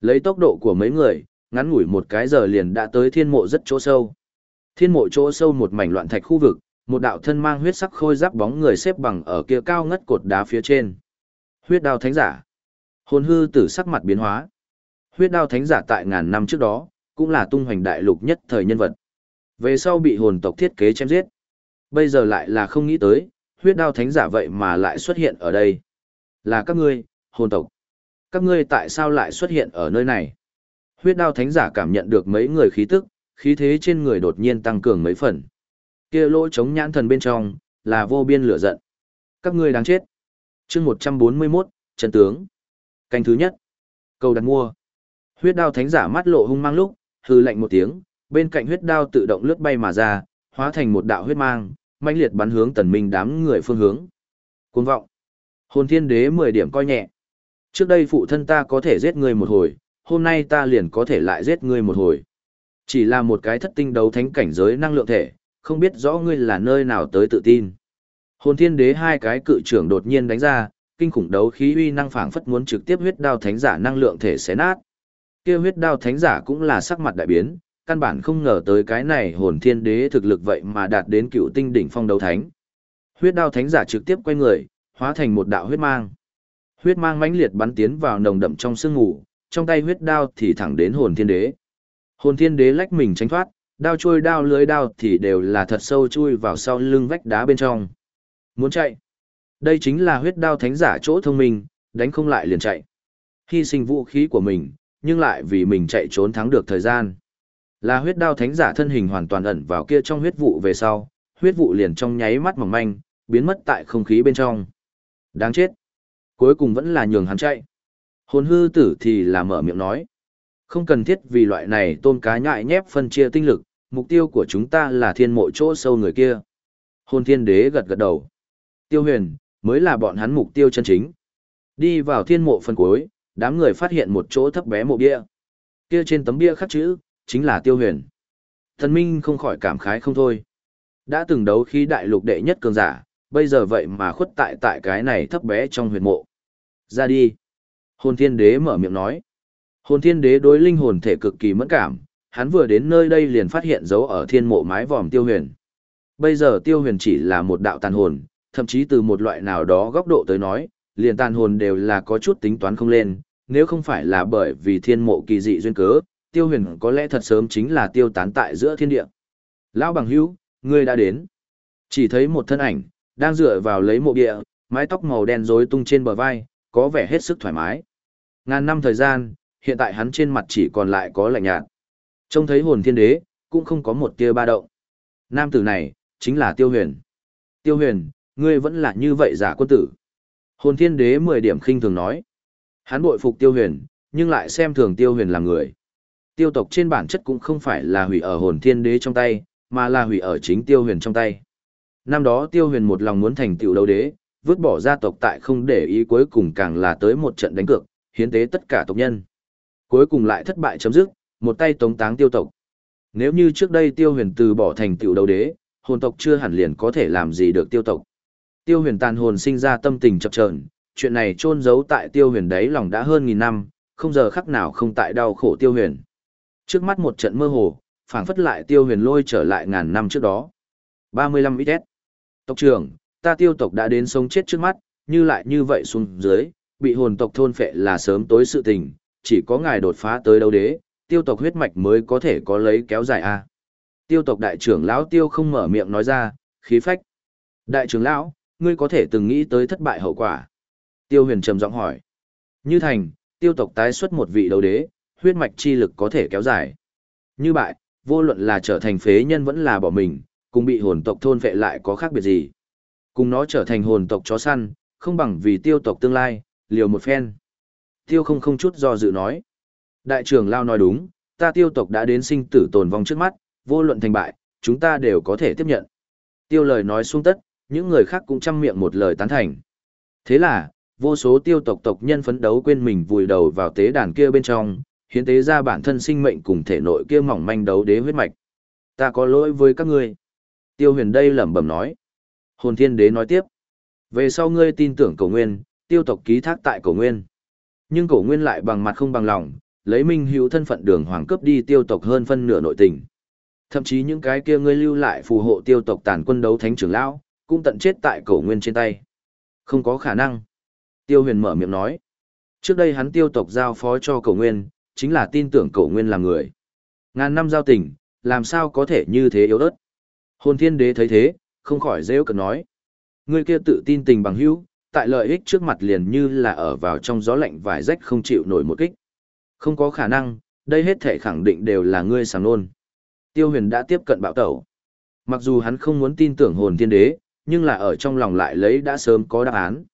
Lấy tốc độ của mấy người, ngắn ngủi một cái giờ liền đã tới thiên mộ rất chỗ sâu. Thiên mộ chỗ sâu một mảnh loạn thạch khu vực, một đạo thân mang huyết sắc khôi giáp bóng người xếp bằng ở kia cao ngất cột đá phía trên. Huyết đao thánh giả. Hồn hư tử sắc mặt biến hóa. Huyết đao thánh giả tại ngàn năm trước đó, cũng là tung hoành đại lục nhất thời nhân vật. Về sau bị hồn tộc thiết kế chém giết. Bây giờ lại là không nghĩ tới, huyết đao thánh giả vậy mà lại xuất hiện ở đây. Là các ngươi, hồn tộc. Các ngươi tại sao lại xuất hiện ở nơi này? Huyết đao thánh giả cảm nhận được mấy người khí tức, khí thế trên người đột nhiên tăng cường mấy phần. Kia lỗ chống nhãn thần bên trong, là vô biên lửa giận. Các ngươi đáng chết. chương 141, Trần Tướng. Canh thứ nhất. cầu đặt mua. Huyết đao thánh giả mắt lộ hung mang lúc, hư lạnh một tiếng, bên cạnh huyết đao tự động lướt bay mà ra, hóa thành một đạo huyết mang, mãnh liệt bắn hướng tần minh đám người phương hướng. Cuồng vọng. Hồn thiên đế 10 điểm coi nhẹ. Trước đây phụ thân ta có thể giết ngươi một hồi, hôm nay ta liền có thể lại giết ngươi một hồi. Chỉ là một cái thất tinh đấu thánh cảnh giới năng lượng thể, không biết rõ ngươi là nơi nào tới tự tin. Hồn thiên đế hai cái cự trưởng đột nhiên đánh ra, kinh khủng đấu khí uy năng phảng phất muốn trực tiếp huyết đao thánh giả năng lượng thể xé nát. Kia huyết đao thánh giả cũng là sắc mặt đại biến, căn bản không ngờ tới cái này hồn thiên đế thực lực vậy mà đạt đến cựu tinh đỉnh phong đấu thánh. Huyết đao thánh giả trực tiếp quay người, hóa thành một đạo huyết mang. Huyết mang mãnh liệt bắn tiến vào nồng đậm trong sương ngủ, trong tay huyết đao thì thẳng đến hồn thiên đế. Hồn thiên đế lách mình tránh thoát, đao trôi đao lưới đao thì đều là thật sâu chui vào sau lưng vách đá bên trong. Muốn chạy. Đây chính là huyết đao thánh giả chỗ thông minh, đánh không lại liền chạy. Hy sinh vũ khí của mình, nhưng lại vì mình chạy trốn thắng được thời gian. Là huyết đao thánh giả thân hình hoàn toàn ẩn vào kia trong huyết vụ về sau, huyết vụ liền trong nháy mắt mỏng manh, biến mất tại không khí bên trong. Đáng chết. Cuối cùng vẫn là nhường hắn chạy. Hồn hư tử thì là mở miệng nói. Không cần thiết vì loại này tôn cá nhại nhép phân chia tinh lực, mục tiêu của chúng ta là thiên mộ chỗ sâu người kia. Hồn thiên đế gật gật đầu. Tiêu huyền, mới là bọn hắn mục tiêu chân chính. Đi vào thiên mộ phân cuối, đám người phát hiện một chỗ thấp bé mộ bia. Kia trên tấm bia khắc chữ, chính là tiêu huyền. Thần Minh không khỏi cảm khái không thôi. Đã từng đấu khí đại lục đệ nhất cường giả, bây giờ vậy mà khuất tại tại cái này thấp bé trong huyền mộ. Ra đi. Hồn thiên đế mở miệng nói. Hồn thiên đế đối linh hồn thể cực kỳ mẫn cảm, hắn vừa đến nơi đây liền phát hiện dấu ở thiên mộ mái vòm tiêu huyền. Bây giờ tiêu huyền chỉ là một đạo tàn hồn, thậm chí từ một loại nào đó góc độ tới nói, liền tàn hồn đều là có chút tính toán không lên, nếu không phải là bởi vì thiên mộ kỳ dị duyên cớ, tiêu huyền có lẽ thật sớm chính là tiêu tán tại giữa thiên địa. Lão bằng hữu, ngươi đã đến. Chỉ thấy một thân ảnh, đang dựa vào lấy mộ địa, mái tóc màu đen rối tung trên bờ vai, có vẻ hết sức thoải mái. Ngàn năm thời gian, hiện tại hắn trên mặt chỉ còn lại có lạnh nhạt. Trông thấy hồn thiên đế, cũng không có một tia ba động. Nam tử này, chính là Tiêu Huyền. Tiêu Huyền, ngươi vẫn là như vậy giả quân tử. Hồn thiên đế 10 điểm khinh thường nói. Hắn bội phục Tiêu Huyền, nhưng lại xem thường Tiêu Huyền là người. Tiêu tộc trên bản chất cũng không phải là hủy ở hồn thiên đế trong tay, mà là hủy ở chính Tiêu Huyền trong tay. Năm đó Tiêu Huyền một lòng muốn thành tựu đấu đế, vứt bỏ gia tộc tại không để ý cuối cùng càng là tới một trận đánh cược, hiến tế tất cả tộc nhân. Cuối cùng lại thất bại chấm dứt, một tay tống táng tiêu tộc. Nếu như trước đây tiêu huyền từ bỏ thành tựu đấu đế, hồn tộc chưa hẳn liền có thể làm gì được tiêu tộc. Tiêu huyền tàn hồn sinh ra tâm tình chập chờn, chuyện này chôn giấu tại tiêu huyền đấy lòng đã hơn nghìn năm, không giờ khắc nào không tại đau khổ tiêu huyền. Trước mắt một trận mơ hồ, phảng phất lại tiêu huyền lôi trở lại ngàn năm trước đó. 35 XS. Tộc trưởng, ta tiêu tộc đã đến sống chết trước mắt, như lại như vậy xuống dưới, bị hồn tộc thôn phệ là sớm tối sự tình, chỉ có ngài đột phá tới đâu đế, tiêu tộc huyết mạch mới có thể có lấy kéo dài a. Tiêu tộc đại trưởng lão Tiêu không mở miệng nói ra, khí phách. Đại trưởng lão, ngươi có thể từng nghĩ tới thất bại hậu quả. Tiêu huyền trầm giọng hỏi. Như thành, tiêu tộc tái xuất một vị đấu đế, huyết mạch chi lực có thể kéo dài. Như bại, vô luận là trở thành phế nhân vẫn là bỏ mình, cùng bị hồn tộc thôn vệ lại có khác biệt gì. Cùng nó trở thành hồn tộc chó săn, không bằng vì tiêu tộc tương lai, liều một phen. Tiêu không không chút do dự nói. Đại trưởng Lao nói đúng, ta tiêu tộc đã đến sinh tử tồn vong trước mắt, vô luận thành bại, chúng ta đều có thể tiếp nhận. Tiêu lời nói xuống tất, những người khác cũng chăm miệng một lời tán thành. Thế là, vô số tiêu tộc tộc nhân phấn đấu quên mình vùi đầu vào tế đàn kia bên trong, hiến tế ra bản thân sinh mệnh cùng thể nội kia mỏng manh đấu đế huyết mạch. Ta có lỗi với các ngươi. Tiêu huyền đây lẩm bẩm nói. Hồn thiên đế nói tiếp. Về sau ngươi tin tưởng Cổ nguyên, tiêu tộc ký thác tại Cổ nguyên. Nhưng cổ nguyên lại bằng mặt không bằng lòng, lấy minh hữu thân phận đường hoàng cướp đi tiêu tộc hơn phân nửa nội tình. Thậm chí những cái kia ngươi lưu lại phù hộ tiêu tộc tàn quân đấu thánh trưởng lão, cũng tận chết tại cổ nguyên trên tay. Không có khả năng. Tiêu huyền mở miệng nói. Trước đây hắn tiêu tộc giao phó cho cổ nguyên, chính là tin tưởng cổ nguyên là người. Ngàn năm giao tình, làm sao có thể như thế yếu ớt. Hồn thiên đế thấy thế, không khỏi rêu cực nói. Ngươi kia tự tin tình bằng hữu, tại lợi ích trước mặt liền như là ở vào trong gió lạnh vải rách không chịu nổi một kích. Không có khả năng, đây hết thể khẳng định đều là ngươi sàng nôn. Tiêu huyền đã tiếp cận bạo tẩu. Mặc dù hắn không muốn tin tưởng hồn thiên đế, nhưng là ở trong lòng lại lấy đã sớm có đáp án.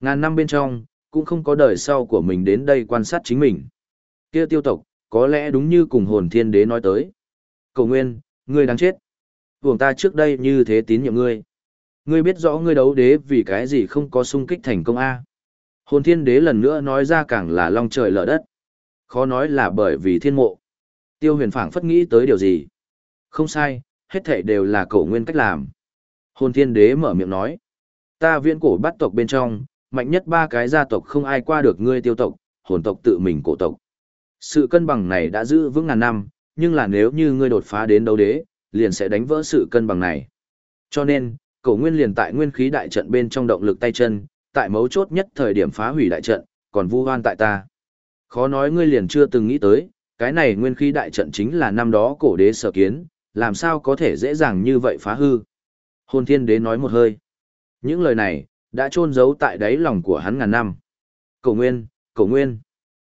Ngàn năm bên trong, cũng không có đời sau của mình đến đây quan sát chính mình. Kia tiêu tộc, có lẽ đúng như cùng hồn thiên đế nói tới. Cầu nguyên, ngươi đáng chết. Vùng ta trước đây như thế tín nhiệm ngươi. Ngươi biết rõ ngươi đấu đế vì cái gì không có sung kích thành công A. Hồn thiên đế lần nữa nói ra càng là long trời lở đất. Khó nói là bởi vì thiên mộ. Tiêu huyền phảng phất nghĩ tới điều gì. Không sai, hết thảy đều là cổ nguyên cách làm. Hồn thiên đế mở miệng nói. Ta viễn cổ bắt tộc bên trong, mạnh nhất ba cái gia tộc không ai qua được ngươi tiêu tộc, hồn tộc tự mình cổ tộc. Sự cân bằng này đã giữ vững ngàn năm, nhưng là nếu như ngươi đột phá đến đấu đế, liền sẽ đánh vỡ sự cân bằng này. Cho nên, cổ nguyên liền tại nguyên khí đại trận bên trong động lực tay chân, tại mấu chốt nhất thời điểm phá hủy đại trận, còn vu hoan tại ta. Khó nói ngươi liền chưa từng nghĩ tới, cái này nguyên khí đại trận chính là năm đó cổ đế sở kiến, làm sao có thể dễ dàng như vậy phá hư. Hồn thiên đế nói một hơi. Những lời này, đã chôn giấu tại đáy lòng của hắn ngàn năm. Cổ nguyên, cổ nguyên.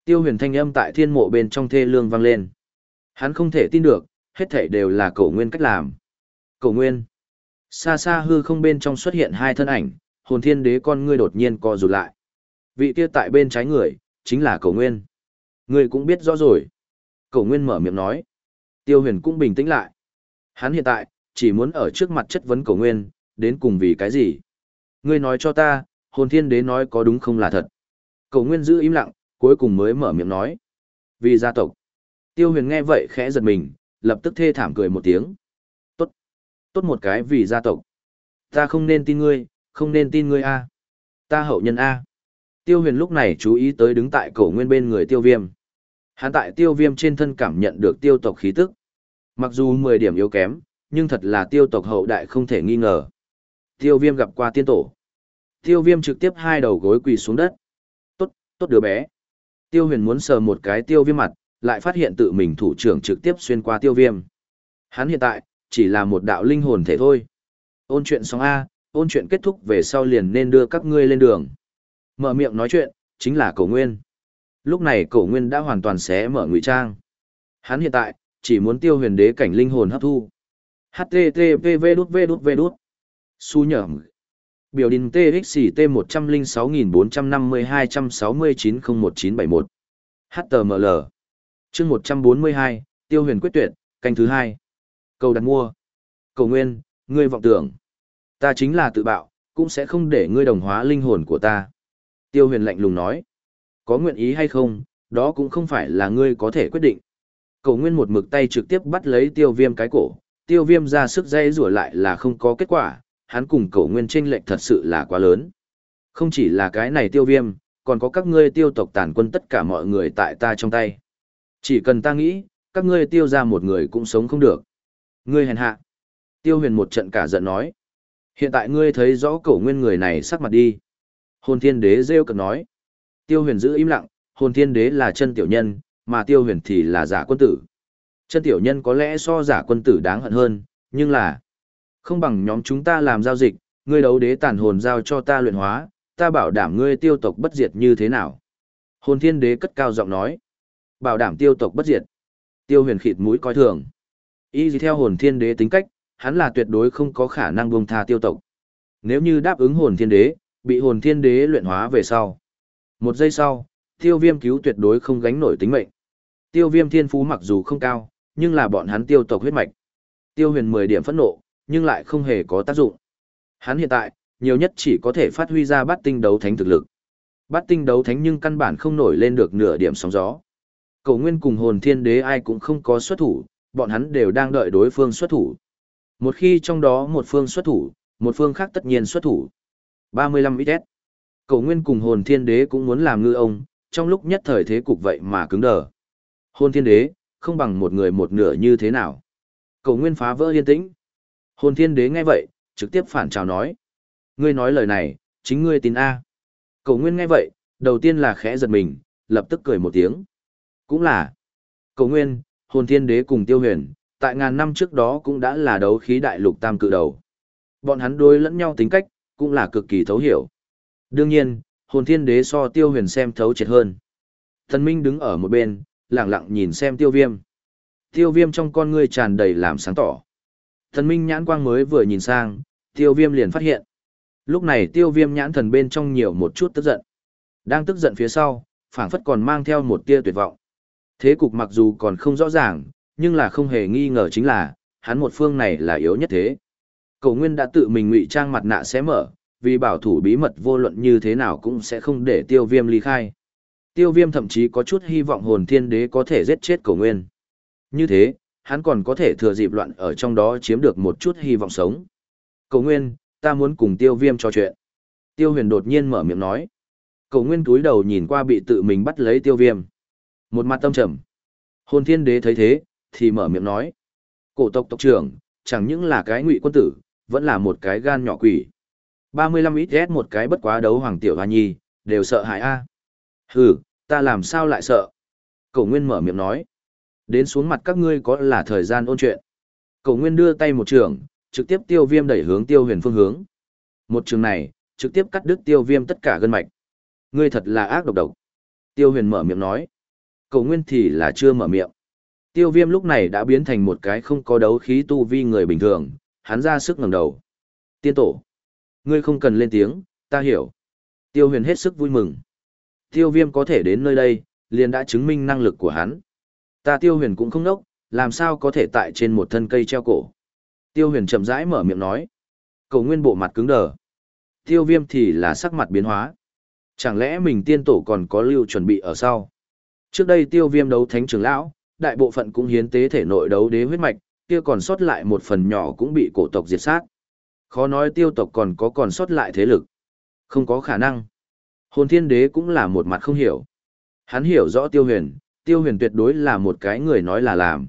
Tiêu huyền thanh âm tại thiên mộ bên trong thê lương vang lên. Hắn không thể tin được, hết thảy đều là cổ nguyên cách làm. Cổ nguyên. Xa xa hư không bên trong xuất hiện hai thân ảnh, hồn thiên đế con ngươi đột nhiên co rụt lại. Vị kia tại bên trái người, chính là cổ nguyên. Ngươi cũng biết rõ rồi. Cổ nguyên mở miệng nói. Tiêu huyền cũng bình tĩnh lại. Hắn hiện tại, chỉ muốn ở trước mặt chất vấn cổ nguyên, đến cùng vì cái gì? Ngươi nói cho ta, hồn thiên đế nói có đúng không là thật. Cổ nguyên giữ im lặng, cuối cùng mới mở miệng nói. Vì gia tộc. Tiêu huyền nghe vậy khẽ giật mình, lập tức thê thảm cười một tiếng. Tốt. Tốt một cái vì gia tộc. Ta không nên tin ngươi, không nên tin ngươi a. Ta hậu nhân a. Tiêu huyền lúc này chú ý tới đứng tại cổ nguyên bên người tiêu viêm. Hắn tại tiêu viêm trên thân cảm nhận được tiêu tộc khí tức. Mặc dù 10 điểm yếu kém, nhưng thật là tiêu tộc hậu đại không thể nghi ngờ. Tiêu viêm gặp qua tiên tổ. Tiêu viêm trực tiếp hai đầu gối quỳ xuống đất. Tốt, tốt đứa bé. Tiêu huyền muốn sờ một cái tiêu viêm mặt, lại phát hiện tự mình thủ trưởng trực tiếp xuyên qua tiêu viêm. Hắn hiện tại, chỉ là một đạo linh hồn thể thôi. Ôn chuyện xong A, ôn chuyện kết thúc về sau liền nên đưa các ngươi lên đường. Mở miệng nói chuyện, chính là cổ nguyên. Lúc này cổ nguyên đã hoàn toàn xé mở ngụy trang. Hắn hiện tại, chỉ muốn tiêu huyền đế cảnh linh hồn hấp thu. HTTPV đút V đút V đút. Su nhởm. Biểu đình TXT 106452690191. HTML chương 142, tiêu huyền quyết tuyệt, canh thứ hai. Cầu đặt mua. Cầu nguyên, ngươi vọng tưởng. Ta chính là tự bạo, cũng sẽ không để ngươi đồng hóa linh hồn của ta. Tiêu huyền lạnh lùng nói. Có nguyện ý hay không, đó cũng không phải là ngươi có thể quyết định. Cầu nguyên một mực tay trực tiếp bắt lấy tiêu viêm cái cổ, tiêu viêm ra sức dây rủa lại là không có kết quả, hắn cùng cầu nguyên tranh lệch thật sự là quá lớn. Không chỉ là cái này tiêu viêm, còn có các ngươi tiêu tộc tàn quân tất cả mọi người tại ta trong tay. Chỉ cần ta nghĩ, các ngươi tiêu ra một người cũng sống không được. Ngươi hèn hạ. Tiêu huyền một trận cả giận nói. Hiện tại ngươi thấy rõ cổ nguyên người này sắc mặt đi. Hồn thiên đế rêu cực nói. Tiêu huyền giữ im lặng, hồn thiên đế là chân tiểu nhân, mà tiêu huyền thì là giả quân tử. Chân tiểu nhân có lẽ so giả quân tử đáng hận hơn, nhưng là không bằng nhóm chúng ta làm giao dịch, ngươi đấu đế tàn hồn giao cho ta luyện hóa, ta bảo đảm ngươi tiêu tộc bất diệt như thế nào. Hồn thiên đế cất cao giọng nói. Bảo đảm tiêu tộc bất diệt. Tiêu huyền khịt mũi coi thường. Y gì theo hồn thiên đế tính cách, hắn là tuyệt đối không có khả năng buông tha tiêu tộc. Nếu như đáp ứng hồn thiên đế, bị hồn thiên đế luyện hóa về sau. Một giây sau, tiêu viêm cứu tuyệt đối không gánh nổi tính mệnh. Tiêu viêm thiên phú mặc dù không cao, nhưng là bọn hắn tiêu tộc huyết mạch. Tiêu huyền 10 điểm phẫn nộ, nhưng lại không hề có tác dụng. Hắn hiện tại, nhiều nhất chỉ có thể phát huy ra bát tinh đấu thánh thực lực. Bát tinh đấu thánh nhưng căn bản không nổi lên được nửa điểm sóng gió. Cầu nguyên cùng hồn thiên đế ai cũng không có xuất thủ, bọn hắn đều đang đợi đối phương xuất thủ. Một khi trong đó một phương xuất thủ, một phương khác tất nhiên xuất thủ. 35 XS. Cầu nguyên cùng hồn thiên đế cũng muốn làm ngư ông, trong lúc nhất thời thế cục vậy mà cứng đờ. Hồn thiên đế, không bằng một người một nửa như thế nào. Cầu nguyên phá vỡ yên tĩnh. hồn thiên đế nghe vậy, trực tiếp phản chào nói. Ngươi nói lời này, chính ngươi tin A. Cầu nguyên nghe vậy, đầu tiên là khẽ giật mình, lập tức cười một tiếng. Cũng là. Cầu nguyên, hồn thiên đế cùng tiêu huyền, tại ngàn năm trước đó cũng đã là đấu khí đại lục tam cự đầu. Bọn hắn đối lẫn nhau tính cách, cũng là cực kỳ thấu hiểu. Đương nhiên, hồn thiên đế so tiêu huyền xem thấu triệt hơn. Thần Minh đứng ở một bên, lặng lặng nhìn xem tiêu viêm. Tiêu viêm trong con ngươi tràn đầy làm sáng tỏ. Thần Minh nhãn quang mới vừa nhìn sang, tiêu viêm liền phát hiện. Lúc này tiêu viêm nhãn thần bên trong nhiều một chút tức giận. Đang tức giận phía sau, phảng phất còn mang theo một tia tuyệt vọng. Thế cục mặc dù còn không rõ ràng, nhưng là không hề nghi ngờ chính là, hắn một phương này là yếu nhất thế. Cầu nguyên đã tự mình ngụy trang mặt nạ sẽ mở, vì bảo thủ bí mật vô luận như thế nào cũng sẽ không để tiêu viêm ly khai. Tiêu viêm thậm chí có chút hy vọng hồn thiên đế có thể giết chết cầu nguyên. Như thế, hắn còn có thể thừa dịp loạn ở trong đó chiếm được một chút hy vọng sống. Cầu nguyên, ta muốn cùng tiêu viêm trò chuyện. Tiêu huyền đột nhiên mở miệng nói. Cầu nguyên túi đầu nhìn qua bị tự mình bắt lấy tiêu viêm. Một mặt tâm trầm. Hồn thiên đế thấy thế, thì mở miệng nói. Cổ tộc tộc trưởng, chẳng những là cái ngụy quân tử, vẫn là một cái gan nhỏ quỷ. 35 ít ghét một cái bất quá đấu hoàng tiểu hoa nhi, đều sợ hãi a. Hừ, ta làm sao lại sợ? Cổ Nguyên mở miệng nói. Đến xuống mặt các ngươi có là thời gian ôn chuyện. Cổ Nguyên đưa tay một trường, trực tiếp tiêu viêm đẩy hướng tiêu huyền phương hướng. Một trường này, trực tiếp cắt đứt tiêu viêm tất cả gân mạch. Ngươi thật là ác độc độc. Tiêu huyền mở miệng nói. Cổ Nguyên thì là chưa mở miệng. Tiêu viêm lúc này đã biến thành một cái không có đấu khí tu vi người bình thường, hắn ra sức ngẩng đầu. Tiên tổ. Ngươi không cần lên tiếng, ta hiểu. Tiêu huyền hết sức vui mừng. Tiêu viêm có thể đến nơi đây, liền đã chứng minh năng lực của hắn. Ta tiêu huyền cũng không nốc, làm sao có thể tại trên một thân cây treo cổ. Tiêu huyền chậm rãi mở miệng nói. Cầu nguyên bộ mặt cứng đờ. Tiêu viêm thì là sắc mặt biến hóa. Chẳng lẽ mình tiên tổ còn có lưu chuẩn bị ở sau? Trước đây tiêu viêm đấu thánh trưởng lão, đại bộ phận cũng hiến tế thể nội đấu đế huyết mạch, kia còn sót lại một phần nhỏ cũng bị cổ tộc diệt sát. Khó nói tiêu tộc còn có còn sót lại thế lực. Không có khả năng. Hồn thiên đế cũng là một mặt không hiểu. Hắn hiểu rõ tiêu huyền, tiêu huyền tuyệt đối là một cái người nói là làm.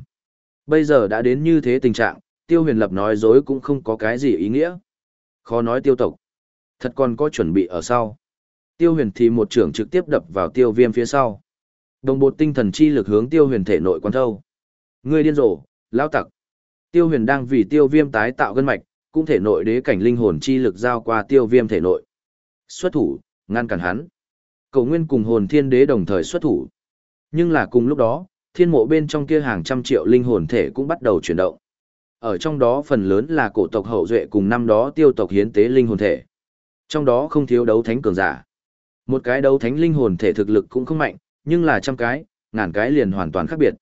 Bây giờ đã đến như thế tình trạng, tiêu huyền lập nói dối cũng không có cái gì ý nghĩa. Khó nói tiêu tộc. Thật còn có chuẩn bị ở sau. Tiêu huyền thì một trưởng trực tiếp đập vào tiêu viêm phía sau. Đồng bột tinh thần chi lực hướng tiêu huyền thể nội quán thâu. Ngươi điên rồ, lao tặc. Tiêu huyền đang vì tiêu viêm tái tạo gân mạch, cũng thể nội đế cảnh linh hồn chi lực giao qua tiêu viêm thể nội. Xuất thủ, ngăn cản hắn. Cầu nguyên cùng hồn thiên đế đồng thời xuất thủ. Nhưng là cùng lúc đó, thiên mộ bên trong kia hàng trăm triệu linh hồn thể cũng bắt đầu chuyển động. Ở trong đó phần lớn là cổ tộc hậu duệ cùng năm đó tiêu tộc hiến tế linh hồn thể. Trong đó không thiếu đấu thánh cường giả. Một cái đấu thánh linh hồn thể thực lực cũng không mạnh, nhưng là trăm cái, ngàn cái liền hoàn toàn khác biệt.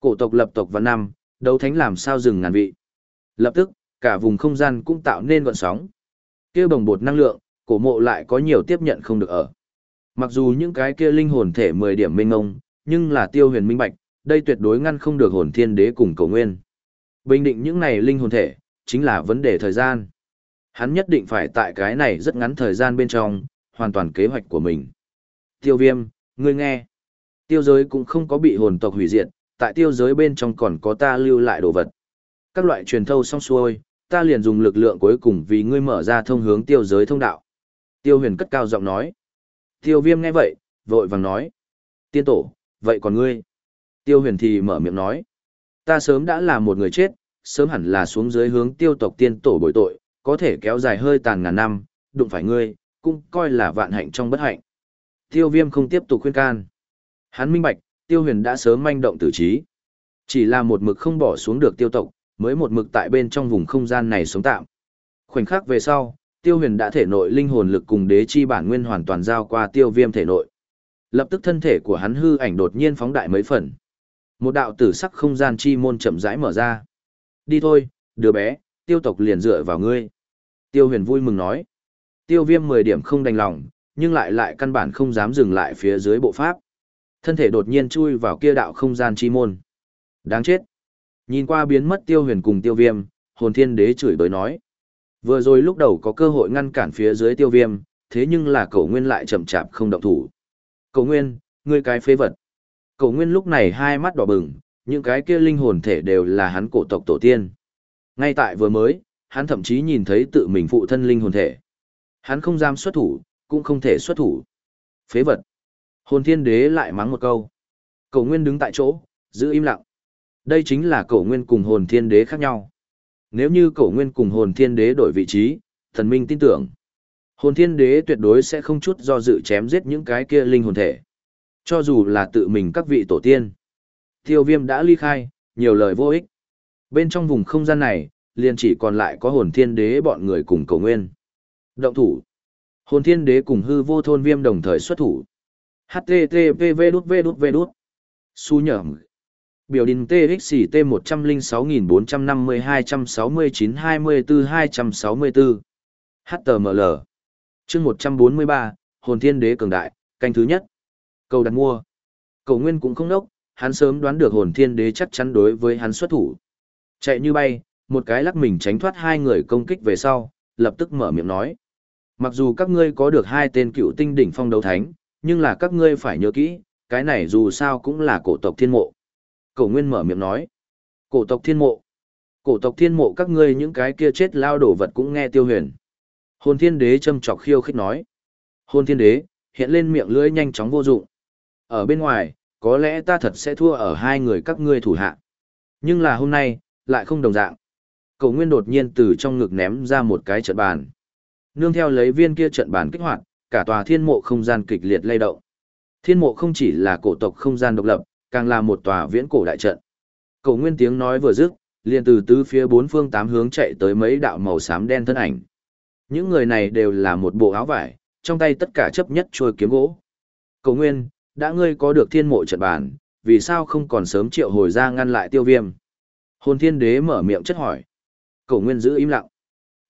Cổ tộc lập tộc và năm, đấu thánh làm sao dừng ngàn vị. Lập tức, cả vùng không gian cũng tạo nên gọn sóng. Kia bồng bột năng lượng, cổ mộ lại có nhiều tiếp nhận không được ở. Mặc dù những cái kia linh hồn thể 10 điểm minh ngông, nhưng là tiêu huyền minh bạch, đây tuyệt đối ngăn không được hồn thiên đế cùng cầu nguyên. Bình định những này linh hồn thể, chính là vấn đề thời gian. Hắn nhất định phải tại cái này rất ngắn thời gian bên trong, hoàn toàn kế hoạch của mình. Tiêu viêm, ngươi nghe. Tiêu giới cũng không có bị hồn tộc hủy diệt, tại tiêu giới bên trong còn có ta lưu lại đồ vật. Các loại truyền thâu xong xuôi, ta liền dùng lực lượng cuối cùng vì ngươi mở ra thông hướng tiêu giới thông đạo. Tiêu huyền cất cao giọng nói. Tiêu viêm nghe vậy, vội vàng nói. Tiên tổ, vậy còn ngươi? Tiêu huyền thì mở miệng nói. Ta sớm đã là một người chết, sớm hẳn là xuống dưới hướng tiêu tộc tiên tổ bồi tội, có thể kéo dài hơi tàn ngàn năm, đụng phải ngươi, cũng coi là vạn hạnh trong bất hạnh. Tiêu viêm không tiếp tục khuyên can. Hắn minh bạch, tiêu huyền đã sớm manh động tử trí. Chỉ là một mực không bỏ xuống được tiêu tộc, mới một mực tại bên trong vùng không gian này sống tạm. Khoảnh khắc về sau, tiêu huyền đã thể nội linh hồn lực cùng đế chi bản nguyên hoàn toàn giao qua tiêu viêm thể nội. Lập tức thân thể của hắn hư ảnh đột nhiên phóng đại mấy phần. Một đạo tử sắc không gian chi môn chậm rãi mở ra. Đi thôi, đứa bé, tiêu tộc liền dựa vào ngươi. Tiêu huyền vui mừng nói. Tiêu viêm 10 điểm không đành lòng, nhưng lại lại căn bản không dám dừng lại phía dưới bộ pháp. Thân thể đột nhiên chui vào kia đạo không gian chi môn. Đáng chết. Nhìn qua biến mất tiêu huyền cùng tiêu viêm, hồn thiên đế chửi bới nói. Vừa rồi lúc đầu có cơ hội ngăn cản phía dưới tiêu viêm, thế nhưng là Cậu nguyên lại chậm chạp không động thủ. Cậu nguyên, ngươi cái phế vật. Cậu Nguyên lúc này hai mắt đỏ bừng, những cái kia linh hồn thể đều là hắn cổ tộc tổ tiên. Ngay tại vừa mới, hắn thậm chí nhìn thấy tự mình phụ thân linh hồn thể. Hắn không dám xuất thủ, cũng không thể xuất thủ. Phế vật. Hồn thiên đế lại mắng một câu. Cổ Nguyên đứng tại chỗ, giữ im lặng. Đây chính là cổ Nguyên cùng hồn thiên đế khác nhau. Nếu như cổ Nguyên cùng hồn thiên đế đổi vị trí, thần minh tin tưởng. Hồn thiên đế tuyệt đối sẽ không chút do dự chém giết những cái kia linh hồn thể. Cho dù là tự mình các vị tổ tiên. Tiêu viêm đã ly khai, nhiều lời vô ích. Bên trong vùng không gian này, liền chỉ còn lại có hồn thiên đế bọn người cùng cầu nguyên. Động thủ. Hồn thiên đế cùng hư vô thôn viêm đồng thời xuất thủ. HTTP v đút v đút v đút. Su nhởm. Biểu đình TXT 106452692424 HTML. chương 143, Hồn Thiên Đế Cường Đại, canh thứ nhất. Cầu đặt mua. Cầu Nguyên cũng không nốc, hắn sớm đoán được Hồn Thiên Đế chắc chắn đối với hắn xuất thủ. Chạy như bay, một cái lắc mình tránh thoát hai người công kích về sau, lập tức mở miệng nói. Mặc dù các ngươi có được hai tên cựu tinh đỉnh phong đấu thánh, nhưng là các ngươi phải nhớ kỹ, cái này dù sao cũng là cổ tộc thiên mộ. Cổ Nguyên mở miệng nói. Cổ tộc thiên mộ. Cổ tộc thiên mộ các ngươi những cái kia chết lao đổ vật cũng nghe tiêu huyền. Hồn thiên đế châm chọc khiêu khích nói. Hồn thiên đế, hiện lên miệng lưỡi nhanh chóng vô dụng. Ở bên ngoài, có lẽ ta thật sẽ thua ở hai người các ngươi thủ hạ. Nhưng là hôm nay, lại không đồng dạng. Cổ Nguyên đột nhiên từ trong ngực ném ra một cái trận bàn. Nương theo lấy viên kia trận bàn kích hoạt, cả tòa thiên mộ không gian kịch liệt lay động. Thiên mộ không chỉ là cổ tộc không gian độc lập, càng là một tòa viễn cổ đại trận. Cổ Nguyên tiếng nói vừa dứt, liền từ tứ phía bốn phương tám hướng chạy tới mấy đạo màu xám đen thân ảnh. Những người này đều là một bộ áo vải, trong tay tất cả chấp nhất trôi kiếm gỗ. Cổ Nguyên, đã ngươi có được thiên mộ trận bản, vì sao không còn sớm triệu hồi ra ngăn lại tiêu viêm? Hồn thiên đế mở miệng chất hỏi. Cổ Nguyên giữ im lặng.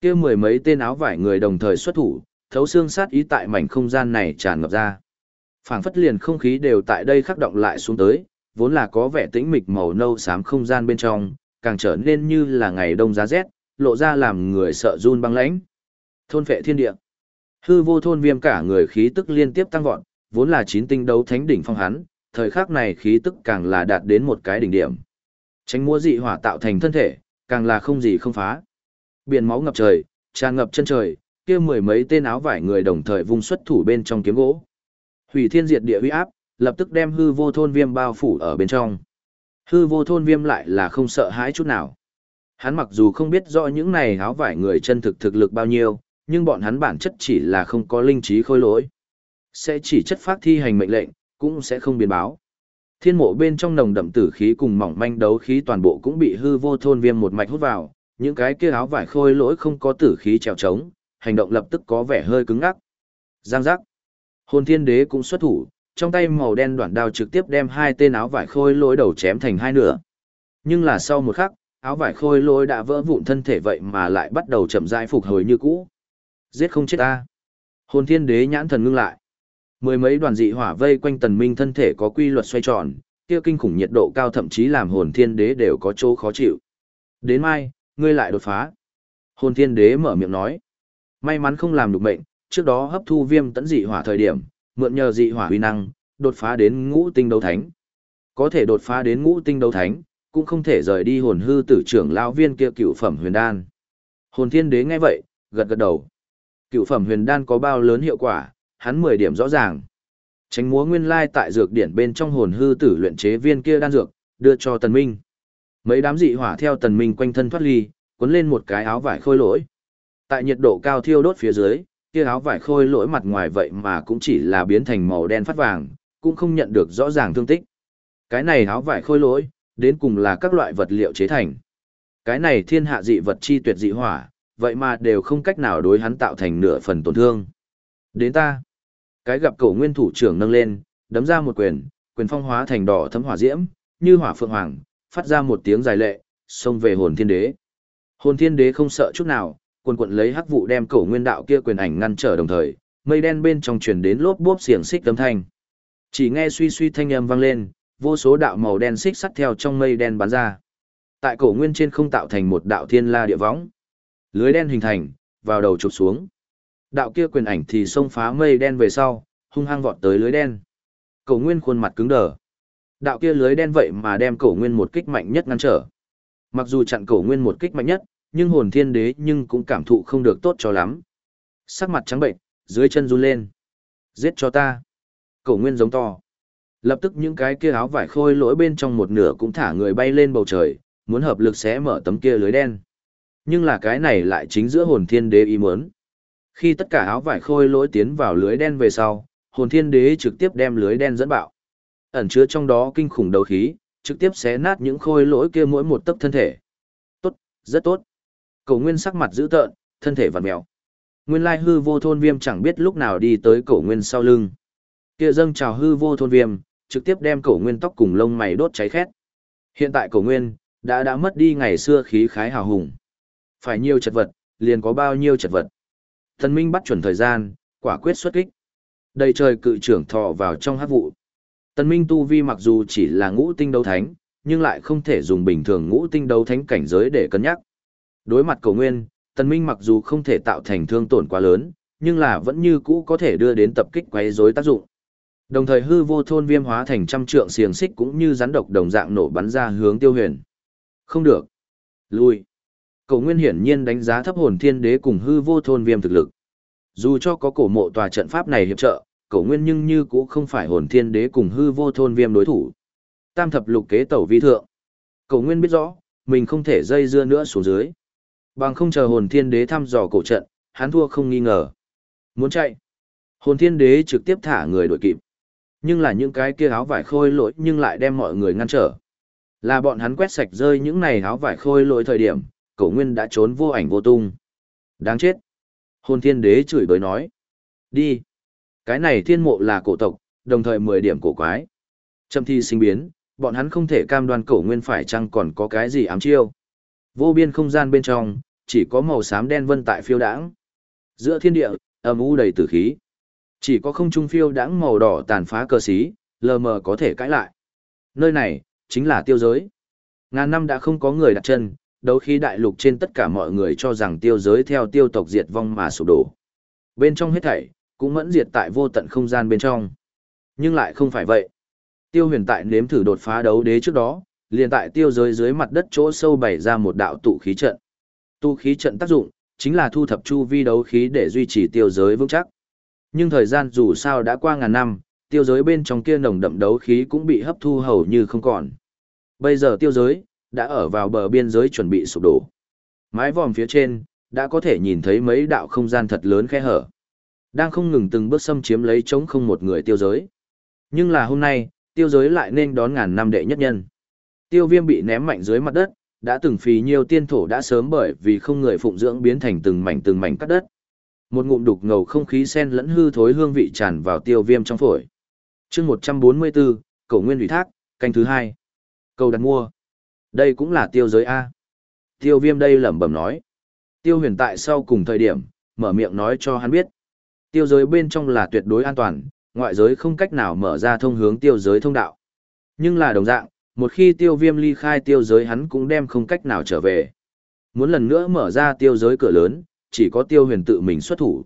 kia mười mấy tên áo vải người đồng thời xuất thủ, thấu xương sát ý tại mảnh không gian này tràn ngập ra. phảng phất liền không khí đều tại đây khắc động lại xuống tới, vốn là có vẻ tĩnh mịch màu nâu xám không gian bên trong, càng trở nên như là ngày đông giá rét, lộ ra làm người sợ run băng lãnh. Thôn phệ thiên địa. Hư vô thôn viêm cả người khí tức liên tiếp tăng vọt, vốn là chín tinh đấu thánh đỉnh phong hắn, thời khắc này khí tức càng là đạt đến một cái đỉnh điểm. Tránh mua dị hỏa tạo thành thân thể, càng là không gì không phá. Biển máu ngập trời, tràn ngập chân trời, kia mười mấy tên áo vải người đồng thời vung xuất thủ bên trong kiếm gỗ. Hủy thiên diệt địa uy áp, lập tức đem hư vô thôn viêm bao phủ ở bên trong. Hư vô thôn viêm lại là không sợ hãi chút nào. Hắn mặc dù không biết rõ những này áo vải người chân thực thực lực bao nhiêu, nhưng bọn hắn bản chất chỉ là không có linh trí khôi lỗi. Sẽ chỉ chất phát thi hành mệnh lệnh, cũng sẽ không biến báo. Thiên mộ bên trong nồng đậm tử khí cùng mỏng manh đấu khí toàn bộ cũng bị hư vô thôn viêm một mạch hút vào, những cái kia áo vải khôi lỗi không có tử khí trèo trống, hành động lập tức có vẻ hơi cứng ngắc. Giang giác. Hồn thiên đế cũng xuất thủ, trong tay màu đen đoạn đao trực tiếp đem hai tên áo vải khôi lỗi đầu chém thành hai nửa. Nhưng là sau một khắc, áo vải khôi lỗi đã vỡ vụn thân thể vậy mà lại bắt đầu chậm rãi phục hồi như cũ. Giết không chết ta. Hồn thiên đế nhãn thần ngưng lại. Mười mấy đoàn dị hỏa vây quanh tần minh thân thể có quy luật xoay tròn, kia kinh khủng nhiệt độ cao thậm chí làm hồn thiên đế đều có chỗ khó chịu. Đến mai, ngươi lại đột phá. Hồn thiên đế mở miệng nói. May mắn không làm được mệnh, trước đó hấp thu viêm tẫn dị hỏa thời điểm, mượn nhờ dị hỏa huy năng, đột phá đến ngũ tinh đấu thánh. Có thể đột phá đến ngũ tinh đấu thánh, cũng không thể rời đi hồn hư tử trưởng lão viên kia cựu phẩm huyền đan. Hồn thiên đế nghe vậy, gật gật đầu. Cựu phẩm huyền đan có bao lớn hiệu quả, hắn 10 điểm rõ ràng. Tránh múa nguyên lai tại dược điển bên trong hồn hư tử luyện chế viên kia đan dược, đưa cho tần minh. Mấy đám dị hỏa theo tần minh quanh thân thoát ly, cuốn lên một cái áo vải khôi lỗi. Tại nhiệt độ cao thiêu đốt phía dưới, kia áo vải khôi lỗi mặt ngoài vậy mà cũng chỉ là biến thành màu đen phát vàng, cũng không nhận được rõ ràng thương tích. Cái này áo vải khôi lỗi, đến cùng là các loại vật liệu chế thành. Cái này thiên hạ dị vật chi tuyệt dị hỏa, vậy mà đều không cách nào đối hắn tạo thành nửa phần tổn thương. Đến ta. Cái gặp cổ nguyên thủ trưởng nâng lên, đấm ra một quyền, quyền phong hóa thành đỏ thấm hỏa diễm, như hỏa phượng hoàng, phát ra một tiếng dài lệ, xông về hồn thiên đế. Hồn thiên đế không sợ chút nào, quần quận lấy hắc vụ đem cổ nguyên đạo kia quyền ảnh ngăn trở đồng thời, mây đen bên trong truyền đến lốp bốp xiềng xích âm thanh. Chỉ nghe suy suy thanh âm vang lên, vô số đạo màu đen xích sắt theo trong mây đen bắn ra. Tại cổ nguyên trên không tạo thành một đạo thiên la địa võng. Lưới đen hình thành, vào đầu chụp xuống. Đạo kia quyền ảnh thì xông phá mây đen về sau, hung hăng vọt tới lưới đen. Cổ nguyên khuôn mặt cứng đờ. Đạo kia lưới đen vậy mà đem cổ nguyên một kích mạnh nhất ngăn trở. Mặc dù chặn cổ nguyên một kích mạnh nhất, nhưng hồn thiên đế nhưng cũng cảm thụ không được tốt cho lắm. Sắc mặt trắng bệnh, dưới chân run lên. Giết cho ta. Cổ nguyên giống to. Lập tức những cái kia áo vải khôi lỗi bên trong một nửa cũng thả người bay lên bầu trời, muốn hợp lực sẽ mở tấm kia lưới đen. Nhưng là cái này lại chính giữa hồn thiên đế ý muốn. Khi tất cả áo vải khôi lỗi tiến vào lưới đen về sau, hồn thiên đế trực tiếp đem lưới đen dẫn bạo. Ẩn chứa trong đó kinh khủng đấu khí, trực tiếp xé nát những khôi lỗi kia mỗi một tấc thân thể. Tốt, rất tốt. Cổ nguyên sắc mặt dữ tợn, thân thể vặn mèo. Nguyên lai hư vô thôn viêm chẳng biết lúc nào đi tới cổ nguyên sau lưng. Kia dâng trào hư vô thôn viêm, trực tiếp đem cổ nguyên tóc cùng lông mày đốt cháy khét. Hiện tại cổ nguyên, đã đã mất đi ngày xưa khí khái hào hùng. Phải nhiều chật vật, liền có bao nhiêu chật vật. Thần Minh bắt chuẩn thời gian, quả quyết xuất kích. Đầy trời cự trưởng thọ vào trong hát vụ. Tần Minh tu vi mặc dù chỉ là ngũ tinh đấu thánh, nhưng lại không thể dùng bình thường ngũ tinh đấu thánh cảnh giới để cân nhắc. Đối mặt cầu nguyên, Tần Minh mặc dù không thể tạo thành thương tổn quá lớn, nhưng là vẫn như cũ có thể đưa đến tập kích quấy rối tác dụng. Đồng thời hư vô thôn viêm hóa thành trăm trượng xiềng xích cũng như rắn độc đồng dạng nổ bắn ra hướng tiêu huyền. Không được. Lui. Cầu nguyên hiển nhiên đánh giá thấp hồn thiên đế cùng hư vô thôn viêm thực lực. Dù cho có cổ mộ tòa trận pháp này hiệp trợ, cầu nguyên nhưng như cũng không phải hồn thiên đế cùng hư vô thôn viêm đối thủ. Tam thập lục kế tẩu vi thượng. Cầu nguyên biết rõ, mình không thể dây dưa nữa xuống dưới. Bằng không chờ hồn thiên đế thăm dò cổ trận, hắn thua không nghi ngờ. Muốn chạy. Hồn thiên đế trực tiếp thả người đuổi kịp. Nhưng là những cái kia áo vải khôi lỗi nhưng lại đem mọi người ngăn trở. Là bọn hắn quét sạch rơi những này áo vải khôi lỗi thời điểm, cổ nguyên đã trốn vô ảnh vô tung. Đáng chết. Hồn thiên đế chửi bới nói. Đi. Cái này thiên mộ là cổ tộc, đồng thời 10 điểm cổ quái. Trầm thi sinh biến, bọn hắn không thể cam đoan cổ nguyên phải chăng còn có cái gì ám chiêu. Vô biên không gian bên trong, chỉ có màu xám đen vân tại phiêu đãng. Giữa thiên địa, âm u đầy tử khí. Chỉ có không trung phiêu đãng màu đỏ tàn phá cơ sĩ, lờ mờ có thể cãi lại. Nơi này, chính là tiêu giới. Ngàn năm đã không có người đặt chân, đấu khí đại lục trên tất cả mọi người cho rằng tiêu giới theo tiêu tộc diệt vong mà sụp đổ. Bên trong hết thảy, cũng mẫn diệt tại vô tận không gian bên trong. Nhưng lại không phải vậy. Tiêu huyền tại nếm thử đột phá đấu đế trước đó, liền tại tiêu giới dưới mặt đất chỗ sâu bày ra một đạo tụ khí trận. Tụ khí trận tác dụng, chính là thu thập chu vi đấu khí để duy trì tiêu giới vững chắc. Nhưng thời gian dù sao đã qua ngàn năm, tiêu giới bên trong kia nồng đậm đấu khí cũng bị hấp thu hầu như không còn. Bây giờ tiêu giới, đã ở vào bờ biên giới chuẩn bị sụp đổ. Mái vòm phía trên, đã có thể nhìn thấy mấy đạo không gian thật lớn khe hở. Đang không ngừng từng bước xâm chiếm lấy chống không một người tiêu giới. Nhưng là hôm nay, tiêu giới lại nên đón ngàn năm đệ nhất nhân. Tiêu viêm bị ném mạnh dưới mặt đất, đã từng phí nhiều tiên thổ đã sớm bởi vì không người phụng dưỡng biến thành từng mảnh từng mảnh cắt đất. Một ngụm đục ngầu không khí sen lẫn hư thối hương vị tràn vào tiêu viêm trong phổi. chương 144, cầu nguyên ủy thác, canh thứ hai. Cầu đặt mua. Đây cũng là tiêu giới A. Tiêu viêm đây lẩm bẩm nói. Tiêu huyền tại sau cùng thời điểm, mở miệng nói cho hắn biết. Tiêu giới bên trong là tuyệt đối an toàn, ngoại giới không cách nào mở ra thông hướng tiêu giới thông đạo. Nhưng là đồng dạng, một khi tiêu viêm ly khai tiêu giới hắn cũng đem không cách nào trở về. Muốn lần nữa mở ra tiêu giới cửa lớn, chỉ có tiêu huyền tự mình xuất thủ.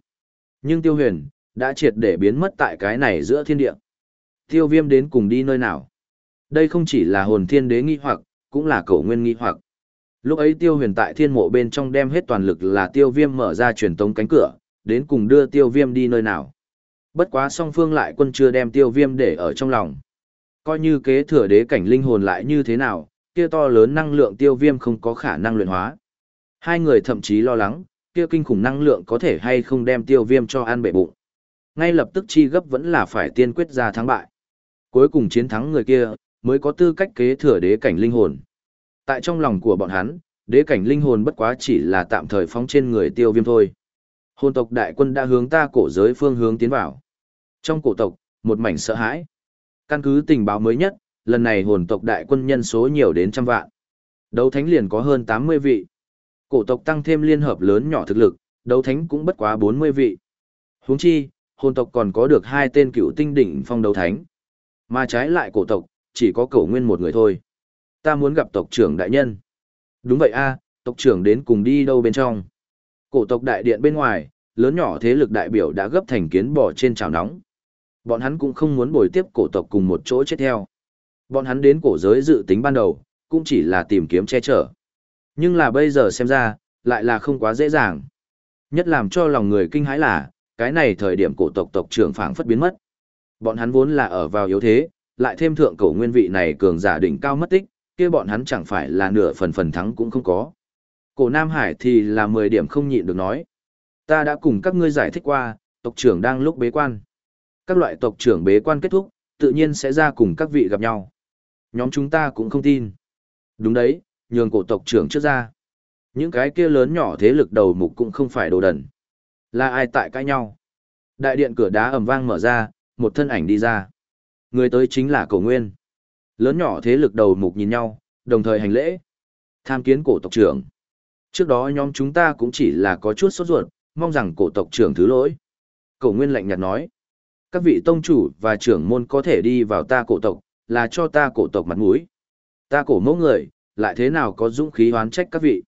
Nhưng tiêu huyền, đã triệt để biến mất tại cái này giữa thiên địa. Tiêu viêm đến cùng đi nơi nào? Đây không chỉ là hồn thiên đế nghi hoặc, cũng là cổ nguyên nghi hoặc. Lúc ấy tiêu huyền tại thiên mộ bên trong đem hết toàn lực là tiêu viêm mở ra truyền tống cánh cửa, đến cùng đưa tiêu viêm đi nơi nào. Bất quá song phương lại quân chưa đem tiêu viêm để ở trong lòng. Coi như kế thừa đế cảnh linh hồn lại như thế nào, kia to lớn năng lượng tiêu viêm không có khả năng luyện hóa. Hai người thậm chí lo lắng, kia kinh khủng năng lượng có thể hay không đem tiêu viêm cho ăn bể bụng. Ngay lập tức chi gấp vẫn là phải tiên quyết ra thắng bại. Cuối cùng chiến thắng người kia, mới có tư cách kế thừa đế cảnh linh hồn. Tại trong lòng của bọn hắn, đế cảnh linh hồn bất quá chỉ là tạm thời phóng trên người tiêu viêm thôi. Hồn tộc đại quân đã hướng ta cổ giới phương hướng tiến vào. Trong cổ tộc, một mảnh sợ hãi. Căn cứ tình báo mới nhất, lần này hồn tộc đại quân nhân số nhiều đến trăm vạn. Đấu thánh liền có hơn 80 vị. Cổ tộc tăng thêm liên hợp lớn nhỏ thực lực, đấu thánh cũng bất quá 40 vị. Huống chi, hồn tộc còn có được hai tên cựu tinh đỉnh phong đấu thánh. Mà trái lại cổ tộc, chỉ có cổ nguyên một người thôi. Ta muốn gặp tộc trưởng đại nhân. Đúng vậy a, tộc trưởng đến cùng đi đâu bên trong. Cổ tộc đại điện bên ngoài, lớn nhỏ thế lực đại biểu đã gấp thành kiến bò trên chảo nóng. Bọn hắn cũng không muốn bồi tiếp cổ tộc cùng một chỗ chết theo. Bọn hắn đến cổ giới dự tính ban đầu, cũng chỉ là tìm kiếm che chở. Nhưng là bây giờ xem ra, lại là không quá dễ dàng. Nhất làm cho lòng người kinh hãi là, cái này thời điểm cổ tộc tộc trưởng phảng phất biến mất. Bọn hắn vốn là ở vào yếu thế, lại thêm thượng cổ nguyên vị này cường giả đỉnh cao mất tích, kia bọn hắn chẳng phải là nửa phần phần thắng cũng không có. Cổ Nam Hải thì là 10 điểm không nhịn được nói. Ta đã cùng các ngươi giải thích qua, tộc trưởng đang lúc bế quan. Các loại tộc trưởng bế quan kết thúc, tự nhiên sẽ ra cùng các vị gặp nhau. Nhóm chúng ta cũng không tin. Đúng đấy, nhường cổ tộc trưởng trước ra. Những cái kia lớn nhỏ thế lực đầu mục cũng không phải đồ đần. Là ai tại cãi nhau? Đại điện cửa đá ầm vang mở ra, một thân ảnh đi ra. Người tới chính là cổ nguyên. Lớn nhỏ thế lực đầu mục nhìn nhau, đồng thời hành lễ. Tham kiến cổ tộc trưởng. Trước đó nhóm chúng ta cũng chỉ là có chút sốt ruột, mong rằng cổ tộc trưởng thứ lỗi. Cổ nguyên lạnh nhạt nói. Các vị tông chủ và trưởng môn có thể đi vào ta cổ tộc, là cho ta cổ tộc mặt mũi. Ta cổ mẫu người, lại thế nào có dũng khí hoán trách các vị.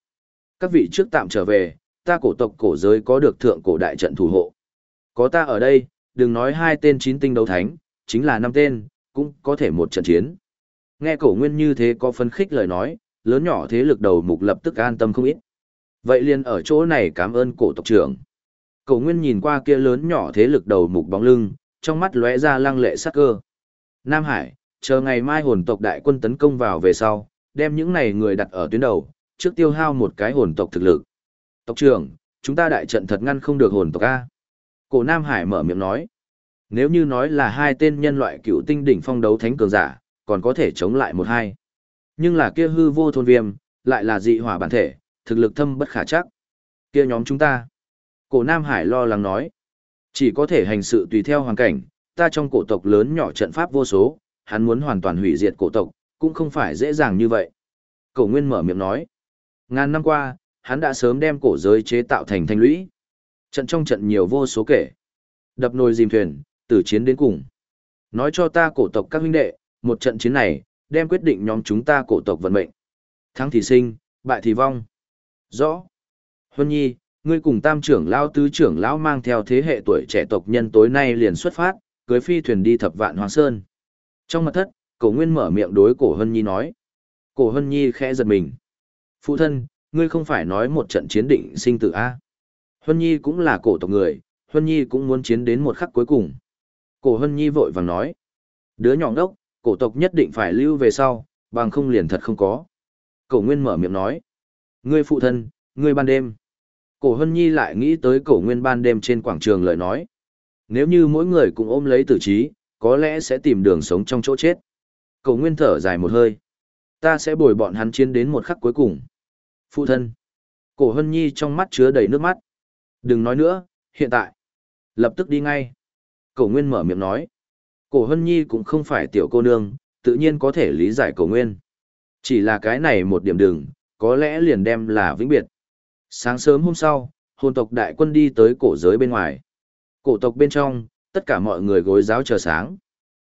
Các vị trước tạm trở về, ta cổ tộc cổ giới có được thượng cổ đại trận thủ hộ. Có ta ở đây, đừng nói hai tên chín tinh đấu thánh, chính là năm tên, cũng có thể một trận chiến. Nghe cổ nguyên như thế có phân khích lời nói, lớn nhỏ thế lực đầu mục lập tức an tâm không ít. Vậy liền ở chỗ này cảm ơn cổ tộc trưởng. Cổ nguyên nhìn qua kia lớn nhỏ thế lực đầu mục bóng lưng, trong mắt lóe ra lăng lệ sắc cơ. Nam Hải, chờ ngày mai hồn tộc đại quân tấn công vào về sau, đem những này người đặt ở tuyến đầu, trước tiêu hao một cái hồn tộc thực lực. Tộc trưởng, chúng ta đại trận thật ngăn không được hồn tộc A. Cổ Nam Hải mở miệng nói. Nếu như nói là hai tên nhân loại cựu tinh đỉnh phong đấu thánh cường giả, còn có thể chống lại một hai. Nhưng là kia hư vô thôn viêm, lại là dị hỏa bản thể, thực lực thâm bất khả chắc. Kia nhóm chúng ta. Cổ Nam Hải lo lắng nói. Chỉ có thể hành sự tùy theo hoàn cảnh, ta trong cổ tộc lớn nhỏ trận pháp vô số, hắn muốn hoàn toàn hủy diệt cổ tộc, cũng không phải dễ dàng như vậy. Cổ Nguyên mở miệng nói. Ngàn năm qua, hắn đã sớm đem cổ giới chế tạo thành thanh lũy. Trận trong trận nhiều vô số kể. Đập nồi dìm thuyền, tử chiến đến cùng. Nói cho ta cổ tộc các huynh đệ, một trận chiến này, đem quyết định nhóm chúng ta cổ tộc vận mệnh. Thắng thì sinh, bại thì vong. Rõ. Huân Nhi, ngươi cùng tam trưởng lão tứ trưởng lão mang theo thế hệ tuổi trẻ tộc nhân tối nay liền xuất phát, cưới phi thuyền đi thập vạn hoàng sơn. Trong mặt thất, cổ nguyên mở miệng đối cổ Hân Nhi nói. Cổ Hân Nhi khẽ giật mình. Phụ thân, ngươi không phải nói một trận chiến định sinh tử A. Hân Nhi cũng là cổ tộc người, Hân Nhi cũng muốn chiến đến một khắc cuối cùng. Cổ Hân Nhi vội vàng nói. Đứa nhỏ ngốc, cổ tộc nhất định phải lưu về sau, bằng không liền thật không có. Cổ Nguyên mở miệng nói. Ngươi phụ thân, ngươi ban đêm. Cổ Hân Nhi lại nghĩ tới cổ Nguyên ban đêm trên quảng trường lời nói. Nếu như mỗi người cũng ôm lấy tử trí, có lẽ sẽ tìm đường sống trong chỗ chết. Cổ Nguyên thở dài một hơi. Ta sẽ bồi bọn hắn chiến đến một khắc cuối cùng. Phụ thân. Cổ Hân Nhi trong mắt chứa đầy nước mắt. Đừng nói nữa, hiện tại. Lập tức đi ngay. Cổ Nguyên mở miệng nói. Cổ Hân Nhi cũng không phải tiểu cô nương, tự nhiên có thể lý giải cổ Nguyên. Chỉ là cái này một điểm đường, có lẽ liền đem là vĩnh biệt. Sáng sớm hôm sau, hồn tộc đại quân đi tới cổ giới bên ngoài. Cổ tộc bên trong, tất cả mọi người gối giáo chờ sáng.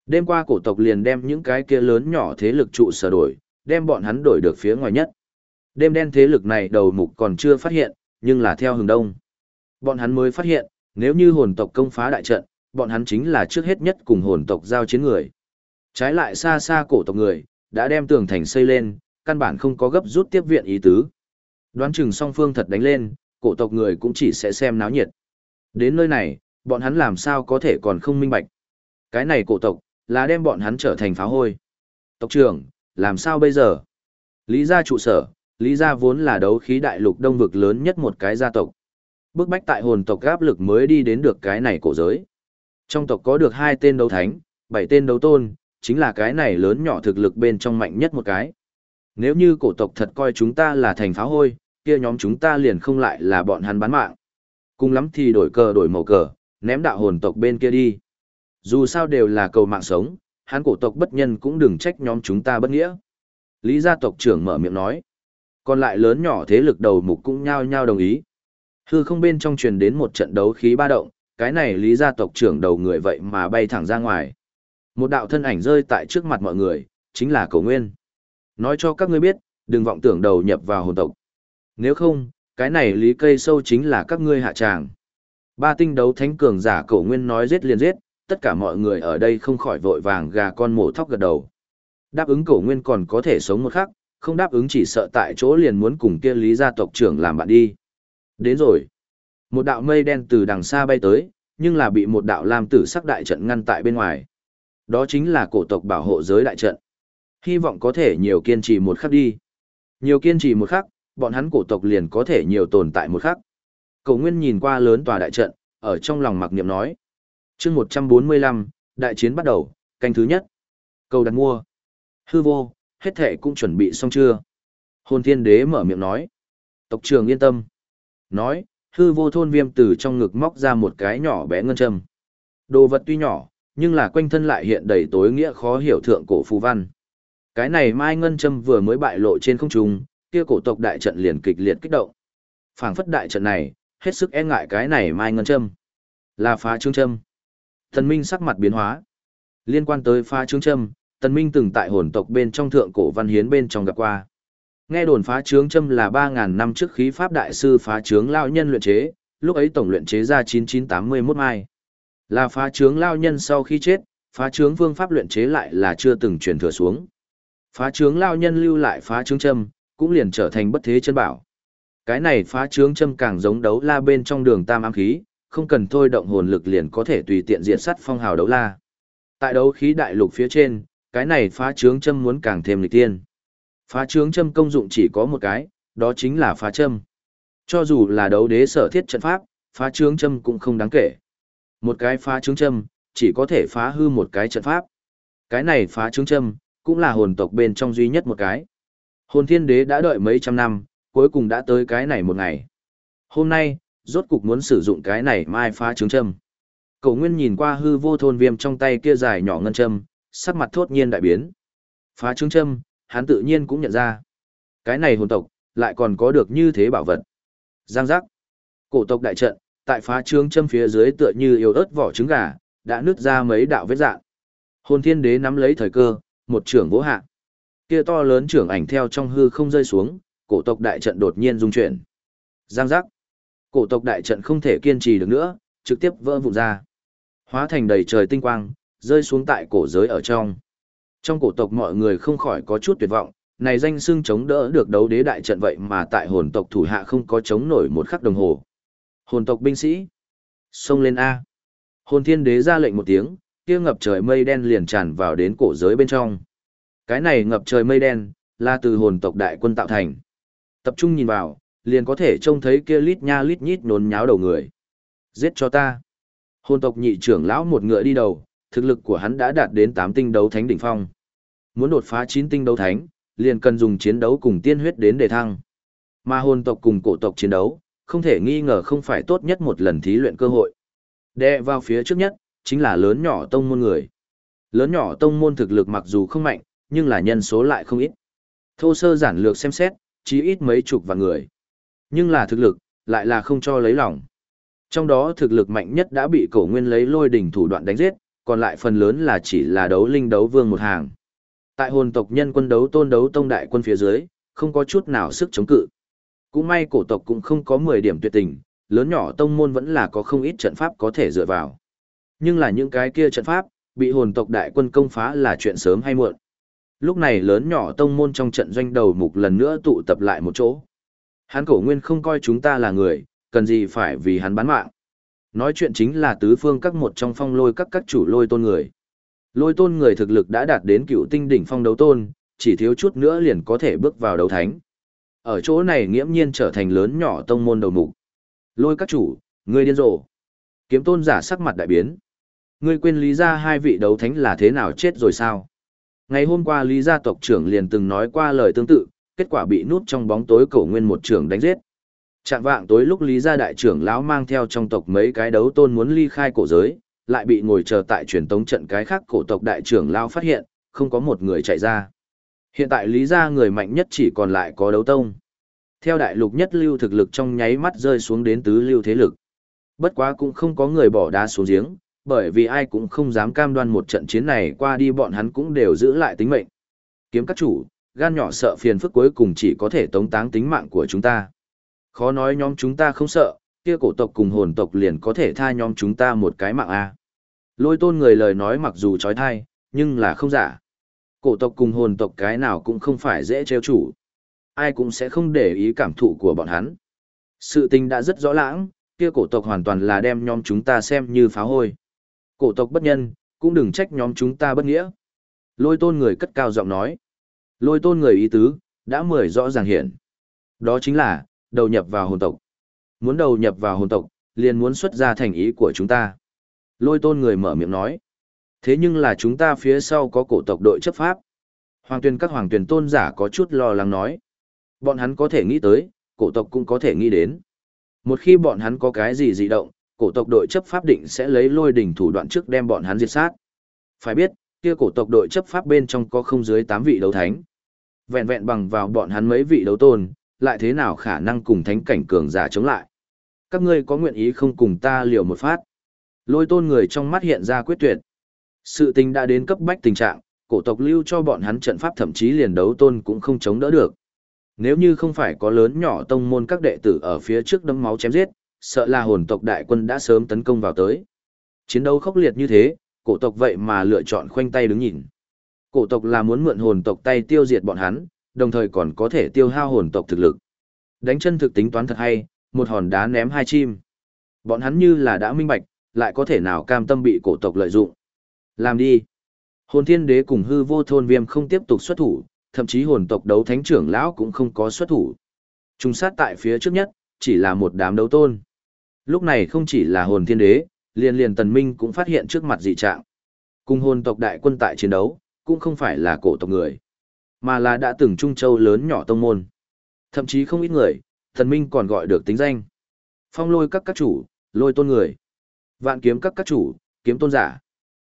Đêm qua cổ tộc liền đem những cái kia lớn nhỏ thế lực trụ sở đổi, đem bọn hắn đổi được phía ngoài nhất. Đêm đen thế lực này đầu mục còn chưa phát hiện, nhưng là theo hướng đông. Bọn hắn mới phát hiện, nếu như hồn tộc công phá đại trận, bọn hắn chính là trước hết nhất cùng hồn tộc giao chiến người. Trái lại xa xa cổ tộc người, đã đem tường thành xây lên, căn bản không có gấp rút tiếp viện ý tứ. Đoán chừng song phương thật đánh lên, cổ tộc người cũng chỉ sẽ xem náo nhiệt. Đến nơi này, bọn hắn làm sao có thể còn không minh bạch. Cái này cổ tộc, là đem bọn hắn trở thành pháo hôi. Tộc trưởng, làm sao bây giờ? Lý gia trụ sở, Lý gia vốn là đấu khí đại lục đông vực lớn nhất một cái gia tộc. Bước bách tại hồn tộc áp lực mới đi đến được cái này cổ giới. Trong tộc có được hai tên đấu thánh, bảy tên đấu tôn, chính là cái này lớn nhỏ thực lực bên trong mạnh nhất một cái. Nếu như cổ tộc thật coi chúng ta là thành pháo hôi, kia nhóm chúng ta liền không lại là bọn hắn bán mạng. Cùng lắm thì đổi cờ đổi màu cờ, ném đạo hồn tộc bên kia đi. Dù sao đều là cầu mạng sống, hắn cổ tộc bất nhân cũng đừng trách nhóm chúng ta bất nghĩa. Lý gia tộc trưởng mở miệng nói. Còn lại lớn nhỏ thế lực đầu mục cũng nhao nhao đồng ý. Hư không bên trong truyền đến một trận đấu khí ba động, cái này lý gia tộc trưởng đầu người vậy mà bay thẳng ra ngoài. Một đạo thân ảnh rơi tại trước mặt mọi người, chính là cầu nguyên. Nói cho các ngươi biết, đừng vọng tưởng đầu nhập vào hồn tộc. Nếu không, cái này lý cây sâu chính là các ngươi hạ tràng. Ba tinh đấu thánh cường giả cổ nguyên nói giết liền giết, tất cả mọi người ở đây không khỏi vội vàng gà con mổ thóc gật đầu. Đáp ứng cổ nguyên còn có thể sống một khắc, không đáp ứng chỉ sợ tại chỗ liền muốn cùng kia lý gia tộc trưởng làm bạn đi. Đến rồi. Một đạo mây đen từ đằng xa bay tới, nhưng là bị một đạo lam tử sắc đại trận ngăn tại bên ngoài. Đó chính là cổ tộc bảo hộ giới đại trận. Hy vọng có thể nhiều kiên trì một khắc đi. Nhiều kiên trì một khắc, bọn hắn cổ tộc liền có thể nhiều tồn tại một khắc. Cầu Nguyên nhìn qua lớn tòa đại trận, ở trong lòng mặc niệm nói. chương 145, đại chiến bắt đầu, canh thứ nhất. Cầu đặt mua. Hư vô, hết thể cũng chuẩn bị xong chưa? Hồn thiên đế mở miệng nói. Tộc trưởng yên tâm. Nói, hư vô thôn viêm từ trong ngực móc ra một cái nhỏ bé ngân châm. Đồ vật tuy nhỏ, nhưng là quanh thân lại hiện đầy tối nghĩa khó hiểu thượng cổ phù văn. Cái này mai ngân châm vừa mới bại lộ trên không trung, kia cổ tộc đại trận liền kịch liệt kích động. Phảng phất đại trận này, hết sức e ngại cái này mai ngân châm. Là phá trương châm. Thần Minh sắc mặt biến hóa. Liên quan tới phá trương châm, Tần Minh từng tại hồn tộc bên trong thượng cổ văn hiến bên trong gặp qua. Nghe đồn phá trướng châm là 3.000 năm trước khí pháp đại sư phá trướng lao nhân luyện chế, lúc ấy tổng luyện chế ra 9981 mai. Là phá trướng lao nhân sau khi chết, phá trướng phương pháp luyện chế lại là chưa từng truyền thừa xuống. Phá trướng lao nhân lưu lại phá trướng châm, cũng liền trở thành bất thế chân bảo. Cái này phá trướng châm càng giống đấu la bên trong đường tam ám khí, không cần thôi động hồn lực liền có thể tùy tiện diệt sát phong hào đấu la. Tại đấu khí đại lục phía trên, cái này phá trướng châm muốn càng thêm lịch tiên. Phá trướng châm công dụng chỉ có một cái, đó chính là phá châm. Cho dù là đấu đế sở thiết trận pháp, phá trướng châm cũng không đáng kể. Một cái phá trướng châm, chỉ có thể phá hư một cái trận pháp. Cái này phá trướng châm, cũng là hồn tộc bên trong duy nhất một cái. Hồn thiên đế đã đợi mấy trăm năm, cuối cùng đã tới cái này một ngày. Hôm nay, rốt cục muốn sử dụng cái này mai phá trứng châm. Cổ nguyên nhìn qua hư vô thôn viêm trong tay kia dài nhỏ ngân châm, sắc mặt thốt nhiên đại biến. Phá trứng châm, hắn tự nhiên cũng nhận ra. Cái này hồn tộc, lại còn có được như thế bảo vật. Giang giác. Cổ tộc đại trận, tại phá trướng châm phía dưới tựa như yêu ớt vỏ trứng gà, đã nứt ra mấy đạo vết dạng. Hồn thiên đế nắm lấy thời cơ, một trưởng vỗ hạ. Kia to lớn trưởng ảnh theo trong hư không rơi xuống, cổ tộc đại trận đột nhiên rung chuyển. Giang giác. Cổ tộc đại trận không thể kiên trì được nữa, trực tiếp vỡ vụn ra. Hóa thành đầy trời tinh quang, rơi xuống tại cổ giới ở trong. Trong cổ tộc mọi người không khỏi có chút tuyệt vọng, này danh xưng chống đỡ được đấu đế đại trận vậy mà tại hồn tộc thủ hạ không có chống nổi một khắc đồng hồ. Hồn tộc binh sĩ, xông lên A. Hồn thiên đế ra lệnh một tiếng, kia ngập trời mây đen liền tràn vào đến cổ giới bên trong. Cái này ngập trời mây đen, là từ hồn tộc đại quân tạo thành. Tập trung nhìn vào, liền có thể trông thấy kia lít nha lít nhít nôn nháo đầu người. Giết cho ta. Hồn tộc nhị trưởng lão một ngựa đi đầu, thực lực của hắn đã đạt đến 8 tinh đấu thánh đỉnh phong. Muốn đột phá 9 tinh đấu thánh, liền cần dùng chiến đấu cùng tiên huyết đến để thăng. Mà hồn tộc cùng cổ tộc chiến đấu, không thể nghi ngờ không phải tốt nhất một lần thí luyện cơ hội. Đệ vào phía trước nhất, chính là lớn nhỏ tông môn người. Lớn nhỏ tông môn thực lực mặc dù không mạnh, nhưng là nhân số lại không ít. Thô sơ giản lược xem xét, chỉ ít mấy chục vạn người. Nhưng là thực lực, lại là không cho lấy lòng. Trong đó thực lực mạnh nhất đã bị cổ nguyên lấy lôi đỉnh thủ đoạn đánh giết, còn lại phần lớn là chỉ là đấu linh đấu vương một hàng. Tại hồn tộc nhân quân đấu tôn đấu tông đại quân phía dưới, không có chút nào sức chống cự. Cũng may cổ tộc cũng không có 10 điểm tuyệt tình, lớn nhỏ tông môn vẫn là có không ít trận pháp có thể dựa vào. Nhưng là những cái kia trận pháp, bị hồn tộc đại quân công phá là chuyện sớm hay muộn. Lúc này lớn nhỏ tông môn trong trận doanh đầu mục lần nữa tụ tập lại một chỗ. Hắn cổ nguyên không coi chúng ta là người, cần gì phải vì hắn bán mạng. Nói chuyện chính là tứ phương các một trong phong lôi các các chủ lôi tôn người. Lôi tôn người thực lực đã đạt đến cựu tinh đỉnh phong đấu tôn, chỉ thiếu chút nữa liền có thể bước vào đấu thánh. Ở chỗ này nghiễm nhiên trở thành lớn nhỏ tông môn đầu mục. Lôi các chủ, ngươi điên rồ. Kiếm tôn giả sắc mặt đại biến. Ngươi quên lý ra hai vị đấu thánh là thế nào chết rồi sao? Ngày hôm qua lý gia tộc trưởng liền từng nói qua lời tương tự, kết quả bị nút trong bóng tối cổ nguyên một trưởng đánh giết. Trạng vạng tối lúc Lý gia đại trưởng lão mang theo trong tộc mấy cái đấu tôn muốn ly khai cổ giới, lại bị ngồi chờ tại truyền tống trận cái khác cổ tộc đại trưởng lão phát hiện, không có một người chạy ra. Hiện tại Lý gia người mạnh nhất chỉ còn lại có đấu tông. Theo đại lục nhất lưu thực lực trong nháy mắt rơi xuống đến tứ lưu thế lực. Bất quá cũng không có người bỏ đá xuống giếng, bởi vì ai cũng không dám cam đoan một trận chiến này qua đi bọn hắn cũng đều giữ lại tính mệnh. Kiếm các chủ, gan nhỏ sợ phiền phức cuối cùng chỉ có thể tống táng tính mạng của chúng ta. Khó nói nhóm chúng ta không sợ, kia cổ tộc cùng hồn tộc liền có thể tha nhóm chúng ta một cái mạng A. Lôi tôn người lời nói mặc dù trói thai, nhưng là không giả. Cổ tộc cùng hồn tộc cái nào cũng không phải dễ trêu chủ. Ai cũng sẽ không để ý cảm thụ của bọn hắn. Sự tình đã rất rõ lãng, kia cổ tộc hoàn toàn là đem nhóm chúng ta xem như phá hôi. Cổ tộc bất nhân, cũng đừng trách nhóm chúng ta bất nghĩa. Lôi tôn người cất cao giọng nói. Lôi tôn người ý tứ, đã mười rõ ràng hiện. Đó chính là, đầu nhập vào hồn tộc. Muốn đầu nhập vào hồn tộc, liền muốn xuất ra thành ý của chúng ta. Lôi tôn người mở miệng nói. Thế nhưng là chúng ta phía sau có cổ tộc đội chấp pháp. Hoàng tuyên các hoàng tuyên tôn giả có chút lo lắng nói. Bọn hắn có thể nghĩ tới, cổ tộc cũng có thể nghĩ đến. Một khi bọn hắn có cái gì dị động, cổ tộc đội chấp pháp định sẽ lấy lôi đỉnh thủ đoạn trước đem bọn hắn diệt sát. Phải biết, kia cổ tộc đội chấp pháp bên trong có không dưới 8 vị đấu thánh. Vẹn vẹn bằng vào bọn hắn mấy vị đấu tôn, lại thế nào khả năng cùng thánh cảnh cường giả chống lại. Các ngươi có nguyện ý không cùng ta liều một phát. Lôi tôn người trong mắt hiện ra quyết tuyệt. Sự tình đã đến cấp bách tình trạng, cổ tộc lưu cho bọn hắn trận pháp thậm chí liền đấu tôn cũng không chống đỡ được. Nếu như không phải có lớn nhỏ tông môn các đệ tử ở phía trước đấm máu chém giết, sợ là hồn tộc đại quân đã sớm tấn công vào tới. Chiến đấu khốc liệt như thế, cổ tộc vậy mà lựa chọn khoanh tay đứng nhìn. Cổ tộc là muốn mượn hồn tộc tay tiêu diệt bọn hắn, đồng thời còn có thể tiêu hao hồn tộc thực lực. Đánh chân thực tính toán thật hay, một hòn đá ném hai chim. Bọn hắn như là đã minh bạch, lại có thể nào cam tâm bị cổ tộc lợi dụng. Làm đi. Hồn thiên đế cùng hư vô thôn viêm không tiếp tục xuất thủ, thậm chí hồn tộc đấu thánh trưởng lão cũng không có xuất thủ. Trung sát tại phía trước nhất, chỉ là một đám đấu tôn. Lúc này không chỉ là hồn thiên đế, liền liền tần minh cũng phát hiện trước mặt dị trạng. Cùng hồn tộc đại quân tại chiến đấu, cũng không phải là cổ tộc người, mà là đã từng trung châu lớn nhỏ tông môn. Thậm chí không ít người, tần minh còn gọi được tính danh. Phong lôi các các chủ, lôi tôn người. Vạn kiếm các các chủ, kiếm tôn giả.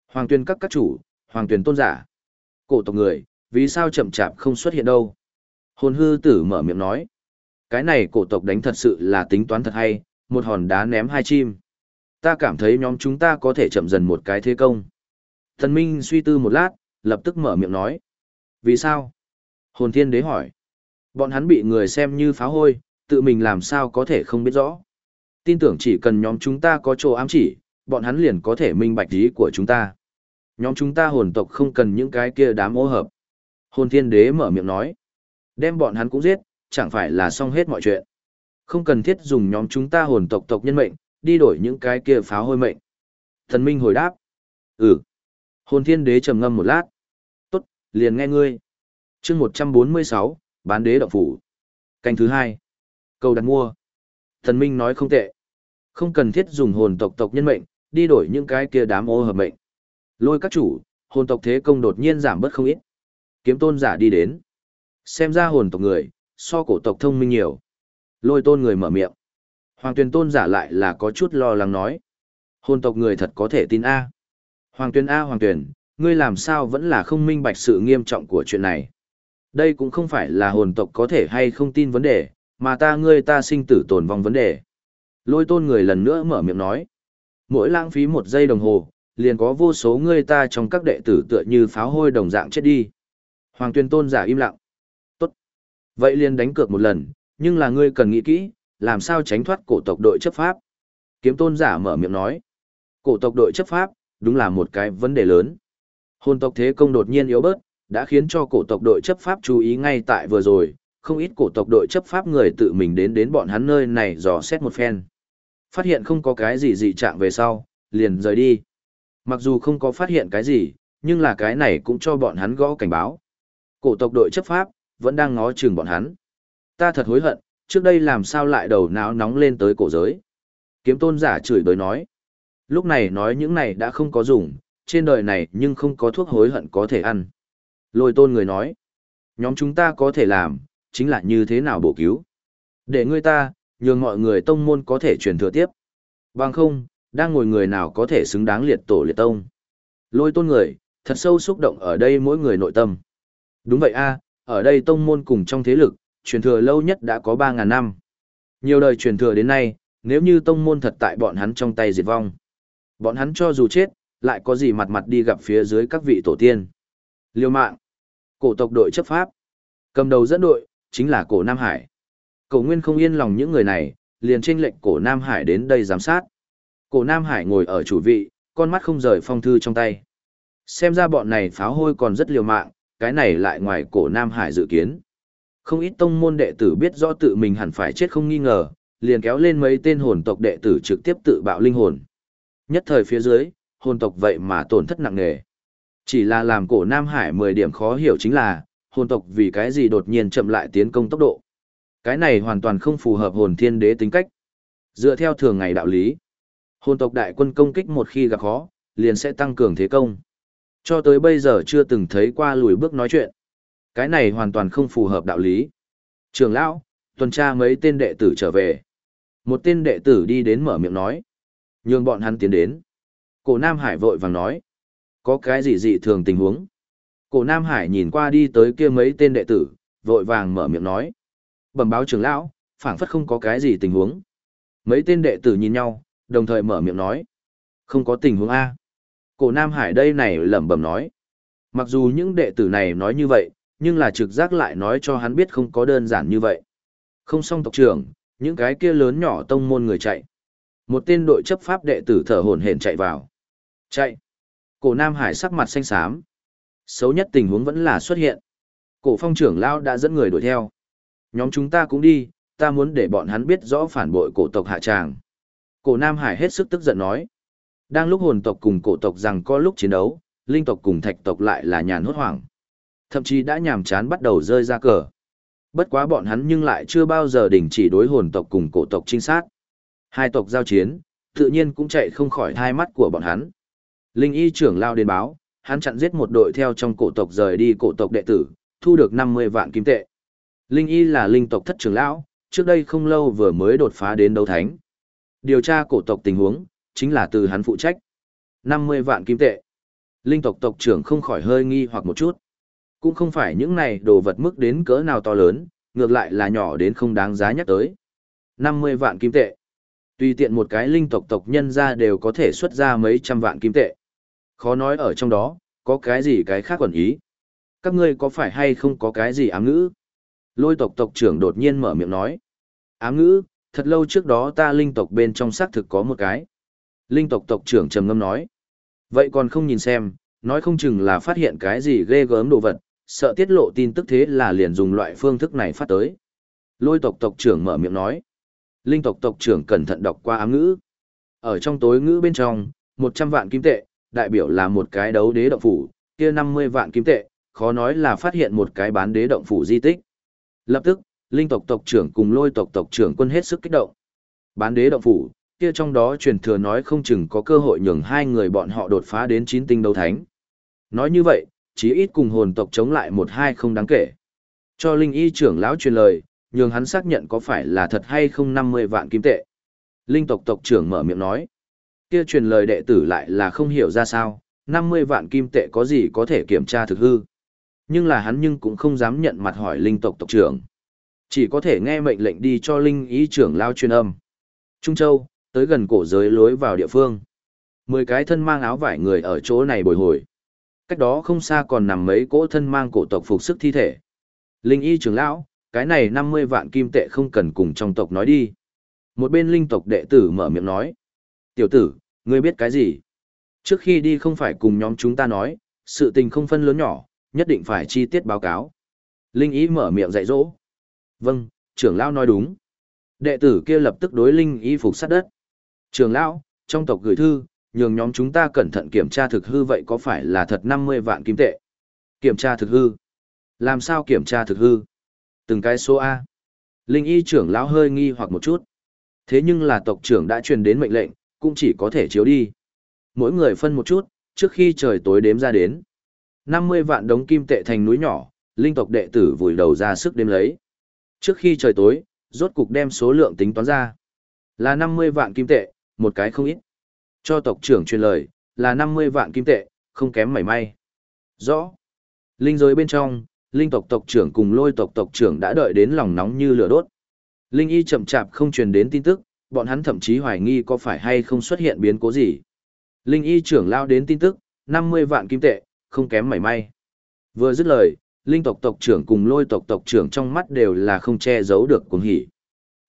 Hoàng tuyên các các chủ, hoàng tuyên tôn giả. Cổ tộc người, vì sao chậm chạp không xuất hiện đâu? Hồn hư tử mở miệng nói. Cái này cổ tộc đánh thật sự là tính toán thật hay, một hòn đá ném hai chim. Ta cảm thấy nhóm chúng ta có thể chậm dần một cái thế công. Thần Minh suy tư một lát, lập tức mở miệng nói. Vì sao? Hồn thiên đế hỏi. Bọn hắn bị người xem như phá hôi, tự mình làm sao có thể không biết rõ. Tin tưởng chỉ cần nhóm chúng ta có chỗ ám chỉ, bọn hắn liền có thể minh bạch ý của chúng ta. Nhóm chúng ta hồn tộc không cần những cái kia đám ô hợp. Hồn thiên đế mở miệng nói. Đem bọn hắn cũng giết, chẳng phải là xong hết mọi chuyện. Không cần thiết dùng nhóm chúng ta hồn tộc tộc nhân mệnh, đi đổi những cái kia pháo hôi mệnh. Thần Minh hồi đáp. Ừ. Hồn thiên đế trầm ngâm một lát. Tốt, liền nghe ngươi. chương 146, bán đế động phủ. Canh thứ hai. Câu đặt mua. Thần Minh nói không tệ. Không cần thiết dùng hồn tộc tộc nhân mệnh, đi đổi những cái kia đám ô hợp mệnh. Lôi các chủ, hồn tộc thế công đột nhiên giảm bớt không ít. Kiếm tôn giả đi đến. Xem ra hồn tộc người, so cổ tộc thông minh nhiều. Lôi tôn người mở miệng. Hoàng tuyên tôn giả lại là có chút lo lắng nói. Hồn tộc người thật có thể tin A. Hoàng tuyên A Hoàng tuyên, ngươi làm sao vẫn là không minh bạch sự nghiêm trọng của chuyện này. Đây cũng không phải là hồn tộc có thể hay không tin vấn đề, mà ta ngươi ta sinh tử tồn vong vấn đề. Lôi tôn người lần nữa mở miệng nói. Mỗi lãng phí một giây đồng hồ, liền có vô số ngươi ta trong các đệ tử tựa như pháo hôi đồng dạng chết đi. Hoàng tuyên tôn giả im lặng. Tốt. Vậy liền đánh cược một lần, nhưng là ngươi cần nghĩ kỹ, làm sao tránh thoát cổ tộc đội chấp pháp. Kiếm tôn giả mở miệng nói. Cổ tộc đội chấp pháp, đúng là một cái vấn đề lớn. Hồn tộc thế công đột nhiên yếu bớt, đã khiến cho cổ tộc đội chấp pháp chú ý ngay tại vừa rồi, không ít cổ tộc đội chấp pháp người tự mình đến đến bọn hắn nơi này dò xét một phen. Phát hiện không có cái gì dị trạng về sau, liền rời đi. Mặc dù không có phát hiện cái gì, nhưng là cái này cũng cho bọn hắn gõ cảnh báo. Cổ tộc đội chấp pháp, vẫn đang ngó chừng bọn hắn. Ta thật hối hận, trước đây làm sao lại đầu não nóng lên tới cổ giới. Kiếm tôn giả chửi bới nói. Lúc này nói những này đã không có dùng, trên đời này nhưng không có thuốc hối hận có thể ăn. Lôi tôn người nói. Nhóm chúng ta có thể làm, chính là như thế nào bổ cứu. Để ngươi ta, nhường mọi người tông môn có thể truyền thừa tiếp. Bằng không, đang ngồi người nào có thể xứng đáng liệt tổ liệt tông. Lôi tôn người, thật sâu xúc động ở đây mỗi người nội tâm. Đúng vậy a, ở đây tông môn cùng trong thế lực, truyền thừa lâu nhất đã có 3.000 năm. Nhiều đời truyền thừa đến nay, nếu như tông môn thật tại bọn hắn trong tay diệt vong. Bọn hắn cho dù chết, lại có gì mặt mặt đi gặp phía dưới các vị tổ tiên. Liêu mạng, cổ tộc đội chấp pháp, cầm đầu dẫn đội, chính là cổ Nam Hải. Cổ Nguyên không yên lòng những người này, liền tranh lệnh cổ Nam Hải đến đây giám sát. Cổ Nam Hải ngồi ở chủ vị, con mắt không rời phong thư trong tay. Xem ra bọn này pháo hôi còn rất liều mạng, cái này lại ngoài cổ Nam Hải dự kiến. Không ít tông môn đệ tử biết rõ tự mình hẳn phải chết không nghi ngờ, liền kéo lên mấy tên hồn tộc đệ tử trực tiếp tự bạo linh hồn. Nhất thời phía dưới, hồn tộc vậy mà tổn thất nặng nề. Chỉ là làm cổ Nam Hải 10 điểm khó hiểu chính là, hồn tộc vì cái gì đột nhiên chậm lại tiến công tốc độ. Cái này hoàn toàn không phù hợp hồn thiên đế tính cách. Dựa theo thường ngày đạo lý, hồn tộc đại quân công kích một khi gặp khó, liền sẽ tăng cường thế công. Cho tới bây giờ chưa từng thấy qua lùi bước nói chuyện. Cái này hoàn toàn không phù hợp đạo lý. Trường lão, tuần tra mấy tên đệ tử trở về. Một tên đệ tử đi đến mở miệng nói. Nhường bọn hắn tiến đến. Cổ Nam Hải vội vàng nói. Có cái gì dị thường tình huống? Cổ Nam Hải nhìn qua đi tới kia mấy tên đệ tử, vội vàng mở miệng nói. Bẩm báo trưởng lão, phảng phất không có cái gì tình huống. Mấy tên đệ tử nhìn nhau, đồng thời mở miệng nói. Không có tình huống A. Cổ Nam Hải đây này lẩm bẩm nói. Mặc dù những đệ tử này nói như vậy, nhưng là trực giác lại nói cho hắn biết không có đơn giản như vậy. Không xong tộc trưởng, những cái kia lớn nhỏ tông môn người chạy. Một tên đội chấp pháp đệ tử thở hổn hển chạy vào. Chạy. Cổ Nam Hải sắc mặt xanh xám. Xấu nhất tình huống vẫn là xuất hiện. Cổ phong trưởng lao đã dẫn người đuổi theo. Nhóm chúng ta cũng đi, ta muốn để bọn hắn biết rõ phản bội cổ tộc hạ tràng. Cổ Nam Hải hết sức tức giận nói. Đang lúc hồn tộc cùng cổ tộc rằng có lúc chiến đấu, linh tộc cùng thạch tộc lại là nhàn hốt hoảng. Thậm chí đã nhàm chán bắt đầu rơi ra cờ. Bất quá bọn hắn nhưng lại chưa bao giờ đình chỉ đối hồn tộc cùng cổ tộc trinh sát. Hai tộc giao chiến, tự nhiên cũng chạy không khỏi hai mắt của bọn hắn. Linh y trưởng lao đến báo, hắn chặn giết một đội theo trong cổ tộc rời đi cổ tộc đệ tử, thu được 50 vạn kim tệ. Linh y là linh tộc thất trưởng lão, trước đây không lâu vừa mới đột phá đến đấu thánh. Điều tra cổ tộc tình huống, chính là từ hắn phụ trách. 50 vạn kim tệ. Linh tộc tộc trưởng không khỏi hơi nghi hoặc một chút. Cũng không phải những này đồ vật mức đến cỡ nào to lớn, ngược lại là nhỏ đến không đáng giá nhắc tới. 50 vạn kim tệ. Tùy tiện một cái linh tộc tộc nhân ra đều có thể xuất ra mấy trăm vạn kim tệ. Khó nói ở trong đó, có cái gì cái khác quẩn ý. Các ngươi có phải hay không có cái gì ám ngữ? Lôi tộc tộc trưởng đột nhiên mở miệng nói. Ám ngữ, thật lâu trước đó ta linh tộc bên trong xác thực có một cái. Linh tộc tộc trưởng trầm ngâm nói. Vậy còn không nhìn xem, nói không chừng là phát hiện cái gì ghê gớm đồ vật, sợ tiết lộ tin tức thế là liền dùng loại phương thức này phát tới. Lôi tộc tộc trưởng mở miệng nói. Linh tộc tộc trưởng cẩn thận đọc qua ám ngữ. Ở trong tối ngữ bên trong, 100 vạn kim tệ, đại biểu là một cái đấu đế động phủ, kia 50 vạn kim tệ, khó nói là phát hiện một cái bán đế động phủ di tích. Lập tức, linh tộc tộc trưởng cùng lôi tộc tộc trưởng quân hết sức kích động. Bán đế động phủ, kia trong đó truyền thừa nói không chừng có cơ hội nhường hai người bọn họ đột phá đến chín tinh đấu thánh. Nói như vậy, chí ít cùng hồn tộc chống lại một hai không đáng kể. Cho linh y trưởng lão truyền lời, nhường hắn xác nhận có phải là thật hay không 50 vạn kim tệ. Linh tộc tộc trưởng mở miệng nói. Kia truyền lời đệ tử lại là không hiểu ra sao, 50 vạn kim tệ có gì có thể kiểm tra thực hư. Nhưng là hắn nhưng cũng không dám nhận mặt hỏi linh tộc tộc trưởng. Chỉ có thể nghe mệnh lệnh đi cho linh ý trưởng lao truyền âm. Trung Châu, tới gần cổ giới lối vào địa phương. Mười cái thân mang áo vải người ở chỗ này bồi hồi. Cách đó không xa còn nằm mấy cỗ thân mang cổ tộc phục sức thi thể. Linh y trưởng lão, cái này 50 vạn kim tệ không cần cùng trong tộc nói đi. Một bên linh tộc đệ tử mở miệng nói. Tiểu tử, ngươi biết cái gì? Trước khi đi không phải cùng nhóm chúng ta nói, sự tình không phân lớn nhỏ, nhất định phải chi tiết báo cáo. Linh ý mở miệng dạy dỗ. Vâng, trưởng lão nói đúng. Đệ tử kia lập tức đối linh y phục sát đất. Trưởng lão, trong tộc gửi thư, nhường nhóm chúng ta cẩn thận kiểm tra thực hư vậy có phải là thật 50 vạn kim tệ? Kiểm tra thực hư. Làm sao kiểm tra thực hư? Từng cái số A. Linh y trưởng lão hơi nghi hoặc một chút. Thế nhưng là tộc trưởng đã truyền đến mệnh lệnh, cũng chỉ có thể chiếu đi. Mỗi người phân một chút, trước khi trời tối đếm ra đến. 50 vạn đống kim tệ thành núi nhỏ, linh tộc đệ tử vùi đầu ra sức đếm lấy. Trước khi trời tối, rốt cục đem số lượng tính toán ra. Là 50 vạn kim tệ, một cái không ít. Cho tộc trưởng truyền lời, là 50 vạn kim tệ, không kém mảy may. Rõ. Linh giới bên trong, linh tộc tộc trưởng cùng lôi tộc tộc trưởng đã đợi đến lòng nóng như lửa đốt. Linh y chậm chạp không truyền đến tin tức, bọn hắn thậm chí hoài nghi có phải hay không xuất hiện biến cố gì. Linh y trưởng lao đến tin tức, 50 vạn kim tệ, không kém mảy may. Vừa dứt lời, linh tộc tộc trưởng cùng lôi tộc tộc trưởng trong mắt đều là không che giấu được cuồng hỉ.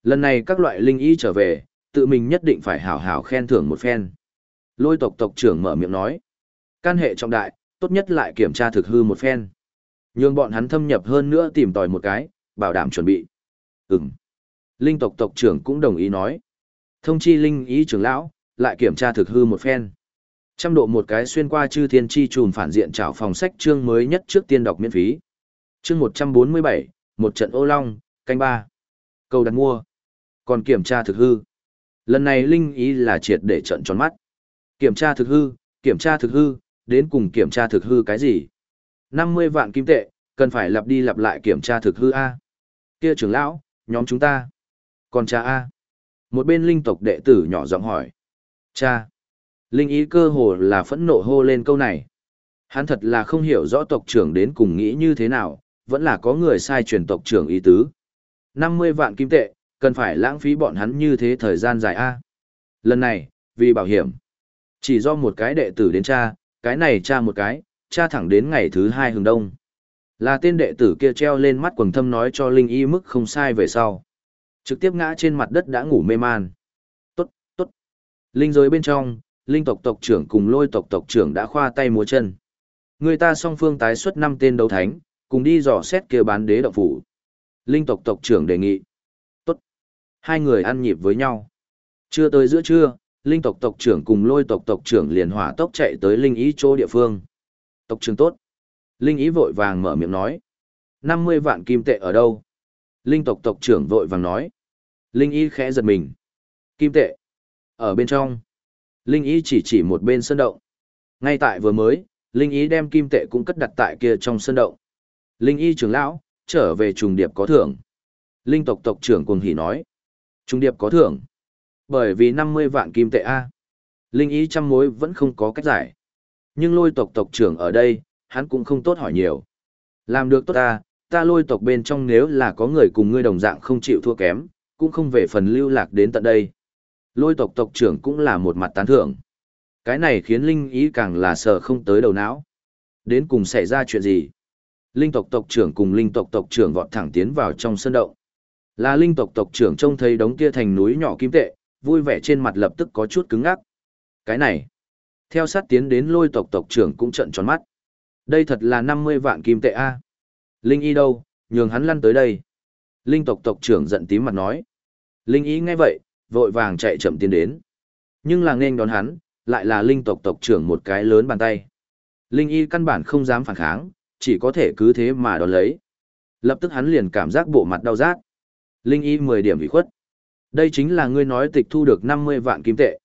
Lần này các loại linh y trở về, tự mình nhất định phải hảo hảo khen thưởng một phen. Lôi tộc tộc trưởng mở miệng nói. Can hệ trọng đại, tốt nhất lại kiểm tra thực hư một phen. Nhưng bọn hắn thâm nhập hơn nữa tìm tòi một cái, bảo đảm chuẩn bị. Ừm. Linh tộc tộc trưởng cũng đồng ý nói. Thông chi linh ý trưởng lão, lại kiểm tra thực hư một phen. Trăm độ một cái xuyên qua chư thiên chi trùm phản diện trảo phòng sách chương mới nhất trước tiên đọc miễn phí. Chương 147, một trận ô long, canh ba. Câu đặt mua. Còn kiểm tra thực hư. Lần này linh ý là triệt để trận tròn mắt. Kiểm tra thực hư, kiểm tra thực hư, đến cùng kiểm tra thực hư cái gì? 50 vạn kim tệ, cần phải lặp đi lặp lại kiểm tra thực hư A. Kia trưởng lão, nhóm chúng ta. Còn cha A. Một bên linh tộc đệ tử nhỏ giọng hỏi. Cha. Linh ý cơ hồ là phẫn nộ hô lên câu này. Hắn thật là không hiểu rõ tộc trưởng đến cùng nghĩ như thế nào, vẫn là có người sai truyền tộc trưởng ý tứ. 50 vạn kim tệ, cần phải lãng phí bọn hắn như thế thời gian dài A. Lần này, vì bảo hiểm, chỉ do một cái đệ tử đến cha, cái này cha một cái, cha thẳng đến ngày thứ hai hừng đông. Là tên đệ tử kia treo lên mắt quần thâm nói cho Linh Y mức không sai về sau. Trực tiếp ngã trên mặt đất đã ngủ mê man. Tốt, tốt. Linh giới bên trong, Linh tộc tộc trưởng cùng lôi tộc tộc trưởng đã khoa tay múa chân. Người ta song phương tái xuất năm tên đấu thánh, cùng đi dò xét kia bán đế động phủ. Linh tộc tộc trưởng đề nghị. Tốt. Hai người ăn nhịp với nhau. Chưa tới giữa trưa, linh tộc tộc trưởng cùng lôi tộc tộc trưởng liền hỏa tốc chạy tới linh ý chỗ địa phương. Tộc trưởng tốt. Linh ý vội vàng mở miệng nói. 50 vạn kim tệ ở đâu? Linh tộc tộc trưởng vội vàng nói. Linh ý khẽ giật mình. Kim tệ. Ở bên trong. Linh ý chỉ chỉ một bên sân động. Ngay tại vừa mới, Linh ý đem kim tệ cũng cất đặt tại kia trong sân động. Linh y trưởng lão, trở về trùng điệp có thưởng. Linh tộc tộc trưởng cuồng hỉ nói. Trùng điệp có thưởng. Bởi vì 50 vạn kim tệ A. Linh ý trăm mối vẫn không có cách giải. Nhưng lôi tộc tộc trưởng ở đây, hắn cũng không tốt hỏi nhiều. Làm được tốt ta, ta lôi tộc bên trong nếu là có người cùng ngươi đồng dạng không chịu thua kém, cũng không về phần lưu lạc đến tận đây. Lôi tộc tộc trưởng cũng là một mặt tán thưởng. Cái này khiến Linh ý càng là sợ không tới đầu não. Đến cùng xảy ra chuyện gì? Linh tộc tộc trưởng cùng linh tộc tộc trưởng vọt thẳng tiến vào trong sân động. Là linh tộc tộc trưởng trông thấy đống kia thành núi nhỏ kim tệ, vui vẻ trên mặt lập tức có chút cứng ngắc. Cái này, theo sát tiến đến lôi tộc tộc trưởng cũng trận tròn mắt. Đây thật là 50 vạn kim tệ a. Linh y đâu, nhường hắn lăn tới đây. Linh tộc tộc trưởng giận tím mặt nói. Linh y nghe vậy, vội vàng chạy chậm tiến đến. Nhưng là nên đón hắn, lại là linh tộc tộc trưởng một cái lớn bàn tay. Linh y căn bản không dám phản kháng, chỉ có thể cứ thế mà đón lấy. Lập tức hắn liền cảm giác bộ mặt đau rát. Linh y 10 điểm bị khuất. Đây chính là ngươi nói tịch thu được 50 vạn kim tệ.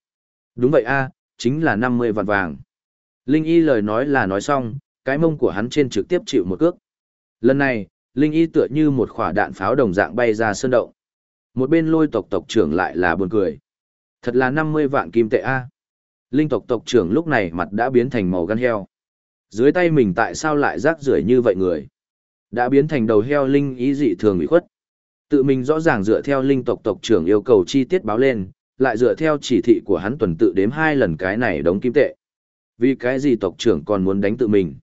Đúng vậy a, chính là 50 vạn vàng. Linh y lời nói là nói xong, cái mông của hắn trên trực tiếp chịu một cước. Lần này, Linh y tựa như một quả đạn pháo đồng dạng bay ra sơn động. Một bên lôi tộc tộc trưởng lại là buồn cười. Thật là 50 vạn kim tệ a. Linh tộc tộc trưởng lúc này mặt đã biến thành màu gan heo. Dưới tay mình tại sao lại rác rưởi như vậy người? Đã biến thành đầu heo linh Y dị thường ủy khuất. Tự mình rõ ràng dựa theo linh tộc tộc trưởng yêu cầu chi tiết báo lên, lại dựa theo chỉ thị của hắn tuần tự đếm hai lần cái này đóng kim tệ. Vì cái gì tộc trưởng còn muốn đánh tự mình?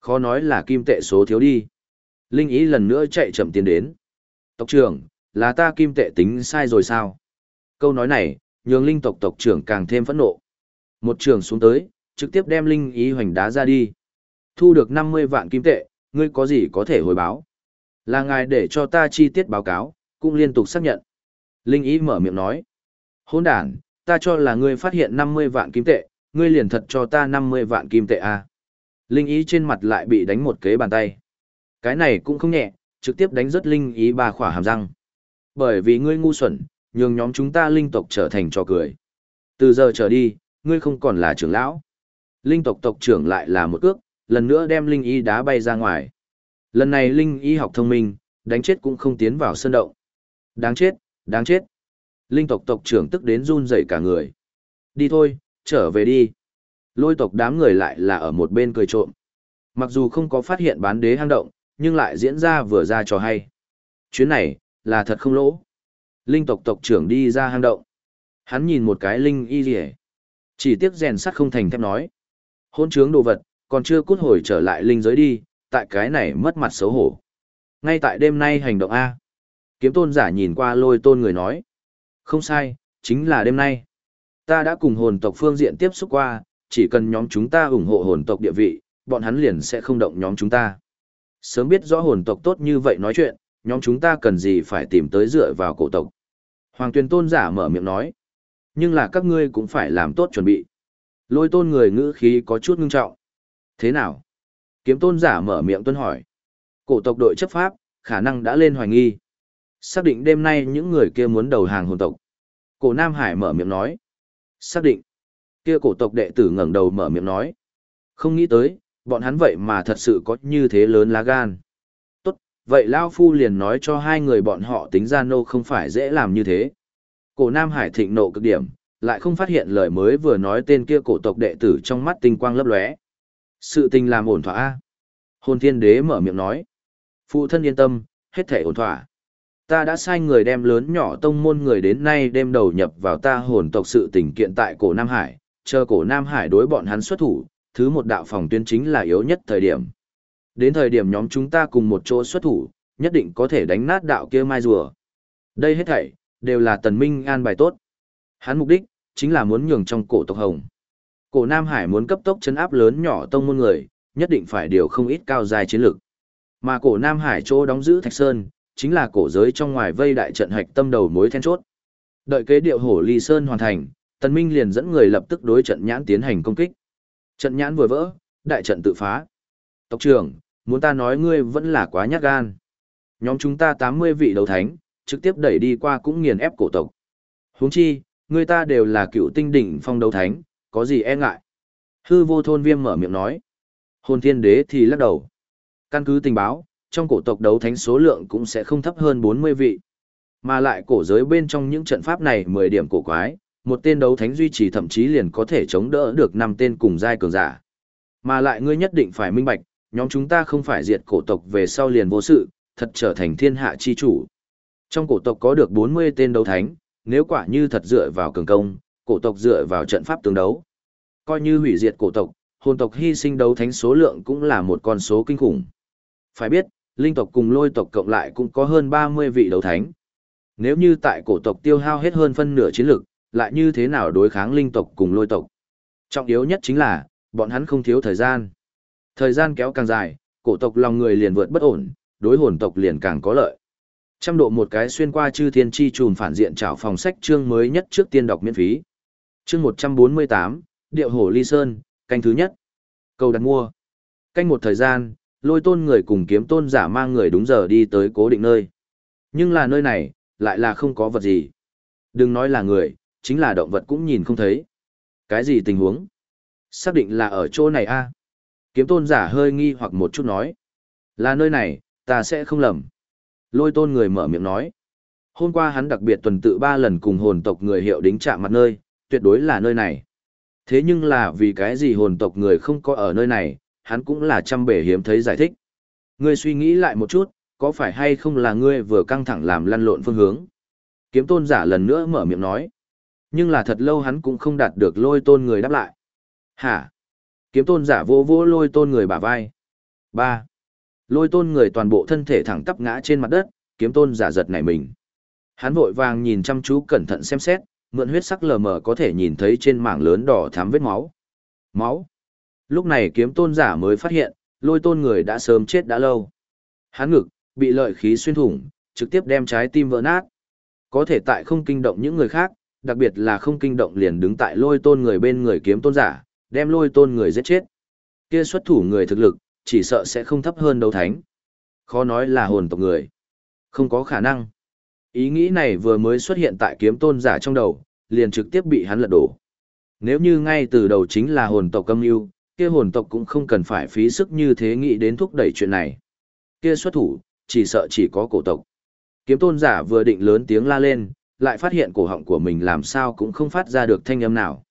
Khó nói là kim tệ số thiếu đi. Linh ý lần nữa chạy chậm tiến đến. Tộc trưởng, là ta kim tệ tính sai rồi sao? Câu nói này, nhường linh tộc tộc trưởng càng thêm phẫn nộ. Một trường xuống tới, trực tiếp đem linh ý hoành đá ra đi. Thu được 50 vạn kim tệ, ngươi có gì có thể hồi báo? Là ngài để cho ta chi tiết báo cáo, cũng liên tục xác nhận. Linh ý mở miệng nói. Hôn đàn, ta cho là ngươi phát hiện 50 vạn kim tệ, ngươi liền thật cho ta 50 vạn kim tệ à. Linh ý trên mặt lại bị đánh một kế bàn tay. Cái này cũng không nhẹ, trực tiếp đánh rất linh ý ba khỏa hàm răng. Bởi vì ngươi ngu xuẩn, nhường nhóm chúng ta linh tộc trở thành trò cười. Từ giờ trở đi, ngươi không còn là trưởng lão. Linh tộc tộc trưởng lại là một cước, lần nữa đem linh ý đá bay ra ngoài. Lần này linh y học thông minh, đánh chết cũng không tiến vào sân động. Đáng chết, đáng chết. Linh tộc tộc trưởng tức đến run rẩy cả người. Đi thôi, trở về đi. Lôi tộc đám người lại là ở một bên cười trộm. Mặc dù không có phát hiện bán đế hang động, nhưng lại diễn ra vừa ra trò hay. Chuyến này, là thật không lỗ. Linh tộc tộc trưởng đi ra hang động. Hắn nhìn một cái linh y rỉa. Chỉ tiếc rèn sắt không thành thép nói. Hôn trướng đồ vật, còn chưa cút hồi trở lại linh giới đi, tại cái này mất mặt xấu hổ. Ngay tại đêm nay hành động A. Kiếm tôn giả nhìn qua lôi tôn người nói. Không sai, chính là đêm nay. Ta đã cùng hồn tộc phương diện tiếp xúc qua, chỉ cần nhóm chúng ta ủng hộ hồn tộc địa vị, bọn hắn liền sẽ không động nhóm chúng ta. Sớm biết rõ hồn tộc tốt như vậy nói chuyện, nhóm chúng ta cần gì phải tìm tới dựa vào cổ tộc. Hoàng tuyên tôn giả mở miệng nói. Nhưng là các ngươi cũng phải làm tốt chuẩn bị. Lôi tôn người ngữ khí có chút ngưng trọng. Thế nào? Kiếm tôn giả mở miệng tuân hỏi. Cổ tộc đội chấp pháp, khả năng đã lên hoài nghi. Xác định đêm nay những người kia muốn đầu hàng hồn tộc. Cổ Nam Hải mở miệng nói. Xác định. Kia cổ tộc đệ tử ngẩng đầu mở miệng nói. Không nghĩ tới, bọn hắn vậy mà thật sự có như thế lớn lá gan. Tốt, vậy Lao Phu liền nói cho hai người bọn họ tính ra nô không phải dễ làm như thế. Cổ Nam Hải thịnh nộ cực điểm, lại không phát hiện lời mới vừa nói tên kia cổ tộc đệ tử trong mắt tinh quang lấp lóe. Sự tình làm ổn thỏa a. Hồn Thiên Đế mở miệng nói: "Phụ thân yên tâm, hết thể ổn thỏa. Ta đã sai người đem lớn nhỏ tông môn người đến nay đem đầu nhập vào ta hồn tộc sự tình kiện tại cổ Nam Hải, chờ cổ Nam Hải đối bọn hắn xuất thủ, thứ một đạo phòng tuyến chính là yếu nhất thời điểm. Đến thời điểm nhóm chúng ta cùng một chỗ xuất thủ, nhất định có thể đánh nát đạo kia mai rùa. Đây hết thảy, đều là tần minh an bài tốt. Hắn mục đích, chính là muốn nhường trong cổ tộc hồng. Cổ Nam Hải muốn cấp tốc chấn áp lớn nhỏ tông môn người, nhất định phải điều không ít cao dài chiến lược. Mà cổ Nam Hải chỗ đóng giữ Thạch Sơn, chính là cổ giới trong ngoài vây đại trận hạch tâm đầu mối then chốt. Đợi kế điệu hổ ly sơn hoàn thành, Tần Minh liền dẫn người lập tức đối trận nhãn tiến hành công kích. Trận nhãn vừa vỡ, đại trận tự phá. Tộc trưởng, muốn ta nói ngươi vẫn là quá nhát gan. Nhóm chúng ta 80 vị đấu thánh, trực tiếp đẩy đi qua cũng nghiền ép cổ tộc. Huống chi, người ta đều là cựu tinh đỉnh phong đấu thánh, có gì e ngại. Hư vô thôn viêm mở miệng nói. Hồn thiên đế thì lắc đầu. Căn cứ tình báo, trong cổ tộc đấu thánh số lượng cũng sẽ không thấp hơn 40 vị. Mà lại cổ giới bên trong những trận pháp này 10 điểm cổ quái, một tên đấu thánh duy trì thậm chí liền có thể chống đỡ được năm tên cùng giai cường giả. Mà lại ngươi nhất định phải minh bạch, nhóm chúng ta không phải diệt cổ tộc về sau liền vô sự, thật trở thành thiên hạ chi chủ. Trong cổ tộc có được 40 tên đấu thánh, nếu quả như thật dựa vào cường công, cổ tộc dựa vào trận pháp tương đấu. Coi như hủy diệt cổ tộc, hồn tộc hy sinh đấu thánh số lượng cũng là một con số kinh khủng. Phải biết, linh tộc cùng lôi tộc cộng lại cũng có hơn 30 vị đấu thánh. Nếu như tại cổ tộc tiêu hao hết hơn phân nửa chiến lực, lại như thế nào đối kháng linh tộc cùng lôi tộc. Trọng yếu nhất chính là, bọn hắn không thiếu thời gian. Thời gian kéo càng dài, cổ tộc lòng người liền vượt bất ổn, đối hồn tộc liền càng có lợi. Trăm độ một cái xuyên qua chư thiên chi trùm phản diện trảo phòng sách chương mới nhất trước tiên đọc miễn phí. Chương 148, Điệu Hổ Ly Sơn, canh thứ nhất. Cầu đặt mua. Canh một thời gian, lôi tôn người cùng kiếm tôn giả mang người đúng giờ đi tới cố định nơi. Nhưng là nơi này, lại là không có vật gì. Đừng nói là người, chính là động vật cũng nhìn không thấy. Cái gì tình huống? Xác định là ở chỗ này a Kiếm tôn giả hơi nghi hoặc một chút nói. Là nơi này, ta sẽ không lầm. Lôi tôn người mở miệng nói. Hôm qua hắn đặc biệt tuần tự ba lần cùng hồn tộc người hiệu đính chạm mặt nơi, tuyệt đối là nơi này. Thế nhưng là vì cái gì hồn tộc người không có ở nơi này, hắn cũng là trăm bể hiếm thấy giải thích. Ngươi suy nghĩ lại một chút, có phải hay không là ngươi vừa căng thẳng làm lăn lộn phương hướng? Kiếm tôn giả lần nữa mở miệng nói. Nhưng là thật lâu hắn cũng không đạt được lôi tôn người đáp lại. Hả? Kiếm tôn giả vô vô lôi tôn người bả vai. ba Lôi tôn người toàn bộ thân thể thẳng tắp ngã trên mặt đất, kiếm tôn giả giật nảy mình. Hắn vội vàng nhìn chăm chú cẩn thận xem xét, mượn huyết sắc lờ mờ có thể nhìn thấy trên mảng lớn đỏ thám vết máu. Máu. Lúc này kiếm tôn giả mới phát hiện, lôi tôn người đã sớm chết đã lâu. Hắn ngực, bị lợi khí xuyên thủng, trực tiếp đem trái tim vỡ nát. Có thể tại không kinh động những người khác, đặc biệt là không kinh động liền đứng tại lôi tôn người bên người kiếm tôn giả, đem lôi tôn người giết chết. Kia xuất thủ người thực lực, chỉ sợ sẽ không thấp hơn đấu thánh. Khó nói là hồn tộc người. Không có khả năng. Ý nghĩ này vừa mới xuất hiện tại kiếm tôn giả trong đầu, liền trực tiếp bị hắn lật đổ. Nếu như ngay từ đầu chính là hồn tộc âm mưu, kia hồn tộc cũng không cần phải phí sức như thế nghĩ đến thúc đẩy chuyện này. Kia xuất thủ, chỉ sợ chỉ có cổ tộc. Kiếm tôn giả vừa định lớn tiếng la lên, lại phát hiện cổ họng của mình làm sao cũng không phát ra được thanh âm nào.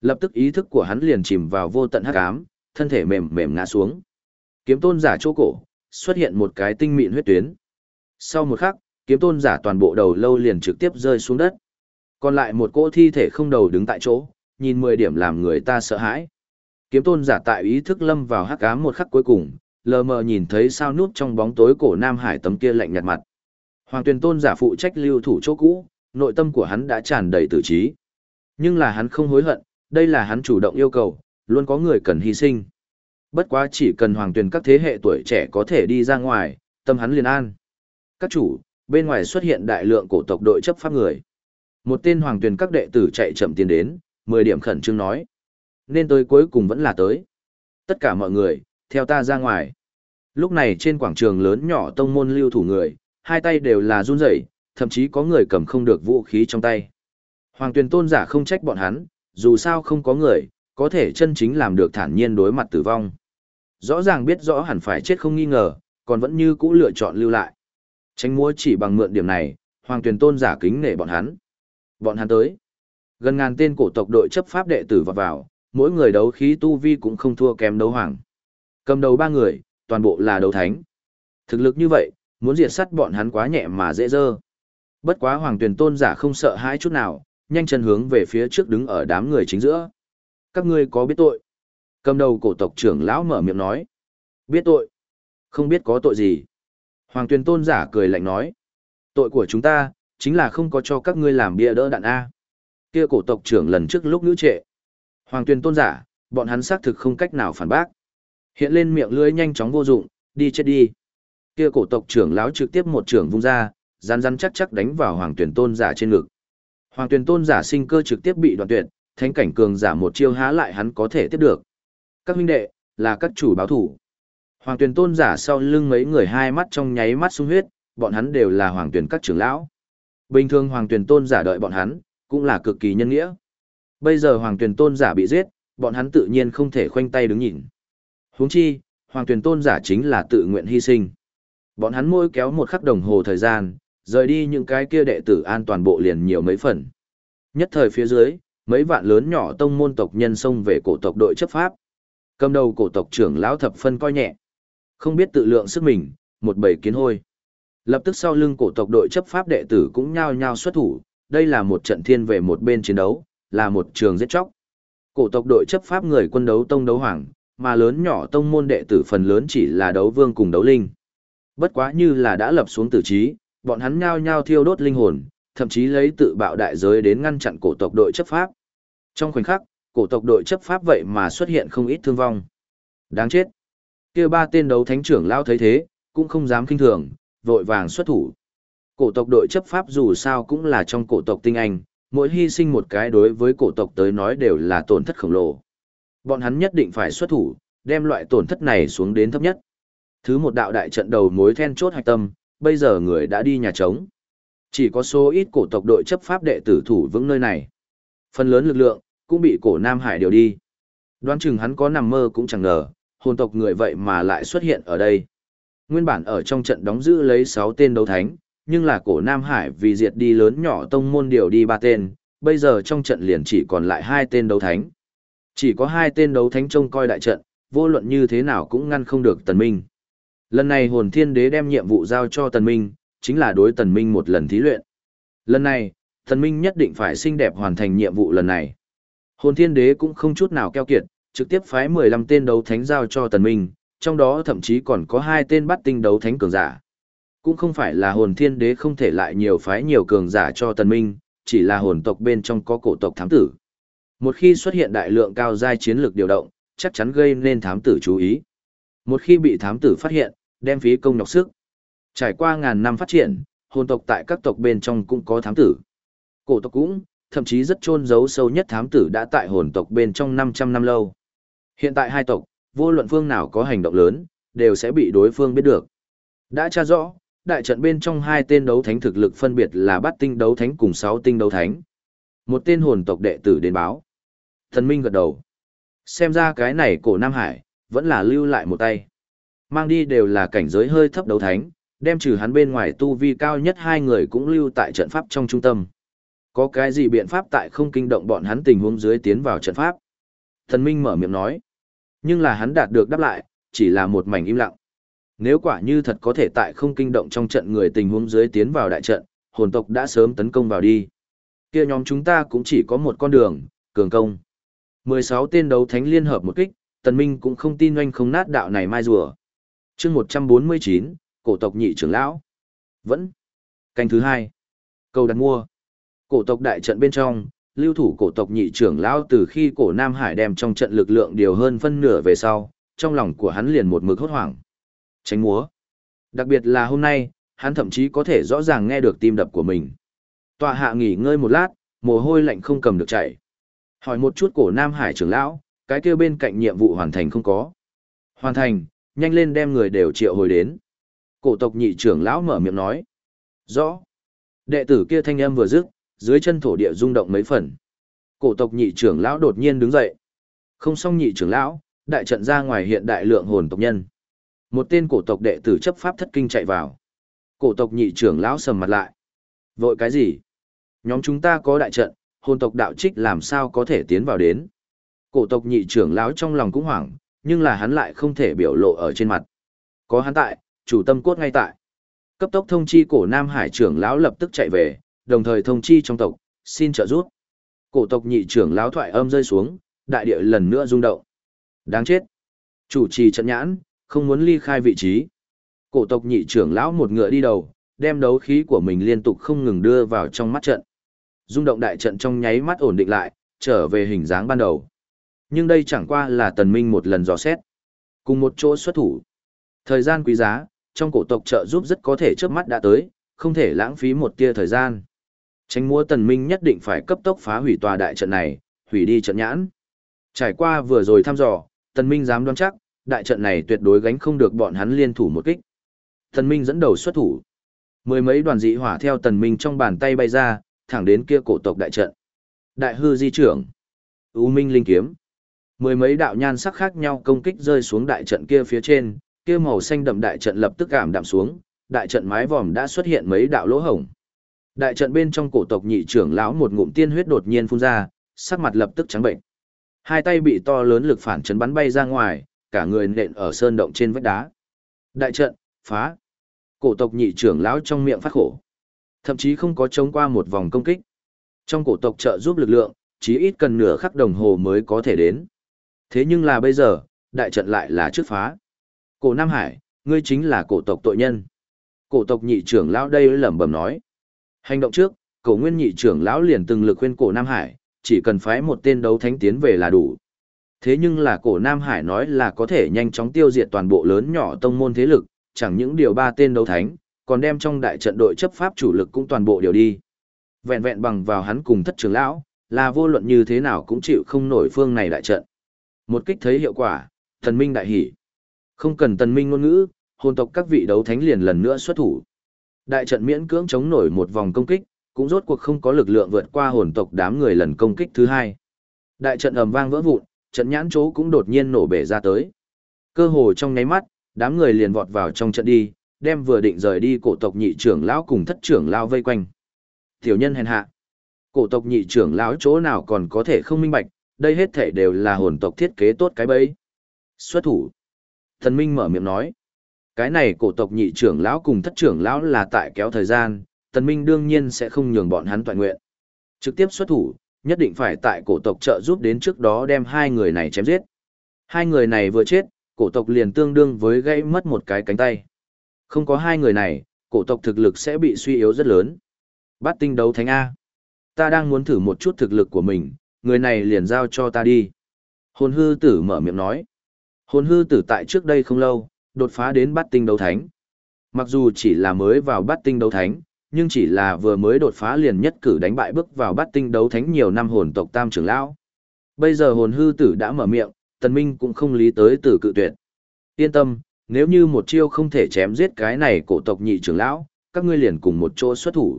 Lập tức ý thức của hắn liền chìm vào vô tận hắc ám, thân thể mềm mềm ngã xuống. Kiếm tôn giả chỗ cổ, xuất hiện một cái tinh mịn huyết tuyến. Sau một khắc, kiếm tôn giả toàn bộ đầu lâu liền trực tiếp rơi xuống đất. Còn lại một cỗ thi thể không đầu đứng tại chỗ, nhìn 10 điểm làm người ta sợ hãi. Kiếm tôn giả tại ý thức lâm vào hắc ám một khắc cuối cùng, lờ mờ nhìn thấy sao nút trong bóng tối cổ Nam Hải tấm kia lạnh nhạt mặt. Hoàng tuyển tôn giả phụ trách lưu thủ chỗ cũ, nội tâm của hắn đã tràn đầy tử trí. Nhưng là hắn không hối hận, đây là hắn chủ động yêu cầu, luôn có người cần hy sinh. Bất quá chỉ cần hoàng tuyển các thế hệ tuổi trẻ có thể đi ra ngoài, tâm hắn liền an. Các chủ, bên ngoài xuất hiện đại lượng cổ tộc đội chấp pháp người. Một tên hoàng tuyển các đệ tử chạy chậm tiến đến, 10 điểm khẩn trương nói. Nên tới cuối cùng vẫn là tới. Tất cả mọi người, theo ta ra ngoài. Lúc này trên quảng trường lớn nhỏ tông môn lưu thủ người, hai tay đều là run rẩy, thậm chí có người cầm không được vũ khí trong tay. Hoàng tuyển tôn giả không trách bọn hắn, dù sao không có người, có thể chân chính làm được thản nhiên đối mặt tử vong. Rõ ràng biết rõ hẳn phải chết không nghi ngờ, còn vẫn như cũ lựa chọn lưu lại. Tránh múa chỉ bằng mượn điểm này, hoàng tuyển tôn giả kính nể bọn hắn. Bọn hắn tới. Gần ngàn tên cổ tộc đội chấp pháp đệ tử vào vào, mỗi người đấu khí tu vi cũng không thua kém đấu hoàng. Cầm đầu ba người, toàn bộ là đấu thánh. Thực lực như vậy, muốn diệt sát bọn hắn quá nhẹ mà dễ dơ. Bất quá hoàng tuyển tôn giả không sợ hãi chút nào, nhanh chân hướng về phía trước đứng ở đám người chính giữa. Các ngươi có biết tội? Cầm đầu cổ tộc trưởng lão mở miệng nói. Biết tội? Không biết có tội gì? Hoàng tuyển tôn giả cười lạnh nói. Tội của chúng ta, chính là không có cho các ngươi làm bia đỡ đạn A. Kia cổ tộc trưởng lần trước lúc nữ trệ. Hoàng tuyền tôn giả, bọn hắn xác thực không cách nào phản bác. Hiện lên miệng lưỡi nhanh chóng vô dụng, đi chết đi. Kia cổ tộc trưởng lão trực tiếp một trưởng vung ra, rán rán chắc chắc đánh vào hoàng tuyền tôn giả trên ngực. Hoàng tuyền tôn giả sinh cơ trực tiếp bị đoạn tuyệt, thánh cảnh cường giả một chiêu há lại hắn có thể tiếp được. Các huynh đệ, là các chủ báo thủ. Hoàng tuyền tôn giả sau lưng mấy người hai mắt trong nháy mắt sung huyết, bọn hắn đều là hoàng tuyền các trưởng lão. Bình thường hoàng tuyển tôn giả đợi bọn hắn, cũng là cực kỳ nhân nghĩa. Bây giờ hoàng tuyển tôn giả bị giết, bọn hắn tự nhiên không thể khoanh tay đứng nhìn. Huống chi, hoàng tuyển tôn giả chính là tự nguyện hy sinh. Bọn hắn môi kéo một khắc đồng hồ thời gian, rời đi những cái kia đệ tử an toàn bộ liền nhiều mấy phần. Nhất thời phía dưới, mấy vạn lớn nhỏ tông môn tộc nhân xông về cổ tộc đội chấp pháp. Cầm đầu cổ tộc trưởng lão thập phân coi nhẹ. Không biết tự lượng sức mình, một bầy kiến hôi. Lập tức sau lưng cổ tộc đội chấp pháp đệ tử cũng nhao nhao xuất thủ, đây là một trận thiên về một bên chiến đấu, là một trường giết chóc. Cổ tộc đội chấp pháp người quân đấu tông đấu hoàng, mà lớn nhỏ tông môn đệ tử phần lớn chỉ là đấu vương cùng đấu linh. Bất quá như là đã lập xuống tử trí, bọn hắn nhao nhao thiêu đốt linh hồn, thậm chí lấy tự bạo đại giới đến ngăn chặn cổ tộc đội chấp pháp. Trong khoảnh khắc, cổ tộc đội chấp pháp vậy mà xuất hiện không ít thương vong. Đáng chết. Kia ba tên đấu thánh trưởng lao thấy thế, cũng không dám kinh thường, vội vàng xuất thủ. Cổ tộc đội chấp pháp dù sao cũng là trong cổ tộc tinh anh, mỗi hy sinh một cái đối với cổ tộc tới nói đều là tổn thất khổng lồ. Bọn hắn nhất định phải xuất thủ, đem loại tổn thất này xuống đến thấp nhất. Thứ một đạo đại trận đầu mối then chốt hạch tâm, bây giờ người đã đi nhà trống. Chỉ có số ít cổ tộc đội chấp pháp đệ tử thủ vững nơi này. Phần lớn lực lượng, cũng bị cổ Nam Hải điều đi. Đoán chừng hắn có nằm mơ cũng chẳng ngờ, hồn tộc người vậy mà lại xuất hiện ở đây. Nguyên bản ở trong trận đóng giữ lấy 6 tên đấu thánh, nhưng là cổ Nam Hải vì diệt đi lớn nhỏ tông môn điều đi ba tên, bây giờ trong trận liền chỉ còn lại hai tên đấu thánh. Chỉ có hai tên đấu thánh trông coi đại trận, vô luận như thế nào cũng ngăn không được tần minh. Lần này hồn thiên đế đem nhiệm vụ giao cho tần minh, chính là đối tần minh một lần thí luyện. Lần này, tần minh nhất định phải xinh đẹp hoàn thành nhiệm vụ lần này. Hồn thiên đế cũng không chút nào keo kiệt, trực tiếp phái 15 tên đấu thánh giao cho tần minh, trong đó thậm chí còn có hai tên bắt tinh đấu thánh cường giả. Cũng không phải là hồn thiên đế không thể lại nhiều phái nhiều cường giả cho tần minh, chỉ là hồn tộc bên trong có cổ tộc thám tử. Một khi xuất hiện đại lượng cao giai chiến lược điều động, chắc chắn gây nên thám tử chú ý. Một khi bị thám tử phát hiện, đem phí công nhọc sức. Trải qua ngàn năm phát triển, hồn tộc tại các tộc bên trong cũng có thám tử. Cổ tộc cũng, thậm chí rất chôn giấu sâu nhất thám tử đã tại hồn tộc bên trong 500 năm lâu. Hiện tại hai tộc, vô luận phương nào có hành động lớn, đều sẽ bị đối phương biết được. Đã tra rõ, đại trận bên trong hai tên đấu thánh thực lực phân biệt là bát tinh đấu thánh cùng sáu tinh đấu thánh. Một tên hồn tộc đệ tử đến báo. Thần Minh gật đầu. Xem ra cái này cổ Nam Hải, vẫn là lưu lại một tay. Mang đi đều là cảnh giới hơi thấp đấu thánh, đem trừ hắn bên ngoài tu vi cao nhất hai người cũng lưu tại trận pháp trong trung tâm. Có cái gì biện pháp tại không kinh động bọn hắn tình huống dưới tiến vào trận pháp? Thần Minh mở miệng nói. Nhưng là hắn đạt được đáp lại, chỉ là một mảnh im lặng. Nếu quả như thật có thể tại không kinh động trong trận người tình huống dưới tiến vào đại trận, hồn tộc đã sớm tấn công vào đi. Kia nhóm chúng ta cũng chỉ có một con đường, cường công. 16 tên đấu thánh liên hợp một kích, Tần Minh cũng không tin oanh không nát đạo này mai rùa. Chương 149, cổ tộc nhị trưởng lão. Vẫn. Canh thứ hai. Cầu đặt mua. Cổ tộc đại trận bên trong, lưu thủ cổ tộc nhị trưởng lão từ khi cổ Nam Hải đem trong trận lực lượng điều hơn phân nửa về sau, trong lòng của hắn liền một mực hốt hoảng. Tránh múa. Đặc biệt là hôm nay, hắn thậm chí có thể rõ ràng nghe được tim đập của mình. Tọa hạ nghỉ ngơi một lát, mồ hôi lạnh không cầm được chảy. Hỏi một chút cổ Nam Hải trưởng lão, cái kia bên cạnh nhiệm vụ hoàn thành không có. Hoàn thành, nhanh lên đem người đều triệu hồi đến. Cổ tộc nhị trưởng lão mở miệng nói. Rõ. Đệ tử kia thanh âm vừa dứt, dưới chân thổ địa rung động mấy phần. Cổ tộc nhị trưởng lão đột nhiên đứng dậy. Không xong nhị trưởng lão, đại trận ra ngoài hiện đại lượng hồn tộc nhân. Một tên cổ tộc đệ tử chấp pháp thất kinh chạy vào. Cổ tộc nhị trưởng lão sầm mặt lại. Vội cái gì? Nhóm chúng ta có đại trận, hồn tộc đạo trích làm sao có thể tiến vào đến. Cổ tộc nhị trưởng lão trong lòng cũng hoảng, nhưng là hắn lại không thể biểu lộ ở trên mặt. Có hắn tại, chủ tâm cốt ngay tại. Cấp tốc thông chi cổ Nam Hải trưởng lão lập tức chạy về, đồng thời thông chi trong tộc, xin trợ giúp. Cổ tộc nhị trưởng lão thoại âm rơi xuống, đại địa lần nữa rung động. Đáng chết. Chủ trì trận nhãn, không muốn ly khai vị trí. Cổ tộc nhị trưởng lão một ngựa đi đầu, đem đấu khí của mình liên tục không ngừng đưa vào trong mắt trận. Rung động đại trận trong nháy mắt ổn định lại, trở về hình dáng ban đầu. Nhưng đây chẳng qua là tần minh một lần dò xét. Cùng một chỗ xuất thủ. Thời gian quý giá, trong cổ tộc trợ giúp rất có thể trước mắt đã tới, không thể lãng phí một tia thời gian. Tránh múa tần minh nhất định phải cấp tốc phá hủy tòa đại trận này, hủy đi trận nhãn. Trải qua vừa rồi thăm dò, tần minh dám đoán chắc, đại trận này tuyệt đối gánh không được bọn hắn liên thủ một kích. Tần minh dẫn đầu xuất thủ. Mười mấy đoàn dị hỏa theo tần minh trong bàn tay bay ra, thẳng đến kia cổ tộc đại trận. Đại hư di trưởng. U minh linh kiếm. Mười mấy đạo nhan sắc khác nhau công kích rơi xuống đại trận kia phía trên, kia màu xanh đậm đại trận lập tức cảm đạm xuống, đại trận mái vòm đã xuất hiện mấy đạo lỗ hổng. Đại trận bên trong cổ tộc nhị trưởng lão một ngụm tiên huyết đột nhiên phun ra, sắc mặt lập tức trắng bệnh. Hai tay bị to lớn lực phản chấn bắn bay ra ngoài, cả người nện ở sơn động trên vách đá. Đại trận, phá. Cổ tộc nhị trưởng lão trong miệng phát khổ. Thậm chí không có chống qua một vòng công kích. Trong cổ tộc trợ giúp lực lượng, chí ít cần nửa khắc đồng hồ mới có thể đến. Thế nhưng là bây giờ, đại trận lại là trước phá. Cổ Nam Hải, ngươi chính là cổ tộc tội nhân. Cổ tộc nhị trưởng lão đây lẩm bẩm nói. Hành động trước, cổ nguyên nhị trưởng lão liền từng lực khuyên cổ Nam Hải, chỉ cần phái một tên đấu thánh tiến về là đủ. Thế nhưng là cổ Nam Hải nói là có thể nhanh chóng tiêu diệt toàn bộ lớn nhỏ tông môn thế lực, chẳng những điều ba tên đấu thánh, còn đem trong đại trận đội chấp pháp chủ lực cũng toàn bộ điều đi. Vẹn vẹn bằng vào hắn cùng thất trưởng lão, là vô luận như thế nào cũng chịu không nổi phương này đại trận. Một kích thấy hiệu quả, thần minh đại hỉ. Không cần tần minh ngôn ngữ, hồn tộc các vị đấu thánh liền lần nữa xuất thủ. Đại trận miễn cưỡng chống nổi một vòng công kích, cũng rốt cuộc không có lực lượng vượt qua hồn tộc đám người lần công kích thứ hai. Đại trận ầm vang vỡ vụn, trận nhãn chỗ cũng đột nhiên nổ bể ra tới. Cơ hồ trong nháy mắt, đám người liền vọt vào trong trận đi, đem vừa định rời đi cổ tộc nhị trưởng lão cùng thất trưởng lão vây quanh. Tiểu nhân hèn hạ. Cổ tộc nhị trưởng lão chỗ nào còn có thể không minh bạch, đây hết thể đều là hồn tộc thiết kế tốt cái bẫy. Xuất thủ. Thần Minh mở miệng nói. Cái này cổ tộc nhị trưởng lão cùng thất trưởng lão là tại kéo thời gian, Tần Minh đương nhiên sẽ không nhường bọn hắn toàn nguyện. Trực tiếp xuất thủ, nhất định phải tại cổ tộc trợ giúp đến trước đó đem hai người này chém giết. Hai người này vừa chết, cổ tộc liền tương đương với gãy mất một cái cánh tay. Không có hai người này, cổ tộc thực lực sẽ bị suy yếu rất lớn. Bát tinh đấu thánh A. Ta đang muốn thử một chút thực lực của mình, người này liền giao cho ta đi. Hồn hư tử mở miệng nói. Hồn hư tử tại trước đây không lâu, đột phá đến bát tinh đấu thánh. Mặc dù chỉ là mới vào bát tinh đấu thánh, nhưng chỉ là vừa mới đột phá liền nhất cử đánh bại bước vào bát tinh đấu thánh nhiều năm hồn tộc tam trưởng lão. Bây giờ hồn hư tử đã mở miệng, tần minh cũng không lý tới tử cự tuyệt. Yên tâm, nếu như một chiêu không thể chém giết cái này cổ tộc nhị trưởng lão, các ngươi liền cùng một chỗ xuất thủ.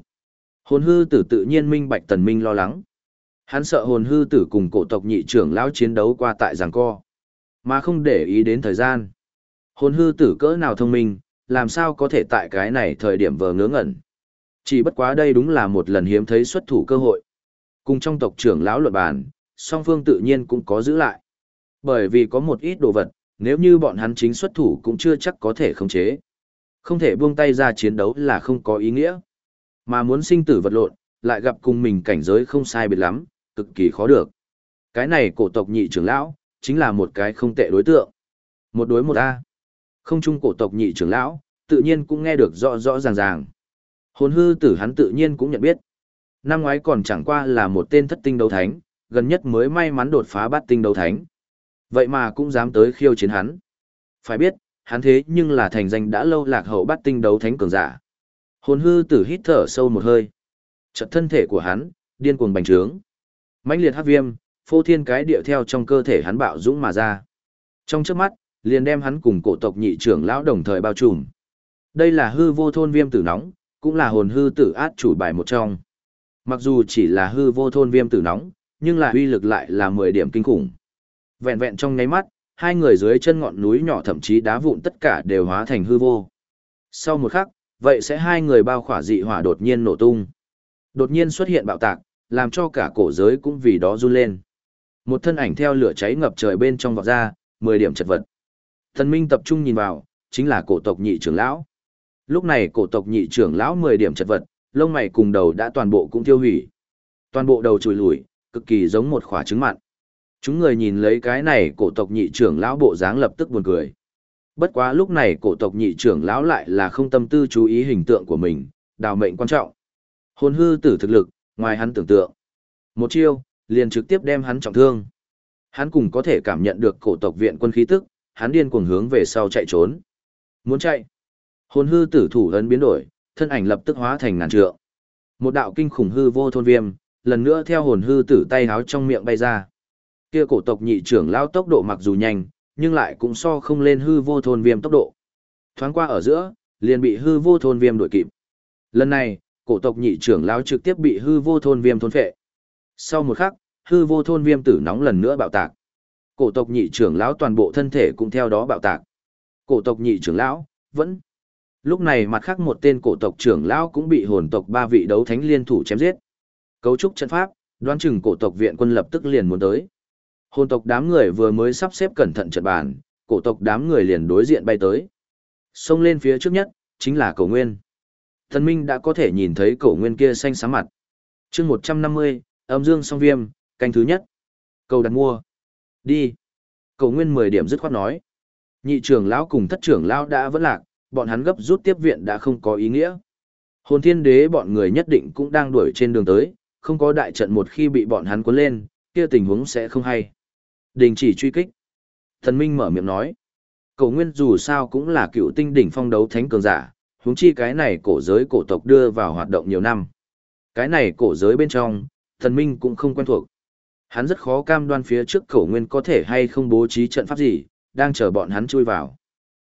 Hồn hư tử tự nhiên minh bạch tần minh lo lắng. Hắn sợ hồn hư tử cùng cổ tộc nhị trưởng lão chiến đấu qua tại giằng co, mà không để ý đến thời gian. Hồn hư tử cỡ nào thông minh, làm sao có thể tại cái này thời điểm vờ ngớ ngẩn. Chỉ bất quá đây đúng là một lần hiếm thấy xuất thủ cơ hội. Cùng trong tộc trưởng lão luận bàn, song phương tự nhiên cũng có giữ lại. Bởi vì có một ít đồ vật, nếu như bọn hắn chính xuất thủ cũng chưa chắc có thể khống chế. Không thể buông tay ra chiến đấu là không có ý nghĩa. Mà muốn sinh tử vật lộn, lại gặp cùng mình cảnh giới không sai biệt lắm, cực kỳ khó được. Cái này cổ tộc nhị trưởng lão, chính là một cái không tệ đối tượng. Một đối một A. Không trung cổ tộc nhị trưởng lão, tự nhiên cũng nghe được rõ rõ ràng ràng. Hồn hư tử hắn tự nhiên cũng nhận biết. Năm ngoái còn chẳng qua là một tên thất tinh đấu thánh, gần nhất mới may mắn đột phá bát tinh đấu thánh. Vậy mà cũng dám tới khiêu chiến hắn. Phải biết, hắn thế nhưng là thành danh đã lâu lạc hậu bát tinh đấu thánh cường giả. Hồn hư tử hít thở sâu một hơi. Chợt thân thể của hắn, điên cuồng bành trướng. mãnh liệt hắc viêm, phô thiên cái điệu theo trong cơ thể hắn bạo dũng mà ra. Trong trước mắt, liền đem hắn cùng cổ tộc nhị trưởng lão đồng thời bao trùm. Đây là hư vô thôn viêm tử nóng, cũng là hồn hư tử át chủ bài một trong. Mặc dù chỉ là hư vô thôn viêm tử nóng, nhưng là uy lực lại là 10 điểm kinh khủng. Vẹn vẹn trong nháy mắt, hai người dưới chân ngọn núi nhỏ thậm chí đá vụn tất cả đều hóa thành hư vô. Sau một khắc, vậy sẽ hai người bao khỏa dị hỏa đột nhiên nổ tung. Đột nhiên xuất hiện bạo tạc, làm cho cả cổ giới cũng vì đó run lên. Một thân ảnh theo lửa cháy ngập trời bên trong vọt ra, 10 điểm chật vật. Thần Minh tập trung nhìn vào, chính là cổ tộc nhị trưởng lão. Lúc này cổ tộc nhị trưởng lão 10 điểm chật vật, lông mày cùng đầu đã toàn bộ cũng tiêu hủy. Toàn bộ đầu chùi lùi, cực kỳ giống một khỏa trứng mặn. Chúng người nhìn lấy cái này cổ tộc nhị trưởng lão bộ dáng lập tức buồn cười. Bất quá lúc này cổ tộc nhị trưởng lão lại là không tâm tư chú ý hình tượng của mình, đào mệnh quan trọng. Hồn hư tử thực lực, ngoài hắn tưởng tượng. Một chiêu, liền trực tiếp đem hắn trọng thương. Hắn cùng có thể cảm nhận được cổ tộc viện quân khí tức, hắn điên cuồng hướng về sau chạy trốn. Muốn chạy. Hồn hư tử thủ ấn biến đổi, thân ảnh lập tức hóa thành ngàn trượng. Một đạo kinh khủng hư vô thôn viêm, lần nữa theo hồn hư tử tay háo trong miệng bay ra. Kia cổ tộc nhị trưởng lao tốc độ mặc dù nhanh, nhưng lại cũng so không lên hư vô thôn viêm tốc độ. Thoáng qua ở giữa, liền bị hư vô thôn viêm đuổi kịp. Lần này, cổ tộc nhị trưởng lao trực tiếp bị hư vô thôn viêm thôn phệ. Sau một khắc, hư vô thôn viêm tử nóng lần nữa bạo tạc. Cổ tộc nhị trưởng lão toàn bộ thân thể cũng theo đó bạo tạc. Cổ tộc nhị trưởng lão vẫn Lúc này mặt khác một tên cổ tộc trưởng lão cũng bị hồn tộc ba vị đấu thánh liên thủ chém giết. Cấu trúc trận pháp, đoán chừng cổ tộc viện quân lập tức liền muốn tới. Hồn tộc đám người vừa mới sắp xếp cẩn thận trận bàn, cổ tộc đám người liền đối diện bay tới. Xông lên phía trước nhất, chính là cổ nguyên. Thần Minh đã có thể nhìn thấy cổ nguyên kia xanh xám mặt. chương 150, âm dương song viêm, canh thứ nhất. Cầu đặt mua. Đi. cầu nguyên 10 điểm dứt khoát nói. Nhị trưởng lão cùng thất trưởng lão đã vẫn lạc, bọn hắn gấp rút tiếp viện đã không có ý nghĩa. Hồn thiên đế bọn người nhất định cũng đang đuổi trên đường tới, không có đại trận một khi bị bọn hắn cuốn lên, kia tình huống sẽ không hay. Đình chỉ truy kích. Thần Minh mở miệng nói. Cổ nguyên dù sao cũng là cựu tinh đỉnh phong đấu thánh cường giả, huống chi cái này cổ giới cổ tộc đưa vào hoạt động nhiều năm. Cái này cổ giới bên trong, thần Minh cũng không quen thuộc. Hắn rất khó cam đoan phía trước cổ nguyên có thể hay không bố trí trận pháp gì, đang chờ bọn hắn chui vào.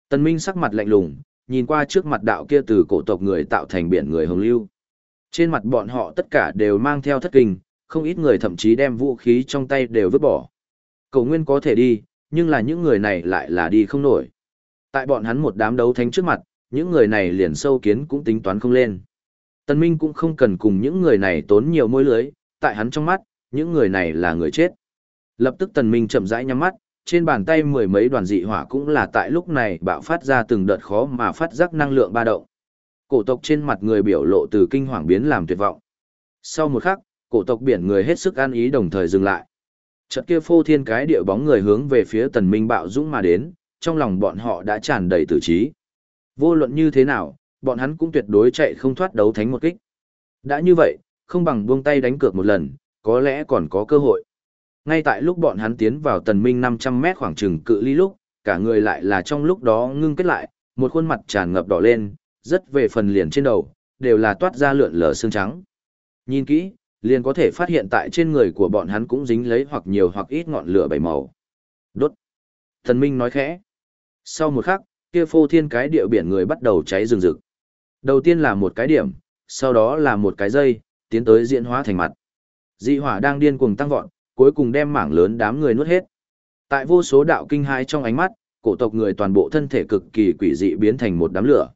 Tần Minh sắc mặt lạnh lùng, nhìn qua trước mặt đạo kia từ cổ tộc người tạo thành biển người hồng lưu. Trên mặt bọn họ tất cả đều mang theo thất kinh, không ít người thậm chí đem vũ khí trong tay đều vứt bỏ. Cầu nguyên có thể đi, nhưng là những người này lại là đi không nổi. Tại bọn hắn một đám đấu thánh trước mặt, những người này liền sâu kiến cũng tính toán không lên. Tần Minh cũng không cần cùng những người này tốn nhiều môi lưới, tại hắn trong mắt, những người này là người chết. Lập tức Tần Minh chậm rãi nhắm mắt, trên bàn tay mười mấy đoàn dị hỏa cũng là tại lúc này bạo phát ra từng đợt khó mà phát giác năng lượng ba động. Cổ tộc trên mặt người biểu lộ từ kinh hoàng biến làm tuyệt vọng. Sau một khắc, cổ tộc biển người hết sức an ý đồng thời dừng lại. Chợt kia phô thiên cái địa bóng người hướng về phía tần minh bạo dũng mà đến, trong lòng bọn họ đã tràn đầy tử trí. Vô luận như thế nào, bọn hắn cũng tuyệt đối chạy không thoát đấu thánh một kích. Đã như vậy, không bằng buông tay đánh cược một lần, có lẽ còn có cơ hội. Ngay tại lúc bọn hắn tiến vào tần minh 500 mét khoảng chừng cự ly lúc, cả người lại là trong lúc đó ngưng kết lại, một khuôn mặt tràn ngập đỏ lên, rất về phần liền trên đầu, đều là toát ra lượn lờ xương trắng. Nhìn kỹ, liền có thể phát hiện tại trên người của bọn hắn cũng dính lấy hoặc nhiều hoặc ít ngọn lửa bảy màu. Đốt. Thần Minh nói khẽ. Sau một khắc, kia phô thiên cái địa biển người bắt đầu cháy rừng rực. Đầu tiên là một cái điểm, sau đó là một cái dây, tiến tới diễn hóa thành mặt. Dị hỏa đang điên cuồng tăng vọt, cuối cùng đem mảng lớn đám người nuốt hết. Tại vô số đạo kinh hãi trong ánh mắt, cổ tộc người toàn bộ thân thể cực kỳ quỷ dị biến thành một đám lửa.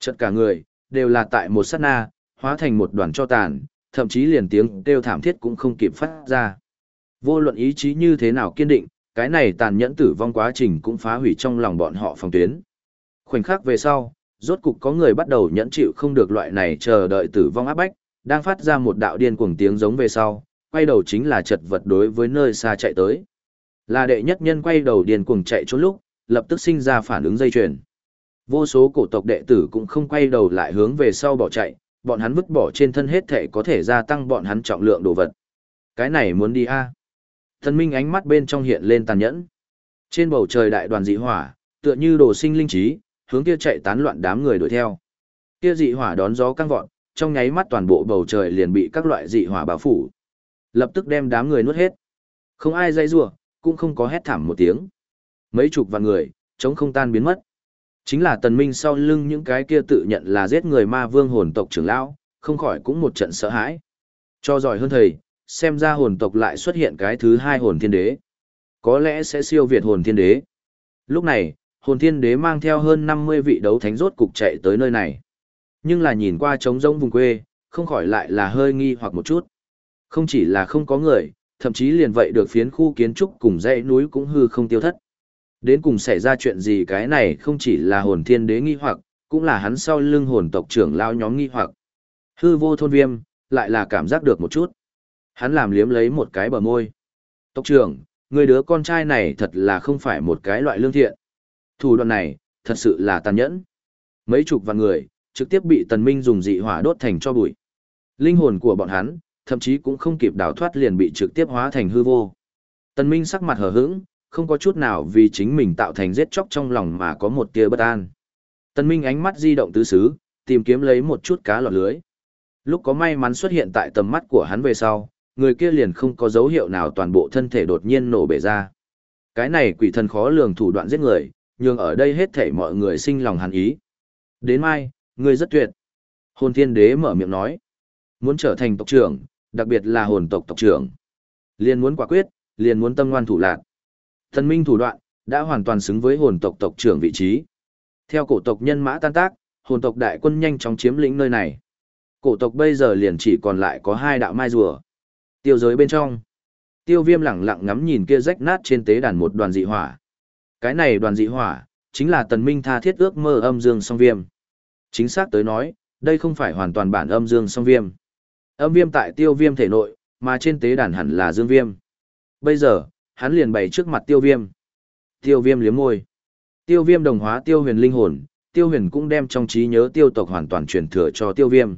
Chật cả người, đều là tại một sát na, hóa thành một đoàn cho tàn, thậm chí liền tiếng kêu thảm thiết cũng không kịp phát ra. Vô luận ý chí như thế nào kiên định, cái này tàn nhẫn tử vong quá trình cũng phá hủy trong lòng bọn họ phòng tuyến. Khoảnh khắc về sau, rốt cục có người bắt đầu nhẫn chịu không được loại này chờ đợi tử vong áp bách, đang phát ra một đạo điên cuồng tiếng giống về sau, quay đầu chính là chật vật đối với nơi xa chạy tới. Là đệ nhất nhân quay đầu điên cuồng chạy trốn lúc, lập tức sinh ra phản ứng dây chuyền. Vô số cổ tộc đệ tử cũng không quay đầu lại hướng về sau bỏ chạy, bọn hắn vứt bỏ trên thân hết thể có thể gia tăng bọn hắn trọng lượng đồ vật. Cái này muốn đi a? Thần Minh ánh mắt bên trong hiện lên tàn nhẫn. Trên bầu trời đại đoàn dị hỏa, tựa như đồ sinh linh trí, hướng kia chạy tán loạn đám người đuổi theo. Kia dị hỏa đón gió căng vọt, trong nháy mắt toàn bộ bầu trời liền bị các loại dị hỏa bao phủ. Lập tức đem đám người nuốt hết. Không ai dây rủa, cũng không có hét thảm một tiếng. Mấy chục vạn người, chống không tan biến mất. Chính là tần minh sau lưng những cái kia tự nhận là giết người ma vương hồn tộc trưởng lão, không khỏi cũng một trận sợ hãi. Cho giỏi hơn thầy, xem ra hồn tộc lại xuất hiện cái thứ hai hồn thiên đế. Có lẽ sẽ siêu việt hồn thiên đế. Lúc này, hồn thiên đế mang theo hơn 50 vị đấu thánh rốt cục chạy tới nơi này. Nhưng là nhìn qua trống rỗng vùng quê, không khỏi lại là hơi nghi hoặc một chút. Không chỉ là không có người, thậm chí liền vậy được phiến khu kiến trúc cùng dãy núi cũng hư không tiêu thất. Đến cùng xảy ra chuyện gì cái này không chỉ là hồn thiên đế nghi hoặc, cũng là hắn sau lưng hồn tộc trưởng lao nhóm nghi hoặc. Hư vô thôn viêm, lại là cảm giác được một chút. Hắn làm liếm lấy một cái bờ môi. Tộc trưởng, người đứa con trai này thật là không phải một cái loại lương thiện. Thủ đoạn này, thật sự là tàn nhẫn. Mấy chục vạn người, trực tiếp bị tần minh dùng dị hỏa đốt thành cho bụi. Linh hồn của bọn hắn, thậm chí cũng không kịp đào thoát liền bị trực tiếp hóa thành hư vô. Tần minh sắc mặt hờ hững, không có chút nào vì chính mình tạo thành giết chóc trong lòng mà có một tia bất an. Tần minh ánh mắt di động tứ xứ, tìm kiếm lấy một chút cá lọt lưới. Lúc có may mắn xuất hiện tại tầm mắt của hắn về sau, người kia liền không có dấu hiệu nào toàn bộ thân thể đột nhiên nổ bể ra. Cái này quỷ thần khó lường thủ đoạn giết người, nhưng ở đây hết thảy mọi người sinh lòng hắn ý. Đến mai, Ngươi rất tuyệt. Hồn thiên đế mở miệng nói. Muốn trở thành tộc trưởng, đặc biệt là hồn tộc tộc trưởng. Liền muốn quả quyết, liền muốn tâm ngoan thủ lạc. Thần minh thủ đoạn, đã hoàn toàn xứng với hồn tộc tộc trưởng vị trí. Theo cổ tộc nhân mã tan tác, hồn tộc đại quân nhanh chóng chiếm lĩnh nơi này. Cổ tộc bây giờ liền chỉ còn lại có hai đạo mai rùa. Tiêu giới bên trong. Tiêu viêm lẳng lặng ngắm nhìn kia rách nát trên tế đàn một đoàn dị hỏa. Cái này đoàn dị hỏa, chính là tần minh tha thiết ước mơ âm dương song viêm. Chính xác tới nói, đây không phải hoàn toàn bản âm dương song viêm. Âm viêm tại tiêu viêm thể nội, mà trên tế đàn hẳn là dương viêm. Bây giờ, hắn liền bày trước mặt tiêu viêm. Tiêu viêm liếm môi. Tiêu viêm đồng hóa tiêu huyền linh hồn, tiêu huyền cũng đem trong trí nhớ tiêu tộc hoàn toàn truyền thừa cho tiêu viêm.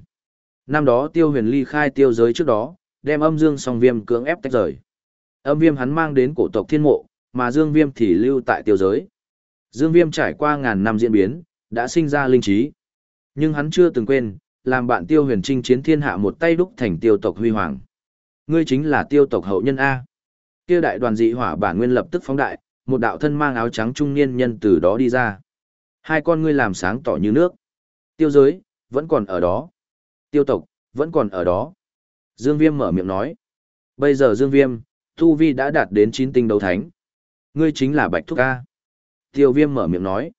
Năm đó tiêu huyền ly khai tiêu giới trước đó, đem âm dương song viêm cưỡng ép tách rời. Âm viêm hắn mang đến cổ tộc thiên mộ, mà dương viêm thì lưu tại tiêu giới. Dương viêm trải qua ngàn năm diễn biến, đã sinh ra linh trí. Nhưng hắn chưa từng quên, làm bạn tiêu huyền trinh chiến thiên hạ một tay đúc thành tiêu tộc huy hoàng. Ngươi chính là tiêu tộc hậu nhân A. Kia đại đoàn dị hỏa bản nguyên lập tức phóng đại, một đạo thân mang áo trắng trung niên nhân từ đó đi ra. Hai con ngươi làm sáng tỏ như nước. Tiêu giới, vẫn còn ở đó. Tiêu tộc, vẫn còn ở đó. Dương Viêm mở miệng nói. Bây giờ Dương Viêm, Tu Vi đã đạt đến chín tinh đấu thánh. Ngươi chính là Bạch Thúc A. Tiêu Viêm mở miệng nói.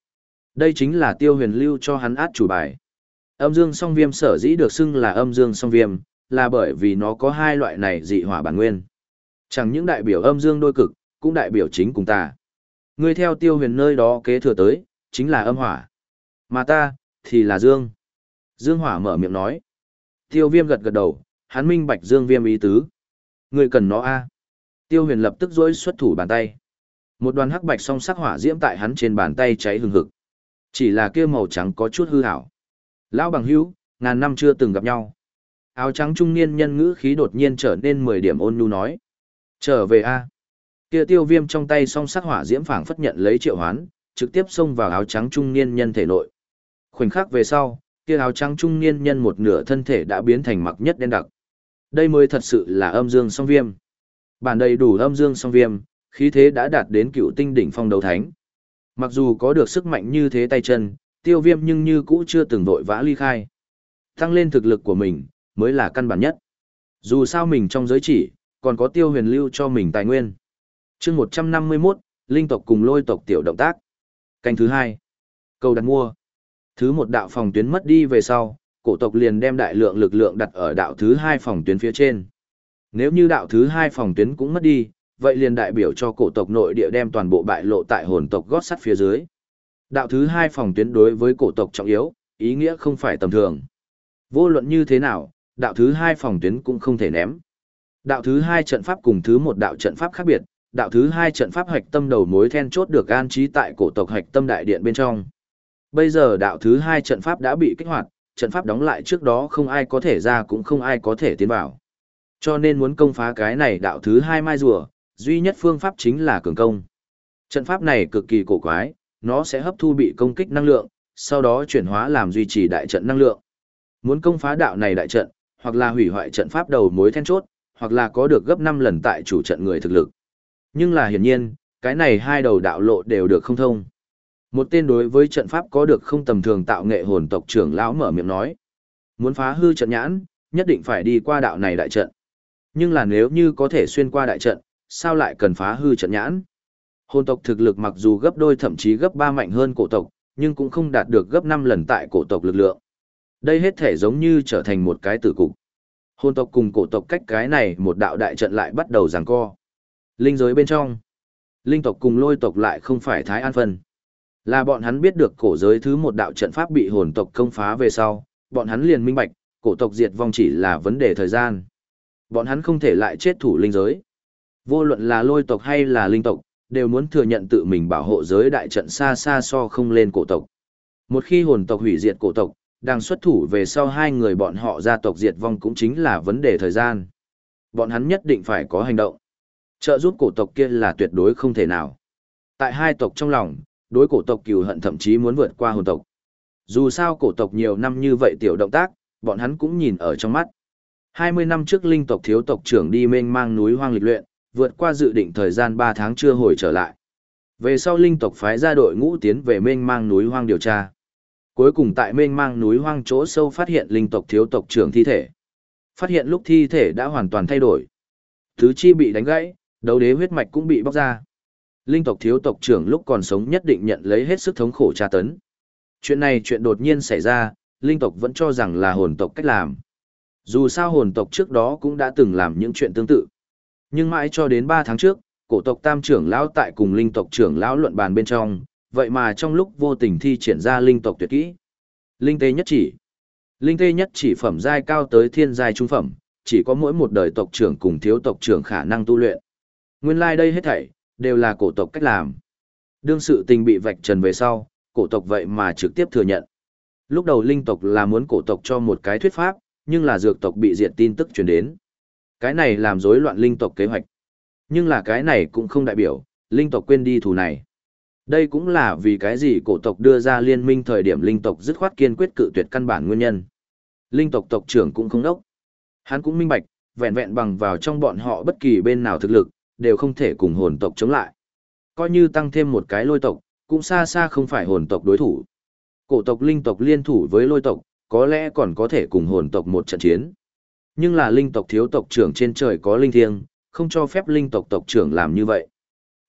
Đây chính là tiêu huyền lưu cho hắn át chủ bài. Âm dương song viêm sở dĩ được xưng là âm dương song viêm, là bởi vì nó có hai loại này dị hỏa bản nguyên. Chẳng những đại biểu âm dương đôi cực, cũng đại biểu chính cùng ta. Ngươi theo tiêu huyền nơi đó kế thừa tới, chính là âm hỏa. Mà ta, thì là dương. Dương hỏa mở miệng nói. Tiêu viêm gật gật đầu, hắn minh bạch dương viêm ý tứ. Ngươi cần nó a Tiêu huyền lập tức dối xuất thủ bàn tay. Một đoàn hắc bạch song sắc hỏa diễm tại hắn trên bàn tay cháy hừng hực. Chỉ là kia màu trắng có chút hư hảo. Lão bằng hữu, ngàn năm chưa từng gặp nhau. Áo trắng trung niên nhân ngữ khí đột nhiên trở nên 10 điểm ôn nhu nói. Trở về a Kia tiêu viêm trong tay song sắc hỏa diễm phảng phất nhận lấy triệu hoán, trực tiếp xông vào áo trắng trung niên nhân thể nội. Khoảnh khắc về sau, kia áo trắng trung niên nhân một nửa thân thể đã biến thành mặc nhất đen đặc. Đây mới thật sự là âm dương song viêm. Bản đầy đủ âm dương song viêm, khí thế đã đạt đến cựu tinh đỉnh phong đấu thánh. Mặc dù có được sức mạnh như thế tay chân, tiêu viêm nhưng như cũ chưa từng vội vã ly khai. Tăng lên thực lực của mình, mới là căn bản nhất. Dù sao mình trong giới chỉ, còn có tiêu huyền lưu cho mình tài nguyên. chương 151, linh tộc cùng lôi tộc tiểu động tác. Canh thứ hai, câu đặt mua. Thứ một đạo phòng tuyến mất đi về sau, cổ tộc liền đem đại lượng lực lượng đặt ở đạo thứ hai phòng tuyến phía trên. Nếu như đạo thứ hai phòng tuyến cũng mất đi, vậy liền đại biểu cho cổ tộc nội địa đem toàn bộ bại lộ tại hồn tộc gót sắt phía dưới. Đạo thứ hai phòng tuyến đối với cổ tộc trọng yếu, ý nghĩa không phải tầm thường. Vô luận như thế nào, đạo thứ hai phòng tuyến cũng không thể ném. Đạo thứ hai trận pháp cùng thứ một đạo trận pháp khác biệt, đạo thứ hai trận pháp hạch tâm đầu mối then chốt được an trí tại cổ tộc hạch tâm đại điện bên trong. Bây giờ đạo thứ hai trận pháp đã bị kích hoạt, trận pháp đóng lại trước đó không ai có thể ra cũng không ai có thể tiến vào. Cho nên muốn công phá cái này đạo thứ hai mai rùa, duy nhất phương pháp chính là cường công. Trận pháp này cực kỳ cổ quái, nó sẽ hấp thu bị công kích năng lượng, sau đó chuyển hóa làm duy trì đại trận năng lượng. Muốn công phá đạo này đại trận, hoặc là hủy hoại trận pháp đầu mối then chốt, hoặc là có được gấp 5 lần tại chủ trận người thực lực. Nhưng là hiển nhiên, cái này hai đầu đạo lộ đều được không thông. Một tên đối với trận pháp có được không tầm thường tạo nghệ hồn tộc trưởng lão mở miệng nói. Muốn phá hư trận nhãn, nhất định phải đi qua đạo này đại trận. Nhưng là nếu như có thể xuyên qua đại trận, sao lại cần phá hư trận nhãn? Hồn tộc thực lực mặc dù gấp đôi thậm chí gấp ba mạnh hơn cổ tộc, nhưng cũng không đạt được gấp 5 lần tại cổ tộc lực lượng. Đây hết thể giống như trở thành một cái tử cục. Hồn tộc cùng cổ tộc cách cái này một đạo đại trận lại bắt đầu giằng co. Linh giới bên trong, linh tộc cùng lôi tộc lại không phải thái an phân. Là bọn hắn biết được cổ giới thứ một đạo trận pháp bị hồn tộc công phá về sau, bọn hắn liền minh bạch, cổ tộc diệt vong chỉ là vấn đề thời gian. Bọn hắn không thể lại chết thủ linh giới. Vô luận là lôi tộc hay là linh tộc, đều muốn thừa nhận tự mình bảo hộ giới đại trận xa xa so không lên cổ tộc. Một khi hồn tộc hủy diệt cổ tộc, đang xuất thủ về sau hai người bọn họ gia tộc diệt vong cũng chính là vấn đề thời gian. Bọn hắn nhất định phải có hành động. Trợ giúp cổ tộc kia là tuyệt đối không thể nào. Tại hai tộc trong lòng, đối cổ tộc cừu hận thậm chí muốn vượt qua hồn tộc. Dù sao cổ tộc nhiều năm như vậy tiểu động tác, bọn hắn cũng nhìn ở trong mắt. 20 năm trước linh tộc thiếu tộc trưởng đi mênh mang núi hoang lịch luyện, vượt qua dự định thời gian 3 tháng chưa hồi trở lại. Về sau linh tộc phái ra đội ngũ tiến về mênh mang núi hoang điều tra. Cuối cùng tại mênh mang núi hoang chỗ sâu phát hiện linh tộc thiếu tộc trưởng thi thể. Phát hiện lúc thi thể đã hoàn toàn thay đổi. Thứ chi bị đánh gãy, đấu đế huyết mạch cũng bị bóc ra. Linh tộc thiếu tộc trưởng lúc còn sống nhất định nhận lấy hết sức thống khổ tra tấn. Chuyện này chuyện đột nhiên xảy ra, linh tộc vẫn cho rằng là hồn tộc cách làm. Dù sao hồn tộc trước đó cũng đã từng làm những chuyện tương tự. Nhưng mãi cho đến 3 tháng trước, cổ tộc tam trưởng lão tại cùng linh tộc trưởng lão luận bàn bên trong, vậy mà trong lúc vô tình thi triển ra linh tộc tuyệt kỹ. Linh tê nhất chỉ. Linh tê nhất chỉ phẩm giai cao tới thiên giai trung phẩm, chỉ có mỗi một đời tộc trưởng cùng thiếu tộc trưởng khả năng tu luyện. Nguyên lai like đây hết thảy, đều là cổ tộc cách làm. Đương sự tình bị vạch trần về sau, cổ tộc vậy mà trực tiếp thừa nhận. Lúc đầu linh tộc là muốn cổ tộc cho một cái thuyết pháp, nhưng là dược tộc bị diệt tin tức truyền đến. Cái này làm rối loạn linh tộc kế hoạch. Nhưng là cái này cũng không đại biểu, linh tộc quên đi thù này. Đây cũng là vì cái gì cổ tộc đưa ra liên minh thời điểm linh tộc dứt khoát kiên quyết cự tuyệt căn bản nguyên nhân. Linh tộc tộc trưởng cũng không đốc. Hắn cũng minh bạch, vẹn vẹn bằng vào trong bọn họ bất kỳ bên nào thực lực, đều không thể cùng hồn tộc chống lại. Coi như tăng thêm một cái lôi tộc, cũng xa xa không phải hồn tộc đối thủ. Cổ tộc linh tộc liên thủ với lôi tộc, có lẽ còn có thể cùng hồn tộc một trận chiến. Nhưng là linh tộc thiếu tộc trưởng trên trời có linh thiêng, không cho phép linh tộc tộc trưởng làm như vậy.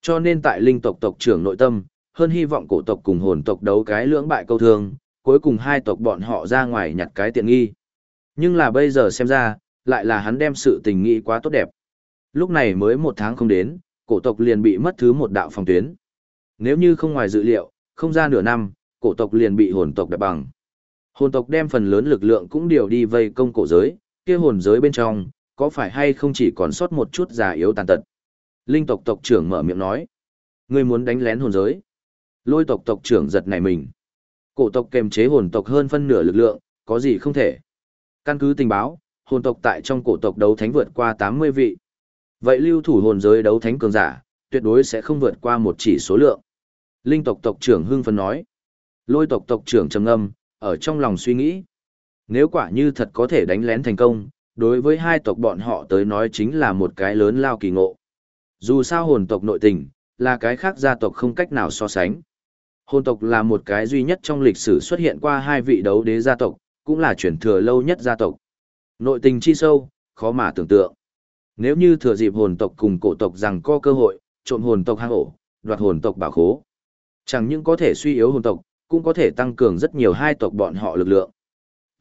Cho nên tại linh tộc tộc trưởng nội tâm, hơn hy vọng cổ tộc cùng hồn tộc đấu cái lưỡng bại câu thương, cuối cùng hai tộc bọn họ ra ngoài nhặt cái tiện nghi. Nhưng là bây giờ xem ra, lại là hắn đem sự tình nghĩ quá tốt đẹp. Lúc này mới một tháng không đến, cổ tộc liền bị mất thứ một đạo phòng tuyến. Nếu như không ngoài dự liệu, không ra nửa năm, cổ tộc liền bị hồn tộc đập bằng. Hồn tộc đem phần lớn lực lượng cũng điều đi vây công cổ giới, kia hồn giới bên trong, có phải hay không chỉ còn sót một chút già yếu tàn tật. Linh tộc tộc trưởng mở miệng nói, ngươi muốn đánh lén hồn giới. Lôi tộc tộc trưởng giật nảy mình. Cổ tộc kềm chế hồn tộc hơn phân nửa lực lượng, có gì không thể. Căn cứ tình báo, hồn tộc tại trong cổ tộc đấu thánh vượt qua 80 vị. Vậy lưu thủ hồn giới đấu thánh cường giả, tuyệt đối sẽ không vượt qua một chỉ số lượng. Linh tộc tộc trưởng hưng phấn nói. Lôi tộc tộc trưởng trầm ngâm, ở trong lòng suy nghĩ. Nếu quả như thật có thể đánh lén thành công, đối với hai tộc bọn họ tới nói chính là một cái lớn lao kỳ ngộ. Dù sao hồn tộc nội tình, là cái khác gia tộc không cách nào so sánh. Hồn tộc là một cái duy nhất trong lịch sử xuất hiện qua hai vị đấu đế gia tộc, cũng là chuyển thừa lâu nhất gia tộc. Nội tình chi sâu, khó mà tưởng tượng. Nếu như thừa dịp hồn tộc cùng cổ tộc rằng có cơ hội, trộm hồn tộc hang ổ, đoạt hồn tộc bảo khố. Chẳng những có thể suy yếu hồn tộc, cũng có thể tăng cường rất nhiều hai tộc bọn họ lực lượng.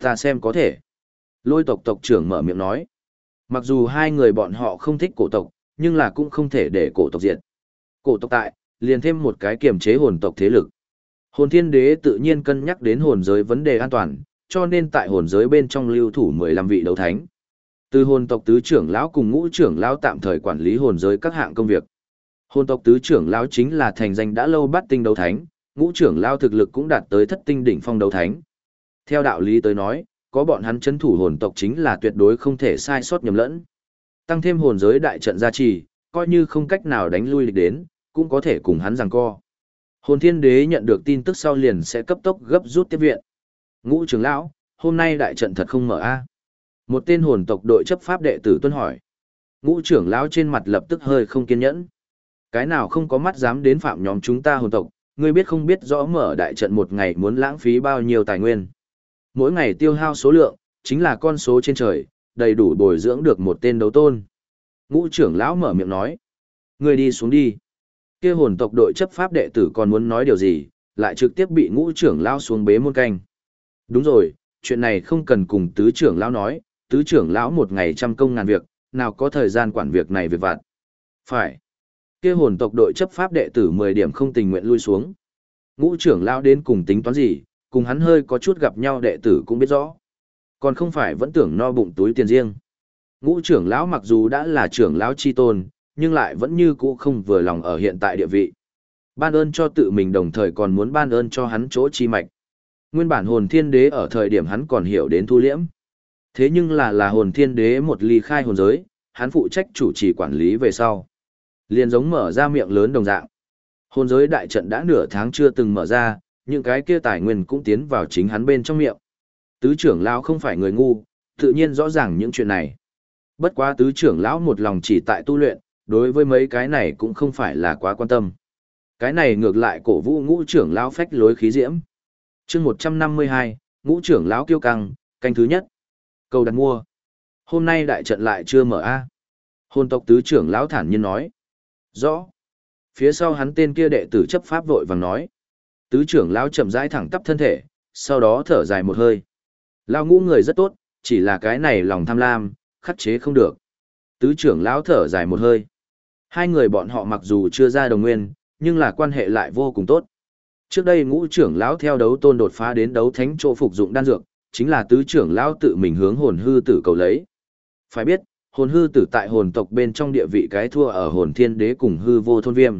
Ta xem có thể. Lôi tộc tộc trưởng mở miệng nói. Mặc dù hai người bọn họ không thích cổ tộc, nhưng là cũng không thể để cổ tộc diệt. Cổ tộc tại, liền thêm một cái kiềm chế hồn tộc thế lực. Hồn thiên đế tự nhiên cân nhắc đến hồn giới vấn đề an toàn, cho nên tại hồn giới bên trong lưu thủ 15 vị đấu thánh. Từ hồn tộc tứ trưởng lão cùng ngũ trưởng lão tạm thời quản lý hồn giới các hạng công việc. Hồn tộc tứ trưởng lão chính là thành danh đã lâu bắt tinh đấu thánh, ngũ trưởng lão thực lực cũng đạt tới thất tinh đỉnh phong đấu thánh. Theo đạo lý tới nói, có bọn hắn chấn thủ hồn tộc chính là tuyệt đối không thể sai sót nhầm lẫn. Tăng thêm hồn giới đại trận gia trì, coi như không cách nào đánh lui địch đến, cũng có thể cùng hắn giằng co. Hồn thiên đế nhận được tin tức sau liền sẽ cấp tốc gấp rút tiếp viện. Ngũ trưởng lão, hôm nay đại trận thật không mở a Một tên hồn tộc đội chấp pháp đệ tử tuân hỏi. Ngũ trưởng lão trên mặt lập tức hơi không kiên nhẫn. Cái nào không có mắt dám đến phạm nhóm chúng ta hồn tộc, ngươi biết không biết rõ mở đại trận một ngày muốn lãng phí bao nhiêu tài nguyên. Mỗi ngày tiêu hao số lượng, chính là con số trên trời, đầy đủ bồi dưỡng được một tên đấu tôn. Ngũ trưởng lão mở miệng nói. người đi xuống đi. Kia hồn tộc đội chấp pháp đệ tử còn muốn nói điều gì, lại trực tiếp bị ngũ trưởng lão xuống bế môn canh. Đúng rồi, chuyện này không cần cùng tứ trưởng lão nói, tứ trưởng lão một ngày trăm công ngàn việc, nào có thời gian quản việc này việc vặt. Phải. Kia hồn tộc đội chấp pháp đệ tử 10 điểm không tình nguyện lui xuống. Ngũ trưởng lão đến cùng tính toán gì, cùng hắn hơi có chút gặp nhau đệ tử cũng biết rõ. Còn không phải vẫn tưởng no bụng túi tiền riêng. Ngũ trưởng lão mặc dù đã là trưởng lão chi tôn, nhưng lại vẫn như cũ không vừa lòng ở hiện tại địa vị. Ban ơn cho tự mình đồng thời còn muốn ban ơn cho hắn chỗ chi mạch. Nguyên bản hồn thiên đế ở thời điểm hắn còn hiểu đến thu liễm. Thế nhưng là là hồn thiên đế một ly khai hồn giới, hắn phụ trách chủ trì quản lý về sau. Liền giống mở ra miệng lớn đồng dạng. Hồn giới đại trận đã nửa tháng chưa từng mở ra, những cái kia tài nguyên cũng tiến vào chính hắn bên trong miệng. Tứ trưởng lão không phải người ngu, tự nhiên rõ ràng những chuyện này. Bất quá tứ trưởng lão một lòng chỉ tại tu luyện, đối với mấy cái này cũng không phải là quá quan tâm. Cái này ngược lại cổ vũ ngũ trưởng lão phách lối khí diễm. chương 152, ngũ trưởng lão kiêu căng, canh thứ nhất. Cầu đặt mua. Hôm nay đại trận lại chưa mở A. Hôn tộc tứ trưởng lão thản nhiên nói. Rõ. Phía sau hắn tên kia đệ tử chấp pháp vội vàng nói. Tứ trưởng lão chậm rãi thẳng tắp thân thể, sau đó thở dài một hơi. Lão ngũ người rất tốt, chỉ là cái này lòng tham lam, khắc chế không được. Tứ trưởng lão thở dài một hơi. Hai người bọn họ mặc dù chưa ra đồng nguyên, nhưng là quan hệ lại vô cùng tốt. Trước đây ngũ trưởng lão theo đấu tôn đột phá đến đấu thánh chỗ phục dụng đan dược, chính là tứ trưởng lão tự mình hướng hồn hư tử cầu lấy. Phải biết, hồn hư tử tại hồn tộc bên trong địa vị cái thua ở hồn thiên đế cùng hư vô thôn viêm.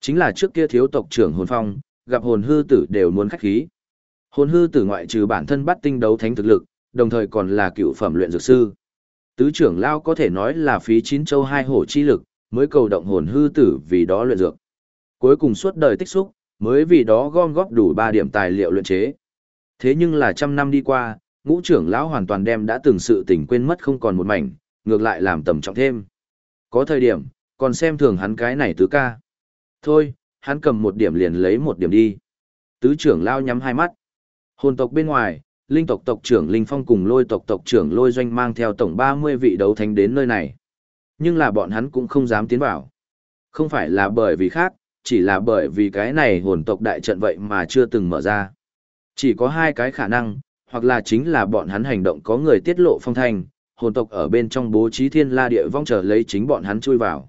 Chính là trước kia thiếu tộc trưởng hồn phong, gặp hồn hư tử đều muốn khách khí. Hồn hư tử ngoại trừ bản thân bắt tinh đấu thánh thực lực, đồng thời còn là cựu phẩm luyện dược sư. Tứ trưởng lao có thể nói là phí chín châu hai hổ chi lực, mới cầu động hồn hư tử vì đó luyện dược. Cuối cùng suốt đời tích xúc, mới vì đó gom góp đủ ba điểm tài liệu luyện chế. Thế nhưng là trăm năm đi qua, ngũ trưởng lão hoàn toàn đem đã từng sự tình quên mất không còn một mảnh, ngược lại làm tầm trọng thêm. Có thời điểm, còn xem thường hắn cái này tứ ca. Thôi, hắn cầm một điểm liền lấy một điểm đi. Tứ trưởng lao nhắm hai mắt. Hồn tộc bên ngoài, linh tộc tộc trưởng Linh Phong cùng lôi tộc tộc trưởng lôi doanh mang theo tổng 30 vị đấu thánh đến nơi này. Nhưng là bọn hắn cũng không dám tiến vào. Không phải là bởi vì khác, chỉ là bởi vì cái này hồn tộc đại trận vậy mà chưa từng mở ra. Chỉ có hai cái khả năng, hoặc là chính là bọn hắn hành động có người tiết lộ phong thanh, hồn tộc ở bên trong bố trí thiên la địa vong chờ lấy chính bọn hắn chui vào.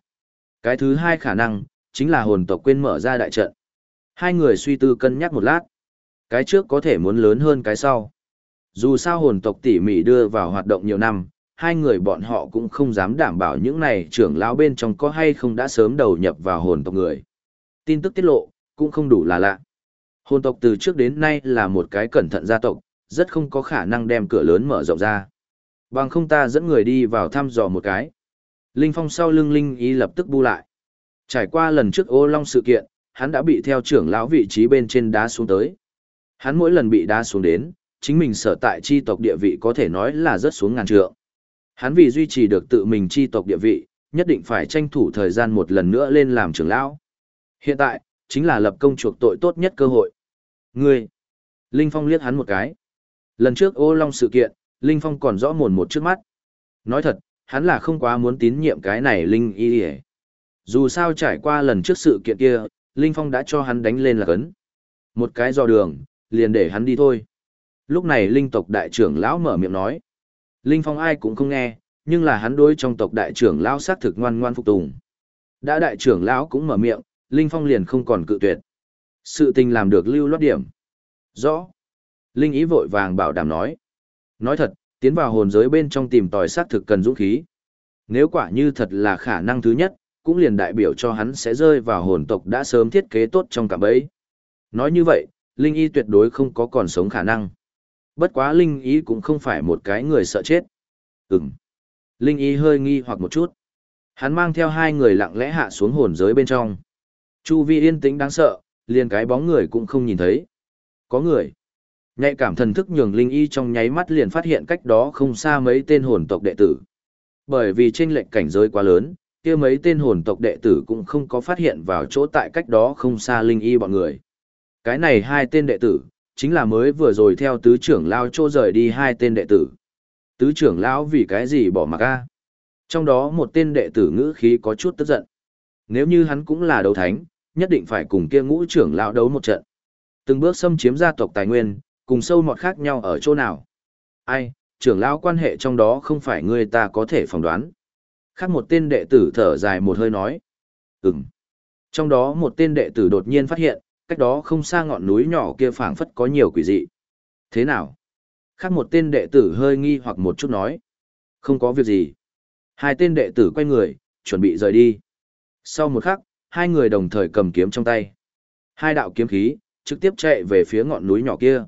Cái thứ hai khả năng, chính là hồn tộc quên mở ra đại trận. Hai người suy tư cân nhắc một lát. Cái trước có thể muốn lớn hơn cái sau. Dù sao hồn tộc tỉ mỉ đưa vào hoạt động nhiều năm, hai người bọn họ cũng không dám đảm bảo những này trưởng lão bên trong có hay không đã sớm đầu nhập vào hồn tộc người. Tin tức tiết lộ, cũng không đủ là lạ. Hồn tộc từ trước đến nay là một cái cẩn thận gia tộc, rất không có khả năng đem cửa lớn mở rộng ra. Bằng không ta dẫn người đi vào thăm dò một cái. Linh Phong sau lưng Linh ý lập tức bu lại. Trải qua lần trước ô long sự kiện, hắn đã bị theo trưởng lão vị trí bên trên đá xuống tới. Hắn mỗi lần bị đá xuống đến, chính mình sở tại chi tộc địa vị có thể nói là rất xuống ngàn trượng. Hắn vì duy trì được tự mình chi tộc địa vị, nhất định phải tranh thủ thời gian một lần nữa lên làm trưởng lão. Hiện tại, chính là lập công chuộc tội tốt nhất cơ hội. Ngươi! Linh Phong liếc hắn một cái. Lần trước ô long sự kiện, Linh Phong còn rõ mồn một trước mắt. Nói thật, hắn là không quá muốn tín nhiệm cái này Linh y. Dù sao trải qua lần trước sự kiện kia, Linh Phong đã cho hắn đánh lên là cấn. Một cái dò đường, liền để hắn đi thôi. Lúc này Linh tộc đại trưởng lão mở miệng nói. Linh Phong ai cũng không nghe, nhưng là hắn đối trong tộc đại trưởng lão xác thực ngoan ngoan phục tùng. Đã đại trưởng lão cũng mở miệng, Linh Phong liền không còn cự tuyệt. Sự tình làm được lưu loát điểm. Rõ. Linh ý vội vàng bảo đảm nói. Nói thật, tiến vào hồn giới bên trong tìm tòi xác thực cần dũng khí. Nếu quả như thật là khả năng thứ nhất, cũng liền đại biểu cho hắn sẽ rơi vào hồn tộc đã sớm thiết kế tốt trong cả bấy. Nói như vậy, Linh Y tuyệt đối không có còn sống khả năng. Bất quá Linh Y cũng không phải một cái người sợ chết. Ừm. Linh Y hơi nghi hoặc một chút. Hắn mang theo hai người lặng lẽ hạ xuống hồn giới bên trong. Chu vi yên tĩnh đáng sợ, liền cái bóng người cũng không nhìn thấy. Có người. Nhạy cảm thần thức nhường linh y trong nháy mắt liền phát hiện cách đó không xa mấy tên hồn tộc đệ tử. Bởi vì chênh lệch cảnh giới quá lớn, kia mấy tên hồn tộc đệ tử cũng không có phát hiện vào chỗ tại cách đó không xa linh y bọn người. Cái này hai tên đệ tử, chính là mới vừa rồi theo tứ trưởng lao chỗ rời đi hai tên đệ tử. Tứ trưởng lão vì cái gì bỏ mặc a? Trong đó một tên đệ tử ngữ khí có chút tức giận. Nếu như hắn cũng là đấu thánh, nhất định phải cùng kia ngũ trưởng lão đấu một trận. Từng bước xâm chiếm gia tộc tài nguyên, cùng sâu mọt khác nhau ở chỗ nào. Ai, trưởng lão quan hệ trong đó không phải người ta có thể phỏng đoán. Khác một tên đệ tử thở dài một hơi nói. Ừm. Trong đó một tên đệ tử đột nhiên phát hiện, cách đó không xa ngọn núi nhỏ kia phảng phất có nhiều quỷ dị. Thế nào? Khác một tên đệ tử hơi nghi hoặc một chút nói. Không có việc gì. Hai tên đệ tử quay người, chuẩn bị rời đi. Sau một khắc, hai người đồng thời cầm kiếm trong tay. Hai đạo kiếm khí, trực tiếp chạy về phía ngọn núi nhỏ kia.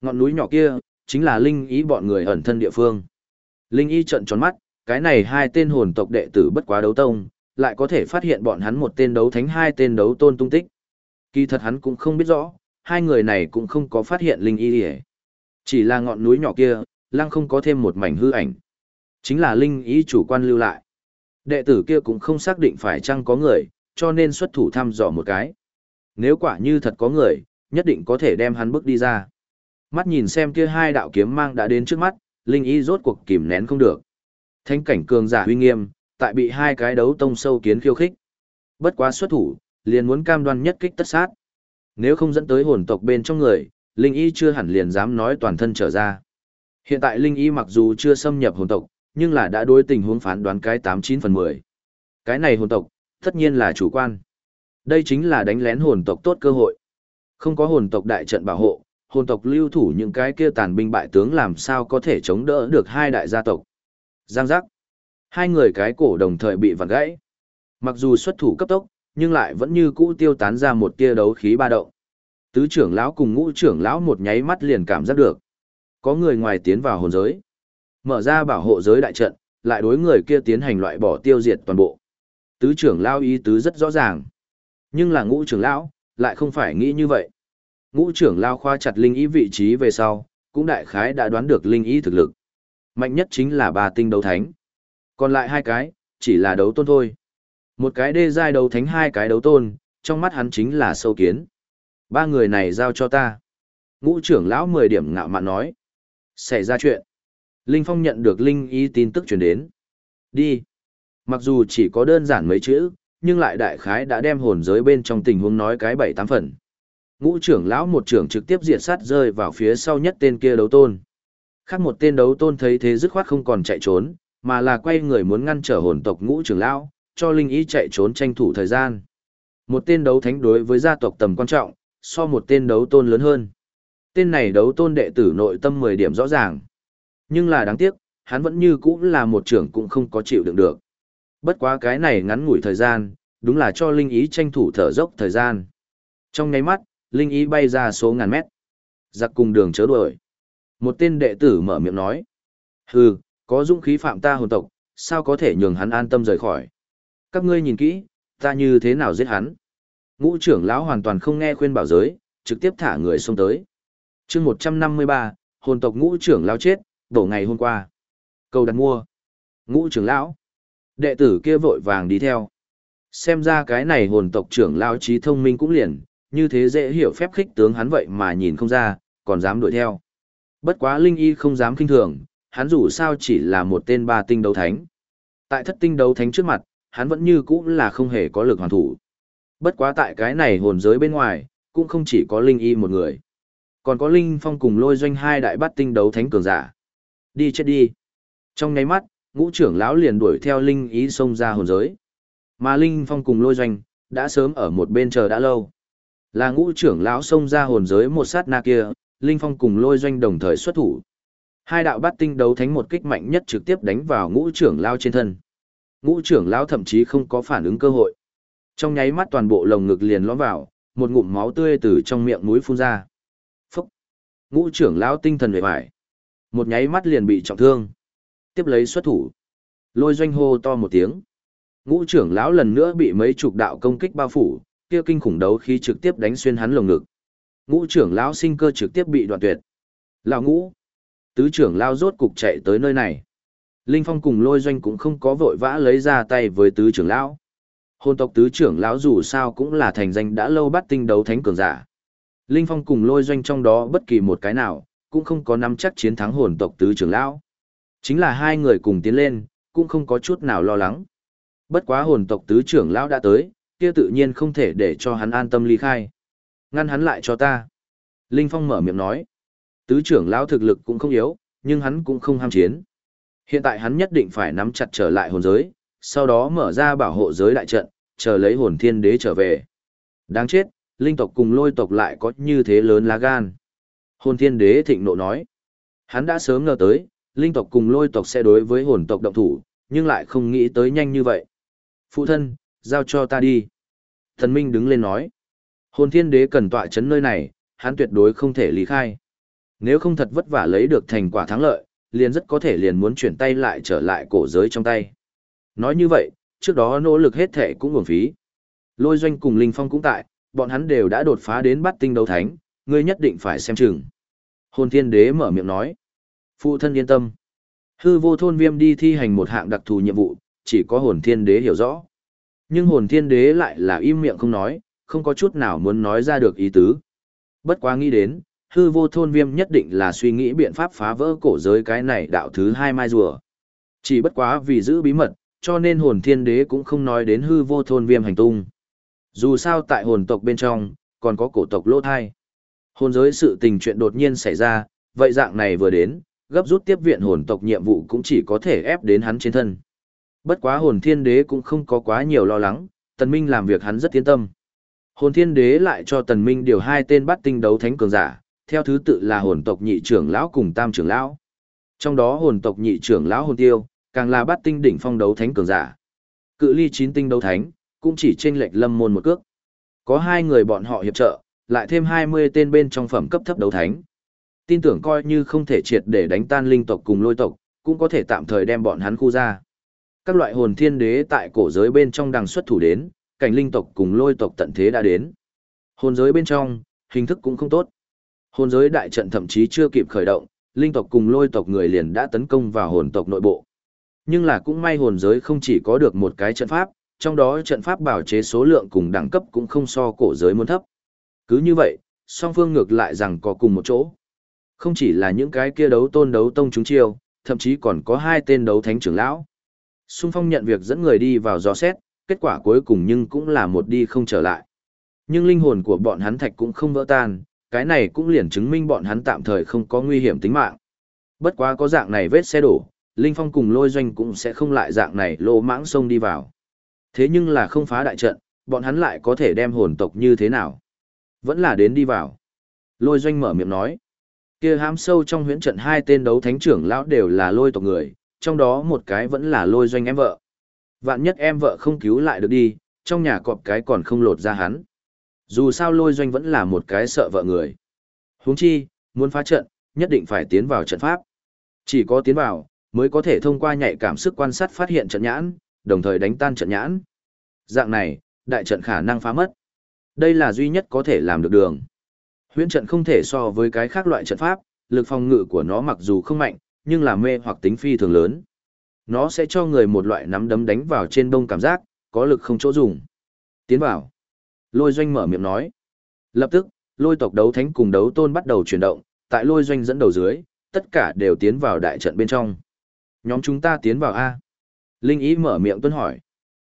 Ngọn núi nhỏ kia, chính là Linh ý bọn người ẩn thân địa phương. Linh ý trận tròn mắt, cái này hai tên hồn tộc đệ tử bất quá đấu tông, lại có thể phát hiện bọn hắn một tên đấu thánh hai tên đấu tôn tung tích. Kỳ thật hắn cũng không biết rõ, hai người này cũng không có phát hiện Linh ý hề. Chỉ là ngọn núi nhỏ kia, lăng không có thêm một mảnh hư ảnh. Chính là Linh ý chủ quan lưu lại. Đệ tử kia cũng không xác định phải chăng có người, cho nên xuất thủ thăm dò một cái. Nếu quả như thật có người, nhất định có thể đem hắn bước đi ra. Mắt nhìn xem kia hai đạo kiếm mang đã đến trước mắt, Linh ý rốt cuộc kìm nén không được. Thánh cảnh cường giả huy nghiêm, tại bị hai cái đấu tông sâu kiến khiêu khích. Bất quá xuất thủ, liền muốn cam đoan nhất kích tất sát. Nếu không dẫn tới hồn tộc bên trong người, Linh Y chưa hẳn liền dám nói toàn thân trở ra. Hiện tại Linh Y mặc dù chưa xâm nhập hồn tộc, nhưng là đã đối tình huống phán đoán cái 89 phần 10. Cái này hồn tộc, tất nhiên là chủ quan. Đây chính là đánh lén hồn tộc tốt cơ hội. Không có hồn tộc đại trận bảo hộ, hồn tộc lưu thủ những cái kia tàn binh bại tướng làm sao có thể chống đỡ được hai đại gia tộc. Giang giác. Hai người cái cổ đồng thời bị vặn gãy. Mặc dù xuất thủ cấp tốc, nhưng lại vẫn như cũ tiêu tán ra một tia đấu khí ba động. Tứ trưởng lão cùng ngũ trưởng lão một nháy mắt liền cảm giác được. Có người ngoài tiến vào hồn giới. Mở ra bảo hộ giới đại trận, lại đối người kia tiến hành loại bỏ tiêu diệt toàn bộ. Tứ trưởng lão ý tứ rất rõ ràng. Nhưng là ngũ trưởng lão, lại không phải nghĩ như vậy. Ngũ trưởng lão khoa chặt linh ý vị trí về sau, cũng đại khái đã đoán được linh ý thực lực. Mạnh nhất chính là ba tinh đấu thánh. Còn lại hai cái, chỉ là đấu tôn thôi. Một cái đê giai đấu thánh hai cái đấu tôn, trong mắt hắn chính là sâu kiến. Ba người này giao cho ta. Ngũ trưởng lão mười điểm ngạo mạn nói. Xảy ra chuyện. Linh Phong nhận được Linh ý tin tức truyền đến. Đi. Mặc dù chỉ có đơn giản mấy chữ, nhưng lại đại khái đã đem hồn giới bên trong tình huống nói cái bảy tám phần. Ngũ trưởng lão một trưởng trực tiếp diệt sát rơi vào phía sau nhất tên kia đấu tôn. Khác một tên đấu tôn thấy thế dứt khoát không còn chạy trốn, mà là quay người muốn ngăn trở hồn tộc ngũ trưởng lão, cho Linh ý chạy trốn tranh thủ thời gian. Một tên đấu thánh đối với gia tộc tầm quan trọng, so một tên đấu tôn lớn hơn. Tên này đấu tôn đệ tử nội tâm 10 điểm rõ ràng. Nhưng là đáng tiếc, hắn vẫn như cũ là một trưởng cũng không có chịu đựng được. Bất quá cái này ngắn ngủi thời gian, đúng là cho Linh Ý tranh thủ thở dốc thời gian. Trong nháy mắt, Linh Ý bay ra số ngàn mét. Giặc cùng đường chớ đuổi. Một tên đệ tử mở miệng nói. Hừ, có dũng khí phạm ta hồn tộc, sao có thể nhường hắn an tâm rời khỏi. Các ngươi nhìn kỹ, ta như thế nào giết hắn. Ngũ trưởng lão hoàn toàn không nghe khuyên bảo giới, trực tiếp thả người xông tới. chương 153, hồn tộc ngũ trưởng lão chết, đổ ngày hôm qua. Cầu đặt mua. Ngũ trưởng lão. Đệ tử kia vội vàng đi theo. Xem ra cái này hồn tộc trưởng lão trí thông minh cũng liền, như thế dễ hiểu phép khích tướng hắn vậy mà nhìn không ra, còn dám đuổi theo. Bất quá Linh Y không dám kinh thường, hắn dù sao chỉ là một tên ba tinh đấu thánh. Tại thất tinh đấu thánh trước mặt, hắn vẫn như cũ là không hề có lực hoàn thủ. Bất quá tại cái này hồn giới bên ngoài, cũng không chỉ có Linh Y một người. Còn có Linh Phong cùng lôi doanh hai đại bát tinh đấu thánh cường giả. Đi chết đi. Trong nháy mắt, ngũ trưởng lão liền đuổi theo Linh Y xông ra hồn giới. Mà Linh Phong cùng lôi doanh, đã sớm ở một bên chờ đã lâu. Là ngũ trưởng lão xông ra hồn giới một sát na kia, Linh Phong cùng lôi doanh đồng thời xuất thủ. Hai đạo bát tinh đấu thánh một kích mạnh nhất trực tiếp đánh vào ngũ trưởng lão trên thân. Ngũ trưởng lão thậm chí không có phản ứng cơ hội. Trong nháy mắt toàn bộ lồng ngực liền lõm vào, một ngụm máu tươi từ trong miệng mũi phun ra. Phúc! Ngũ trưởng lão tinh thần về vải. Một nháy mắt liền bị trọng thương. Tiếp lấy xuất thủ. Lôi doanh hô to một tiếng. Ngũ trưởng lão lần nữa bị mấy chục đạo công kích bao phủ, kia kinh khủng đấu khí trực tiếp đánh xuyên hắn lồng ngực. Ngũ trưởng lão sinh cơ trực tiếp bị đoạn tuyệt. Lão ngũ, tứ trưởng lão rốt cục chạy tới nơi này. Linh Phong cùng Lôi Doanh cũng không có vội vã lấy ra tay với tứ trưởng lão. Hồn tộc tứ trưởng lão dù sao cũng là thành danh đã lâu bắt tinh đấu thánh cường giả. Linh Phong cùng Lôi Doanh trong đó bất kỳ một cái nào, cũng không có nắm chắc chiến thắng hồn tộc tứ trưởng lão. Chính là hai người cùng tiến lên, cũng không có chút nào lo lắng. Bất quá hồn tộc tứ trưởng lão đã tới, kia tự nhiên không thể để cho hắn an tâm ly khai. Ngăn hắn lại cho ta. Linh Phong mở miệng nói. Tứ trưởng lão thực lực cũng không yếu, nhưng hắn cũng không ham chiến. Hiện tại hắn nhất định phải nắm chặt trở lại hồn giới, sau đó mở ra bảo hộ giới đại trận, chờ lấy hồn thiên đế trở về. Đáng chết, linh tộc cùng lôi tộc lại có như thế lớn lá gan. Hồn thiên đế thịnh nộ nói. Hắn đã sớm ngờ tới, linh tộc cùng lôi tộc sẽ đối với hồn tộc động thủ, nhưng lại không nghĩ tới nhanh như vậy. Phụ thân, giao cho ta đi. Thần Minh đứng lên nói. Hồn thiên đế cần tọa chấn nơi này, hắn tuyệt đối không thể lý khai. Nếu không thật vất vả lấy được thành quả thắng lợi, liền rất có thể liền muốn chuyển tay lại trở lại cổ giới trong tay. Nói như vậy, trước đó nỗ lực hết thể cũng uổng phí. Lôi doanh cùng Linh Phong cũng tại, bọn hắn đều đã đột phá đến bắt tinh đấu thánh, ngươi nhất định phải xem chừng. Hồn thiên đế mở miệng nói. Phụ thân yên tâm. Hư vô thôn viêm đi thi hành một hạng đặc thù nhiệm vụ, chỉ có hồn thiên đế hiểu rõ. Nhưng hồn thiên đế lại là im miệng không nói, không có chút nào muốn nói ra được ý tứ. Bất quá nghĩ đến, hư vô thôn viêm nhất định là suy nghĩ biện pháp phá vỡ cổ giới cái này đạo thứ hai mai rùa. Chỉ bất quá vì giữ bí mật, cho nên hồn thiên đế cũng không nói đến hư vô thôn viêm hành tung. Dù sao tại hồn tộc bên trong, còn có cổ tộc lỗ thai. Hồn giới sự tình chuyện đột nhiên xảy ra, vậy dạng này vừa đến, gấp rút tiếp viện hồn tộc nhiệm vụ cũng chỉ có thể ép đến hắn trên thân. Bất quá hồn thiên đế cũng không có quá nhiều lo lắng, tần minh làm việc hắn rất tiến tâm. Hồn thiên đế lại cho tần minh điều hai tên bắt tinh đấu thánh cường giả, theo thứ tự là hồn tộc nhị trưởng lão cùng tam trưởng lão. Trong đó hồn tộc nhị trưởng lão hồn tiêu, càng là bắt tinh đỉnh phong đấu thánh cường giả. Cự ly chín tinh đấu thánh, cũng chỉ trên lệch lâm môn một cước. Có hai người bọn họ hiệp trợ, lại thêm 20 tên bên trong phẩm cấp thấp đấu thánh. Tin tưởng coi như không thể triệt để đánh tan linh tộc cùng lôi tộc, cũng có thể tạm thời đem bọn hắn khu ra. Các loại hồn thiên đế tại cổ giới bên trong đằng xuất thủ đến, cảnh linh tộc cùng lôi tộc tận thế đã đến. Hồn giới bên trong, hình thức cũng không tốt. Hồn giới đại trận thậm chí chưa kịp khởi động, linh tộc cùng lôi tộc người liền đã tấn công vào hồn tộc nội bộ. Nhưng là cũng may hồn giới không chỉ có được một cái trận pháp, trong đó trận pháp bảo chế số lượng cùng đẳng cấp cũng không so cổ giới muốn thấp. Cứ như vậy, song phương ngược lại rằng có cùng một chỗ. Không chỉ là những cái kia đấu tôn đấu tông chúng chiêu, thậm chí còn có hai tên đấu thánh trưởng lão. Xung phong nhận việc dẫn người đi vào dò xét, kết quả cuối cùng nhưng cũng là một đi không trở lại. Nhưng linh hồn của bọn hắn thạch cũng không vỡ tan, cái này cũng liền chứng minh bọn hắn tạm thời không có nguy hiểm tính mạng. Bất quá có dạng này vết xe đổ, Linh Phong cùng lôi doanh cũng sẽ không lại dạng này lô mãng sông đi vào. Thế nhưng là không phá đại trận, bọn hắn lại có thể đem hồn tộc như thế nào? Vẫn là đến đi vào. Lôi doanh mở miệng nói. kia hám sâu trong huyễn trận hai tên đấu thánh trưởng lão đều là lôi tộc người, trong đó một cái vẫn là lôi doanh em vợ. Vạn nhất em vợ không cứu lại được đi, trong nhà cọp cái còn không lột ra hắn. Dù sao lôi doanh vẫn là một cái sợ vợ người. huống chi, muốn phá trận, nhất định phải tiến vào trận pháp. Chỉ có tiến vào, mới có thể thông qua nhạy cảm sức quan sát phát hiện trận nhãn, đồng thời đánh tan trận nhãn. Dạng này, đại trận khả năng phá mất. Đây là duy nhất có thể làm được đường. Huyễn trận không thể so với cái khác loại trận pháp, lực phòng ngự của nó mặc dù không mạnh, nhưng là mê hoặc tính phi thường lớn. Nó sẽ cho người một loại nắm đấm đánh vào trên đông cảm giác, có lực không chỗ dùng. Tiến vào. Lôi doanh mở miệng nói. Lập tức, lôi tộc đấu thánh cùng đấu tôn bắt đầu chuyển động, tại lôi doanh dẫn đầu dưới, tất cả đều tiến vào đại trận bên trong. Nhóm chúng ta tiến vào A. Linh ý mở miệng tuân hỏi.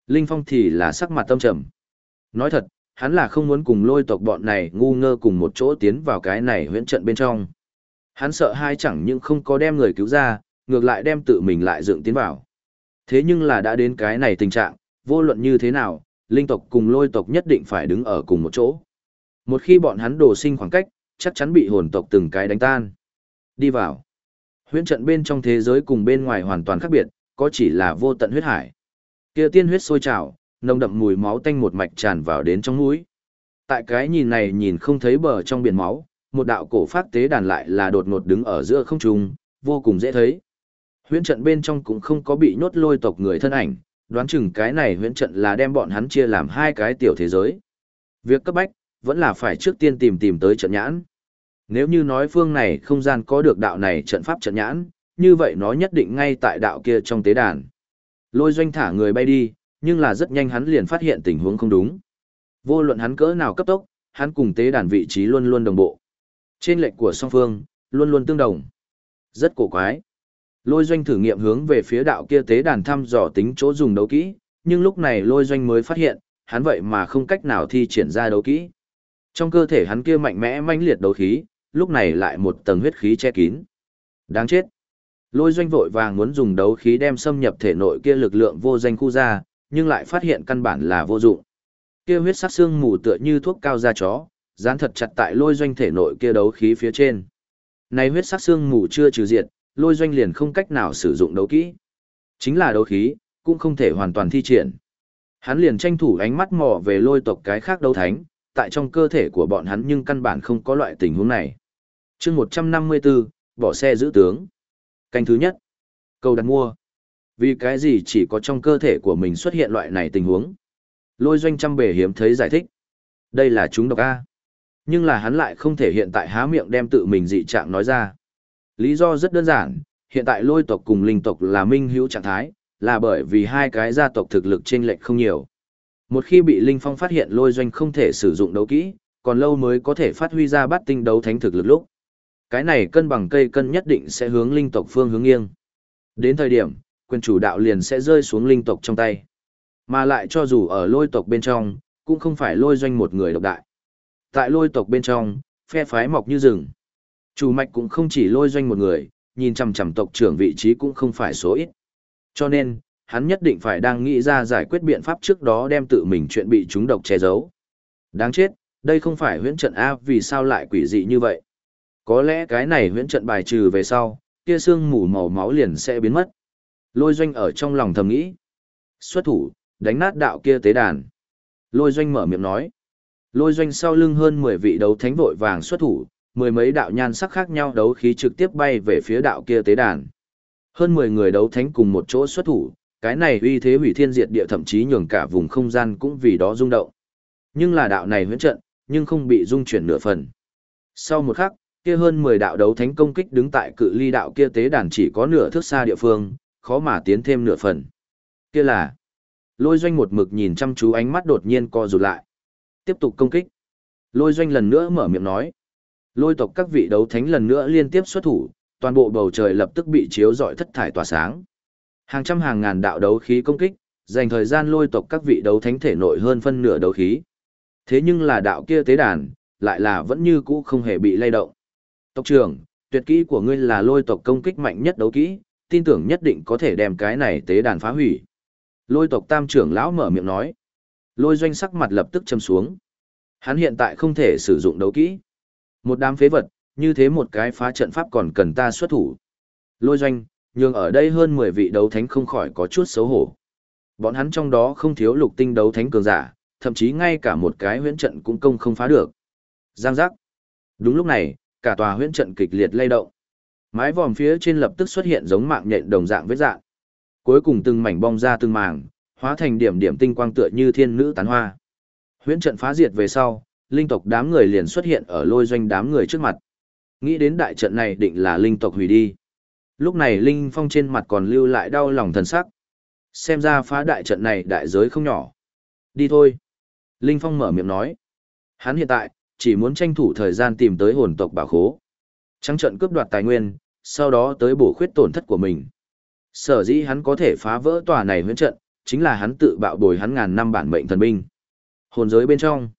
Linh phong thì là sắc mặt tâm trầm. Nói thật, hắn là không muốn cùng lôi tộc bọn này ngu ngơ cùng một chỗ tiến vào cái này huyễn trận bên trong. Hắn sợ hai chẳng những không có đem người cứu ra, ngược lại đem tự mình lại dựng tiến vào. Thế nhưng là đã đến cái này tình trạng, vô luận như thế nào, linh tộc cùng lôi tộc nhất định phải đứng ở cùng một chỗ. Một khi bọn hắn đổ sinh khoảng cách, chắc chắn bị hồn tộc từng cái đánh tan. Đi vào. Huyễn trận bên trong thế giới cùng bên ngoài hoàn toàn khác biệt, có chỉ là vô tận huyết hải. Kia tiên huyết sôi trào, nồng đậm mùi máu tanh một mạch tràn vào đến trong mũi. Tại cái nhìn này nhìn không thấy bờ trong biển máu, một đạo cổ phát tế đàn lại là đột ngột đứng ở giữa không trung, vô cùng dễ thấy. Huyễn trận bên trong cũng không có bị nhốt lôi tộc người thân ảnh, đoán chừng cái này huyễn trận là đem bọn hắn chia làm hai cái tiểu thế giới. Việc cấp bách, vẫn là phải trước tiên tìm tìm tới trận nhãn. Nếu như nói phương này không gian có được đạo này trận pháp trận nhãn, như vậy nó nhất định ngay tại đạo kia trong tế đàn. Lôi doanh thả người bay đi, nhưng là rất nhanh hắn liền phát hiện tình huống không đúng. Vô luận hắn cỡ nào cấp tốc, hắn cùng tế đàn vị trí luôn luôn đồng bộ. Trên lệnh của song phương, luôn luôn tương đồng. Rất cổ quái. Lôi doanh thử nghiệm hướng về phía đạo kia tế đàn thăm dò tính chỗ dùng đấu kỹ, nhưng lúc này lôi doanh mới phát hiện, hắn vậy mà không cách nào thi triển ra đấu kỹ. Trong cơ thể hắn kia mạnh mẽ manh liệt đấu khí, lúc này lại một tầng huyết khí che kín. Đáng chết. Lôi doanh vội vàng muốn dùng đấu khí đem xâm nhập thể nội kia lực lượng vô danh khu ra, nhưng lại phát hiện căn bản là vô dụng. Kia huyết sắc xương mù tựa như thuốc cao da chó, dán thật chặt tại lôi doanh thể nội kia đấu khí phía trên. Này huyết sắc xương mù chưa trừ diệt, lôi doanh liền không cách nào sử dụng đấu kỹ. Chính là đấu khí, cũng không thể hoàn toàn thi triển. Hắn liền tranh thủ ánh mắt mò về lôi tộc cái khác đấu thánh, tại trong cơ thể của bọn hắn nhưng căn bản không có loại tình huống này. chương 154, bỏ xe giữ tướng. Canh thứ nhất, câu đặt mua. Vì cái gì chỉ có trong cơ thể của mình xuất hiện loại này tình huống? Lôi doanh trăm bề hiếm thấy giải thích. Đây là chúng độc A. Nhưng là hắn lại không thể hiện tại há miệng đem tự mình dị trạng nói ra. Lý do rất đơn giản, hiện tại lôi tộc cùng linh tộc là minh hữu trạng thái, là bởi vì hai cái gia tộc thực lực chênh lệch không nhiều. Một khi bị Linh Phong phát hiện lôi doanh không thể sử dụng đấu kỹ, còn lâu mới có thể phát huy ra bát tinh đấu thánh thực lực lúc. Cái này cân bằng cây cân nhất định sẽ hướng linh tộc phương hướng nghiêng. Đến thời điểm, quyền chủ đạo liền sẽ rơi xuống linh tộc trong tay. Mà lại cho dù ở lôi tộc bên trong, cũng không phải lôi doanh một người độc đại. Tại lôi tộc bên trong, phe phái mọc như rừng. Chủ mạch cũng không chỉ lôi doanh một người, nhìn chằm chằm tộc trưởng vị trí cũng không phải số ít. Cho nên, hắn nhất định phải đang nghĩ ra giải quyết biện pháp trước đó đem tự mình chuyện bị chúng độc che giấu. Đáng chết, đây không phải huyễn trận A vì sao lại quỷ dị như vậy. Có lẽ cái này huyễn trận bài trừ về sau, kia xương mù màu máu liền sẽ biến mất. Lôi doanh ở trong lòng thầm nghĩ. Xuất thủ, đánh nát đạo kia tế đàn. Lôi doanh mở miệng nói. Lôi doanh sau lưng hơn 10 vị đấu thánh vội vàng xuất thủ, mười mấy đạo nhan sắc khác nhau đấu khí trực tiếp bay về phía đạo kia tế đàn. Hơn 10 người đấu thánh cùng một chỗ xuất thủ, cái này uy thế hủy thiên diệt địa thậm chí nhường cả vùng không gian cũng vì đó rung động. Nhưng là đạo này huyễn trận, nhưng không bị rung chuyển nửa phần. Sau một khắc, kia hơn 10 đạo đấu thánh công kích đứng tại cự ly đạo kia tế đàn chỉ có nửa thước xa địa phương, khó mà tiến thêm nửa phần. Kia là Lôi Doanh một mực nhìn chăm chú ánh mắt đột nhiên co rụt lại. Tiếp tục công kích. Lôi Doanh lần nữa mở miệng nói. Lôi tộc các vị đấu thánh lần nữa liên tiếp xuất thủ, toàn bộ bầu trời lập tức bị chiếu rọi thất thải tỏa sáng. Hàng trăm hàng ngàn đạo đấu khí công kích, dành thời gian lôi tộc các vị đấu thánh thể nội hơn phân nửa đấu khí. Thế nhưng là đạo kia tế đàn, lại là vẫn như cũ không hề bị lay động. Tộc trưởng, tuyệt kỹ của ngươi là lôi tộc công kích mạnh nhất đấu kỹ, tin tưởng nhất định có thể đem cái này tế đàn phá hủy. Lôi tộc tam trưởng lão mở miệng nói. Lôi doanh sắc mặt lập tức châm xuống. Hắn hiện tại không thể sử dụng đấu kỹ. Một đám phế vật, như thế một cái phá trận pháp còn cần ta xuất thủ. Lôi doanh, nhưng ở đây hơn 10 vị đấu thánh không khỏi có chút xấu hổ. Bọn hắn trong đó không thiếu lục tinh đấu thánh cường giả, thậm chí ngay cả một cái huyễn trận cũng công không phá được. Giang giác. Đúng lúc này, cả tòa huyễn trận kịch liệt lay động. Mái vòm phía trên lập tức xuất hiện giống mạng nhện đồng dạng vết dạng. Cuối cùng từng mảnh bong ra từng màng, hóa thành điểm điểm tinh quang tựa như thiên nữ tán hoa. Huyễn trận phá diệt về sau, linh tộc đám người liền xuất hiện ở lôi doanh đám người trước mặt. Nghĩ đến đại trận này định là linh tộc hủy đi. Lúc này Linh Phong trên mặt còn lưu lại đau lòng thần sắc. Xem ra phá đại trận này đại giới không nhỏ. Đi thôi. Linh Phong mở miệng nói. Hắn hiện tại, chỉ muốn tranh thủ thời gian tìm tới hồn tộc bảo khố. Trắng trận cướp đoạt tài nguyên, sau đó tới bổ khuyết tổn thất của mình. Sở dĩ hắn có thể phá vỡ tòa này huyễn trận, chính là hắn tự bạo bồi hắn ngàn năm bản mệnh thần binh. Hồn giới bên trong.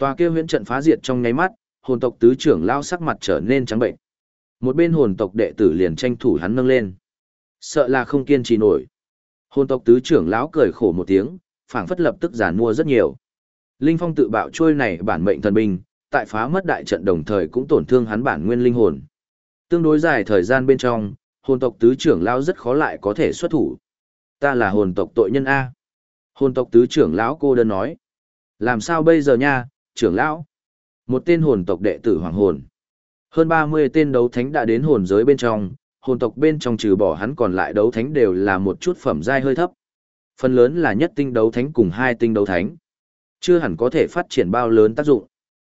Tòa kia huyễn trận phá diệt trong nháy mắt, hồn tộc tứ trưởng lao sắc mặt trở nên trắng bệnh. Một bên hồn tộc đệ tử liền tranh thủ hắn nâng lên. Sợ là không kiên trì nổi. Hồn tộc tứ trưởng lão cười khổ một tiếng, phảng phất lập tức giàn mua rất nhiều. Linh phong tự bạo trôi này bản mệnh thần binh, tại phá mất đại trận đồng thời cũng tổn thương hắn bản nguyên linh hồn. Tương đối dài thời gian bên trong, hồn tộc tứ trưởng lão rất khó lại có thể xuất thủ. Ta là hồn tộc tội nhân A. Hồn tộc tứ trưởng lão cô đơn nói. Làm sao bây giờ nha, trưởng lão? Một tên hồn tộc đệ tử hoàng hồn. Hơn 30 tên đấu thánh đã đến hồn giới bên trong, hồn tộc bên trong trừ bỏ hắn còn lại đấu thánh đều là một chút phẩm giai hơi thấp. Phần lớn là nhất tinh đấu thánh cùng hai tinh đấu thánh. Chưa hẳn có thể phát triển bao lớn tác dụng.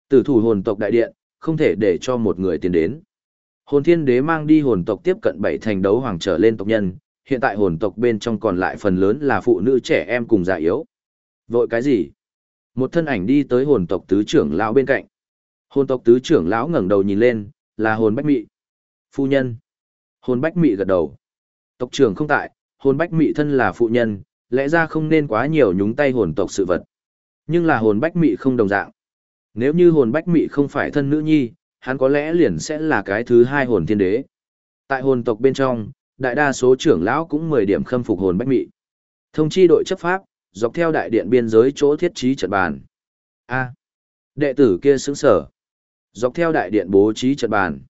Tử thủ hồn tộc đại điện, không thể để cho một người tiến đến. Hồn thiên đế mang đi hồn tộc tiếp cận bảy thành đấu hoàng trở lên tộc nhân, hiện tại hồn tộc bên trong còn lại phần lớn là phụ nữ trẻ em cùng già yếu. Vội cái gì? Một thân ảnh đi tới hồn tộc tứ trưởng lão bên cạnh. Hồn tộc tứ trưởng lão ngẩng đầu nhìn lên, là hồn bách mị. Phu nhân. Hồn bách mị gật đầu. Tộc trưởng không tại, hồn bách mị thân là phụ nhân, lẽ ra không nên quá nhiều nhúng tay hồn tộc sự vật. Nhưng là hồn bách mị không đồng dạng. Nếu như hồn bách mị không phải thân nữ nhi, hắn có lẽ liền sẽ là cái thứ hai hồn thiên đế. Tại hồn tộc bên trong, đại đa số trưởng lão cũng 10 điểm khâm phục hồn bách mị. Thông chi đội chấp pháp, dọc theo đại điện biên giới chỗ thiết trí trận bàn. A. đệ tử kia sững sở. Dọc theo đại điện bố trí trận bàn.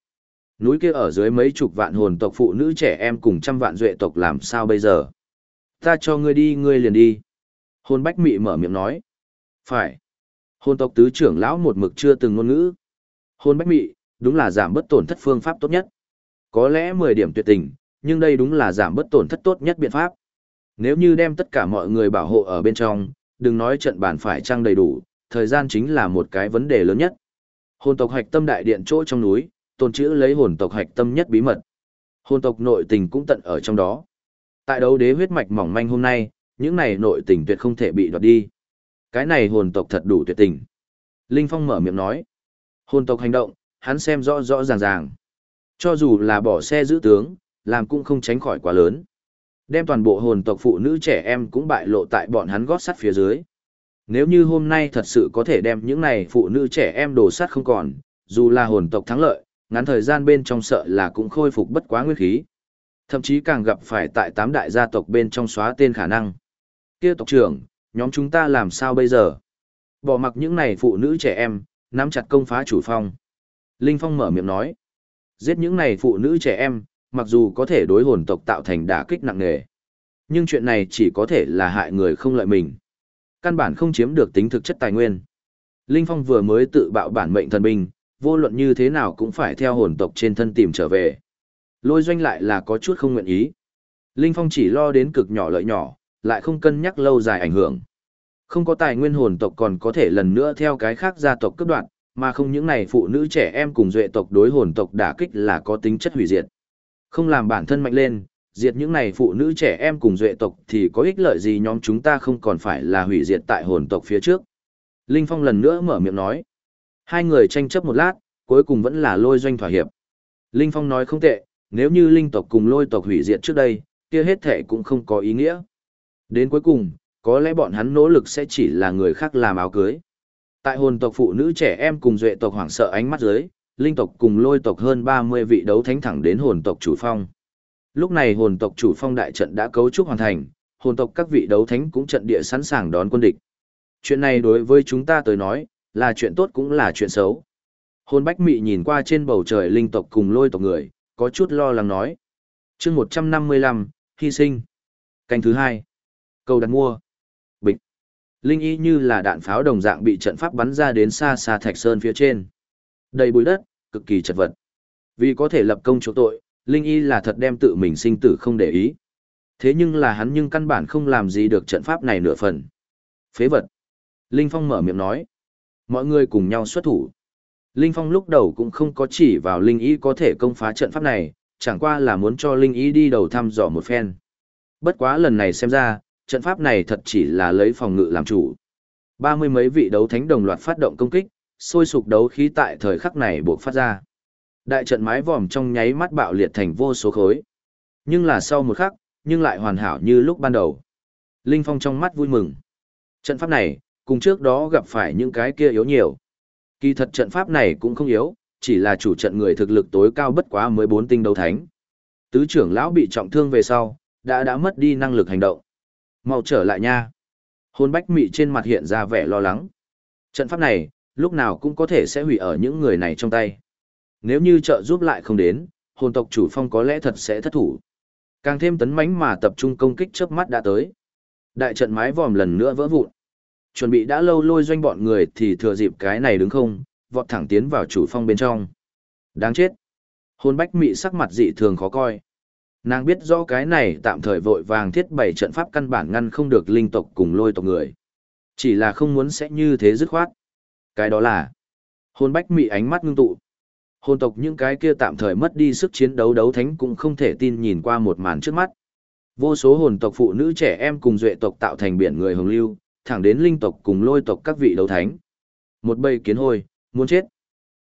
Núi kia ở dưới mấy chục vạn hồn tộc phụ nữ trẻ em cùng trăm vạn duệ tộc làm sao bây giờ? Ta cho ngươi đi ngươi liền đi. Hồn bách mị mở miệng nói. Phải. Hồn tộc tứ trưởng lão một mực chưa từng ngôn ngữ. Hồn bách mị, đúng là giảm bất tổn thất phương pháp tốt nhất. Có lẽ 10 điểm tuyệt tình, nhưng đây đúng là giảm bất tổn thất tốt nhất biện pháp. Nếu như đem tất cả mọi người bảo hộ ở bên trong, đừng nói trận bản phải trang đầy đủ, thời gian chính là một cái vấn đề lớn nhất. Hồn tộc hạch tâm đại điện chỗ trong núi, tồn chữ lấy hồn tộc hạch tâm nhất bí mật. Hồn tộc nội tình cũng tận ở trong đó. Tại đấu đế huyết mạch mỏng manh hôm nay, những này nội tình tuyệt không thể bị đoạt đi. Cái này hồn tộc thật đủ tuyệt tình. Linh Phong mở miệng nói. Hồn tộc hành động, hắn xem rõ rõ ràng ràng. Cho dù là bỏ xe giữ tướng, làm cũng không tránh khỏi quá lớn. Đem toàn bộ hồn tộc phụ nữ trẻ em cũng bại lộ tại bọn hắn gót sắt phía dưới. Nếu như hôm nay thật sự có thể đem những này phụ nữ trẻ em đổ sắt không còn, dù là hồn tộc thắng lợi, ngắn thời gian bên trong sợ là cũng khôi phục bất quá nguyên khí. Thậm chí càng gặp phải tại tám đại gia tộc bên trong xóa tên khả năng. Kia tộc trưởng, nhóm chúng ta làm sao bây giờ? Bỏ mặc những này phụ nữ trẻ em, nắm chặt công phá chủ phong. Linh Phong mở miệng nói. Giết những này phụ nữ trẻ em, mặc dù có thể đối hồn tộc tạo thành đả kích nặng nề. Nhưng chuyện này chỉ có thể là hại người không lợi mình. Căn bản không chiếm được tính thực chất tài nguyên. Linh Phong vừa mới tự bạo bản mệnh thần binh, vô luận như thế nào cũng phải theo hồn tộc trên thân tìm trở về. Lôi doanh lại là có chút không nguyện ý. Linh Phong chỉ lo đến cực nhỏ lợi nhỏ, lại không cân nhắc lâu dài ảnh hưởng. Không có tài nguyên hồn tộc còn có thể lần nữa theo cái khác gia tộc cấp đoạn, mà không những này phụ nữ trẻ em cùng duệ tộc đối hồn tộc đả kích là có tính chất hủy diệt. Không làm bản thân mạnh lên, diệt những này phụ nữ trẻ em cùng duệ tộc thì có ích lợi gì nhóm chúng ta không còn phải là hủy diệt tại hồn tộc phía trước. Linh Phong lần nữa mở miệng nói. Hai người tranh chấp một lát, cuối cùng vẫn là lôi doanh thỏa hiệp. Linh Phong nói không tệ, nếu như linh tộc cùng lôi tộc hủy diệt trước đây, kia hết thể cũng không có ý nghĩa. Đến cuối cùng, có lẽ bọn hắn nỗ lực sẽ chỉ là người khác làm áo cưới. Tại hồn tộc phụ nữ trẻ em cùng duệ tộc hoảng sợ ánh mắt dưới, linh tộc cùng lôi tộc hơn 30 vị đấu thánh thẳng đến hồn tộc chủ phong. Lúc này hồn tộc chủ phong đại trận đã cấu trúc hoàn thành, hồn tộc các vị đấu thánh cũng trận địa sẵn sàng đón quân địch. Chuyện này đối với chúng ta tới nói, là chuyện tốt cũng là chuyện xấu. Hồn bách mị nhìn qua trên bầu trời linh tộc cùng lôi tộc người, có chút lo lắng nói. chương 155, hy sinh. Canh thứ hai. Cầu đặt mua. Bịch. Linh y như là đạn pháo đồng dạng bị trận pháp bắn ra đến xa xa thạch sơn phía trên. Đầy bụi đất, cực kỳ chật vật. Vì có thể lập công chỗ tội, Linh y là thật đem tự mình sinh tử không để ý. Thế nhưng là hắn nhưng căn bản không làm gì được trận pháp này nửa phần. Phế vật. Linh Phong mở miệng nói. Mọi người cùng nhau xuất thủ. Linh Phong lúc đầu cũng không có chỉ vào Linh Y có thể công phá trận pháp này, chẳng qua là muốn cho Linh Y đi đầu thăm dò một phen. Bất quá lần này xem ra, trận pháp này thật chỉ là lấy phòng ngự làm chủ. Ba mươi mấy vị đấu thánh đồng loạt phát động công kích, sôi sục đấu khí tại thời khắc này buộc phát ra. Đại trận mái vòm trong nháy mắt bạo liệt thành vô số khối. Nhưng là sau một khắc, nhưng lại hoàn hảo như lúc ban đầu. Linh Phong trong mắt vui mừng. Trận pháp này, cùng trước đó gặp phải những cái kia yếu nhiều. Kỳ thật trận pháp này cũng không yếu, chỉ là chủ trận người thực lực tối cao bất quá mới bốn tinh đấu thánh. Tứ trưởng lão bị trọng thương về sau, đã đã mất đi năng lực hành động. Mau trở lại nha. Hôn bách mị trên mặt hiện ra vẻ lo lắng. Trận pháp này, lúc nào cũng có thể sẽ hủy ở những người này trong tay. Nếu như trợ giúp lại không đến, hồn tộc chủ phong có lẽ thật sẽ thất thủ. Càng thêm tấn mãnh mà tập trung công kích chớp mắt đã tới. Đại trận mái vòm lần nữa vỡ vụn. Chuẩn bị đã lâu lôi doanh bọn người thì thừa dịp cái này đứng không, vọt thẳng tiến vào chủ phong bên trong. Đáng chết. Hồn bách mị sắc mặt dị thường khó coi. Nàng biết rõ cái này tạm thời vội vàng thiết bày trận pháp căn bản ngăn không được linh tộc cùng lôi tộc người. Chỉ là không muốn sẽ như thế dứt khoát. Cái đó là hồn bách mị ánh mắt ngưng tụ. Hồn tộc những cái kia tạm thời mất đi sức chiến đấu đấu thánh cũng không thể tin nhìn qua một màn trước mắt. Vô số hồn tộc phụ nữ trẻ em cùng duệ tộc tạo thành biển người hồng lưu, thẳng đến linh tộc cùng lôi tộc các vị đấu thánh. Một bầy kiến hôi, muốn chết.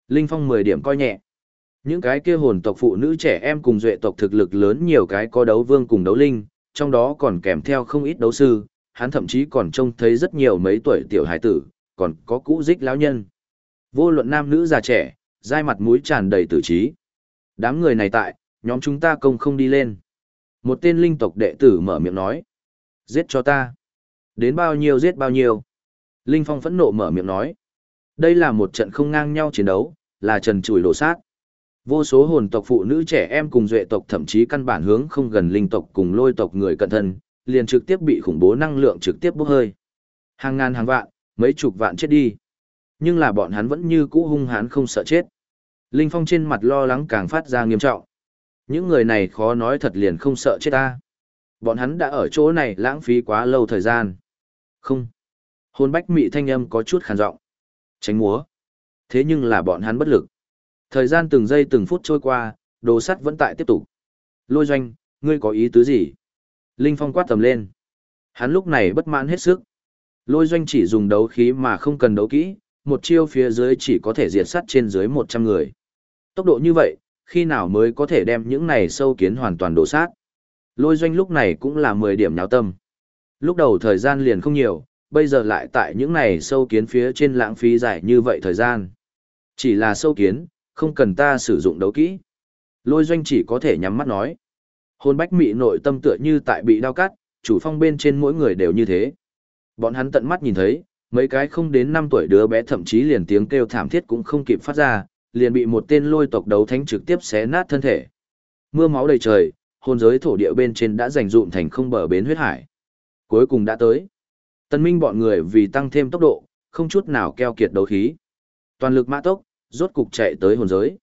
Linh phong 10 điểm coi nhẹ. Những cái kia hồn tộc phụ nữ trẻ em cùng duệ tộc thực lực lớn nhiều cái có đấu vương cùng đấu linh, trong đó còn kèm theo không ít đấu sư, hắn thậm chí còn trông thấy rất nhiều mấy tuổi tiểu hải tử, còn có cũ dích lão nhân. Vô luận nam nữ già trẻ, dai mặt mũi tràn đầy tử trí. Đám người này tại, nhóm chúng ta công không đi lên. Một tên linh tộc đệ tử mở miệng nói. Giết cho ta. Đến bao nhiêu giết bao nhiêu. Linh Phong phẫn nộ mở miệng nói. Đây là một trận không ngang nhau chiến đấu, là trần chùi đổ sát. Vô số hồn tộc phụ nữ trẻ em cùng duệ tộc thậm chí căn bản hướng không gần linh tộc cùng lôi tộc người cận thân, liền trực tiếp bị khủng bố năng lượng trực tiếp bốc hơi. Hàng ngàn hàng vạn, mấy chục vạn chết đi. Nhưng là bọn hắn vẫn như cũ hung hãn không sợ chết. Linh Phong trên mặt lo lắng càng phát ra nghiêm trọng. Những người này khó nói thật liền không sợ chết ta. Bọn hắn đã ở chỗ này lãng phí quá lâu thời gian. Không. Hôn bách mị thanh âm có chút khàn giọng Tránh múa. Thế nhưng là bọn hắn bất lực. Thời gian từng giây từng phút trôi qua, đồ sắt vẫn tại tiếp tục. Lôi doanh, ngươi có ý tứ gì? Linh Phong quát tầm lên. Hắn lúc này bất mãn hết sức. Lôi doanh chỉ dùng đấu khí mà không cần đấu kỹ, một chiêu phía dưới chỉ có thể diệt sát trên dưới 100 người. Tốc độ như vậy, khi nào mới có thể đem những này sâu kiến hoàn toàn đổ sát? Lôi doanh lúc này cũng là 10 điểm nháo tâm. Lúc đầu thời gian liền không nhiều, bây giờ lại tại những này sâu kiến phía trên lãng phí dài như vậy thời gian. Chỉ là sâu kiến, không cần ta sử dụng đấu kỹ. Lôi doanh chỉ có thể nhắm mắt nói. Hồn bách mị nội tâm tựa như tại bị đau cắt, chủ phong bên trên mỗi người đều như thế. Bọn hắn tận mắt nhìn thấy, mấy cái không đến 5 tuổi đứa bé thậm chí liền tiếng kêu thảm thiết cũng không kịp phát ra, liền bị một tên lôi tộc đấu thánh trực tiếp xé nát thân thể. Mưa máu đầy trời, hồn giới thổ địa bên trên đã rành rụm thành không bờ bến huyết hải. Cuối cùng đã tới. Tân minh bọn người vì tăng thêm tốc độ, không chút nào keo kiệt đấu khí. Toàn lực mã tốc, rốt cục chạy tới hồn giới.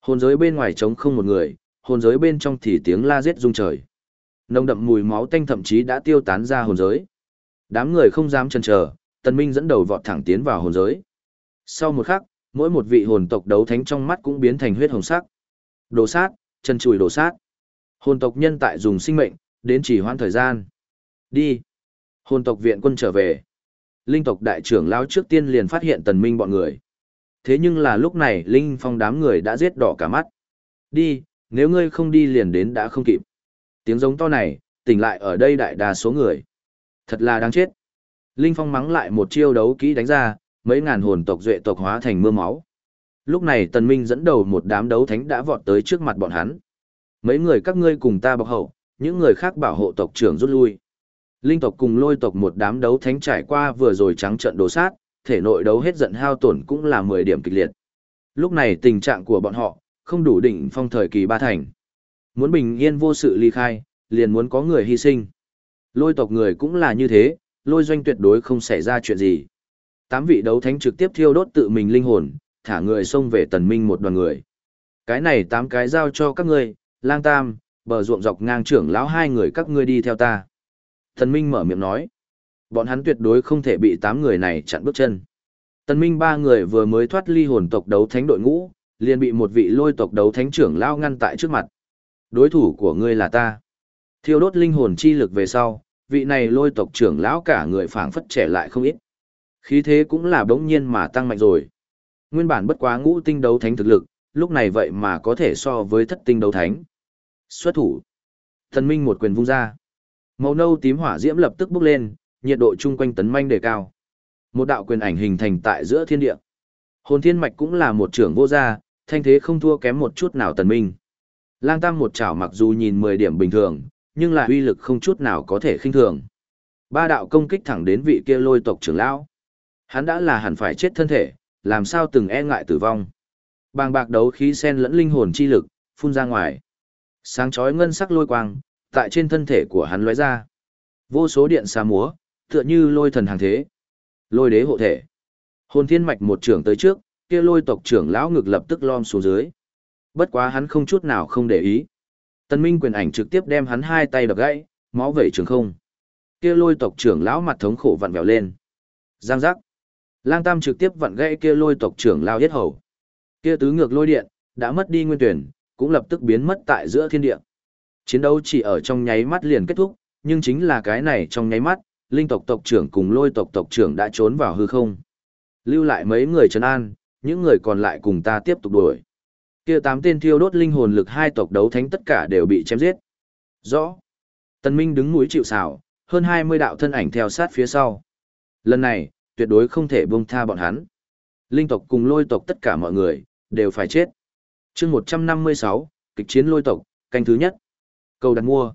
Hồn giới bên ngoài trống không một người, hồn giới bên trong thì tiếng la giết rung trời. Nồng đậm mùi máu tanh thậm chí đã tiêu tán ra hồn giới. Đám người không dám chần chờ, Tần Minh dẫn đầu vọt thẳng tiến vào hồn giới. Sau một khắc, mỗi một vị hồn tộc đấu thánh trong mắt cũng biến thành huyết hồng sắc. Đồ sát, chân chùi đồ sát. Hồn tộc nhân tại dùng sinh mệnh, đến chỉ hoãn thời gian. Đi. Hồn tộc viện quân trở về. Linh tộc đại trưởng lão trước tiên liền phát hiện Tần Minh bọn người. Thế nhưng là lúc này Linh Phong đám người đã giết đỏ cả mắt. Đi, nếu ngươi không đi liền đến đã không kịp. Tiếng giống to này, tỉnh lại ở đây đại đa số người. Thật là đáng chết. Linh Phong mắng lại một chiêu đấu kỹ đánh ra, mấy ngàn hồn tộc duệ tộc hóa thành mưa máu. Lúc này Tần Minh dẫn đầu một đám đấu thánh đã vọt tới trước mặt bọn hắn. Mấy người các ngươi cùng ta bọc hậu, những người khác bảo hộ tộc trưởng rút lui. Linh tộc cùng lôi tộc một đám đấu thánh trải qua vừa rồi trắng trận đồ sát, thể nội đấu hết giận hao tổn cũng là 10 điểm kịch liệt. Lúc này tình trạng của bọn họ, không đủ đỉnh phong thời kỳ ba thành. Muốn bình yên vô sự ly khai, liền muốn có người hy sinh. Lôi tộc người cũng là như thế, lôi doanh tuyệt đối không xảy ra chuyện gì. Tám vị đấu thánh trực tiếp thiêu đốt tự mình linh hồn, thả người xông về tần minh một đoàn người. Cái này tám cái giao cho các ngươi, lang tam, bờ ruộng dọc ngang trưởng lão hai người các ngươi đi theo ta. Tần minh mở miệng nói. Bọn hắn tuyệt đối không thể bị tám người này chặn bước chân. Tần minh ba người vừa mới thoát ly hồn tộc đấu thánh đội ngũ, liền bị một vị lôi tộc đấu thánh trưởng lão ngăn tại trước mặt. Đối thủ của ngươi là ta. Thiêu đốt linh hồn chi lực về sau, vị này lôi tộc trưởng lão cả người phảng phất trẻ lại không ít. Khí thế cũng là bỗng nhiên mà tăng mạnh rồi. Nguyên bản bất quá ngũ tinh đấu thánh thực lực, lúc này vậy mà có thể so với thất tinh đấu thánh. Xuất thủ. Thần minh một quyền vung ra. Màu nâu tím hỏa diễm lập tức bốc lên, nhiệt độ chung quanh tấn manh đề cao. Một đạo quyền ảnh hình thành tại giữa thiên địa. Hồn thiên mạch cũng là một trưởng vô gia, thanh thế không thua kém một chút nào tần minh. Lang Tam một chảo mặc dù nhìn 10 điểm bình thường, nhưng là uy lực không chút nào có thể khinh thường. Ba đạo công kích thẳng đến vị kia lôi tộc trưởng lão. Hắn đã là hẳn phải chết thân thể, làm sao từng e ngại tử vong. Bàng bạc đấu khí sen lẫn linh hồn chi lực, phun ra ngoài. Sáng chói ngân sắc lôi quang, tại trên thân thể của hắn lóe ra. Vô số điện xà múa, tựa như lôi thần hàng thế. Lôi đế hộ thể. Hồn thiên mạch một trưởng tới trước, kia lôi tộc trưởng lão ngực lập tức lom xuống dưới. Bất quá hắn không chút nào không để ý. Tần Minh quyền ảnh trực tiếp đem hắn hai tay đập gãy, máu vẩy trường không. Kia lôi tộc trưởng lão mặt thống khổ vặn vẹo lên. Giang giác. Lang Tam trực tiếp vặn gãy kia lôi tộc trưởng lao yết hầu. Kia tứ ngược lôi điện, đã mất đi nguyên tuyển, cũng lập tức biến mất tại giữa thiên địa. Chiến đấu chỉ ở trong nháy mắt liền kết thúc, nhưng chính là cái này trong nháy mắt, linh tộc tộc trưởng cùng lôi tộc tộc trưởng đã trốn vào hư không. Lưu lại mấy người trấn an, những người còn lại cùng ta tiếp tục đuổi. Kia tám tên thiêu đốt linh hồn lực hai tộc đấu thánh tất cả đều bị chém giết. Rõ. Tần Minh đứng núi chịu sào, hơn 20 đạo thân ảnh theo sát phía sau. Lần này, tuyệt đối không thể buông tha bọn hắn. Linh tộc cùng lôi tộc tất cả mọi người, đều phải chết. chương 156, kịch chiến lôi tộc, canh thứ nhất. Cầu đặt mua.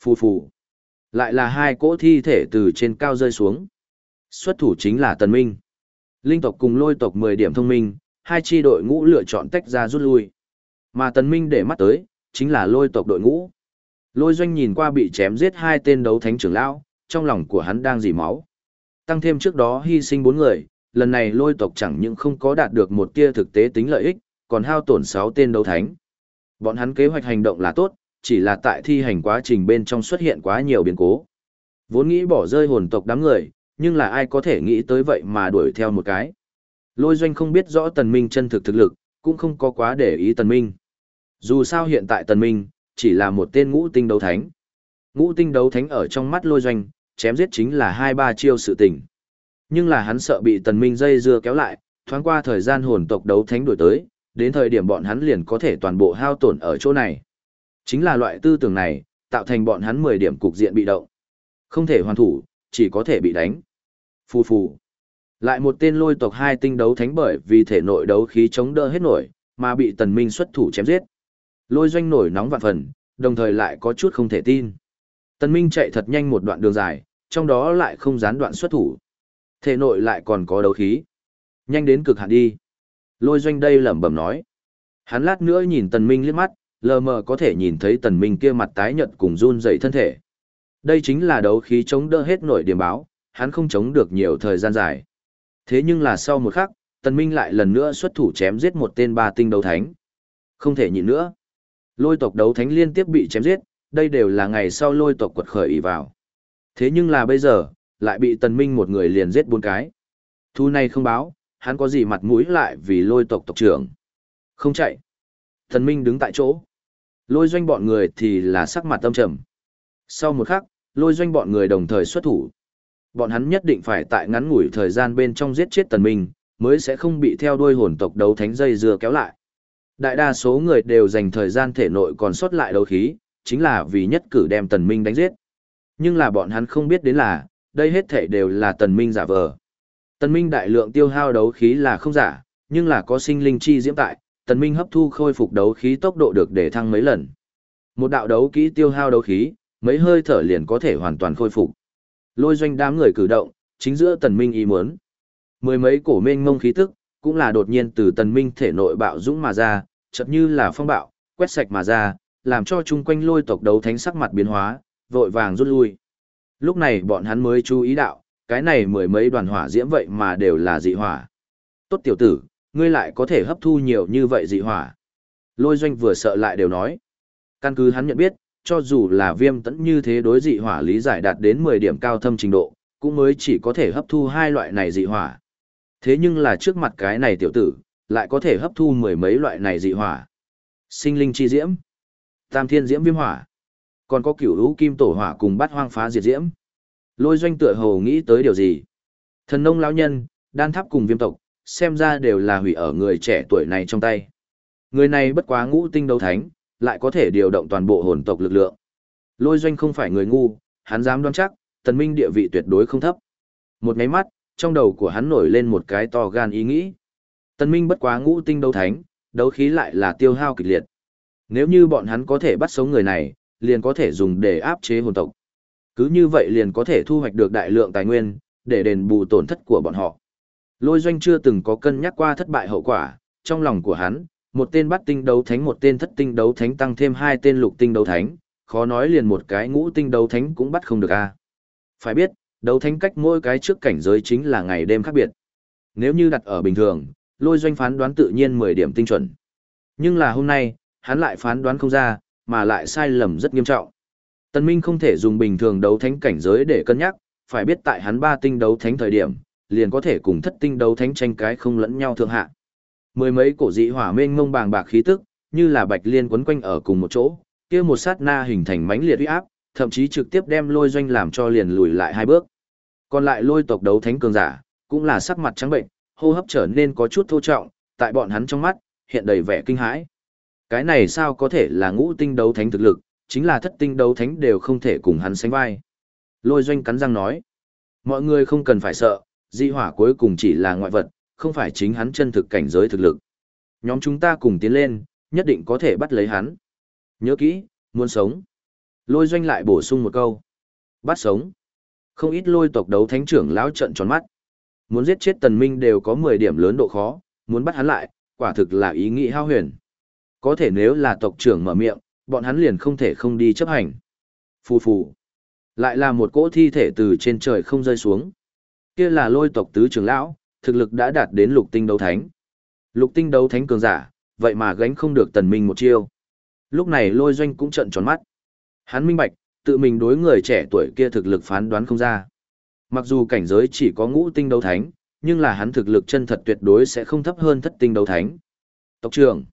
Phù phù. Lại là hai cỗ thi thể từ trên cao rơi xuống. Xuất thủ chính là Tần Minh. Linh tộc cùng lôi tộc 10 điểm thông minh, hai chi đội ngũ lựa chọn tách ra rút lui. Mà Tần Minh để mắt tới, chính là lôi tộc đội ngũ. Lôi doanh nhìn qua bị chém giết hai tên đấu thánh trưởng lão, trong lòng của hắn đang dì máu. Tăng thêm trước đó hy sinh bốn người, lần này lôi tộc chẳng những không có đạt được một tia thực tế tính lợi ích, còn hao tổn sáu tên đấu thánh. Bọn hắn kế hoạch hành động là tốt, chỉ là tại thi hành quá trình bên trong xuất hiện quá nhiều biến cố. Vốn nghĩ bỏ rơi hồn tộc đám người, nhưng là ai có thể nghĩ tới vậy mà đuổi theo một cái. Lôi doanh không biết rõ tần minh chân thực thực lực, cũng không có quá để ý tần minh. Dù sao hiện tại tần minh, chỉ là một tên ngũ tinh đấu thánh. Ngũ tinh đấu thánh ở trong mắt lôi doanh, chém giết chính là hai ba chiêu sự tình. Nhưng là hắn sợ bị tần minh dây dưa kéo lại, thoáng qua thời gian hồn tộc đấu thánh đổi tới, đến thời điểm bọn hắn liền có thể toàn bộ hao tổn ở chỗ này. Chính là loại tư tưởng này, tạo thành bọn hắn 10 điểm cục diện bị động. Không thể hoàn thủ, chỉ có thể bị đánh. Phù phù. Lại một tên lôi tộc hai tinh đấu thánh bởi vì thể nội đấu khí chống đỡ hết nổi, mà bị tần minh xuất thủ chém giết. Lôi doanh nổi nóng vạn phần, đồng thời lại có chút không thể tin. Tần minh chạy thật nhanh một đoạn đường dài, trong đó lại không gián đoạn xuất thủ. Thể nội lại còn có đấu khí. Nhanh đến cực hạn đi. Lôi doanh đây lẩm bẩm nói. Hắn lát nữa nhìn tần minh liếc mắt, lờ mờ có thể nhìn thấy tần minh kia mặt tái nhợt cùng run rẩy thân thể. Đây chính là đấu khí chống đỡ hết nổi điểm báo, hắn không chống được nhiều thời gian dài. Thế nhưng là sau một khắc, tần minh lại lần nữa xuất thủ chém giết một tên ba tinh đấu thánh. Không thể nhịn nữa. Lôi tộc đấu thánh liên tiếp bị chém giết, đây đều là ngày sau lôi tộc quật khởi ý vào. Thế nhưng là bây giờ, lại bị tần minh một người liền giết bốn cái. Thu này không báo, hắn có gì mặt mũi lại vì lôi tộc tộc trưởng. Không chạy. Tần minh đứng tại chỗ. Lôi doanh bọn người thì là sắc mặt tâm trầm. Sau một khắc, lôi doanh bọn người đồng thời xuất thủ. Bọn hắn nhất định phải tại ngắn ngủi thời gian bên trong giết chết tần minh, mới sẽ không bị theo đuôi hồn tộc đấu thánh dây dưa kéo lại. Đại đa số người đều dành thời gian thể nội còn sót lại đấu khí, chính là vì nhất cử đem tần minh đánh giết. Nhưng là bọn hắn không biết đến là, đây hết thể đều là tần minh giả vờ. Tần minh đại lượng tiêu hao đấu khí là không giả, nhưng là có sinh linh chi diễm tại, tần minh hấp thu khôi phục đấu khí tốc độ được để thăng mấy lần. Một đạo đấu kỹ tiêu hao đấu khí, mấy hơi thở liền có thể hoàn toàn khôi phục. Lôi doanh đám người cử động, chính giữa tần minh ý muốn. Mười mấy cổ mênh mông khí tức, cũng là đột nhiên từ tần minh thể nội bạo dũng mà ra, chợt như là phong bạo, quét sạch mà ra, làm cho chung quanh lôi tộc đấu thánh sắc mặt biến hóa, vội vàng rút lui. Lúc này bọn hắn mới chú ý đạo, cái này mười mấy đoàn hỏa diễm vậy mà đều là dị hỏa. Tốt tiểu tử, ngươi lại có thể hấp thu nhiều như vậy dị hỏa. Lôi doanh vừa sợ lại đều nói. Căn cứ hắn nhận biết, cho dù là viêm tẫn như thế đối dị hỏa lý giải đạt đến 10 điểm cao thâm trình độ, cũng mới chỉ có thể hấp thu hai loại này dị hỏa. Thế nhưng là trước mặt cái này tiểu tử, lại có thể hấp thu mười mấy loại này dị hỏa. Sinh linh chi diễm, tam thiên diễm viêm hỏa, còn có cửu hữu kim tổ hỏa cùng bát hoang phá diệt diễm. Lôi doanh tựa hồ nghĩ tới điều gì? Thần nông lão nhân, đan tháp cùng viêm tộc, xem ra đều là hủy ở người trẻ tuổi này trong tay. Người này bất quá ngũ tinh đấu thánh, lại có thể điều động toàn bộ hồn tộc lực lượng. Lôi doanh không phải người ngu, hắn dám đoán chắc, tần minh địa vị tuyệt đối không thấp. Một cái mắt, trong đầu của hắn nổi lên một cái to gan ý nghĩ. Tần minh bất quá ngũ tinh đấu thánh, đấu khí lại là tiêu hao kịch liệt. Nếu như bọn hắn có thể bắt sống người này, liền có thể dùng để áp chế hồn tộc. Cứ như vậy liền có thể thu hoạch được đại lượng tài nguyên, để đền bù tổn thất của bọn họ. Lôi doanh chưa từng có cân nhắc qua thất bại hậu quả, trong lòng của hắn, một tên bắt tinh đấu thánh một tên thất tinh đấu thánh tăng thêm hai tên lục tinh đấu thánh, khó nói liền một cái ngũ tinh đấu thánh cũng bắt không được a. Phải biết, đấu thánh cách mỗi cái trước cảnh giới chính là ngày đêm khác biệt. Nếu như đặt ở bình thường, lôi doanh phán đoán tự nhiên 10 điểm tinh chuẩn. Nhưng là hôm nay, hắn lại phán đoán không ra, mà lại sai lầm rất nghiêm trọng. Tần Minh không thể dùng bình thường đấu thánh cảnh giới để cân nhắc, phải biết tại hắn ba tinh đấu thánh thời điểm, liền có thể cùng thất tinh đấu thánh tranh cái không lẫn nhau thượng hạ. Mười mấy cổ dị hỏa mênh mông bàng bạc khí tức, như là bạch liên quấn quanh ở cùng một chỗ, kia một sát na hình thành mãnh liệt uy áp, thậm chí trực tiếp đem lôi doanh làm cho liền lùi lại hai bước. Còn lại lôi tộc đấu thánh cường giả, cũng là sắc mặt trắng bệnh, hô hấp trở nên có chút thô trọng, tại bọn hắn trong mắt, hiện đầy vẻ kinh hãi. Cái này sao có thể là ngũ tinh đấu thánh thực lực, chính là thất tinh đấu thánh đều không thể cùng hắn sánh vai. Lôi doanh cắn răng nói, mọi người không cần phải sợ, dị hỏa cuối cùng chỉ là ngoại vật, không phải chính hắn chân thực cảnh giới thực lực. Nhóm chúng ta cùng tiến lên, nhất định có thể bắt lấy hắn. Nhớ kỹ, muốn sống. Lôi doanh lại bổ sung một câu. Bắt sống. Không ít lôi tộc đấu thánh trưởng lão trận tròn mắt. Muốn giết chết tần minh đều có 10 điểm lớn độ khó, muốn bắt hắn lại, quả thực là ý nghĩ hao huyền. Có thể nếu là tộc trưởng mở miệng, bọn hắn liền không thể không đi chấp hành. Phù phù. Lại là một cỗ thi thể từ trên trời không rơi xuống. Kia là lôi tộc tứ trưởng lão, thực lực đã đạt đến lục tinh đấu thánh. Lục tinh đấu thánh cường giả, vậy mà gánh không được tần minh một chiêu. Lúc này lôi doanh cũng trợn tròn mắt. Hắn minh bạch, tự mình đối người trẻ tuổi kia thực lực phán đoán không ra. Mặc dù cảnh giới chỉ có ngũ tinh đấu thánh, nhưng là hắn thực lực chân thật tuyệt đối sẽ không thấp hơn thất tinh đấu thánh. Tộc trưởng,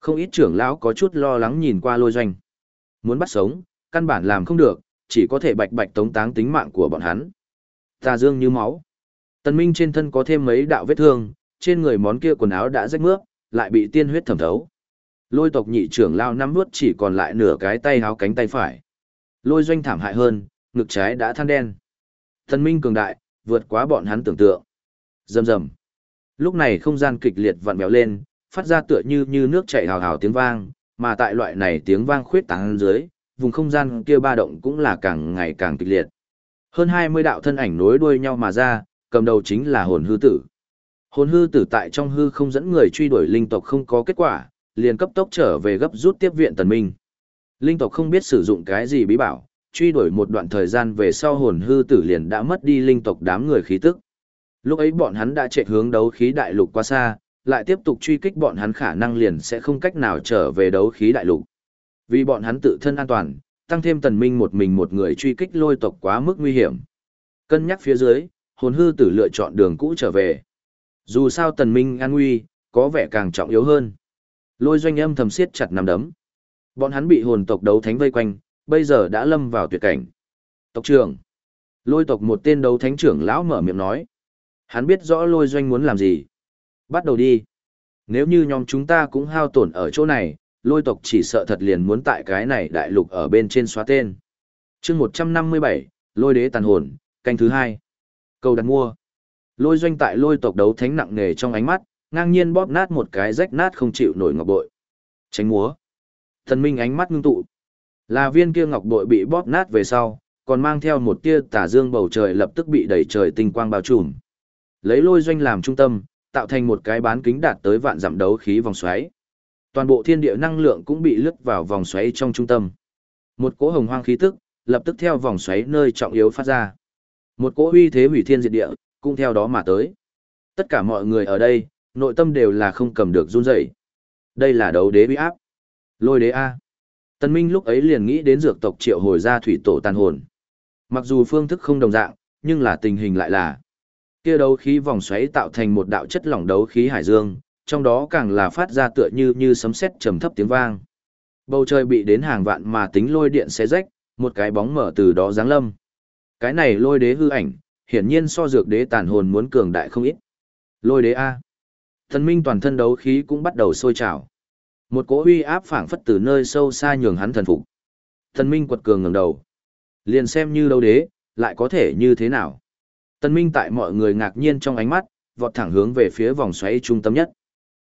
không ít trưởng lão có chút lo lắng nhìn qua lôi doanh. Muốn bắt sống, căn bản làm không được, chỉ có thể bạch bạch tống táng tính mạng của bọn hắn. Tà dương như máu. Tần Minh trên thân có thêm mấy đạo vết thương, trên người món kia quần áo đã rách mướp, lại bị tiên huyết thẩm thấu. Lôi tộc nhị trưởng lao nắm nuốt chỉ còn lại nửa cái tay háo cánh tay phải. Lôi doanh thảm hại hơn, ngực trái đã than đen. Tần minh cường đại, vượt quá bọn hắn tưởng tượng. Rầm rầm. Lúc này không gian kịch liệt vặn béo lên, phát ra tựa như như nước chảy hào hào tiếng vang, mà tại loại này tiếng vang khuyết tán dưới, vùng không gian kia ba động cũng là càng ngày càng kịch liệt. Hơn 20 đạo thân ảnh nối đuôi nhau mà ra, cầm đầu chính là hồn hư tử. Hồn hư tử tại trong hư không dẫn người truy đuổi linh tộc không có kết quả, liền cấp tốc trở về gấp rút tiếp viện tần minh. Linh tộc không biết sử dụng cái gì bí bảo, truy đuổi một đoạn thời gian về sau hồn hư tử liền đã mất đi linh tộc đám người khí tức. Lúc ấy bọn hắn đã chạy hướng đấu khí đại lục quá xa, lại tiếp tục truy kích bọn hắn khả năng liền sẽ không cách nào trở về đấu khí đại lục. Vì bọn hắn tự thân an toàn, tăng thêm tần minh một mình một người truy kích lôi tộc quá mức nguy hiểm. Cân nhắc phía dưới, hồn hư tử lựa chọn đường cũ trở về. Dù sao tần minh an nguy, có vẻ càng trọng yếu hơn. Lôi doanh âm thầm siết chặt nằm đấm. Bọn hắn bị hồn tộc đấu thánh vây quanh, bây giờ đã lâm vào tuyệt cảnh. Tộc trưởng. Lôi tộc một tên đấu thánh trưởng lão mở miệng nói. Hắn biết rõ lôi doanh muốn làm gì. Bắt đầu đi. Nếu như nhóm chúng ta cũng hao tổn ở chỗ này, lôi tộc chỉ sợ thật liền muốn tại cái này đại lục ở bên trên xóa tên. chương 157, lôi đế tàn hồn, canh thứ hai. Câu đặt mua. Lôi doanh tại lôi tộc đấu thánh nặng nề trong ánh mắt, ngang nhiên bóp nát một cái rách nát không chịu nổi ngọc bội. Tránh múa. Thần minh ánh mắt ngưng tụ. Là viên kia ngọc bội bị bóp nát về sau, còn mang theo một tia tả dương bầu trời lập tức bị đẩy trời tinh quang bao trùm. Lấy lôi doanh làm trung tâm, tạo thành một cái bán kính đạt tới vạn dặm đấu khí vòng xoáy. Toàn bộ thiên địa năng lượng cũng bị lướt vào vòng xoáy trong trung tâm. Một cỗ hồng hoang khí tức, lập tức theo vòng xoáy nơi trọng yếu phát ra. Một cỗ uy thế hủy thiên diệt địa, cũng theo đó mà tới. Tất cả mọi người ở đây, nội tâm đều là không cầm được run rẩy. Đây là đấu đế uy áp. Lôi đế A. Tân Minh lúc ấy liền nghĩ đến dược tộc triệu hồi ra thủy tổ tàn hồn. Mặc dù phương thức không đồng dạng, nhưng là tình hình lại là. Kia đấu khí vòng xoáy tạo thành một đạo chất lỏng đấu khí hải dương, trong đó càng là phát ra tựa như như sấm sét trầm thấp tiếng vang. Bầu trời bị đến hàng vạn mà tính lôi điện xé rách, một cái bóng mở từ đó giáng lâm. Cái này lôi đế hư ảnh, hiển nhiên so dược đế tàn hồn muốn cường đại không ít. Lôi đế A. Thần minh toàn thân đấu khí cũng bắt đầu sôi trào. Một cỗ uy áp phảng phất từ nơi sâu xa nhường hắn thần phục. Thần minh quật cường ngẩng đầu. Liền xem như đấu đế, lại có thể như thế nào? Tân Minh tại mọi người ngạc nhiên trong ánh mắt, vọt thẳng hướng về phía vòng xoáy trung tâm nhất.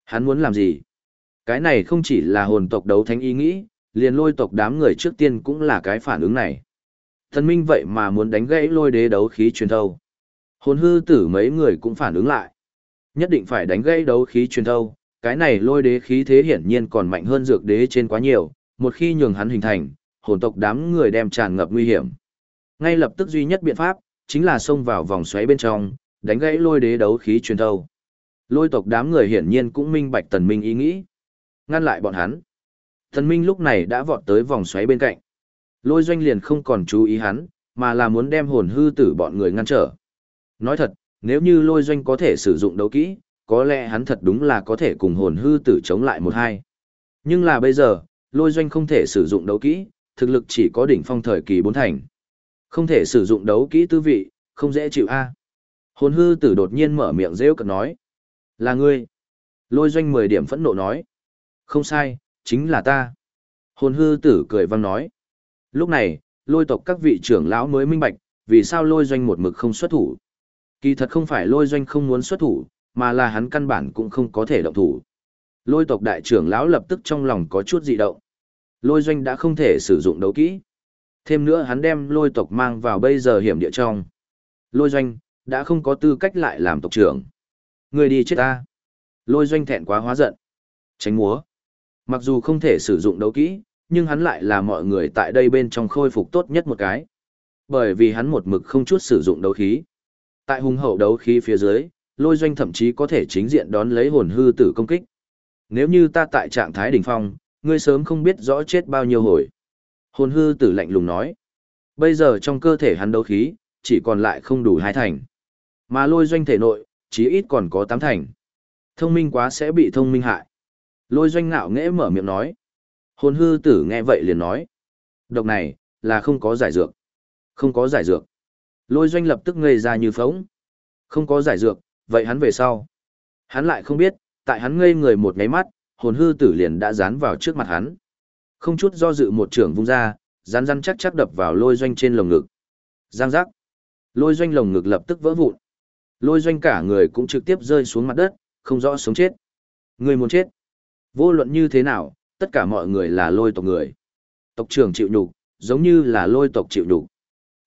Hắn muốn làm gì? Cái này không chỉ là hồn tộc đấu thánh ý nghĩ, liền lôi tộc đám người trước tiên cũng là cái phản ứng này. Thần Minh vậy mà muốn đánh gãy lôi đế đấu khí truyền thâu. Hồn hư tử mấy người cũng phản ứng lại. Nhất định phải đánh gãy đấu khí truyền thâu, cái này lôi đế khí thế hiển nhiên còn mạnh hơn dược đế trên quá nhiều, một khi nhường hắn hình thành, hồn tộc đám người đem tràn ngập nguy hiểm. Ngay lập tức duy nhất biện pháp, chính là xông vào vòng xoáy bên trong, đánh gãy lôi đế đấu khí truyền thâu. Lôi tộc đám người hiển nhiên cũng minh bạch tần minh ý nghĩ. Ngăn lại bọn hắn. Tần minh lúc này đã vọt tới vòng xoáy bên cạnh. Lôi doanh liền không còn chú ý hắn, mà là muốn đem hồn hư tử bọn người ngăn trở. Nói thật, nếu như lôi doanh có thể sử dụng đấu kỹ, có lẽ hắn thật đúng là có thể cùng hồn hư tử chống lại một hai. Nhưng là bây giờ, lôi doanh không thể sử dụng đấu kỹ, thực lực chỉ có đỉnh phong thời kỳ bốn thành. Không thể sử dụng đấu kỹ tư vị, không dễ chịu a. À. Hồn hư tử đột nhiên mở miệng rêu cực nói. Là ngươi. Lôi doanh mười điểm phẫn nộ nói. Không sai, chính là ta. Hồn hư tử cười vang nói. Lúc này, lôi tộc các vị trưởng lão mới minh bạch, vì sao lôi doanh một mực không xuất thủ. Kỳ thật không phải lôi doanh không muốn xuất thủ, mà là hắn căn bản cũng không có thể động thủ. Lôi tộc đại trưởng lão lập tức trong lòng có chút dị động. Lôi doanh đã không thể sử dụng đấu kỹ. Thêm nữa hắn đem lôi tộc mang vào bây giờ hiểm địa trong. Lôi doanh, đã không có tư cách lại làm tộc trưởng. Người đi chết ta. Lôi doanh thẹn quá hóa giận. Tránh múa. Mặc dù không thể sử dụng đấu kỹ, nhưng hắn lại là mọi người tại đây bên trong khôi phục tốt nhất một cái. Bởi vì hắn một mực không chút sử dụng đấu khí. Tại hùng hậu đấu khí phía dưới, lôi doanh thậm chí có thể chính diện đón lấy hồn hư tử công kích. Nếu như ta tại trạng thái đỉnh phong, ngươi sớm không biết rõ chết bao nhiêu hồi. Hồn hư tử lạnh lùng nói. Bây giờ trong cơ thể hắn đấu khí, chỉ còn lại không đủ hai thành. Mà lôi doanh thể nội, chí ít còn có tám thành. Thông minh quá sẽ bị thông minh hại. Lôi doanh ngạo nghễ mở miệng nói. Hồn hư tử nghe vậy liền nói. Độc này, là không có giải dược. Không có giải dược. Lôi doanh lập tức ngây ra như phóng. Không có giải dược, vậy hắn về sau. Hắn lại không biết, tại hắn ngây người một ngáy mắt, hồn hư tử liền đã dán vào trước mặt hắn. Không chút do dự một trưởng vung ra, rắn rắn chắc chắc đập vào lôi doanh trên lồng ngực. Giang giác. Lôi doanh lồng ngực lập tức vỡ vụn. Lôi doanh cả người cũng trực tiếp rơi xuống mặt đất, không rõ sống chết. Người muốn chết. Vô luận như thế nào, tất cả mọi người là lôi tộc người. Tộc trưởng chịu nhục, giống như là lôi tộc chịu nhục.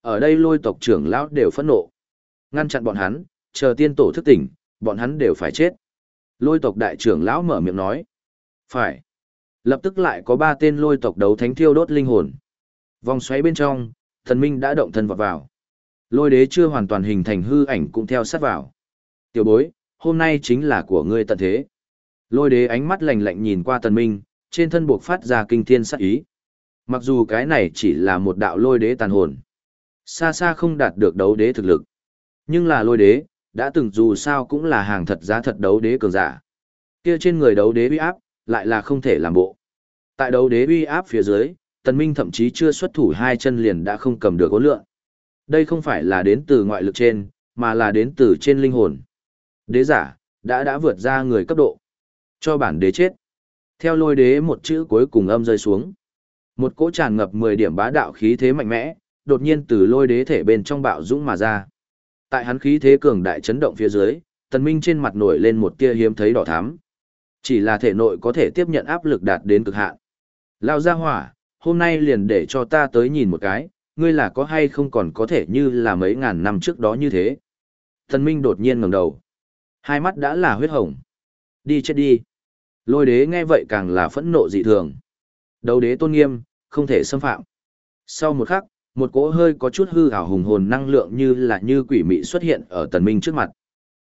Ở đây lôi tộc trưởng lão đều phẫn nộ. Ngăn chặn bọn hắn, chờ tiên tổ thức tỉnh, bọn hắn đều phải chết. Lôi tộc đại trưởng lão mở miệng nói. Phải. Lập tức lại có ba tên lôi tộc đấu thánh thiêu đốt linh hồn. Vòng xoáy bên trong, thần minh đã động thân vào vào. Lôi đế chưa hoàn toàn hình thành hư ảnh cũng theo sát vào. Tiểu bối, hôm nay chính là của ngươi tận thế. Lôi đế ánh mắt lạnh lạnh nhìn qua thần minh, trên thân buộc phát ra kinh thiên sát ý. Mặc dù cái này chỉ là một đạo lôi đế tàn hồn. Xa xa không đạt được đấu đế thực lực. Nhưng là lôi đế, đã từng dù sao cũng là hàng thật giá thật đấu đế cường giả. Kia trên người đấu đế uy áp, lại là không thể làm bộ. Tại đấu đế uy áp phía dưới, tần minh thậm chí chưa xuất thủ hai chân liền đã không cầm được ố lượng. Đây không phải là đến từ ngoại lực trên, mà là đến từ trên linh hồn. Đế giả, đã đã vượt ra người cấp độ. Cho bản đế chết. Theo lôi đế một chữ cuối cùng âm rơi xuống. Một cỗ tràn ngập 10 điểm bá đạo khí thế mạnh mẽ, đột nhiên từ lôi đế thể bên trong bạo dũng mà ra. Tại hắn khí thế cường đại chấn động phía dưới, tần minh trên mặt nổi lên một tia hiếm thấy đỏ thắm. Chỉ là thể nội có thể tiếp nhận áp lực đạt đến cực hạn. Lao ra hỏa, hôm nay liền để cho ta tới nhìn một cái, ngươi là có hay không còn có thể như là mấy ngàn năm trước đó như thế. Tần minh đột nhiên ngẩng đầu. Hai mắt đã là huyết hồng. Đi chết đi. Lôi đế nghe vậy càng là phẫn nộ dị thường. Đấu đế tôn nghiêm, không thể xâm phạm. Sau một khắc, một cỗ hơi có chút hư ảo hùng hồn năng lượng như là như quỷ mị xuất hiện ở tần minh trước mặt.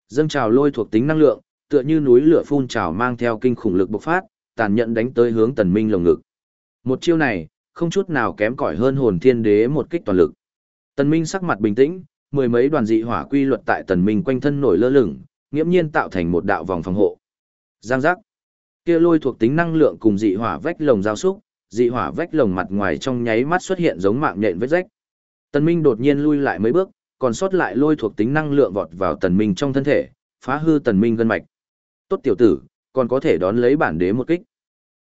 Dâng trào lôi thuộc tính năng lượng, tựa như núi lửa phun trào mang theo kinh khủng lực bộc phát, tàn nhẫn đánh tới hướng tần minh lồng ngực. Một chiêu này, không chút nào kém cỏi hơn hồn thiên đế một kích toàn lực. Tần minh sắc mặt bình tĩnh, mười mấy đoàn dị hỏa quy luật tại tần minh quanh thân nổi lơ lửng, nghiễm nhiên tạo thành một đạo vòng phòng hộ. Giang giác. Kia lôi thuộc tính năng lượng cùng dị hỏa vách lồng giao xúc, dị hỏa vách lồng mặt ngoài trong nháy mắt xuất hiện giống mạng nhện vết rách. Tần Minh đột nhiên lui lại mấy bước, còn sót lại lôi thuộc tính năng lượng vọt vào Tần Minh trong thân thể, phá hư Tần Minh gân mạch. Tốt tiểu tử, còn có thể đón lấy bản đế một kích.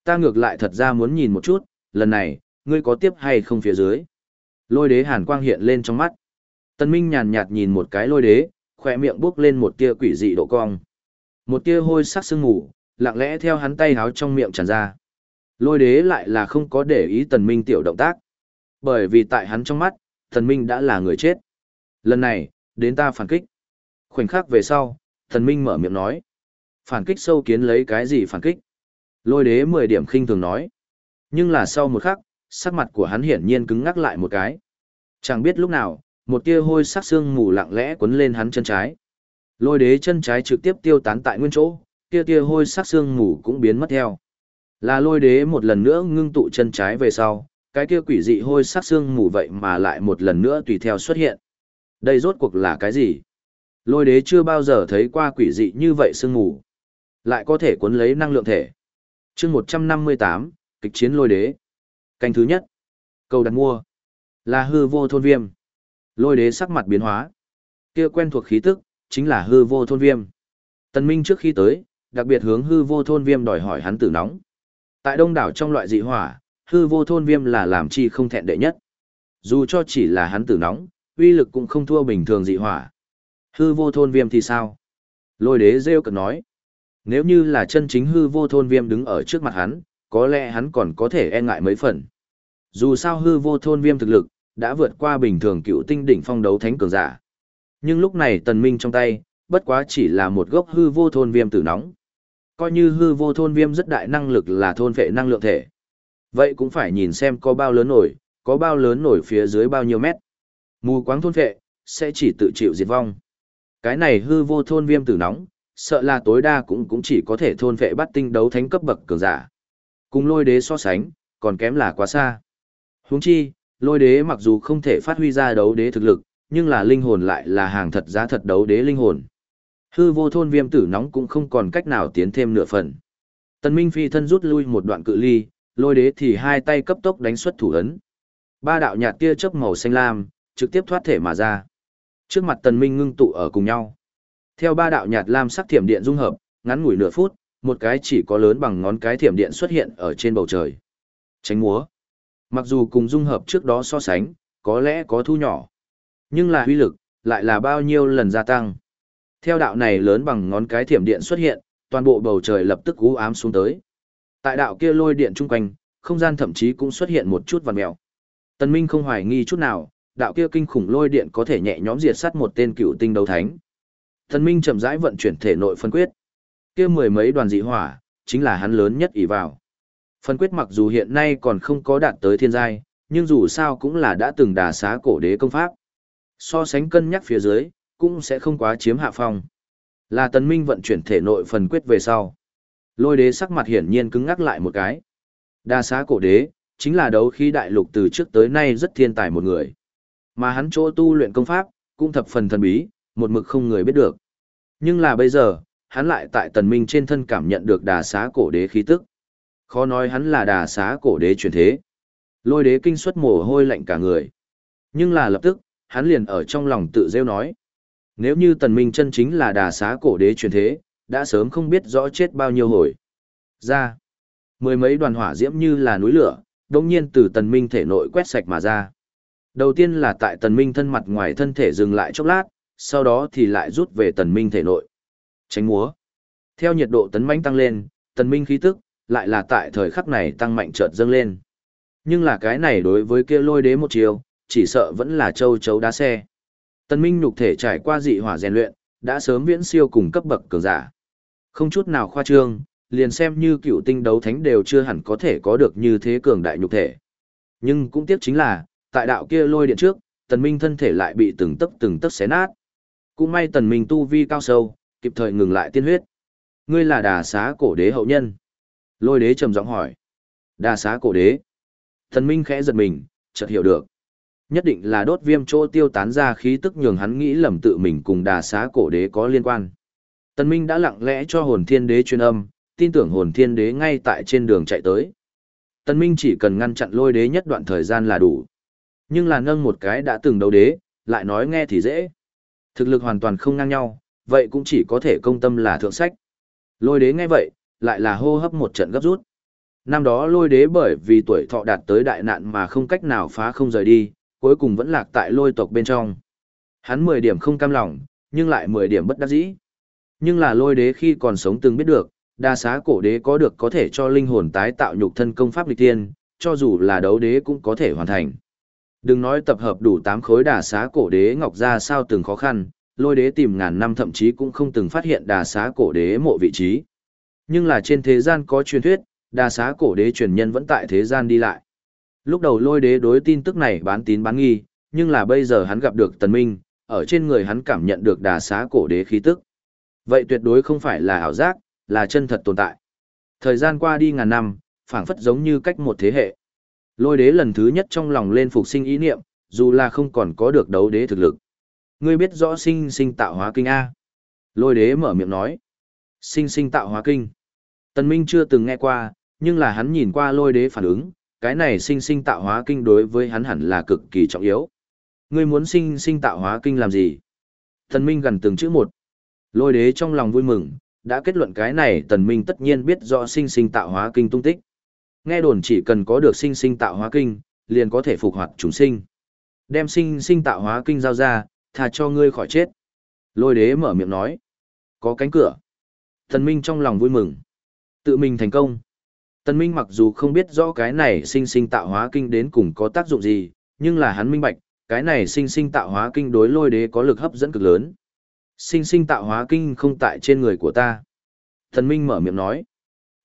Ta ngược lại thật ra muốn nhìn một chút, lần này, ngươi có tiếp hay không phía dưới. Lôi đế hàn quang hiện lên trong mắt. Tần Minh nhàn nhạt nhìn một cái lôi đế, khỏe miệng bước lên một tia quỷ dị độ cong. Một tia hôi sắc sương mù, lặng lẽ theo hắn tay háo trong miệng tràn ra. Lôi đế lại là không có để ý tần minh tiểu động tác. Bởi vì tại hắn trong mắt, tần minh đã là người chết. Lần này, đến ta phản kích. Khoảnh khắc về sau, tần minh mở miệng nói. Phản kích sâu kiến lấy cái gì phản kích? Lôi đế 10 điểm khinh thường nói. Nhưng là sau một khắc, sắc mặt của hắn hiển nhiên cứng ngắc lại một cái. Chẳng biết lúc nào, một tia hôi sắc xương mù lặng lẽ cuốn lên hắn chân trái. Lôi đế chân trái trực tiếp tiêu tán tại nguyên chỗ, kia tia hôi sắc xương mù cũng biến mất theo. Là lôi đế một lần nữa ngưng tụ chân trái về sau, cái kia quỷ dị hôi sắc xương mù vậy mà lại một lần nữa tùy theo xuất hiện. Đây rốt cuộc là cái gì? Lôi đế chưa bao giờ thấy qua quỷ dị như vậy xương mù. Lại có thể cuốn lấy năng lượng thể. chương 158, kịch chiến lôi đế. Canh thứ nhất. câu đặt mua. Là hư vô thôn viêm. Lôi đế sắc mặt biến hóa. kia quen thuộc khí tức, chính là hư vô thôn viêm. Tần Minh trước khi tới, đặc biệt hướng hư vô thôn viêm đòi hỏi hắn tử nóng. Tại đông đảo trong loại dị hỏa, hư vô thôn viêm là làm chi không thẹn đệ nhất. Dù cho chỉ là hắn tử nóng, uy lực cũng không thua bình thường dị hỏa. Hư vô thôn viêm thì sao? Lôi đế rêu cực nói. Nếu như là chân chính hư vô thôn viêm đứng ở trước mặt hắn, có lẽ hắn còn có thể e ngại mấy phần. Dù sao hư vô thôn viêm thực lực, đã vượt qua bình thường cựu tinh đỉnh phong đấu thánh cường giả. Nhưng lúc này tần minh trong tay, bất quá chỉ là một gốc hư vô thôn viêm tử nóng. Coi như hư vô thôn viêm rất đại năng lực là thôn vệ năng lượng thể. Vậy cũng phải nhìn xem có bao lớn nổi, có bao lớn nổi phía dưới bao nhiêu mét. Mù quáng thôn vệ, sẽ chỉ tự chịu diệt vong. Cái này hư vô thôn viêm tử nóng, sợ là tối đa cũng cũng chỉ có thể thôn vệ bắt tinh đấu thánh cấp bậc cường giả. Cùng lôi đế so sánh, còn kém là quá xa. Huống chi, lôi đế mặc dù không thể phát huy ra đấu đế thực lực, nhưng là linh hồn lại là hàng thật giá thật đấu đế linh hồn. Hư vô thôn viêm tử nóng cũng không còn cách nào tiến thêm nửa phần. Tần Minh phi thân rút lui một đoạn cự ly, lôi đế thì hai tay cấp tốc đánh xuất thủ ấn. Ba đạo nhạt tia chớp màu xanh lam, trực tiếp thoát thể mà ra. Trước mặt Tần Minh ngưng tụ ở cùng nhau. Theo ba đạo nhạt lam sắc thiểm điện dung hợp, ngắn ngủi nửa phút, một cái chỉ có lớn bằng ngón cái thiểm điện xuất hiện ở trên bầu trời. Tránh múa. Mặc dù cùng dung hợp trước đó so sánh, có lẽ có thu nhỏ. Nhưng là huy lực, lại là bao nhiêu lần gia tăng. Theo đạo này lớn bằng ngón cái thiểm điện xuất hiện, toàn bộ bầu trời lập tức u ám xuống tới. Tại đạo kia lôi điện chung quanh, không gian thậm chí cũng xuất hiện một chút vằn mèo. Tần Minh không hoài nghi chút nào, đạo kia kinh khủng lôi điện có thể nhẹ nhõm diệt sát một tên cựu tinh đấu thánh. Tần Minh chậm rãi vận chuyển thể nội phân quyết. Kia mười mấy đoàn dị hỏa, chính là hắn lớn nhất ỷ vào. Phân quyết mặc dù hiện nay còn không có đạt tới thiên giai, nhưng dù sao cũng là đã từng đả xá cổ đế công pháp. So sánh cân nhắc phía dưới, cũng sẽ không quá chiếm hạ phong. Là tần minh vận chuyển thể nội phần quyết về sau. Lôi đế sắc mặt hiển nhiên cứng ngắc lại một cái. Đa xá cổ đế, chính là đấu khí đại lục từ trước tới nay rất thiên tài một người. Mà hắn chỗ tu luyện công pháp, cũng thập phần thần bí, một mực không người biết được. Nhưng là bây giờ, hắn lại tại tần minh trên thân cảm nhận được đà xá cổ đế khí tức. Khó nói hắn là đà xá cổ đế truyền thế. Lôi đế kinh suất mồ hôi lạnh cả người. Nhưng là lập tức, hắn liền ở trong lòng tự rêu nói. Nếu như tần minh chân chính là đà xá cổ đế truyền thế, đã sớm không biết rõ chết bao nhiêu hồi. Ra, mười mấy đoàn hỏa diễm như là núi lửa, đồng nhiên từ tần minh thể nội quét sạch mà ra. Đầu tiên là tại tần minh thân mặt ngoài thân thể dừng lại chốc lát, sau đó thì lại rút về tần minh thể nội. Tránh múa. Theo nhiệt độ tấn mãnh tăng lên, tần minh khí tức, lại là tại thời khắc này tăng mạnh chợt dâng lên. Nhưng là cái này đối với kia lôi đế một chiều, chỉ sợ vẫn là châu chấu đá xe. Tần Minh nhục thể trải qua dị hỏa rèn luyện, đã sớm viễn siêu cùng cấp bậc cường giả. Không chút nào khoa trương, liền xem như cựu tinh đấu thánh đều chưa hẳn có thể có được như thế cường đại nhục thể. Nhưng cũng tiếc chính là, tại đạo kia lôi điện trước, Tần Minh thân thể lại bị từng tấc từng tấc xé nát. Cũng may Tần Minh tu vi cao sâu, kịp thời ngừng lại tiên huyết. Ngươi là đà xá cổ đế hậu nhân. Lôi đế trầm giọng hỏi. Đà xá cổ đế. Tần Minh khẽ giật mình, chợt hiểu được. Nhất định là đốt viêm chỗ tiêu tán ra khí tức nhường hắn nghĩ lầm tự mình cùng đà xá cổ đế có liên quan. Tần Minh đã lặng lẽ cho hồn thiên đế truyền âm, tin tưởng hồn thiên đế ngay tại trên đường chạy tới. Tần Minh chỉ cần ngăn chặn lôi đế nhất đoạn thời gian là đủ. Nhưng là nâng một cái đã từng đấu đế, lại nói nghe thì dễ. Thực lực hoàn toàn không ngang nhau, vậy cũng chỉ có thể công tâm là thượng sách. Lôi đế nghe vậy, lại là hô hấp một trận gấp rút. Năm đó lôi đế bởi vì tuổi thọ đạt tới đại nạn mà không cách nào phá không rời đi, cuối cùng vẫn lạc tại lôi tộc bên trong. Hắn 10 điểm không cam lòng, nhưng lại 10 điểm bất đắc dĩ. Nhưng là lôi đế khi còn sống từng biết được, đa xá cổ đế có được có thể cho linh hồn tái tạo nhục thân công pháp lịch tiên, cho dù là đấu đế cũng có thể hoàn thành. Đừng nói tập hợp đủ 8 khối đà xá cổ đế ngọc ra sao từng khó khăn, lôi đế tìm ngàn năm thậm chí cũng không từng phát hiện đà xá cổ đế mộ vị trí. Nhưng là trên thế gian có truyền thuyết, đà xá cổ đế truyền nhân vẫn tại thế gian đi lại. Lúc đầu lôi đế đối tin tức này bán tín bán nghi, nhưng là bây giờ hắn gặp được tần minh, ở trên người hắn cảm nhận được đà xá cổ đế khí tức. Vậy tuyệt đối không phải là ảo giác, là chân thật tồn tại. Thời gian qua đi ngàn năm, phảng phất giống như cách một thế hệ. Lôi đế lần thứ nhất trong lòng lên phục sinh ý niệm, dù là không còn có được đấu đế thực lực. Ngươi biết rõ sinh sinh tạo hóa kinh A. Lôi đế mở miệng nói. Sinh sinh tạo hóa kinh. Tần Minh chưa từng nghe qua, nhưng là hắn nhìn qua lôi đế phản ứng, cái này sinh sinh tạo hóa kinh đối với hắn hẳn là cực kỳ trọng yếu. Ngươi muốn sinh sinh tạo hóa kinh làm gì? thần Minh gần từng chữ một. Lôi đế trong lòng vui mừng, đã kết luận cái này tần minh tất nhiên biết rõ sinh sinh tạo hóa kinh tung tích. Nghe đồn chỉ cần có được sinh sinh tạo hóa kinh, liền có thể phục hoạt chúng sinh. Đem sinh sinh tạo hóa kinh giao ra, thà cho ngươi khỏi chết. Lôi đế mở miệng nói. Có cánh cửa. thần minh trong lòng vui mừng. Tự mình thành công. Tần minh mặc dù không biết rõ cái này sinh sinh tạo hóa kinh đến cùng có tác dụng gì, nhưng là hắn minh bạch, cái này sinh sinh tạo hóa kinh đối lôi đế có lực hấp dẫn cực lớn sinh sinh tạo hóa kinh không tại trên người của ta. Tần Minh mở miệng nói.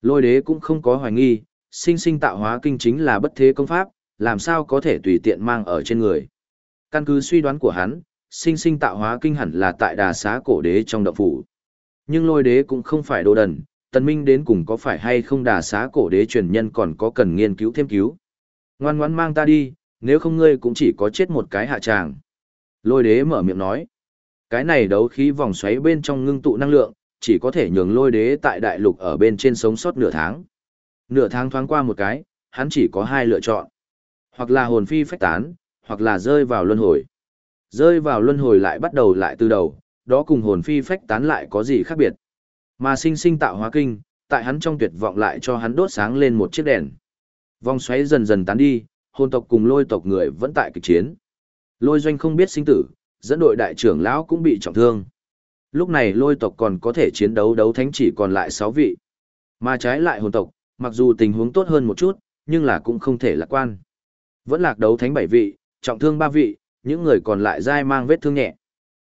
Lôi đế cũng không có hoài nghi, sinh sinh tạo hóa kinh chính là bất thế công pháp, làm sao có thể tùy tiện mang ở trên người. Căn cứ suy đoán của hắn, sinh sinh tạo hóa kinh hẳn là tại đà xá cổ đế trong động phủ. Nhưng lôi đế cũng không phải đồ đần, tần minh đến cùng có phải hay không đà xá cổ đế truyền nhân còn có cần nghiên cứu thêm cứu. Ngoan ngoãn mang ta đi, nếu không ngươi cũng chỉ có chết một cái hạ tràng. Lôi đế mở miệng nói. Cái này đấu khí vòng xoáy bên trong ngưng tụ năng lượng, chỉ có thể nhường lôi đế tại đại lục ở bên trên sống sót nửa tháng. Nửa tháng thoáng qua một cái, hắn chỉ có hai lựa chọn. Hoặc là hồn phi phách tán, hoặc là rơi vào luân hồi. Rơi vào luân hồi lại bắt đầu lại từ đầu, đó cùng hồn phi phách tán lại có gì khác biệt. Mà sinh sinh tạo hóa kinh, tại hắn trong tuyệt vọng lại cho hắn đốt sáng lên một chiếc đèn. Vòng xoáy dần dần tán đi, hồn tộc cùng lôi tộc người vẫn tại kịch chiến. Lôi doanh không biết sinh tử, dẫn đội đại trưởng lão cũng bị trọng thương. Lúc này lôi tộc còn có thể chiến đấu đấu thánh chỉ còn lại 6 vị. Mà trái lại hồn tộc, mặc dù tình huống tốt hơn một chút, nhưng là cũng không thể lạc quan. Vẫn lạc đấu thánh 7 vị, trọng thương 3 vị, những người còn lại dai mang vết thương nhẹ.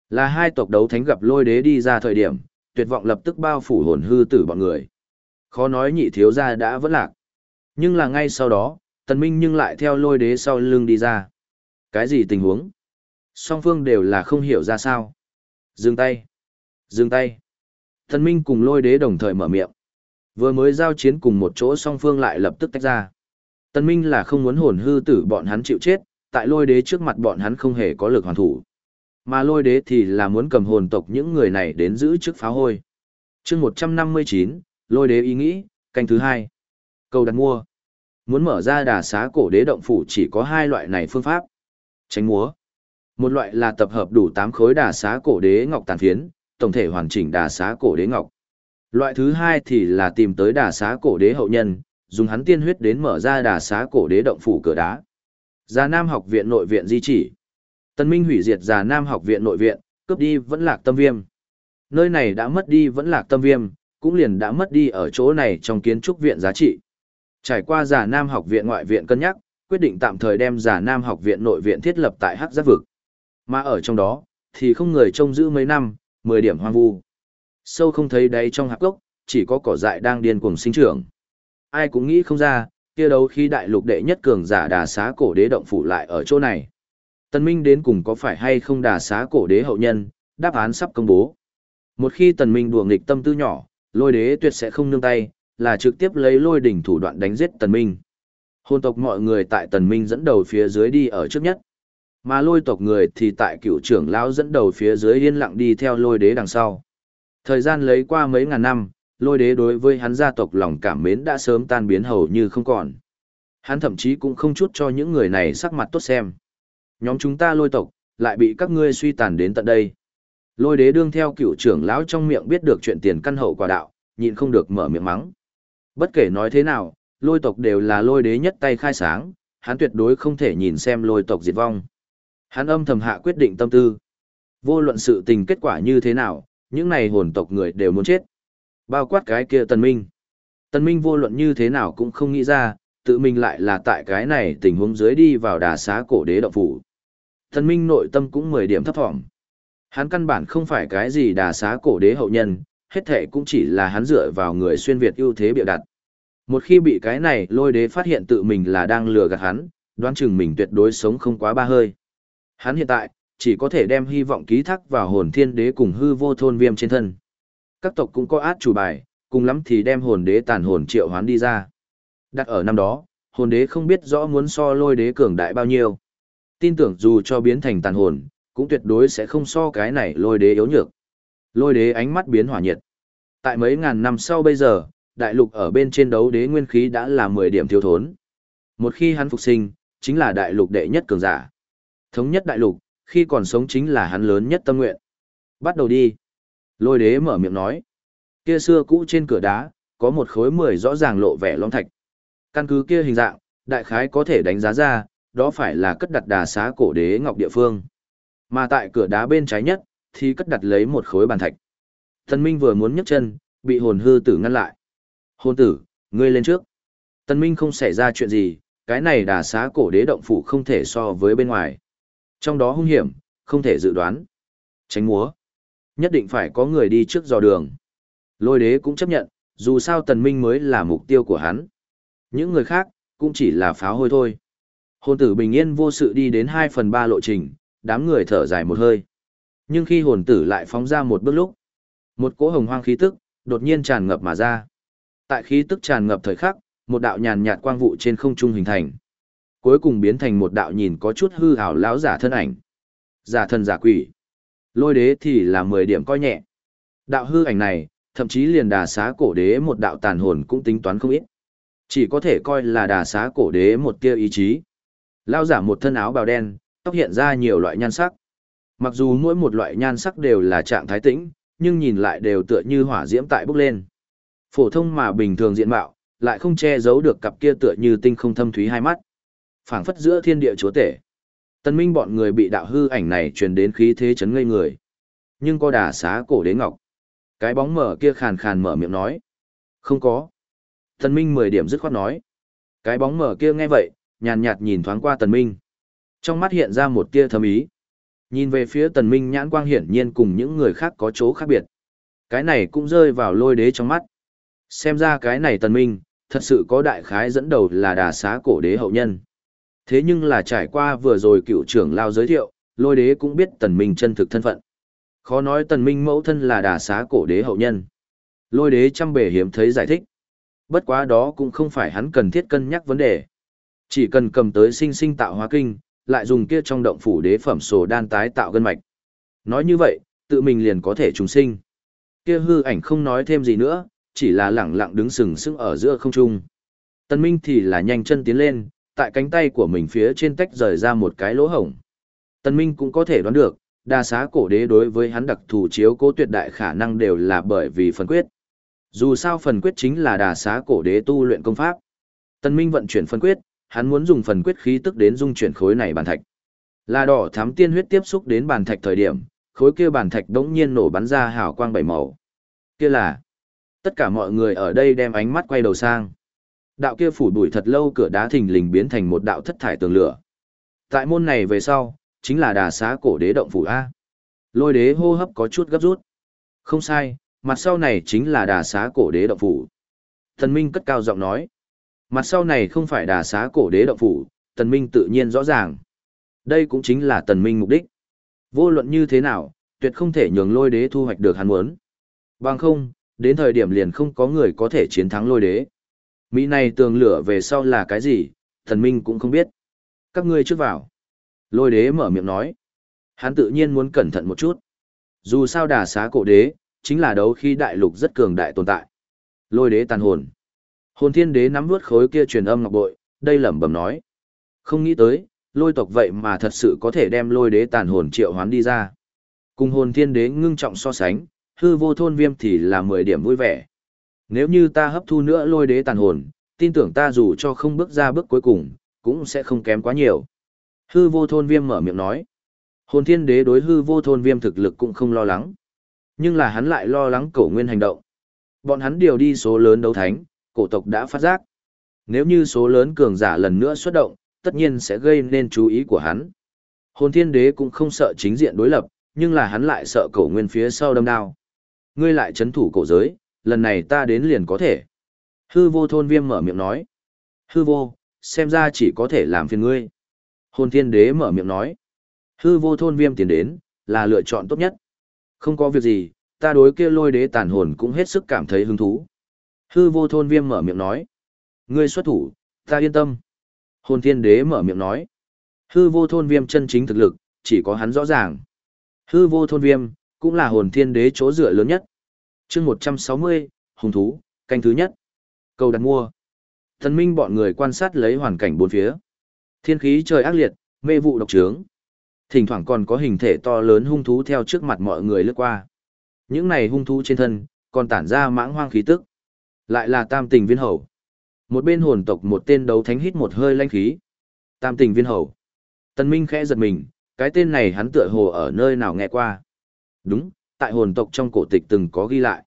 Là hai tộc đấu thánh gặp lôi đế đi ra thời điểm, tuyệt vọng lập tức bao phủ hồn hư tử bọn người. Khó nói nhị thiếu gia đã vẫn lạc. Nhưng là ngay sau đó, tần minh nhưng lại theo lôi đế sau lưng đi ra. Cái gì tình huống? song phương đều là không hiểu ra sao. Dừng tay. Dừng tay. Thần Minh cùng lôi đế đồng thời mở miệng. Vừa mới giao chiến cùng một chỗ song phương lại lập tức tách ra. Tần Minh là không muốn hồn hư tử bọn hắn chịu chết, tại lôi đế trước mặt bọn hắn không hề có lực hoàn thủ. Mà lôi đế thì là muốn cầm hồn tộc những người này đến giữ trước pháo hôi. chương 159, lôi đế ý nghĩ, canh thứ hai. Câu đặt mua. Muốn mở ra đà xá cổ đế động phủ chỉ có hai loại này phương pháp. Tránh múa. Một loại là tập hợp đủ 8 khối đà xá cổ đế ngọc tàn phiến, tổng thể hoàn chỉnh đà xá cổ đế ngọc. Loại thứ hai thì là tìm tới đà xá cổ đế hậu nhân, dùng hắn tiên huyết đến mở ra đà xá cổ đế động phủ cửa đá. Già Nam học viện nội viện di chỉ. Tân Minh hủy diệt Già Nam học viện nội viện, cướp đi vẫn lạc tâm viêm. Nơi này đã mất đi vẫn lạc tâm viêm, cũng liền đã mất đi ở chỗ này trong kiến trúc viện giá trị. Trải qua Già Nam học viện ngoại viện cân nhắc, quyết định tạm thời đem Già Nam học viện nội viện thiết lập tại Hắc Giác vực. Mà ở trong đó, thì không người trông giữ mấy năm, 10 điểm hoang vu. Sâu không thấy đáy trong hạp gốc, chỉ có cỏ dại đang điên cuồng sinh trưởng. Ai cũng nghĩ không ra, kia đấu khi đại lục đệ nhất cường giả đà xá cổ đế động phủ lại ở chỗ này. Tần Minh đến cùng có phải hay không đà xá cổ đế hậu nhân, đáp án sắp công bố. Một khi Tần Minh đùa nghịch tâm tư nhỏ, lôi đế tuyệt sẽ không nương tay, là trực tiếp lấy lôi đỉnh thủ đoạn đánh giết Tần Minh. Hôn tộc mọi người tại Tần Minh dẫn đầu phía dưới đi ở trước nhất. Mà lôi tộc người thì tại cựu trưởng lão dẫn đầu phía dưới yên lặng đi theo lôi đế đằng sau. Thời gian lấy qua mấy ngàn năm, lôi đế đối với hắn gia tộc lòng cảm mến đã sớm tan biến hầu như không còn. Hắn thậm chí cũng không chút cho những người này sắc mặt tốt xem. Nhóm chúng ta lôi tộc, lại bị các ngươi suy tàn đến tận đây. Lôi đế đương theo cựu trưởng lão trong miệng biết được chuyện tiền căn hậu quả đạo, nhịn không được mở miệng mắng. Bất kể nói thế nào, lôi tộc đều là lôi đế nhất tay khai sáng, hắn tuyệt đối không thể nhìn xem lôi tộc diệt vong. Hắn âm thầm hạ quyết định tâm tư. Vô luận sự tình kết quả như thế nào, những này hồn tộc người đều muốn chết. Bao quát cái kia tần minh. Tần minh vô luận như thế nào cũng không nghĩ ra, tự mình lại là tại cái này tình huống dưới đi vào đà xá cổ đế động phủ. Thần minh nội tâm cũng 10 điểm thấp thỏm. Hắn căn bản không phải cái gì đà xá cổ đế hậu nhân, hết thệ cũng chỉ là hắn dựa vào người xuyên Việt ưu thế biểu đặt. Một khi bị cái này lôi đế phát hiện tự mình là đang lừa gạt hắn, đoán chừng mình tuyệt đối sống không quá ba hơi. Hắn hiện tại, chỉ có thể đem hy vọng ký thác vào hồn thiên đế cùng hư vô thôn viêm trên thân. Các tộc cũng có át chủ bài, cùng lắm thì đem hồn đế tàn hồn triệu hoán đi ra. Đặt ở năm đó, hồn đế không biết rõ muốn so lôi đế cường đại bao nhiêu. Tin tưởng dù cho biến thành tàn hồn, cũng tuyệt đối sẽ không so cái này lôi đế yếu nhược. Lôi đế ánh mắt biến hỏa nhiệt. Tại mấy ngàn năm sau bây giờ, đại lục ở bên trên đấu đế nguyên khí đã là 10 điểm thiếu thốn. Một khi hắn phục sinh, chính là đại lục đệ nhất cường giả. Thống nhất đại lục, khi còn sống chính là hắn lớn nhất tâm nguyện. Bắt đầu đi. Lôi đế mở miệng nói. Kia xưa cũ trên cửa đá, có một khối mười rõ ràng lộ vẻ long thạch. Căn cứ kia hình dạng, đại khái có thể đánh giá ra, đó phải là cất đặt đà xá cổ đế ngọc địa phương. Mà tại cửa đá bên trái nhất, thì cất đặt lấy một khối bàn thạch. Tần Minh vừa muốn nhấc chân, bị hồn hư tử ngăn lại. Hồn tử, ngươi lên trước. Tần Minh không xảy ra chuyện gì, cái này đà xá cổ đế động phủ không thể so với bên ngoài. Trong đó hung hiểm, không thể dự đoán. Tránh múa. Nhất định phải có người đi trước dò đường. Lôi đế cũng chấp nhận, dù sao tần minh mới là mục tiêu của hắn. Những người khác, cũng chỉ là pháo hôi thôi. Hồn tử bình yên vô sự đi đến 2 phần 3 lộ trình, đám người thở dài một hơi. Nhưng khi hồn tử lại phóng ra một bước lúc, một cỗ hồng hoang khí tức, đột nhiên tràn ngập mà ra. Tại khí tức tràn ngập thời khắc, một đạo nhàn nhạt quang vụ trên không trung hình thành. Cuối cùng biến thành một đạo nhìn có chút hư ảo lão giả thân ảnh. Giả thân giả quỷ. Lôi đế thì là 10 điểm coi nhẹ. Đạo hư ảnh này, thậm chí liền đà xá cổ đế một đạo tàn hồn cũng tính toán không ít. Chỉ có thể coi là đà xá cổ đế một tia ý chí. Lao giả một thân áo bào đen, tóc hiện ra nhiều loại nhan sắc. Mặc dù mỗi một loại nhan sắc đều là trạng thái tĩnh, nhưng nhìn lại đều tựa như hỏa diễm tại bốc lên. Phổ thông mà bình thường diện mạo, lại không che giấu được cặp kia tựa như tinh không thâm thúy hai mắt. phảng phất giữa thiên địa chúa tể. Tân minh bọn người bị đạo hư ảnh này truyền đến khí thế chấn ngây người. Nhưng có đà xá cổ đế ngọc. Cái bóng mở kia khàn khàn mở miệng nói. Không có. Tân minh mười điểm dứt khoát nói. Cái bóng mở kia nghe vậy, nhàn nhạt nhìn thoáng qua tần minh. Trong mắt hiện ra một tia thâm ý. Nhìn về phía tần minh nhãn quang hiển nhiên cùng những người khác có chỗ khác biệt. Cái này cũng rơi vào lôi đế trong mắt. Xem ra cái này tần minh, thật sự có đại khái dẫn đầu là đà xá cổ đế hậu nhân. Thế nhưng là trải qua vừa rồi cựu trưởng lao giới thiệu, lôi đế cũng biết tần minh chân thực thân phận. Khó nói tần minh mẫu thân là đà xá cổ đế hậu nhân. Lôi đế chăm bề hiếm thấy giải thích. Bất quá đó cũng không phải hắn cần thiết cân nhắc vấn đề. Chỉ cần cầm tới sinh sinh tạo hóa kinh, lại dùng kia trong động phủ đế phẩm sổ đan tái tạo gân mạch. Nói như vậy, tự mình liền có thể trùng sinh. Kia hư ảnh không nói thêm gì nữa, chỉ là lẳng lặng đứng sừng sững ở giữa không trung. Tần Minh thì là nhanh chân tiến lên, tại cánh tay của mình phía trên tách rời ra một cái lỗ hổng. Tần Minh cũng có thể đoán được, đa xá cổ đế đối với hắn đặc thù chiếu cố tuyệt đại khả năng đều là bởi vì phần quyết. Dù sao phần quyết chính là đà xá cổ đế tu luyện công pháp. Tần Minh vận chuyển phần quyết, hắn muốn dùng phần quyết khí tức đến dung chuyển khối này bàn thạch. Là đỏ thám tiên huyết tiếp xúc đến bàn thạch thời điểm, khối kia bàn thạch đống nhiên nổ bắn ra hào quang bảy màu. Kia là Tất cả mọi người ở đây đem ánh mắt quay đầu sang. Đạo kia phủ đuổi thật lâu cửa đá thình lình biến thành một đạo thất thải tường lửa. Tại môn này về sau, chính là đà xá cổ đế động phủ A. Lôi đế hô hấp có chút gấp rút. Không sai, mặt sau này chính là đà xá cổ đế động phủ. Thần Minh cất cao giọng nói. Mặt sau này không phải đà xá cổ đế động phủ, Tần Minh tự nhiên rõ ràng. Đây cũng chính là Tần Minh mục đích. Vô luận như thế nào, tuyệt không thể nhường lôi đế thu hoạch được hắn muốn. Bằng không, đến thời điểm liền không có người có thể chiến thắng lôi đế. Mỹ này tường lửa về sau là cái gì, thần minh cũng không biết. Các ngươi trước vào. Lôi đế mở miệng nói. Hắn tự nhiên muốn cẩn thận một chút. Dù sao đà xá cổ đế, chính là đấu khi đại lục rất cường đại tồn tại. Lôi đế tàn hồn. Hồn thiên đế nắm vuốt khối kia truyền âm ngọc bội, đây lẩm bẩm nói. Không nghĩ tới, lôi tộc vậy mà thật sự có thể đem lôi đế tàn hồn triệu hoán đi ra. Cùng hồn thiên đế ngưng trọng so sánh, hư vô thôn viêm thì là 10 điểm vui vẻ. Nếu như ta hấp thu nữa lôi đế tàn hồn, tin tưởng ta dù cho không bước ra bước cuối cùng, cũng sẽ không kém quá nhiều. Hư vô thôn viêm mở miệng nói. Hồn thiên đế đối hư vô thôn viêm thực lực cũng không lo lắng. Nhưng là hắn lại lo lắng cổ nguyên hành động. Bọn hắn điều đi số lớn đấu thánh, cổ tộc đã phát giác. Nếu như số lớn cường giả lần nữa xuất động, tất nhiên sẽ gây nên chú ý của hắn. Hồn thiên đế cũng không sợ chính diện đối lập, nhưng là hắn lại sợ cổ nguyên phía sau đâm đao ngươi lại chấn thủ cổ giới, lần này ta đến liền có thể. Hư vô thôn viêm mở miệng nói. Hư vô, xem ra chỉ có thể làm phiền ngươi. Hồn thiên đế mở miệng nói. Hư vô thôn viêm tiến đến, là lựa chọn tốt nhất. Không có việc gì, ta đối kia lôi đế tàn hồn cũng hết sức cảm thấy hứng thú. Hư vô thôn viêm mở miệng nói. Ngươi xuất thủ, ta yên tâm. Hồn thiên đế mở miệng nói. Hư vô thôn viêm chân chính thực lực, chỉ có hắn rõ ràng. Hư vô thôn viêm, cũng là hồn thiên đế chỗ dựa lớn nhất. chương 160, hùng thú, canh thứ nhất. Cầu đặt mua. Thần minh bọn người quan sát lấy hoàn cảnh bốn phía. Thiên khí trời ác liệt, mê vụ độc trướng. Thỉnh thoảng còn có hình thể to lớn hung thú theo trước mặt mọi người lướt qua. Những này hung thú trên thân, còn tản ra mãng hoang khí tức. Lại là tam tình viên hầu. Một bên hồn tộc một tên đấu thánh hít một hơi lanh khí. Tam tình viên hầu. Tần Minh khẽ giật mình, cái tên này hắn tựa hồ ở nơi nào nghe qua. Đúng, tại hồn tộc trong cổ tịch từng có ghi lại.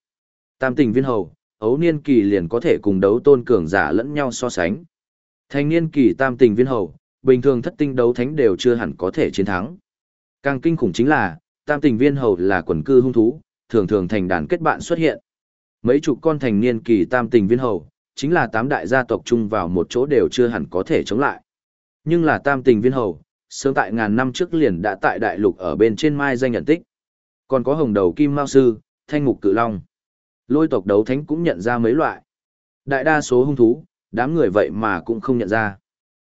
Tam tình viên hầu, ấu niên kỳ liền có thể cùng đấu tôn cường giả lẫn nhau so sánh. Thanh niên kỳ tam tình viên hầu, bình thường thất tinh đấu thánh đều chưa hẳn có thể chiến thắng. Càng kinh khủng chính là, tam tình viên hầu là quần cư hung thú, thường thường thành đàn kết bạn xuất hiện. Mấy chục con thành niên kỳ tam tình viên hầu, chính là tám đại gia tộc chung vào một chỗ đều chưa hẳn có thể chống lại. Nhưng là tam tình viên hầu, sớm tại ngàn năm trước liền đã tại đại lục ở bên trên mai danh nhận tích. Còn có hồng đầu kim mao sư, thanh mục cự long. Lôi tộc đấu thánh cũng nhận ra mấy loại. Đại đa số hung thú, đám người vậy mà cũng không nhận ra.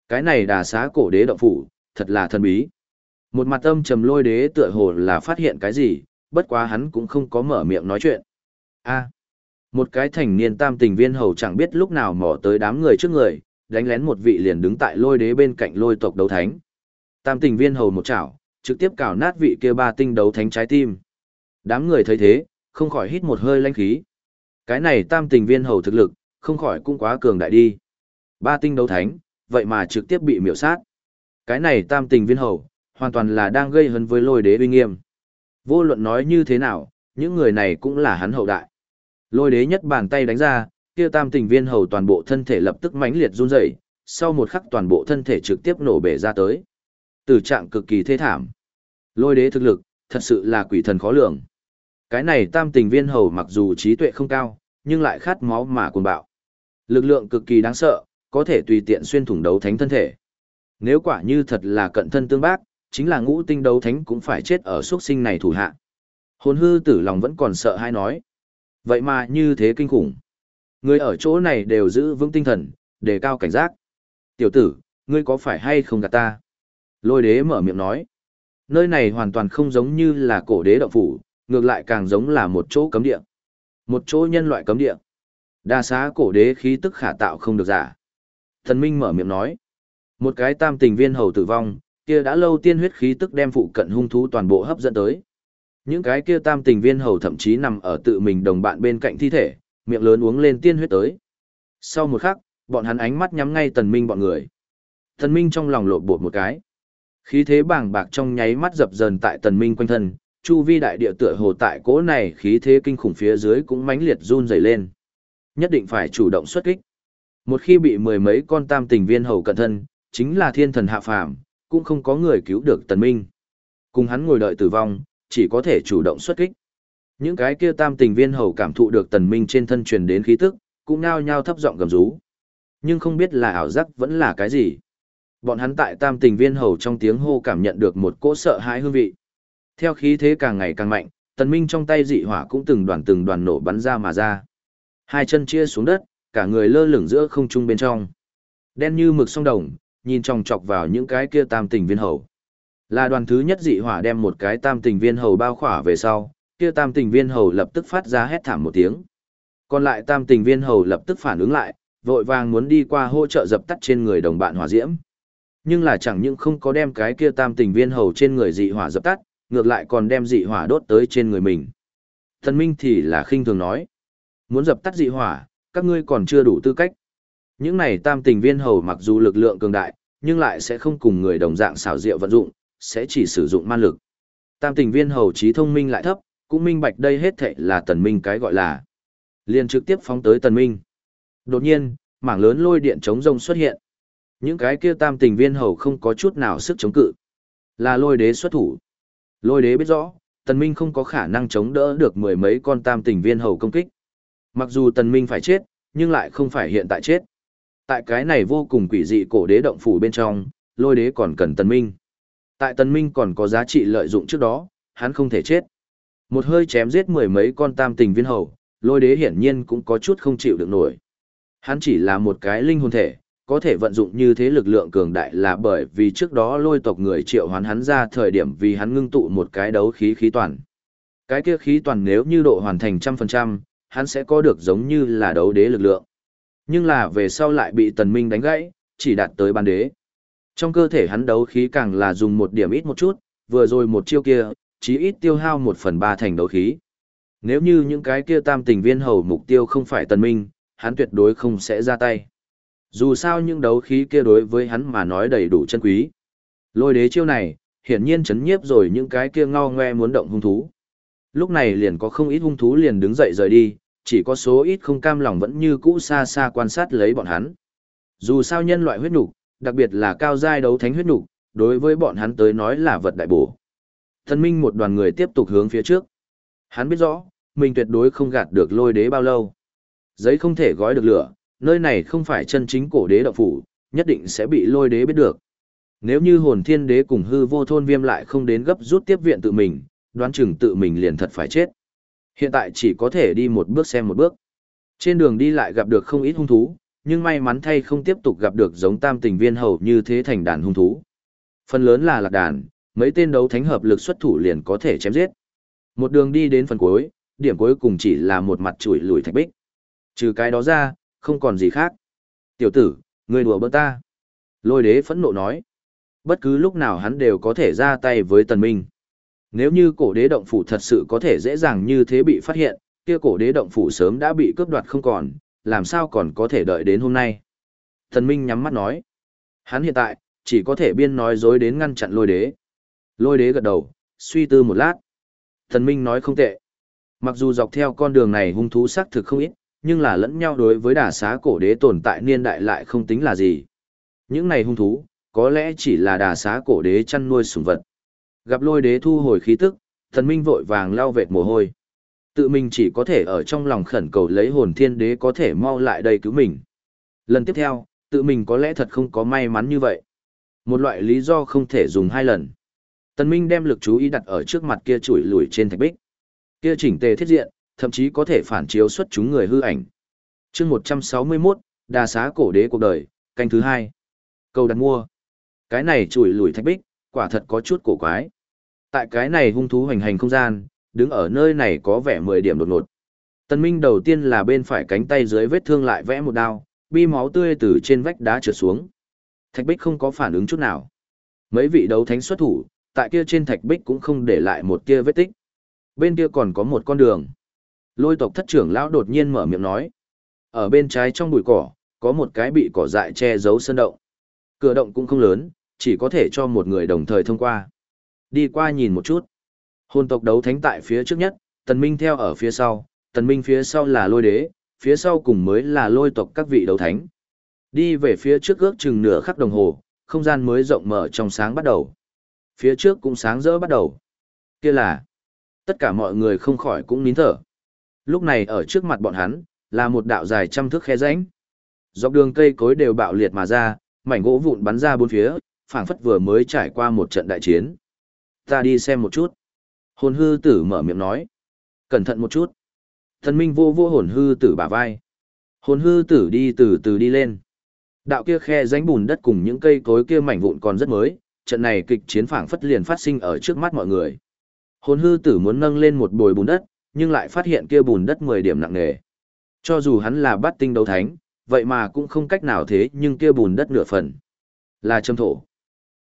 Cái này đà xá cổ đế động phủ, thật là thần bí. Một mặt âm trầm lôi đế tựa hồ là phát hiện cái gì, bất quá hắn cũng không có mở miệng nói chuyện. a một cái thành niên tam tình viên hầu chẳng biết lúc nào mò tới đám người trước người, đánh lén một vị liền đứng tại lôi đế bên cạnh lôi tộc đấu thánh. Tam tình viên hầu một chảo, trực tiếp cào nát vị kia ba tinh đấu thánh trái tim. Đám người thấy thế, không khỏi hít một hơi lanh khí. Cái này tam tình viên hầu thực lực, không khỏi cũng quá cường đại đi. Ba tinh đấu thánh, vậy mà trực tiếp bị miểu sát. Cái này tam tình viên hầu, hoàn toàn là đang gây hấn với lôi đế uy nghiêm. Vô luận nói như thế nào, những người này cũng là hắn hậu đại. Lôi đế nhất bàn tay đánh ra, kia tam tình viên hầu toàn bộ thân thể lập tức mãnh liệt run rẩy, sau một khắc toàn bộ thân thể trực tiếp nổ bể ra tới. Tử trạng cực kỳ thê thảm. Lôi đế thực lực, thật sự là quỷ thần khó lường. Cái này tam tình viên hầu mặc dù trí tuệ không cao, nhưng lại khát máu mà cuồng bạo. Lực lượng cực kỳ đáng sợ, có thể tùy tiện xuyên thủng đấu thánh thân thể. Nếu quả như thật là cận thân tương bác, chính là ngũ tinh đấu thánh cũng phải chết ở xuất sinh này thủ hạ. Hồn hư tử lòng vẫn còn sợ hay nói. Vậy mà như thế kinh khủng. Người ở chỗ này đều giữ vững tinh thần, đề cao cảnh giác. Tiểu tử, ngươi có phải hay không gạt ta? Lôi đế mở miệng nói. Nơi này hoàn toàn không giống như là cổ đế động phủ, ngược lại càng giống là một chỗ cấm địa. Một chỗ nhân loại cấm địa. Đa xá cổ đế khí tức khả tạo không được giả. Thần Minh mở miệng nói. Một cái tam tình viên hầu tử vong, kia đã lâu tiên huyết khí tức đem phụ cận hung thú toàn bộ hấp dẫn tới. Những cái kia tam tình viên hầu thậm chí nằm ở tự mình đồng bạn bên cạnh thi thể, miệng lớn uống lên tiên huyết tới. Sau một khắc, bọn hắn ánh mắt nhắm ngay tần minh bọn người. Tần minh trong lòng lộn bột một cái. Khí thế bàng bạc trong nháy mắt dập dờn tại tần minh quanh thân, chu vi đại địa tựa hồ tại cỗ này khí thế kinh khủng phía dưới cũng mãnh liệt run rẩy lên. Nhất định phải chủ động xuất kích. Một khi bị mười mấy con tam tình viên hầu cận thân, chính là thiên thần hạ phàm, cũng không có người cứu được tần minh. Cùng hắn ngồi đợi tử vong, chỉ có thể chủ động xuất kích. Những cái kia tam tình viên hầu cảm thụ được tần minh trên thân truyền đến khí tức, cũng nhao nhao thấp giọng gầm rú. Nhưng không biết là ảo giác vẫn là cái gì. Bọn hắn tại tam tình viên hầu trong tiếng hô cảm nhận được một cỗ sợ hãi hương vị. Theo khí thế càng ngày càng mạnh, tần minh trong tay dị hỏa cũng từng đoàn từng đoàn nổ bắn ra mà ra. Hai chân chia xuống đất, cả người lơ lửng giữa không trung bên trong. Đen như mực sông đồng, nhìn trong chọc vào những cái kia tam tình viên hầu. Là đoàn thứ nhất dị hỏa đem một cái tam tình viên hầu bao khỏa về sau, kia tam tình viên hầu lập tức phát ra hét thảm một tiếng. Còn lại tam tình viên hầu lập tức phản ứng lại, vội vàng muốn đi qua hỗ trợ dập tắt trên người đồng bạn hỏa diễm. Nhưng là chẳng những không có đem cái kia tam tình viên hầu trên người dị hỏa dập tắt, ngược lại còn đem dị hỏa đốt tới trên người mình. Thần Minh thì là khinh thường nói, muốn dập tắt dị hỏa, các ngươi còn chưa đủ tư cách. Những này tam tình viên hầu mặc dù lực lượng cường đại, nhưng lại sẽ không cùng người đồng dạng xảo diệu vận dụng, sẽ chỉ sử dụng man lực. Tam tình viên hầu trí thông minh lại thấp, cũng minh bạch đây hết thệ là tần minh cái gọi là. liền trực tiếp phóng tới tần minh. Đột nhiên, mảng lớn lôi điện chống rông xuất hiện. Những cái kia tam tình viên hầu không có chút nào sức chống cự. Là lôi đế xuất thủ. Lôi đế biết rõ, tần minh không có khả năng chống đỡ được mười mấy con tam tình viên hầu công kích. Mặc dù tần minh phải chết, nhưng lại không phải hiện tại chết. Tại cái này vô cùng quỷ dị cổ đế động phủ bên trong, lôi đế còn cần tần minh. Tại tần minh còn có giá trị lợi dụng trước đó, hắn không thể chết. Một hơi chém giết mười mấy con tam tình viên hầu, lôi đế hiển nhiên cũng có chút không chịu được nổi. Hắn chỉ là một cái linh hồn thể, có thể vận dụng như thế lực lượng cường đại là bởi vì trước đó lôi tộc người triệu hoán hắn ra thời điểm vì hắn ngưng tụ một cái đấu khí khí toàn. Cái kia khí toàn nếu như độ hoàn thành trăm phần trăm, hắn sẽ có được giống như là đấu đế lực lượng. Nhưng là về sau lại bị tần minh đánh gãy, chỉ đạt tới ban đế. Trong cơ thể hắn đấu khí càng là dùng một điểm ít một chút, vừa rồi một chiêu kia, chí ít tiêu hao một phần ba thành đấu khí. Nếu như những cái kia tam tình viên hầu mục tiêu không phải tần minh, hắn tuyệt đối không sẽ ra tay. Dù sao những đấu khí kia đối với hắn mà nói đầy đủ chân quý. Lôi đế chiêu này, hiển nhiên chấn nhiếp rồi những cái kia ngao ngoe muốn động hung thú. Lúc này liền có không ít hung thú liền đứng dậy rời đi, chỉ có số ít không cam lòng vẫn như cũ xa xa quan sát lấy bọn hắn. Dù sao nhân loại huyết nục, đặc biệt là cao giai đấu thánh huyết nục, đối với bọn hắn tới nói là vật đại bổ. Thần Minh một đoàn người tiếp tục hướng phía trước. Hắn biết rõ, mình tuyệt đối không gạt được lôi đế bao lâu. Giấy không thể gói được lửa, nơi này không phải chân chính cổ đế đạo phủ, nhất định sẽ bị lôi đế biết được. Nếu như hồn thiên đế cùng hư vô thôn viêm lại không đến gấp rút tiếp viện tự mình, đoán chừng tự mình liền thật phải chết. Hiện tại chỉ có thể đi một bước xem một bước. Trên đường đi lại gặp được không ít hung thú, nhưng may mắn thay không tiếp tục gặp được giống tam tình viên hầu như thế thành đàn hung thú. Phần lớn là lạc đàn, mấy tên đấu thánh hợp lực xuất thủ liền có thể chém giết. Một đường đi đến phần cuối, điểm cuối cùng chỉ là một mặt chuỗi lùi thạch bích. Trừ cái đó ra, không còn gì khác. Tiểu tử, người đùa bỡn ta. Lôi đế phẫn nộ nói. Bất cứ lúc nào hắn đều có thể ra tay với tần minh. Nếu như cổ đế động phủ thật sự có thể dễ dàng như thế bị phát hiện, kia cổ đế động phủ sớm đã bị cướp đoạt không còn, làm sao còn có thể đợi đến hôm nay. Thần minh nhắm mắt nói. Hắn hiện tại, chỉ có thể biên nói dối đến ngăn chặn lôi đế. Lôi đế gật đầu, suy tư một lát. Thần minh nói không tệ. Mặc dù dọc theo con đường này hung thú xác thực không ít, nhưng là lẫn nhau đối với đả xá cổ đế tồn tại niên đại lại không tính là gì. Những này hung thú, có lẽ chỉ là đà xá cổ đế chăn nuôi sủng vật. Gặp lôi đế thu hồi khí tức, thần minh vội vàng lao vệt mồ hôi. Tự mình chỉ có thể ở trong lòng khẩn cầu lấy hồn thiên đế có thể mau lại đây cứu mình. Lần tiếp theo, tự mình có lẽ thật không có may mắn như vậy. Một loại lý do không thể dùng hai lần. Tần Minh đem lực chú ý đặt ở trước mặt kia chuỗi lùi trên thạch bích. Kia chỉnh tề thiết diện, thậm chí có thể phản chiếu xuất chúng người hư ảnh. chương 161, đa xá cổ đế cuộc đời, canh thứ hai. Câu đặt mua. Cái này chùi lùi thạch bích, quả thật có chút cổ quái. Tại cái này hung thú hành hành không gian, đứng ở nơi này có vẻ 10 điểm đột ngột. Tần Minh đầu tiên là bên phải cánh tay dưới vết thương lại vẽ một đao, bi máu tươi từ trên vách đá trượt xuống. Thạch bích không có phản ứng chút nào. Mấy vị đấu thánh xuất thủ, tại kia trên thạch bích cũng không để lại một kia vết tích. Bên kia còn có một con đường. Lôi tộc thất trưởng lão đột nhiên mở miệng nói. Ở bên trái trong bụi cỏ, có một cái bị cỏ dại che giấu sơn động. Cửa động cũng không lớn, chỉ có thể cho một người đồng thời thông qua. Đi qua nhìn một chút. Hồn tộc đấu thánh tại phía trước nhất, tần minh theo ở phía sau, tần minh phía sau là lôi đế, phía sau cùng mới là lôi tộc các vị đấu thánh. Đi về phía trước ước chừng nửa khắc đồng hồ, không gian mới rộng mở trong sáng bắt đầu. Phía trước cũng sáng rỡ bắt đầu. Kia là, tất cả mọi người không khỏi cũng nín thở. Lúc này ở trước mặt bọn hắn, là một đạo dài trăm thước khe rãnh. Dọc đường cây cối đều bạo liệt mà ra, mảnh gỗ vụn bắn ra bốn phía, phảng phất vừa mới trải qua một trận đại chiến. Ta đi xem một chút. Hồn hư tử mở miệng nói. Cẩn thận một chút. Thần minh vô vô hồn hư tử bả vai. Hồn hư tử đi từ từ đi lên. Đạo kia khe rãnh bùn đất cùng những cây cối kia mảnh vụn còn rất mới, trận này kịch chiến phảng phất liền phát sinh ở trước mắt mọi người. Hồn hư tử muốn nâng lên một bồi bùn đất, nhưng lại phát hiện kia bùn đất 10 điểm nặng nề. Cho dù hắn là bát tinh đấu thánh, vậy mà cũng không cách nào thế nhưng kia bùn đất nửa phần. Là châm thổ.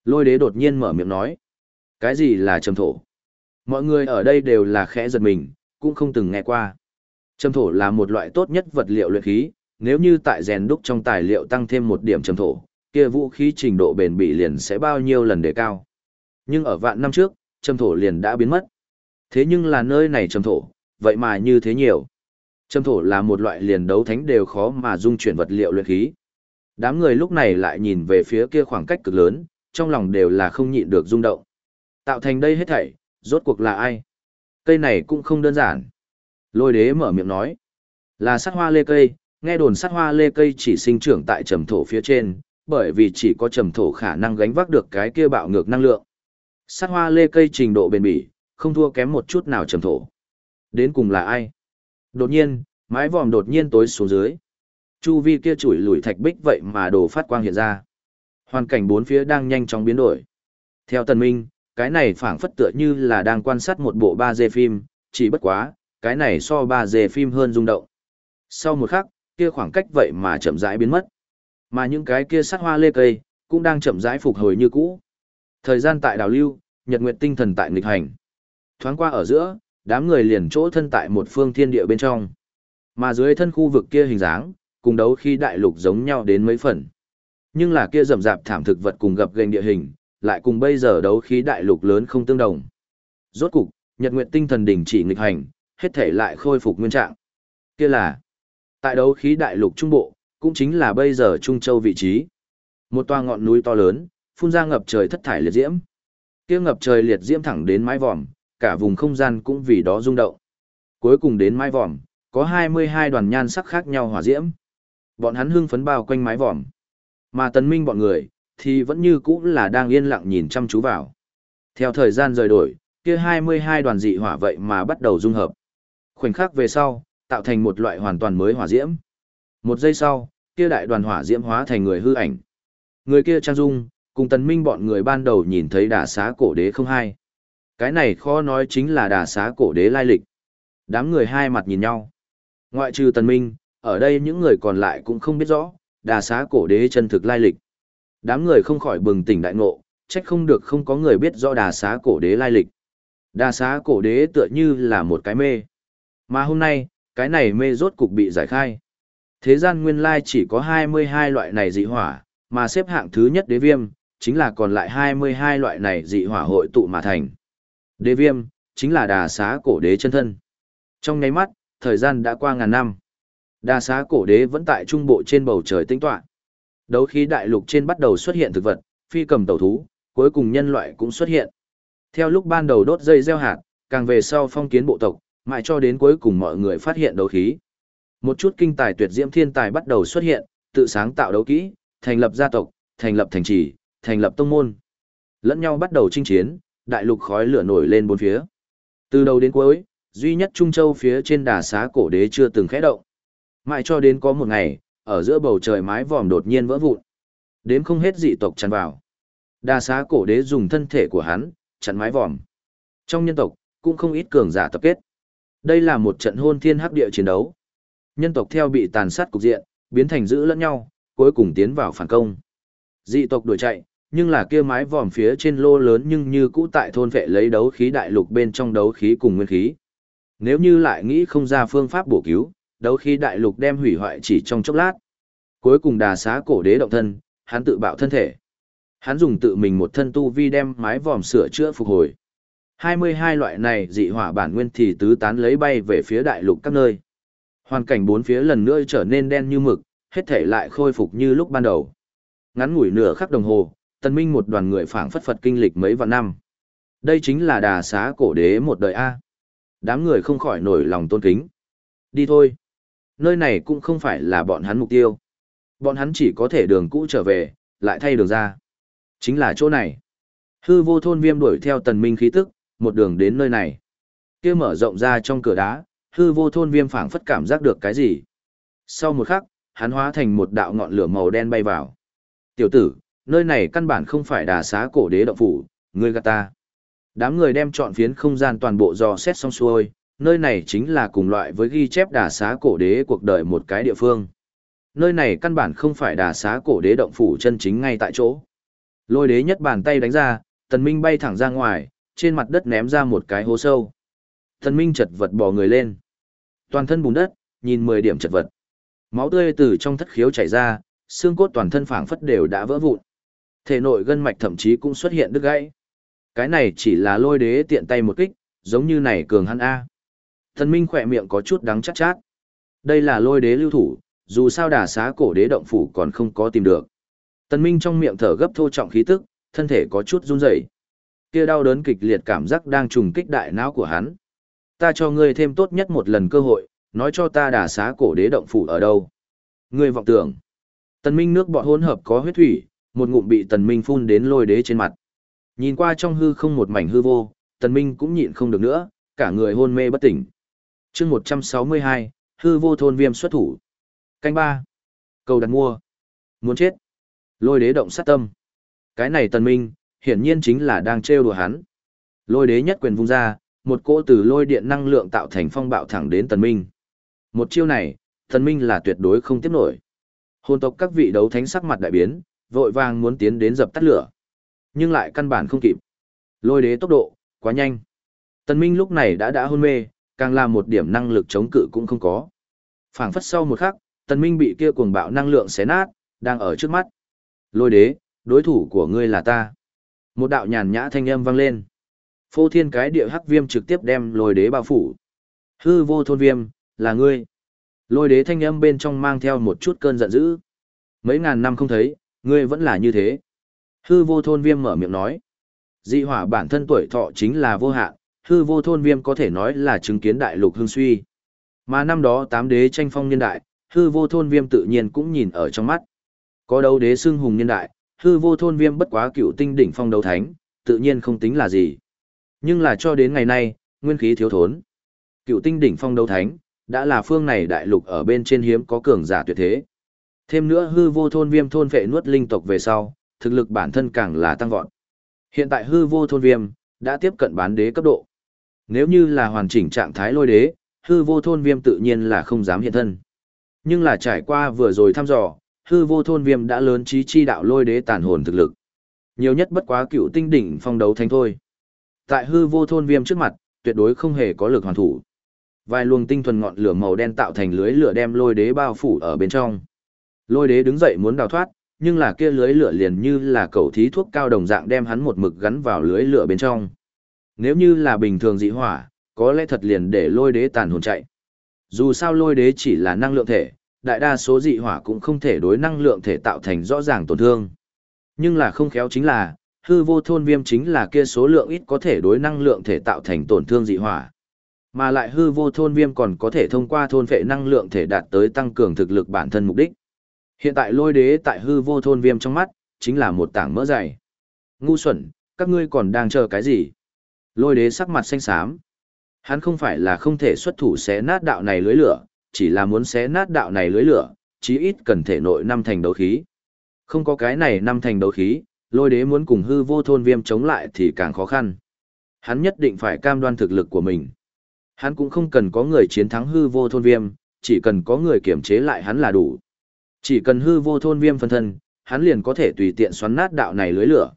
Lôi đế đột nhiên mở miệng nói. Cái gì là châm thổ? Mọi người ở đây đều là khẽ giật mình, cũng không từng nghe qua. Trầm thổ là một loại tốt nhất vật liệu luyện khí, nếu như tại rèn đúc trong tài liệu tăng thêm một điểm trầm thổ, kia vũ khí trình độ bền bỉ liền sẽ bao nhiêu lần đề cao. Nhưng ở vạn năm trước, trầm thổ liền đã biến mất. Thế nhưng là nơi này trầm thổ, vậy mà như thế nhiều. Trầm thổ là một loại liền đấu thánh đều khó mà dung chuyển vật liệu luyện khí. Đám người lúc này lại nhìn về phía kia khoảng cách cực lớn, trong lòng đều là không nhịn được rung động. Tạo thành đây hết thảy, rốt cuộc là ai? Cây này cũng không đơn giản. Lôi đế mở miệng nói. Là sát hoa lê cây, nghe đồn sát hoa lê cây chỉ sinh trưởng tại trầm thổ phía trên, bởi vì chỉ có trầm thổ khả năng gánh vác được cái kia bạo ngược năng lượng. Sát hoa lê cây trình độ bền bỉ, không thua kém một chút nào trầm thổ. Đến cùng là ai? Đột nhiên, mái vòm đột nhiên tối xuống dưới. Chu vi kia chủi lùi thạch bích vậy mà đồ phát quang hiện ra. Hoàn cảnh bốn phía đang nhanh chóng biến đổi. Theo Tần Minh, cái này phảng phất tựa như là đang quan sát một bộ 3D phim, chỉ bất quá, cái này so 3D phim hơn rung động. Sau một khắc, kia khoảng cách vậy mà chậm rãi biến mất. Mà những cái kia sát hoa lê cây, cũng đang chậm rãi phục hồi như cũ. Thời gian tại đào lưu, nhật nguyệt tinh thần tại nghịch hành. Thoáng qua ở giữa, đám người liền chỗ thân tại một phương thiên địa bên trong. Mà dưới thân khu vực kia hình dáng, cùng đấu khi đại lục giống nhau đến mấy phần. Nhưng là kia rậm rạp thảm thực vật cùng gập gành địa hình, lại cùng bây giờ đấu khí đại lục lớn không tương đồng. Rốt cục, Nhật Nguyệt tinh thần đỉnh chỉ nghịch hành, hết thể lại khôi phục nguyên trạng. Kia là, tại đấu khí đại lục trung bộ, cũng chính là bây giờ Trung Châu vị trí. Một toa ngọn núi to lớn, phun ra ngập trời thất thải liệt diễm. Kia ngập trời liệt diễm thẳng đến mái vòm, cả vùng không gian cũng vì đó rung động. Cuối cùng đến mái vòm, có 22 đoàn nhan sắc khác nhau hỏa diễm. Bọn hắn hưng phấn bao quanh mái vòm. Mà tần minh bọn người, thì vẫn như cũ là đang yên lặng nhìn chăm chú vào. Theo thời gian rời đổi, kia 22 đoàn dị hỏa vậy mà bắt đầu dung hợp. Khoảnh khắc về sau, tạo thành một loại hoàn toàn mới hỏa diễm. Một giây sau, kia đại đoàn hỏa diễm hóa thành người hư ảnh. Người kia trang dung, cùng tần minh bọn người ban đầu nhìn thấy đà xá cổ đế không hai. Cái này khó nói chính là đà xá cổ đế lai lịch. Đám người hai mặt nhìn nhau. Ngoại trừ tần minh, ở đây những người còn lại cũng không biết rõ, đà xá cổ đế chân thực lai lịch. Đám người không khỏi bừng tỉnh đại ngộ, trách không được không có người biết rõ đà xá cổ đế lai lịch. Đà xá cổ đế tựa như là một cái mê. Mà hôm nay, cái này mê rốt cục bị giải khai. Thế gian nguyên lai chỉ có 22 loại này dị hỏa, mà xếp hạng thứ nhất đế viêm, chính là còn lại 22 loại này dị hỏa hội tụ mà thành. Đế viêm, chính là đà xá cổ đế chân thân. Trong nháy mắt, thời gian đã qua ngàn năm. Đà xá cổ đế vẫn tại trung bộ trên bầu trời tinh tọa. Đấu khí đại lục trên bắt đầu xuất hiện thực vật, phi cầm tẩu thú, cuối cùng nhân loại cũng xuất hiện. Theo lúc ban đầu đốt dây gieo hạt, càng về sau phong kiến bộ tộc, mãi cho đến cuối cùng mọi người phát hiện đấu khí. Một chút kinh tài tuyệt diễm thiên tài bắt đầu xuất hiện, tự sáng tạo đấu kỹ, thành lập gia tộc, thành lập thành trì, thành lập tông môn. Lẫn nhau bắt đầu chinh chiến, đại lục khói lửa nổi lên bốn phía. Từ đầu đến cuối, duy nhất Trung Châu phía trên đà xá cổ đế chưa từng khẽ động. Mãi cho đến có một ngày, ở giữa bầu trời mái vòm đột nhiên vỡ vụn. Đếm không hết dị tộc tràn vào. Đa xá cổ đế dùng thân thể của hắn, chặn mái vòm. Trong nhân tộc, cũng không ít cường giả tập kết. Đây là một trận hôn thiên hắc địa chiến đấu. Nhân tộc theo bị tàn sát cục diện, biến thành giữ lẫn nhau, cuối cùng tiến vào phản công. Dị tộc đuổi chạy, nhưng là kia mái vòm phía trên lô lớn nhưng như cũ tại thôn vệ lấy đấu khí đại lục bên trong đấu khí cùng nguyên khí. Nếu như lại nghĩ không ra phương pháp bổ cứu, đấu khí đại lục đem hủy hoại chỉ trong chốc lát. Cuối cùng đà xá cổ đế động thân, hắn tự bạo thân thể. Hắn dùng tự mình một thân tu vi đem mái vòm sửa chữa phục hồi. 22 loại này dị hỏa bản nguyên thì tứ tán lấy bay về phía đại lục các nơi. Hoàn cảnh bốn phía lần nữa trở nên đen như mực, hết thể lại khôi phục như lúc ban đầu. Ngắn ngủi nửa khắc đồng hồ, tân minh một đoàn người phảng phất phật kinh lịch mấy vạn năm. Đây chính là đà xá cổ đế một đời A. Đám người không khỏi nổi lòng tôn kính. Đi thôi. Nơi này cũng không phải là bọn hắn mục tiêu. Bọn hắn chỉ có thể đường cũ trở về, lại thay đường ra. Chính là chỗ này. Hư vô thôn viêm đuổi theo tần minh khí tức, một đường đến nơi này. kia mở rộng ra trong cửa đá, hư vô thôn viêm phảng phất cảm giác được cái gì. Sau một khắc, hắn hóa thành một đạo ngọn lửa màu đen bay vào. Tiểu tử, nơi này căn bản không phải đà xá cổ đế động phủ, ngươi gạt ta. Đám người đem chọn phiến không gian toàn bộ dò xét xong xuôi, nơi này chính là cùng loại với ghi chép đà xá cổ đế cuộc đời một cái địa phương. Nơi này căn bản không phải đà xá cổ đế động phủ chân chính ngay tại chỗ. Lôi đế nhất bàn tay đánh ra, tần minh bay thẳng ra ngoài, trên mặt đất ném ra một cái hố sâu. Tần minh chật vật bò người lên. Toàn thân bùn đất, nhìn 10 điểm chật vật. Máu tươi từ trong thất khiếu chảy ra, xương cốt toàn thân phảng phất đều đã vỡ vụn. Thể nội gân mạch thậm chí cũng xuất hiện đứt gãy. Cái này chỉ là lôi đế tiện tay một kích, giống như này cường hắn A. Thần Minh khỏe miệng có chút đắng chát chát. Đây là lôi đế lưu thủ, dù sao đà xá cổ đế động phủ còn không có tìm được. Tần Minh trong miệng thở gấp thô trọng khí tức, thân thể có chút run rẩy. Kia đau đớn kịch liệt cảm giác đang trùng kích đại não của hắn. Ta cho ngươi thêm tốt nhất một lần cơ hội, nói cho ta đà xá cổ đế động phủ ở đâu. Ngươi vọng tưởng. Tần Minh nước bọt hỗn hợp có huyết thủy, một ngụm bị Tần Minh phun đến lôi đế trên mặt. Nhìn qua trong hư không một mảnh hư vô, Tần Minh cũng nhịn không được nữa, cả người hôn mê bất tỉnh chương một trăm sáu mươi hai hư vô thôn viêm xuất thủ canh ba Cầu đặt mua. Muốn chết. Lôi đế động sát tâm. Cái này tần minh, hiển nhiên chính là đang trêu đùa hắn. Lôi đế nhất quyền vung ra, một cỗ từ lôi điện năng lượng tạo thành phong bạo thẳng đến tần minh. Một chiêu này, tần minh là tuyệt đối không tiếp nổi. Hồn tộc các vị đấu thánh sắc mặt đại biến, vội vàng muốn tiến đến dập tắt lửa. Nhưng lại căn bản không kịp. Lôi đế tốc độ, quá nhanh. Tần minh lúc này đã đã hôn mê, càng là một điểm năng lực chống cự cũng không có. phảng phất sau một khắc, tần minh bị kia cuồng bạo năng lượng xé nát, đang ở trước mắt. Lôi đế, đối thủ của ngươi là ta. Một đạo nhàn nhã thanh âm vang lên. Phô thiên cái địa hắc viêm trực tiếp đem lôi đế bao phủ. Hư vô thôn viêm, là ngươi. Lôi đế thanh âm bên trong mang theo một chút cơn giận dữ. Mấy ngàn năm không thấy, ngươi vẫn là như thế. Hư vô thôn viêm mở miệng nói. Dị hỏa bản thân tuổi thọ chính là vô hạn, hư vô thôn viêm có thể nói là chứng kiến đại lục hương suy. Mà năm đó tám đế tranh phong niên đại, hư vô thôn viêm tự nhiên cũng nhìn ở trong mắt. Có đấu đế xưng hùng niên đại, hư vô thôn viêm bất quá cựu tinh đỉnh phong đấu thánh, tự nhiên không tính là gì. Nhưng là cho đến ngày nay, nguyên khí thiếu thốn. Cựu tinh đỉnh phong đấu thánh, đã là phương này đại lục ở bên trên hiếm có cường giả tuyệt thế. Thêm nữa hư vô thôn viêm thôn vệ nuốt linh tộc về sau, thực lực bản thân càng là tăng vọt. Hiện tại hư vô thôn viêm, đã tiếp cận bán đế cấp độ. Nếu như là hoàn chỉnh trạng thái lôi đế, hư vô thôn viêm tự nhiên là không dám hiện thân. Nhưng là trải qua vừa rồi thăm dò, hư vô thôn viêm đã lớn trí chi đạo lôi đế tàn hồn thực lực. Nhiều nhất bất quá cựu tinh đỉnh phong đấu thánh thôi. Tại hư vô thôn viêm trước mặt, tuyệt đối không hề có lực hoàn thủ. Vài luồng tinh thuần ngọn lửa màu đen tạo thành lưới lửa đem lôi đế bao phủ ở bên trong. Lôi đế đứng dậy muốn đào thoát, nhưng là kia lưới lửa liền như là cầu thí thuốc cao đồng dạng đem hắn một mực gắn vào lưới lửa bên trong. Nếu như là bình thường dị hỏa, có lẽ thật liền để lôi đế tàn hồn chạy. Dù sao lôi đế chỉ là năng lượng thể, đại đa số dị hỏa cũng không thể đối năng lượng thể tạo thành rõ ràng tổn thương. Nhưng là không khéo chính là, hư vô thôn viêm chính là kia số lượng ít có thể đối năng lượng thể tạo thành tổn thương dị hỏa. Mà lại hư vô thôn viêm còn có thể thông qua thôn vệ năng lượng thể đạt tới tăng cường thực lực bản thân mục đích. Hiện tại lôi đế tại hư vô thôn viêm trong mắt, chính là một tảng mỡ dày. Ngu xuẩn, các ngươi còn đang chờ cái gì? Lôi đế sắc mặt xanh xám. Hắn không phải là không thể xuất thủ xé nát đạo này lưới lửa, chỉ là muốn xé nát đạo này lưới lửa, chí ít cần thể nội năm thành đấu khí. Không có cái này năm thành đấu khí, lôi đế muốn cùng hư vô thôn viêm chống lại thì càng khó khăn. Hắn nhất định phải cam đoan thực lực của mình. Hắn cũng không cần có người chiến thắng hư vô thôn viêm, chỉ cần có người kiểm chế lại hắn là đủ. Chỉ cần hư vô thôn viêm phân thân, hắn liền có thể tùy tiện xoắn nát đạo này lưới lửa.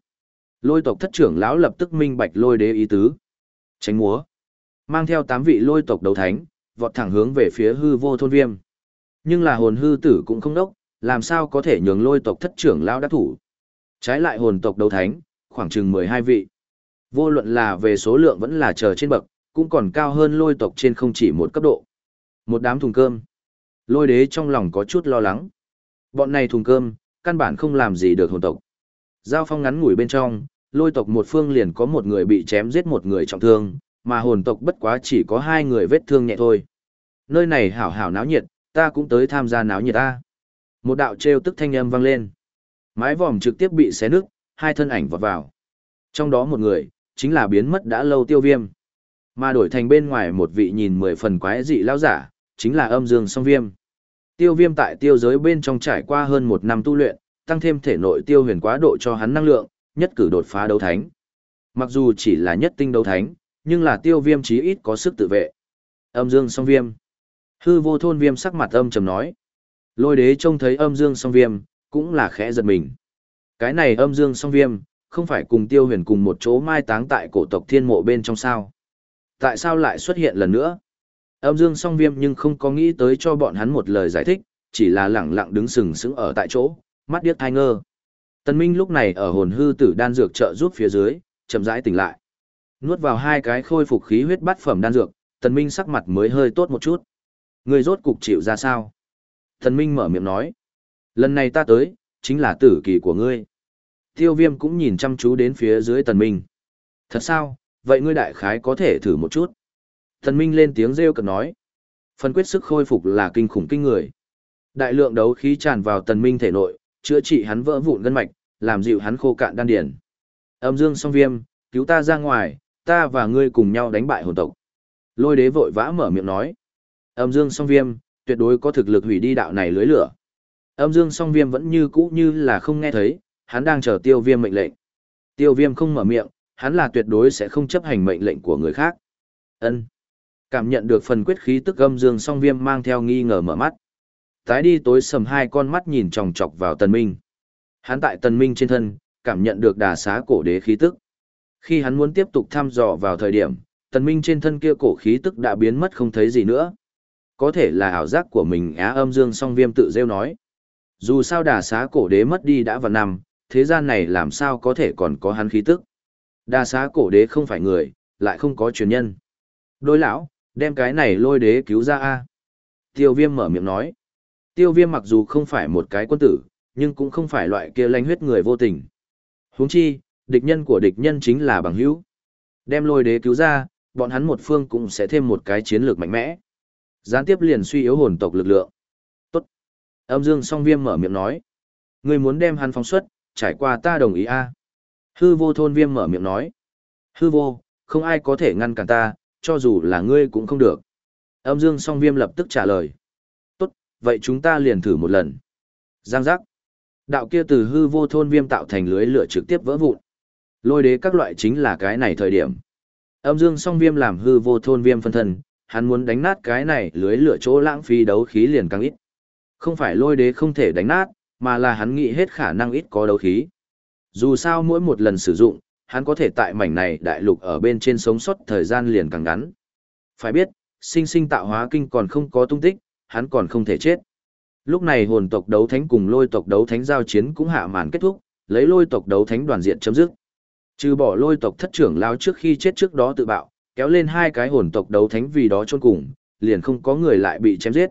Lôi tộc thất trưởng lão lập tức minh bạch lôi đế ý tứ. Tránh múa. Mang theo tám vị lôi tộc đấu thánh, vọt thẳng hướng về phía hư vô thôn viêm. Nhưng là hồn hư tử cũng không đốc, làm sao có thể nhường lôi tộc thất trưởng lão đắc thủ. Trái lại hồn tộc đấu thánh, khoảng chừng 12 vị. Vô luận là về số lượng vẫn là chờ trên bậc, cũng còn cao hơn lôi tộc trên không chỉ một cấp độ. Một đám thùng cơm. Lôi đế trong lòng có chút lo lắng. Bọn này thùng cơm, căn bản không làm gì được hồn tộc. Giao phong ngắn ngủi bên trong, lôi tộc một phương liền có một người bị chém giết một người trọng thương, mà hồn tộc bất quá chỉ có hai người vết thương nhẹ thôi. Nơi này hảo hảo náo nhiệt, ta cũng tới tham gia náo nhiệt ta. Một đạo trêu tức thanh âm vang lên. Mái vòm trực tiếp bị xé nứt, hai thân ảnh vọt vào. Trong đó một người, chính là biến mất đã lâu tiêu viêm. Mà đổi thành bên ngoài một vị nhìn mười phần quái dị lão giả, chính là âm dương song viêm. Tiêu viêm tại tiêu giới bên trong trải qua hơn một năm tu luyện, tăng thêm thể nội tiêu huyền quá độ cho hắn năng lượng, nhất cử đột phá đấu thánh. Mặc dù chỉ là nhất tinh đấu thánh, nhưng là tiêu viêm chí ít có sức tự vệ. Âm dương song viêm. Hư vô thôn viêm sắc mặt âm trầm nói. Lôi đế trông thấy âm dương song viêm, cũng là khẽ giật mình. Cái này âm dương song viêm, không phải cùng tiêu huyền cùng một chỗ mai táng tại cổ tộc thiên mộ bên trong sao. Tại sao lại xuất hiện lần nữa? Âm dương song viêm nhưng không có nghĩ tới cho bọn hắn một lời giải thích, chỉ là lẳng lặng đứng sừng sững ở tại chỗ, mắt điếc thai ngơ. Tần Minh lúc này ở hồn hư tử đan dược trợ giúp phía dưới, chậm rãi tỉnh lại. Nuốt vào hai cái khôi phục khí huyết bát phẩm đan dược, Tần Minh sắc mặt mới hơi tốt một chút. Người rốt cục chịu ra sao? Tần Minh mở miệng nói. Lần này ta tới, chính là tử kỳ của ngươi. Tiêu viêm cũng nhìn chăm chú đến phía dưới Tần Minh. Thật sao, vậy ngươi đại khái có thể thử một chút. Tần Minh lên tiếng rêu cực nói. Phần quyết sức khôi phục là kinh khủng kinh người. Đại lượng đấu khí tràn vào Tần Minh thể nội, chữa trị hắn vỡ vụn gân mạch, làm dịu hắn khô cạn đan điền. Âm dương song viêm, cứu ta ra ngoài, ta và ngươi cùng nhau đánh bại hồn tộc. Lôi đế vội vã mở miệng nói. Âm dương song viêm, tuyệt đối có thực lực hủy đi đạo này lưới lửa. Âm dương song viêm vẫn như cũ như là không nghe thấy, hắn đang chờ tiêu viêm mệnh lệnh. Tiêu viêm không mở miệng, hắn là tuyệt đối sẽ không chấp hành mệnh lệnh của người khác. ân Cảm nhận được phần quyết khí tức âm dương song viêm mang theo nghi ngờ mở mắt. Tái đi tối sầm hai con mắt nhìn chòng chọc vào tần minh. Hắn tại tần minh trên thân, cảm nhận được đà xá cổ đế khí tức. Khi hắn muốn tiếp tục thăm dò vào thời điểm, tần minh trên thân kia cổ khí tức đã biến mất không thấy gì nữa. Có thể là ảo giác của mình á âm dương song viêm tự rêu nói. Dù sao đà xá cổ đế mất đi đã vào năm, thế gian này làm sao có thể còn có hắn khí tức. Đà xá cổ đế không phải người, lại không có truyền nhân. Đôi lão, đem cái này lôi đế cứu ra a Tiêu viêm mở miệng nói. Tiêu viêm mặc dù không phải một cái quân tử, nhưng cũng không phải loại kia lanh huyết người vô tình. huống chi, địch nhân của địch nhân chính là bằng hữu. Đem lôi đế cứu ra, bọn hắn một phương cũng sẽ thêm một cái chiến lược mạnh mẽ. Gián tiếp liền suy yếu hồn tộc lực lượng. Tốt. Âm dương song viêm mở miệng nói. Người muốn đem hắn phóng xuất, trải qua ta đồng ý a à? Hư vô thôn viêm mở miệng nói. Hư vô, không ai có thể ngăn cản ta, cho dù là ngươi cũng không được. Âm dương song viêm lập tức trả lời. Vậy chúng ta liền thử một lần. Giang giác. Đạo kia từ hư vô thôn viêm tạo thành lưới lửa trực tiếp vỡ vụn. Lôi đế các loại chính là cái này thời điểm. Âm dương song viêm làm hư vô thôn viêm phân thân, hắn muốn đánh nát cái này lưới lửa chỗ lãng phí đấu khí liền càng ít. Không phải lôi đế không thể đánh nát, mà là hắn nghĩ hết khả năng ít có đấu khí. Dù sao mỗi một lần sử dụng, hắn có thể tại mảnh này đại lục ở bên trên sống sót thời gian liền càng ngắn. Phải biết, sinh sinh tạo hóa kinh còn không có tung tích, hắn còn không thể chết. Lúc này hồn tộc đấu thánh cùng lôi tộc đấu thánh giao chiến cũng hạ màn kết thúc, lấy lôi tộc đấu thánh đoàn diện chấm dứt. Trừ bỏ lôi tộc thất trưởng lao trước khi chết trước đó tự bạo, kéo lên hai cái hồn tộc đấu thánh vì đó chôn cùng, liền không có người lại bị chém giết.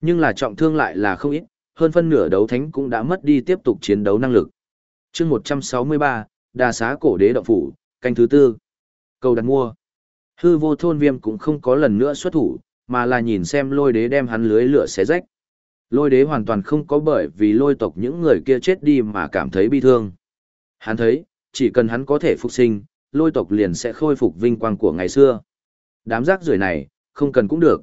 Nhưng là trọng thương lại là không ít, hơn phân nửa đấu thánh cũng đã mất đi tiếp tục chiến đấu năng lực. chương 163, đà xá cổ đế động phủ, canh thứ tư. Cầu đặt mua. Hư vô thôn viêm cũng không có lần nữa xuất thủ, mà là nhìn xem lôi đế đem hắn lưới lửa xé rách. Lôi đế hoàn toàn không có bởi vì lôi tộc những người kia chết đi mà cảm thấy bi thương. Hắn thấy, chỉ cần hắn có thể phục sinh, lôi tộc liền sẽ khôi phục vinh quang của ngày xưa. Đám rác rưởi này, không cần cũng được.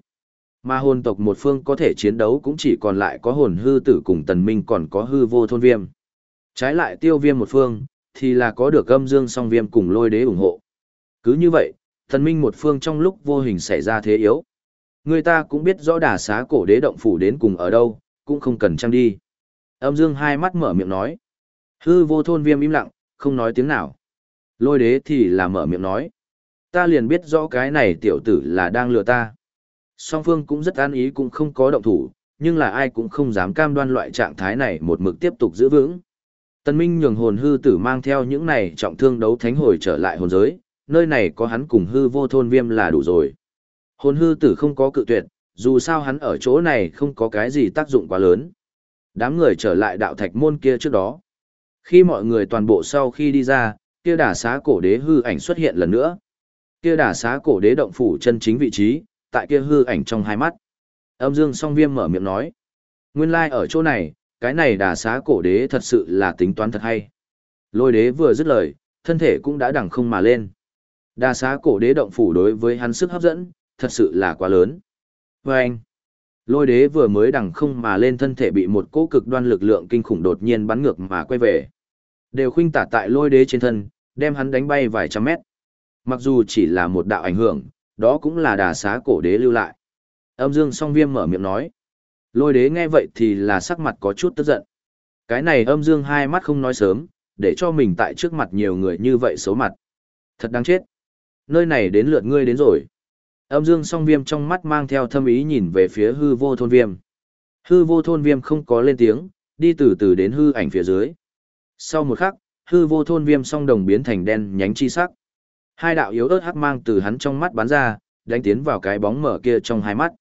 Mà hồn tộc một phương có thể chiến đấu cũng chỉ còn lại có hồn hư tử cùng tần minh còn có hư vô thôn viêm. Trái lại tiêu viêm một phương, thì là có được âm dương song viêm cùng lôi đế ủng hộ. Cứ như vậy, tần minh một phương trong lúc vô hình xảy ra thế yếu. Người ta cũng biết rõ đà xá cổ đế động phủ đến cùng ở đâu, cũng không cần chăm đi. Âm dương hai mắt mở miệng nói. Hư vô thôn viêm im lặng, không nói tiếng nào. Lôi đế thì là mở miệng nói. Ta liền biết rõ cái này tiểu tử là đang lừa ta. Song phương cũng rất an ý cũng không có động thủ, nhưng là ai cũng không dám cam đoan loại trạng thái này một mực tiếp tục giữ vững. Tân Minh nhường hồn hư tử mang theo những này trọng thương đấu thánh hồi trở lại hồn giới, nơi này có hắn cùng hư vô thôn viêm là đủ rồi. Hồn hư tử không có cự tuyệt, dù sao hắn ở chỗ này không có cái gì tác dụng quá lớn. Đám người trở lại đạo thạch môn kia trước đó. Khi mọi người toàn bộ sau khi đi ra, kia đả xá cổ đế hư ảnh xuất hiện lần nữa. Kia đả xá cổ đế động phủ chân chính vị trí, tại kia hư ảnh trong hai mắt. Âm dương song viêm mở miệng nói. Nguyên lai like ở chỗ này, cái này đà xá cổ đế thật sự là tính toán thật hay. Lôi đế vừa dứt lời, thân thể cũng đã đằng không mà lên. Đà xá cổ đế động phủ đối với hắn sức hấp dẫn, thật sự là quá lớn. Và anh, lôi đế vừa mới đằng không mà lên thân thể bị một cỗ cực đoan lực lượng kinh khủng đột nhiên bắn ngược mà quay về. Đều khuynh tả tại lôi đế trên thân, đem hắn đánh bay vài trăm mét. Mặc dù chỉ là một đạo ảnh hưởng, đó cũng là đà xá cổ đế lưu lại. Âm dương song viêm mở miệng nói. Lôi đế nghe vậy thì là sắc mặt có chút tức giận. Cái này âm dương hai mắt không nói sớm, để cho mình tại trước mặt nhiều người như vậy xấu mặt. Thật đáng chết. Nơi này đến lượt ngươi đến rồi. Âm dương song viêm trong mắt mang theo thâm ý nhìn về phía hư vô thôn viêm. Hư vô thôn viêm không có lên tiếng, đi từ từ đến hư ảnh phía dưới. Sau một khắc, hư vô thôn viêm song đồng biến thành đen nhánh chi sắc. Hai đạo yếu ớt hắc mang từ hắn trong mắt bắn ra, đánh tiến vào cái bóng mở kia trong hai mắt.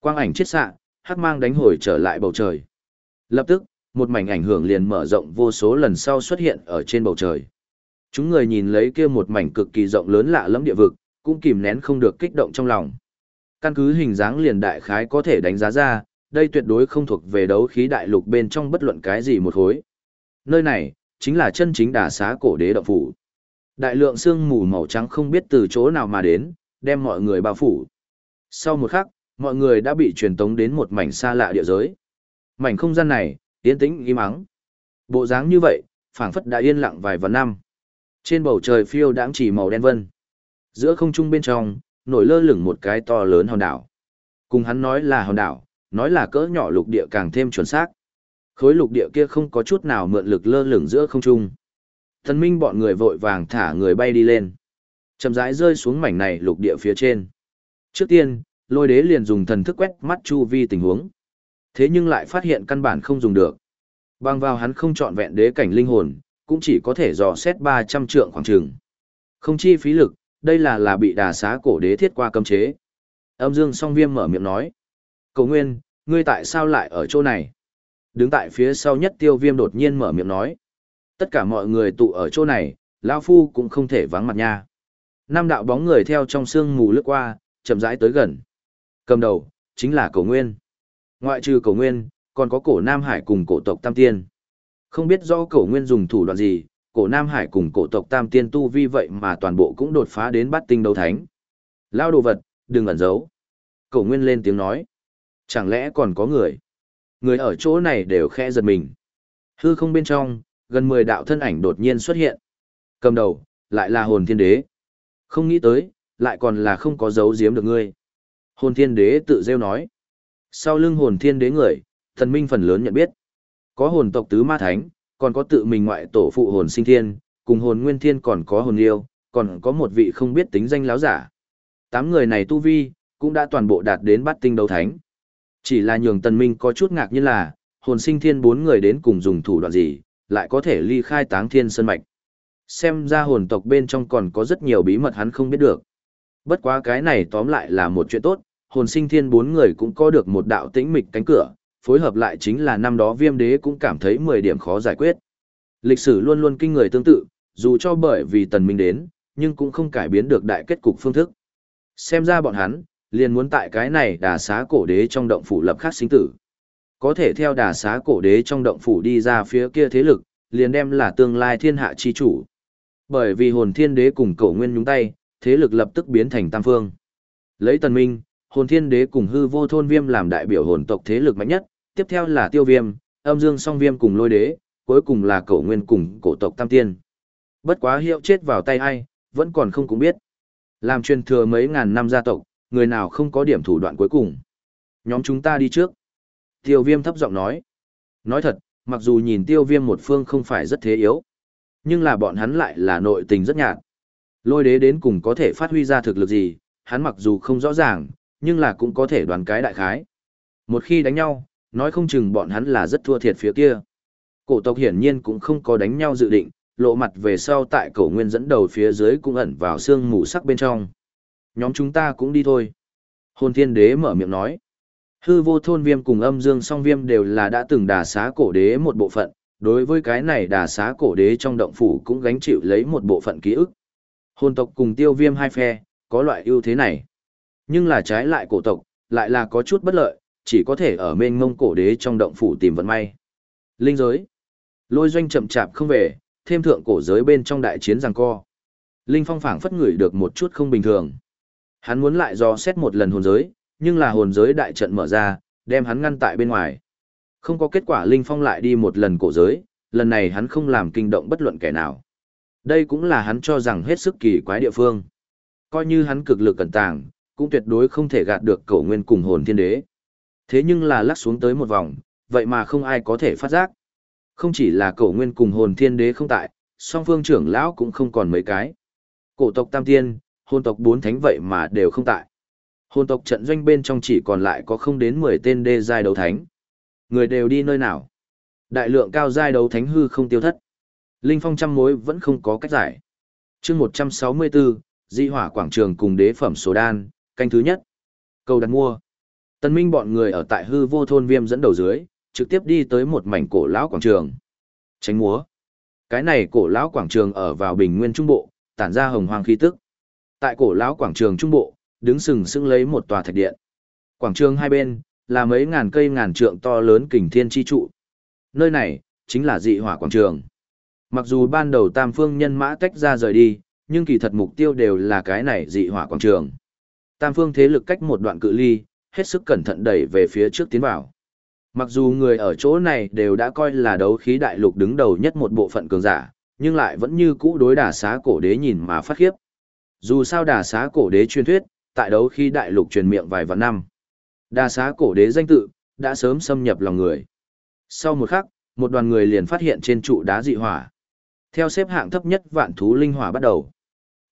Quang ảnh chết xạ, hắc mang đánh hồi trở lại bầu trời. Lập tức, một mảnh ảnh hưởng liền mở rộng vô số lần sau xuất hiện ở trên bầu trời. Chúng người nhìn lấy kia một mảnh cực kỳ rộng lớn lạ lẫm địa vực, cũng kìm nén không được kích động trong lòng. Căn cứ hình dáng liền đại khái có thể đánh giá ra, đây tuyệt đối không thuộc về đấu khí đại lục bên trong bất luận cái gì một hối. Nơi này, chính là chân chính đà xá cổ đế động phủ. Đại lượng sương mù màu trắng không biết từ chỗ nào mà đến, đem mọi người bao phủ. Sau một khắc, mọi người đã bị truyền tống đến một mảnh xa lạ địa giới. Mảnh không gian này, yên tĩnh im mắng. Bộ dáng như vậy, phảng phất đã yên lặng vài vạn năm. Trên bầu trời phiêu đãng chỉ màu đen vân. Giữa không trung bên trong, nổi lơ lửng một cái to lớn hòn đảo. Cùng hắn nói là hòn đảo, nói là cỡ nhỏ lục địa càng thêm chuẩn xác. Khối lục địa kia không có chút nào mượn lực lơ lửng giữa không trung. Thần minh bọn người vội vàng thả người bay đi lên. Chậm rãi rơi xuống mảnh này lục địa phía trên. Trước tiên, lôi đế liền dùng thần thức quét mắt chu vi tình huống. Thế nhưng lại phát hiện căn bản không dùng được. Bằng vào hắn không chọn vẹn đế cảnh linh hồn, cũng chỉ có thể dò xét 300 trượng khoảng trường. Không chi phí lực, đây là là bị đà xá cổ đế thiết qua cấm chế. Âm dương song viêm mở miệng nói. Cầu nguyên, ngươi tại sao lại ở chỗ này? Đứng tại phía sau nhất tiêu viêm đột nhiên mở miệng nói. Tất cả mọi người tụ ở chỗ này, lão Phu cũng không thể vắng mặt nha. nam đạo bóng người theo trong sương mù lướt qua, chậm rãi tới gần. Cầm đầu, chính là cổ nguyên. Ngoại trừ cổ nguyên, còn có cổ Nam Hải cùng cổ tộc Tam Tiên. Không biết do cổ nguyên dùng thủ đoạn gì, cổ Nam Hải cùng cổ tộc Tam Tiên tu vi vậy mà toàn bộ cũng đột phá đến bát tinh đấu thánh. Lao đồ vật, đừng ẩn giấu. Cổ nguyên lên tiếng nói. Chẳng lẽ còn có người? Người ở chỗ này đều khẽ giật mình. Hư không bên trong, gần 10 đạo thân ảnh đột nhiên xuất hiện. Cầm đầu, lại là hồn thiên đế. Không nghĩ tới, lại còn là không có dấu giếm được ngươi. Hồn thiên đế tự rêu nói. Sau lưng hồn thiên đế người, thần minh phần lớn nhận biết. Có hồn tộc tứ ma thánh, còn có tự mình ngoại tổ phụ hồn sinh thiên, cùng hồn nguyên thiên còn có hồn yêu, còn có một vị không biết tính danh láo giả. Tám người này tu vi, cũng đã toàn bộ đạt đến bát tinh đấu thánh. Chỉ là nhường tần minh có chút ngạc nhiên là, hồn sinh thiên bốn người đến cùng dùng thủ đoạn gì, lại có thể ly khai táng thiên sơn mạch. Xem ra hồn tộc bên trong còn có rất nhiều bí mật hắn không biết được. Bất quá cái này tóm lại là một chuyện tốt, hồn sinh thiên bốn người cũng có được một đạo tĩnh mịch cánh cửa, phối hợp lại chính là năm đó viêm đế cũng cảm thấy 10 điểm khó giải quyết. Lịch sử luôn luôn kinh người tương tự, dù cho bởi vì tần minh đến, nhưng cũng không cải biến được đại kết cục phương thức. Xem ra bọn hắn, liền muốn tại cái này đà xá cổ đế trong động phủ lập khắc sinh tử. Có thể theo đà xá cổ đế trong động phủ đi ra phía kia thế lực, liền đem là tương lai thiên hạ chi chủ. Bởi vì hồn thiên đế cùng cổ nguyên nhúng tay, thế lực lập tức biến thành tam phương. Lấy tần minh, hồn thiên đế cùng hư vô thôn viêm làm đại biểu hồn tộc thế lực mạnh nhất, tiếp theo là tiêu viêm, âm dương song viêm cùng lôi đế, cuối cùng là cổ nguyên cùng cổ tộc tam tiên. Bất quá hiệu chết vào tay ai, vẫn còn không cũng biết. Làm truyền thừa mấy ngàn năm gia tộc, người nào không có điểm thủ đoạn cuối cùng. Nhóm chúng ta đi trước. Tiêu viêm thấp giọng nói. Nói thật, mặc dù nhìn tiêu viêm một phương không phải rất thế yếu, nhưng là bọn hắn lại là nội tình rất nhạt. Lôi đế đến cùng có thể phát huy ra thực lực gì, hắn mặc dù không rõ ràng, nhưng là cũng có thể đoán cái đại khái. Một khi đánh nhau, nói không chừng bọn hắn là rất thua thiệt phía kia. Cổ tộc hiển nhiên cũng không có đánh nhau dự định, lộ mặt về sau tại cổ nguyên dẫn đầu phía dưới cũng ẩn vào xương mù sắc bên trong. Nhóm chúng ta cũng đi thôi. Hồn thiên đế mở miệng nói. Hư vô thôn viêm cùng âm dương song viêm đều là đã từng đà xá cổ đế một bộ phận, đối với cái này đà xá cổ đế trong động phủ cũng gánh chịu lấy một bộ phận ký ức. Hồn tộc cùng tiêu viêm hai phe, có loại ưu thế này. Nhưng là trái lại cổ tộc, lại là có chút bất lợi, chỉ có thể ở mênh mông cổ đế trong động phủ tìm vận may. Linh giới. Lôi doanh chậm chạp không về, thêm thượng cổ giới bên trong đại chiến giằng co. Linh phong phảng phất ngửi được một chút không bình thường. Hắn muốn lại do xét một lần hồn giới, nhưng là hồn giới đại trận mở ra, đem hắn ngăn tại bên ngoài. Không có kết quả Linh Phong lại đi một lần cổ giới, lần này hắn không làm kinh động bất luận kẻ nào. Đây cũng là hắn cho rằng hết sức kỳ quái địa phương. Coi như hắn cực lực cẩn tàng, cũng tuyệt đối không thể gạt được cổ nguyên cùng hồn thiên đế. Thế nhưng là lắc xuống tới một vòng, vậy mà không ai có thể phát giác. Không chỉ là cổ nguyên cùng hồn thiên đế không tại, song phương trưởng lão cũng không còn mấy cái. Cổ tộc tam tiên, hồn tộc bốn thánh vậy mà đều không tại. Hồn tộc trận doanh bên trong chỉ còn lại có không đến 10 tên đê giai đấu thánh. Người đều đi nơi nào? Đại lượng cao giai đấu thánh hư không tiêu thất. Linh phong trăm mối vẫn không có cách giải. chương 164, di hỏa quảng trường cùng đế phẩm số đan, canh thứ nhất. Cầu đặt mua. Tân minh bọn người ở tại hư vô thôn viêm dẫn đầu dưới, trực tiếp đi tới một mảnh cổ lão quảng trường. Tránh múa. Cái này cổ lão quảng trường ở vào bình nguyên trung bộ, tản ra hồng hoang khí tức. Tại cổ lão quảng trường trung bộ, đứng sừng sững lấy một tòa thạch điện. Quảng trường hai bên là mấy ngàn cây ngàn trượng to lớn kình thiên chi trụ. Nơi này chính là dị hỏa quảng trường. Mặc dù ban đầu Tam Phương nhân mã tách ra rời đi, nhưng kỳ thật mục tiêu đều là cái này dị hỏa quảng trường. Tam Phương thế lực cách một đoạn cự ly, hết sức cẩn thận đẩy về phía trước tiến vào. Mặc dù người ở chỗ này đều đã coi là đấu khí đại lục đứng đầu nhất một bộ phận cường giả, nhưng lại vẫn như cũ đối đà xá cổ đế nhìn mà phát khiếp. Dù sao đà xá cổ đế truyền thuyết, tại đấu khí đại lục truyền miệng vài vạn năm. Đà xá cổ đế danh tự, đã sớm xâm nhập lòng người. Sau một khắc, một đoàn người liền phát hiện trên trụ đá dị hỏa. Theo xếp hạng thấp nhất vạn thú linh hỏa bắt đầu.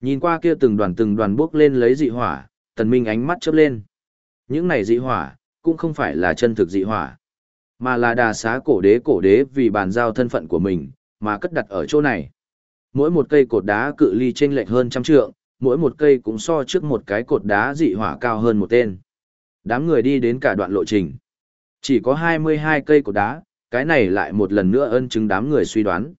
Nhìn qua kia từng đoàn từng đoàn bước lên lấy dị hỏa, tần minh ánh mắt chớp lên. Những này dị hỏa, cũng không phải là chân thực dị hỏa, mà là đà xá cổ đế cổ đế vì bàn giao thân phận của mình, mà cất đặt ở chỗ này. Mỗi một cây cột đá cự ly chênh lệch hơn trăm trượng, mỗi một cây cũng so trước một cái cột đá dị hỏa cao hơn một tên. Đám người đi đến cả đoạn lộ trình. Chỉ có 22 cây cột đá, cái này lại một lần nữa ân chứng đám người suy đoán.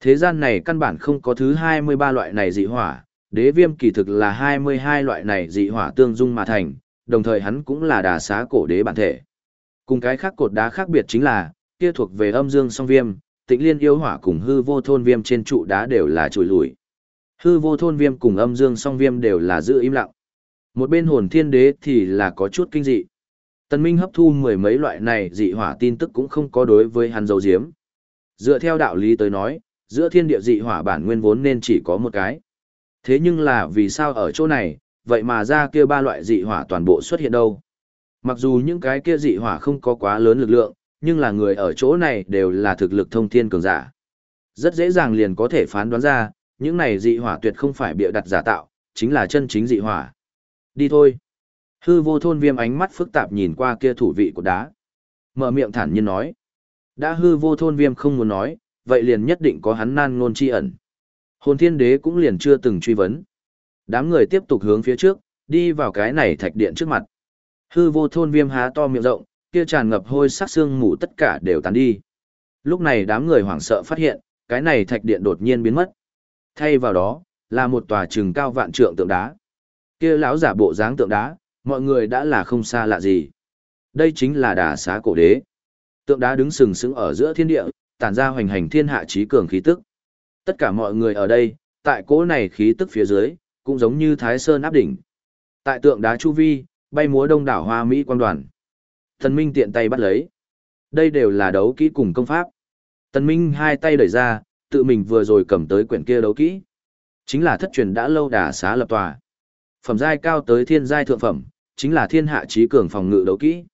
Thế gian này căn bản không có thứ 23 loại này dị hỏa, đế viêm kỳ thực là 22 loại này dị hỏa tương dung mà thành, đồng thời hắn cũng là đà xá cổ đế bản thể. Cùng cái khác cột đá khác biệt chính là, kia thuộc về âm dương song viêm, tịnh liên yêu hỏa cùng hư vô thôn viêm trên trụ đá đều là trùi lùi. Hư vô thôn viêm cùng âm dương song viêm đều là giữ im lặng. Một bên hồn thiên đế thì là có chút kinh dị. Tần Minh hấp thu mười mấy loại này dị hỏa tin tức cũng không có đối với hắn dấu diếm. Dựa theo đạo lý tới nói, giữa thiên địa dị hỏa bản nguyên vốn nên chỉ có một cái. Thế nhưng là vì sao ở chỗ này, vậy mà ra kia ba loại dị hỏa toàn bộ xuất hiện đâu? Mặc dù những cái kia dị hỏa không có quá lớn lực lượng, nhưng là người ở chỗ này đều là thực lực thông thiên cường giả. Rất dễ dàng liền có thể phán đoán ra, những này dị hỏa tuyệt không phải bịa đặt giả tạo, chính là chân chính dị hỏa. Đi thôi. Hư vô thôn viêm ánh mắt phức tạp nhìn qua kia thủ vị của đá. Mở miệng thản nhiên nói. Đã hư vô thôn viêm không muốn nói, vậy liền nhất định có hắn nan ngôn chi ẩn. Hồn thiên đế cũng liền chưa từng truy vấn. Đám người tiếp tục hướng phía trước, đi vào cái này thạch điện trước mặt. Hư vô thôn viêm há to miệng rộng, kia tràn ngập hôi sắc xương mù tất cả đều tàn đi. Lúc này đám người hoảng sợ phát hiện, cái này thạch điện đột nhiên biến mất. Thay vào đó, là một tòa trừng cao vạn trượng tượng đá. Kia lão giả bộ dáng tượng đá, mọi người đã là không xa lạ gì. Đây chính là đà xá cổ đế. Tượng đá đứng sừng sững ở giữa thiên địa, tản ra hoành hành thiên hạ trí cường khí tức. Tất cả mọi người ở đây, tại cỗ này khí tức phía dưới, cũng giống như Thái Sơn áp đỉnh. Tại tượng đá chu vi, bay múa đông đảo hoa Mỹ quan đoàn. Thần Minh tiện tay bắt lấy. Đây đều là đấu kỹ cùng công pháp. Tần Minh hai tay đẩy ra, tự mình vừa rồi cầm tới quyển kia đấu kỹ. Chính là thất truyền đã lâu đà xá lập tòa. Phẩm giai cao tới thiên giai thượng phẩm, chính là thiên hạ trí cường phòng ngự đấu kỹ.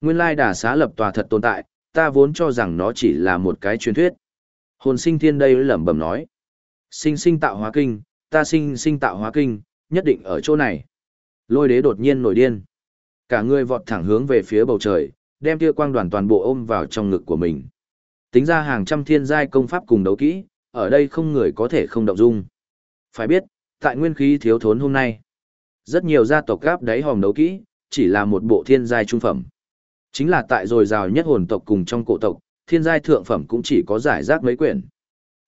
Nguyên lai đà xá lập tòa thật tồn tại, ta vốn cho rằng nó chỉ là một cái truyền thuyết. Hồn sinh thiên đây lẩm bẩm nói. Sinh sinh tạo hóa kinh, ta sinh sinh tạo hóa kinh, nhất định ở chỗ này. Lôi đế đột nhiên nổi điên. Cả người vọt thẳng hướng về phía bầu trời, đem tia quang đoàn toàn bộ ôm vào trong ngực của mình. Tính ra hàng trăm thiên giai công pháp cùng đấu kỹ, ở đây không người có thể không động dung. Phải biết, tại nguyên khí thiếu thốn hôm nay, rất nhiều gia tộc gáp đáy hòm đấu kỹ, chỉ là một bộ thiên giai trung phẩm. Chính là tại rồi rào nhất hồn tộc cùng trong cổ tộc, thiên giai thượng phẩm cũng chỉ có giải rác mấy quyển.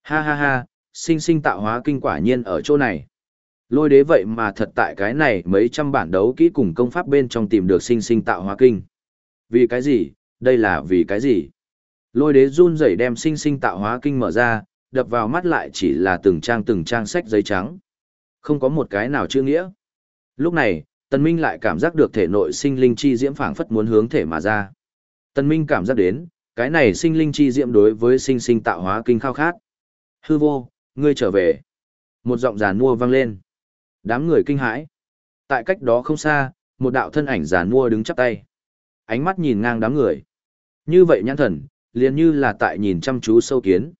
Ha ha ha, sinh sinh tạo hóa kinh quả nhiên ở chỗ này. Lôi đế vậy mà thật tại cái này mấy trăm bản đấu kỹ cùng công pháp bên trong tìm được sinh sinh tạo hóa kinh. Vì cái gì? Đây là vì cái gì? Lôi đế run rẩy đem sinh sinh tạo hóa kinh mở ra, đập vào mắt lại chỉ là từng trang từng trang sách giấy trắng. Không có một cái nào chưa nghĩa. Lúc này, Tần Minh lại cảm giác được thể nội sinh linh chi diễm phảng phất muốn hướng thể mà ra. Tần Minh cảm giác đến, cái này sinh linh chi diễm đối với sinh sinh tạo hóa kinh khao khát. Hư vô, ngươi trở về. Một giọng giàn mua vang lên. Đám người kinh hãi. Tại cách đó không xa, một đạo thân ảnh giàn mua đứng chắp tay. Ánh mắt nhìn ngang đám người. Như vậy nhãn thần, liền như là tại nhìn chăm chú sâu kiến.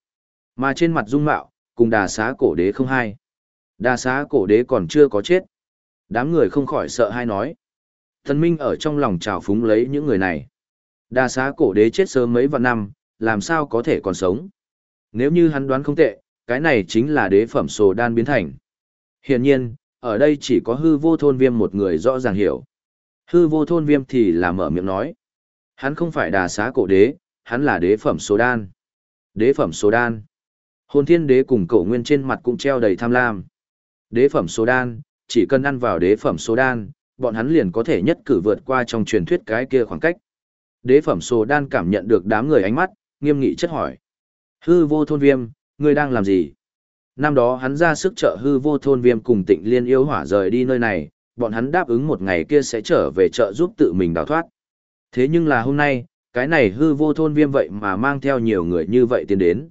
Mà trên mặt dung mạo, cùng đà xá cổ đế không hai. Đà xá cổ đế còn chưa có chết. Đám người không khỏi sợ hay nói. Thần Minh ở trong lòng trào phúng lấy những người này. Đà xá cổ đế chết sớm mấy vạn năm, làm sao có thể còn sống. Nếu như hắn đoán không tệ, cái này chính là đế phẩm sồ đan biến thành. Hiển nhiên, ở đây chỉ có hư vô thôn viêm một người rõ ràng hiểu. Hư vô thôn viêm thì là mở miệng nói. Hắn không phải đà xá cổ đế, hắn là đế phẩm số đan. Đế phẩm số đan. Hồn thiên đế cùng cổ nguyên trên mặt cũng treo đầy tham lam. Đế phẩm số đan, chỉ cần ăn vào đế phẩm số đan, bọn hắn liền có thể nhất cử vượt qua trong truyền thuyết cái kia khoảng cách. Đế phẩm số đan cảm nhận được đám người ánh mắt, nghiêm nghị chất hỏi. Hư vô thôn viêm, ngươi đang làm gì? Năm đó hắn ra sức trợ hư vô thôn viêm cùng tịnh liên yêu hỏa rời đi nơi này, bọn hắn đáp ứng một ngày kia sẽ trở về trợ giúp tự mình đào thoát. Thế nhưng là hôm nay, Cái này hư vô thôn viêm vậy mà mang theo nhiều người như vậy tiến đến.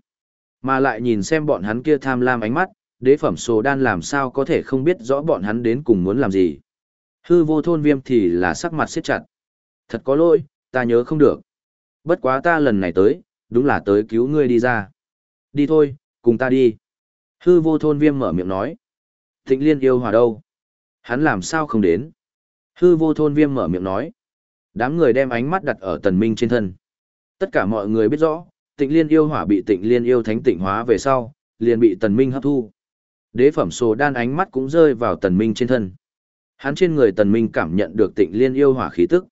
Mà lại nhìn xem bọn hắn kia tham lam ánh mắt, đế phẩm sồ đan làm sao có thể không biết rõ bọn hắn đến cùng muốn làm gì. Hư vô thôn viêm thì là sắc mặt siết chặt. Thật có lỗi, ta nhớ không được. Bất quá ta lần này tới, đúng là tới cứu ngươi đi ra. Đi thôi, cùng ta đi. Hư vô thôn viêm mở miệng nói. Thịnh liên yêu hòa đâu? Hắn làm sao không đến? Hư vô thôn viêm mở miệng nói. Đám người đem ánh mắt đặt ở tần minh trên thân. Tất cả mọi người biết rõ, tịnh liên yêu hỏa bị tịnh liên yêu thánh tịnh hóa về sau, liền bị tần minh hấp thu. Đế phẩm sồ đan ánh mắt cũng rơi vào tần minh trên thân. Hắn trên người tần minh cảm nhận được tịnh liên yêu hỏa khí tức.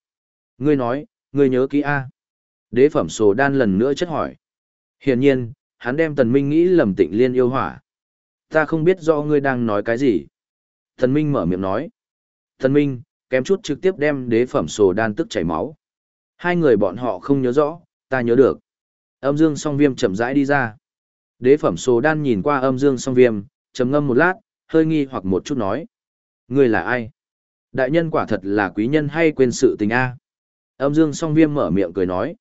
Ngươi nói, ngươi nhớ kỹ A. Đế phẩm sồ đan lần nữa chất hỏi. Hiển nhiên, hắn đem tần minh nghĩ lầm tịnh liên yêu hỏa. Ta không biết do ngươi đang nói cái gì. Tần minh mở miệng nói. Tần minh, kém chút trực tiếp đem đế phẩm sổ đan tức chảy máu. Hai người bọn họ không nhớ rõ, ta nhớ được. Âm dương song viêm chậm rãi đi ra. Đế phẩm sổ đan nhìn qua âm dương song viêm, trầm ngâm một lát, hơi nghi hoặc một chút nói. Ngươi là ai? Đại nhân quả thật là quý nhân hay quên sự tình A? Âm dương song viêm mở miệng cười nói.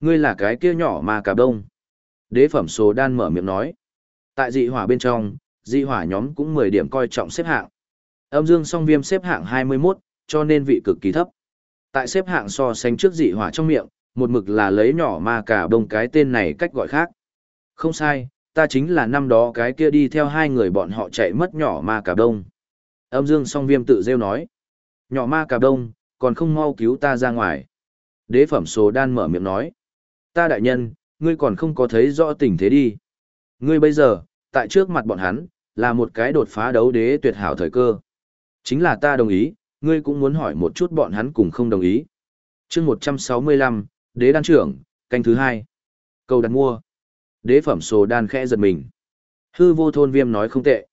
Ngươi là cái kia nhỏ mà cả đông. Đế phẩm sồ đan mở miệng nói. Tại dị hỏa bên trong, dị hỏa nhóm cũng 10 điểm coi trọng xếp hạng. Âm dương song viêm xếp hạng 21, cho nên vị cực kỳ thấp. Tại xếp hạng so sánh trước dị hỏa trong miệng, một mực là lấy nhỏ ma cả đông cái tên này cách gọi khác. Không sai, ta chính là năm đó cái kia đi theo hai người bọn họ chạy mất nhỏ ma cả đông. Âm dương song viêm tự rêu nói. Nhỏ ma cả đông, còn không mau cứu ta ra ngoài. Đế phẩm số đan mở miệng nói. Ta đại nhân, ngươi còn không có thấy rõ tình thế đi. Ngươi bây giờ, tại trước mặt bọn hắn, là một cái đột phá đấu đế tuyệt hảo thời cơ. Chính là ta đồng ý, ngươi cũng muốn hỏi một chút bọn hắn cùng không đồng ý. chương 165, Đế đan trưởng, canh thứ hai. Câu đặt mua. Đế phẩm sồ đan khẽ giật mình. Hư vô thôn viêm nói không tệ.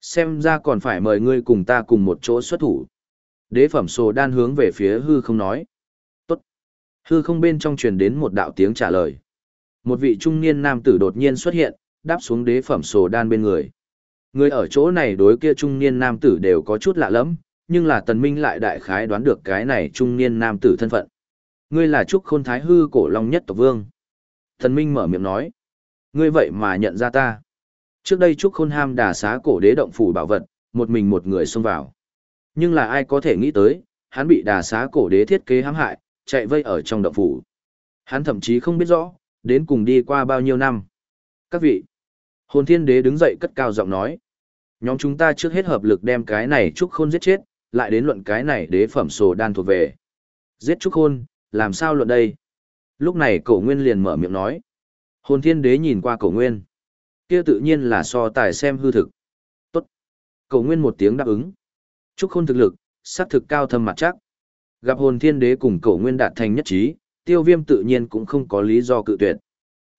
Xem ra còn phải mời ngươi cùng ta cùng một chỗ xuất thủ. Đế phẩm sồ đan hướng về phía hư không nói. Tốt. Hư không bên trong truyền đến một đạo tiếng trả lời. Một vị trung niên nam tử đột nhiên xuất hiện, đáp xuống đế phẩm sổ đan bên người. Người ở chỗ này đối kia trung niên nam tử đều có chút lạ lẫm, nhưng là tần minh lại đại khái đoán được cái này trung niên nam tử thân phận. Ngươi là trúc khôn thái hư cổ long nhất tộc vương. Tần minh mở miệng nói. Ngươi vậy mà nhận ra ta. Trước đây trúc khôn ham đà xá cổ đế động phủ bảo vật, một mình một người xông vào. Nhưng là ai có thể nghĩ tới, hắn bị đà xá cổ đế thiết kế hãm hại, chạy vây ở trong động phủ. Hắn thậm chí không biết rõ, đến cùng đi qua bao nhiêu năm. Các vị, hồn thiên đế đứng dậy cất cao giọng nói. Nhóm chúng ta trước hết hợp lực đem cái này trúc khôn giết chết, lại đến luận cái này đế phẩm sổ đan thuộc về. Giết trúc khôn, làm sao luận đây? Lúc này cổ nguyên liền mở miệng nói. Hồn thiên đế nhìn qua cổ nguyên. kia tự nhiên là so tài xem hư thực. Tốt. Cổ nguyên một tiếng đáp ứng. Trúc khôn thực lực, sát thực cao thâm mặt chắc. Gặp hồn thiên đế cùng cổ nguyên đạt thành nhất trí, tiêu viêm tự nhiên cũng không có lý do cự tuyệt.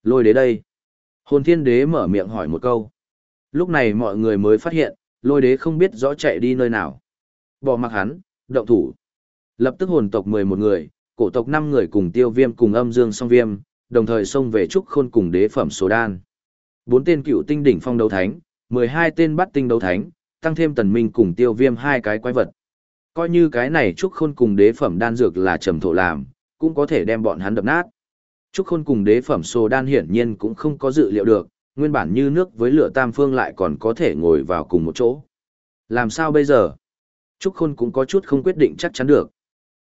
Lôi đế đây. Hồn thiên đế mở miệng hỏi một câu. Lúc này mọi người mới phát hiện, lôi đế không biết rõ chạy đi nơi nào. Bỏ mặc hắn, động thủ. Lập tức hồn tộc 11 người, cổ tộc 5 người cùng tiêu viêm cùng âm dương song viêm, đồng thời xông về trúc khôn cùng đế phẩm số đan. Bốn tên cựu tinh đỉnh phong đấu thánh, 12 tên bắt tinh đấu thánh, tăng thêm tần minh cùng tiêu viêm hai cái quái vật. Coi như cái này trúc khôn cùng đế phẩm đan dược là trầm thổ làm, cũng có thể đem bọn hắn đập nát. Trúc khôn cùng đế phẩm sô đan hiển nhiên cũng không có dự liệu được, nguyên bản như nước với lửa tam phương lại còn có thể ngồi vào cùng một chỗ. Làm sao bây giờ? Trúc khôn cũng có chút không quyết định chắc chắn được.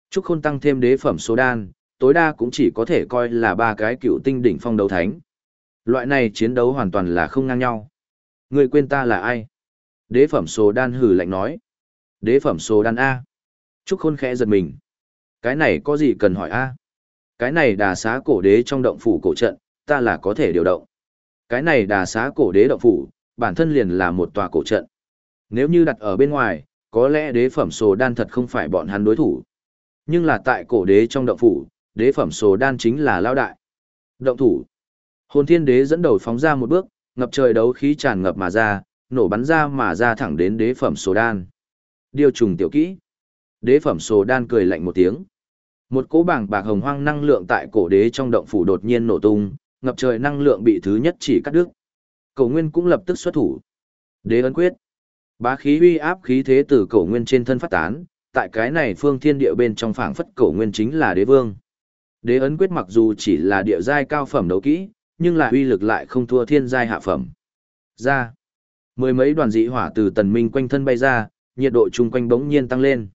Trúc khôn tăng thêm đế phẩm số đan, tối đa cũng chỉ có thể coi là ba cái cựu tinh đỉnh phong đấu thánh. Loại này chiến đấu hoàn toàn là không ngang nhau. Người quên ta là ai? Đế phẩm số đan hử lạnh nói. Đế phẩm số đan A. Trúc khôn khẽ giật mình. Cái này có gì cần hỏi A? Cái này đà xá cổ đế trong động phủ cổ trận, ta là có thể điều động. Cái này đà xá cổ đế động phủ, bản thân liền là một tòa cổ trận. Nếu như đặt ở bên ngoài, có lẽ đế phẩm sồ đan thật không phải bọn hắn đối thủ. Nhưng là tại cổ đế trong động phủ, đế phẩm sồ đan chính là lao đại. Động thủ. Hồn thiên đế dẫn đầu phóng ra một bước, ngập trời đấu khí tràn ngập mà ra, nổ bắn ra mà ra thẳng đến đế phẩm sồ đan. Điều trùng tiểu kỹ. Đế phẩm sồ đan cười lạnh một tiếng. Một cỗ bảng bạc hồng hoang năng lượng tại cổ đế trong động phủ đột nhiên nổ tung, ngập trời năng lượng bị thứ nhất chỉ cắt đứt. Cổ Nguyên cũng lập tức xuất thủ. Đế ấn quyết. Bá khí uy áp khí thế từ cổ Nguyên trên thân phát tán, tại cái này phương thiên địa bên trong phảng phất cổ Nguyên chính là đế vương. Đế ấn quyết mặc dù chỉ là địa giai cao phẩm đấu kỹ, nhưng là uy lực lại không thua thiên giai hạ phẩm. Ra. Mười mấy đoàn dị hỏa từ tần minh quanh thân bay ra, nhiệt độ chung quanh bỗng nhiên tăng lên.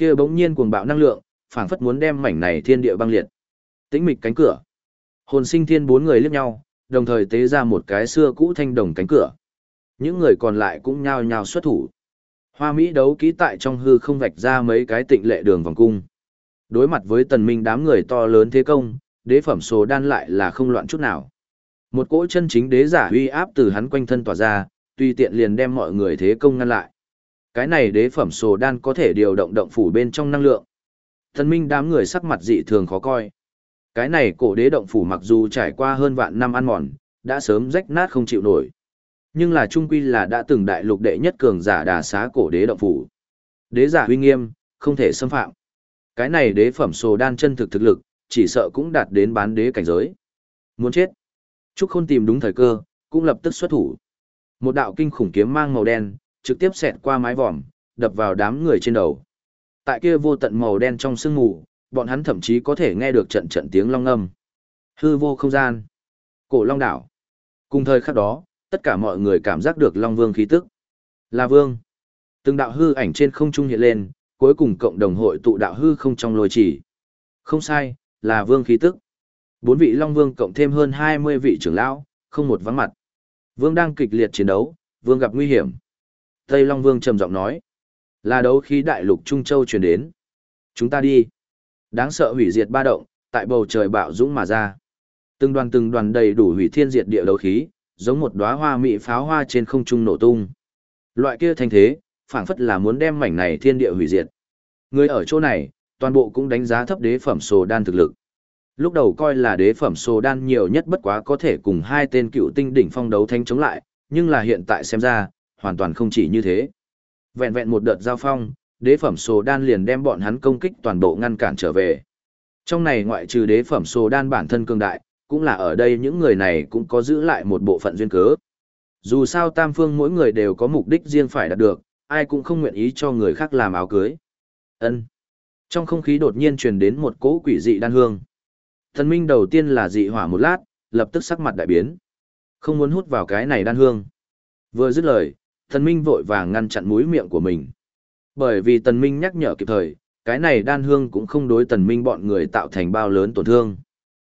Kia bỗng nhiên cuồng bạo năng lượng, phảng phất muốn đem mảnh này thiên địa băng liệt. Tĩnh mịch cánh cửa. Hồn sinh thiên bốn người liếc nhau, đồng thời tế ra một cái xưa cũ thanh đồng cánh cửa. Những người còn lại cũng nhao nhao xuất thủ. Hoa Mỹ đấu kỹ tại trong hư không vạch ra mấy cái tịnh lệ đường vòng cung. Đối mặt với tần minh đám người to lớn thế công, đế phẩm số đan lại là không loạn chút nào. Một cỗ chân chính đế giả uy áp từ hắn quanh thân tỏa ra, tùy tiện liền đem mọi người thế công ngăn lại. Cái này đế phẩm sồ đan có thể điều động động phủ bên trong năng lượng. Thần minh đám người sắc mặt dị thường khó coi. Cái này cổ đế động phủ mặc dù trải qua hơn vạn năm ăn mòn, đã sớm rách nát không chịu nổi. Nhưng là trung quy là đã từng đại lục đệ nhất cường giả đà xá cổ đế động phủ. Đế giả uy nghiêm, không thể xâm phạm. Cái này đế phẩm sồ đan chân thực thực lực, chỉ sợ cũng đạt đến bán đế cảnh giới. Muốn chết. Trúc Khôn tìm đúng thời cơ, cũng lập tức xuất thủ. Một đạo kinh khủng kiếm mang màu đen, trực tiếp xẹt qua mái vòm, đập vào đám người trên đầu. Tại kia vô tận màu đen trong sương mù, bọn hắn thậm chí có thể nghe được trận trận tiếng long âm, Hư vô không gian. Cổ Long đảo. Cùng thời khắc đó, tất cả mọi người cảm giác được Long Vương khí tức. Là Vương. Từng đạo hư ảnh trên không trung hiện lên, cuối cùng cộng đồng hội tụ đạo hư không trong lôi chỉ. Không sai, là Vương khí tức. Bốn vị Long Vương cộng thêm hơn 20 vị trưởng lão, không một vắng mặt. Vương đang kịch liệt chiến đấu, Vương gặp nguy hiểm. Tây Long Vương trầm giọng nói. Là đấu khí đại lục Trung Châu truyền đến. Chúng ta đi. Đáng sợ hủy diệt ba động, tại bầu trời bạo dũng mà ra. Từng đoàn từng đoàn đầy đủ hủy thiên diệt địa đấu khí, giống một đóa hoa mị pháo hoa trên không trung nổ tung. Loại kia thành thế, phảng phất là muốn đem mảnh này thiên địa hủy diệt. Người ở chỗ này, toàn bộ cũng đánh giá thấp đế phẩm sồ đan thực lực. Lúc đầu coi là đế phẩm sồ đan nhiều nhất bất quá có thể cùng hai tên cựu tinh đỉnh phong đấu thanh chống lại, nhưng là hiện tại xem ra, hoàn toàn không chỉ như thế. Vẹn vẹn một đợt giao phong, đế phẩm sồ đan liền đem bọn hắn công kích toàn bộ ngăn cản trở về. Trong này ngoại trừ đế phẩm sồ đan bản thân cường đại, cũng là ở đây những người này cũng có giữ lại một bộ phận duyên cớ. Dù sao tam phương mỗi người đều có mục đích riêng phải đạt được, ai cũng không nguyện ý cho người khác làm áo cưới. Ân. Trong không khí đột nhiên truyền đến một cỗ quỷ dị đan hương. Thần minh đầu tiên là dị hỏa một lát, lập tức sắc mặt đại biến. Không muốn hút vào cái này đan hương. Vừa dứt lời, thần minh vội vàng ngăn chặn mũi miệng của mình. Bởi vì tần minh nhắc nhở kịp thời, cái này đan hương cũng không đối tần minh bọn người tạo thành bao lớn tổn thương.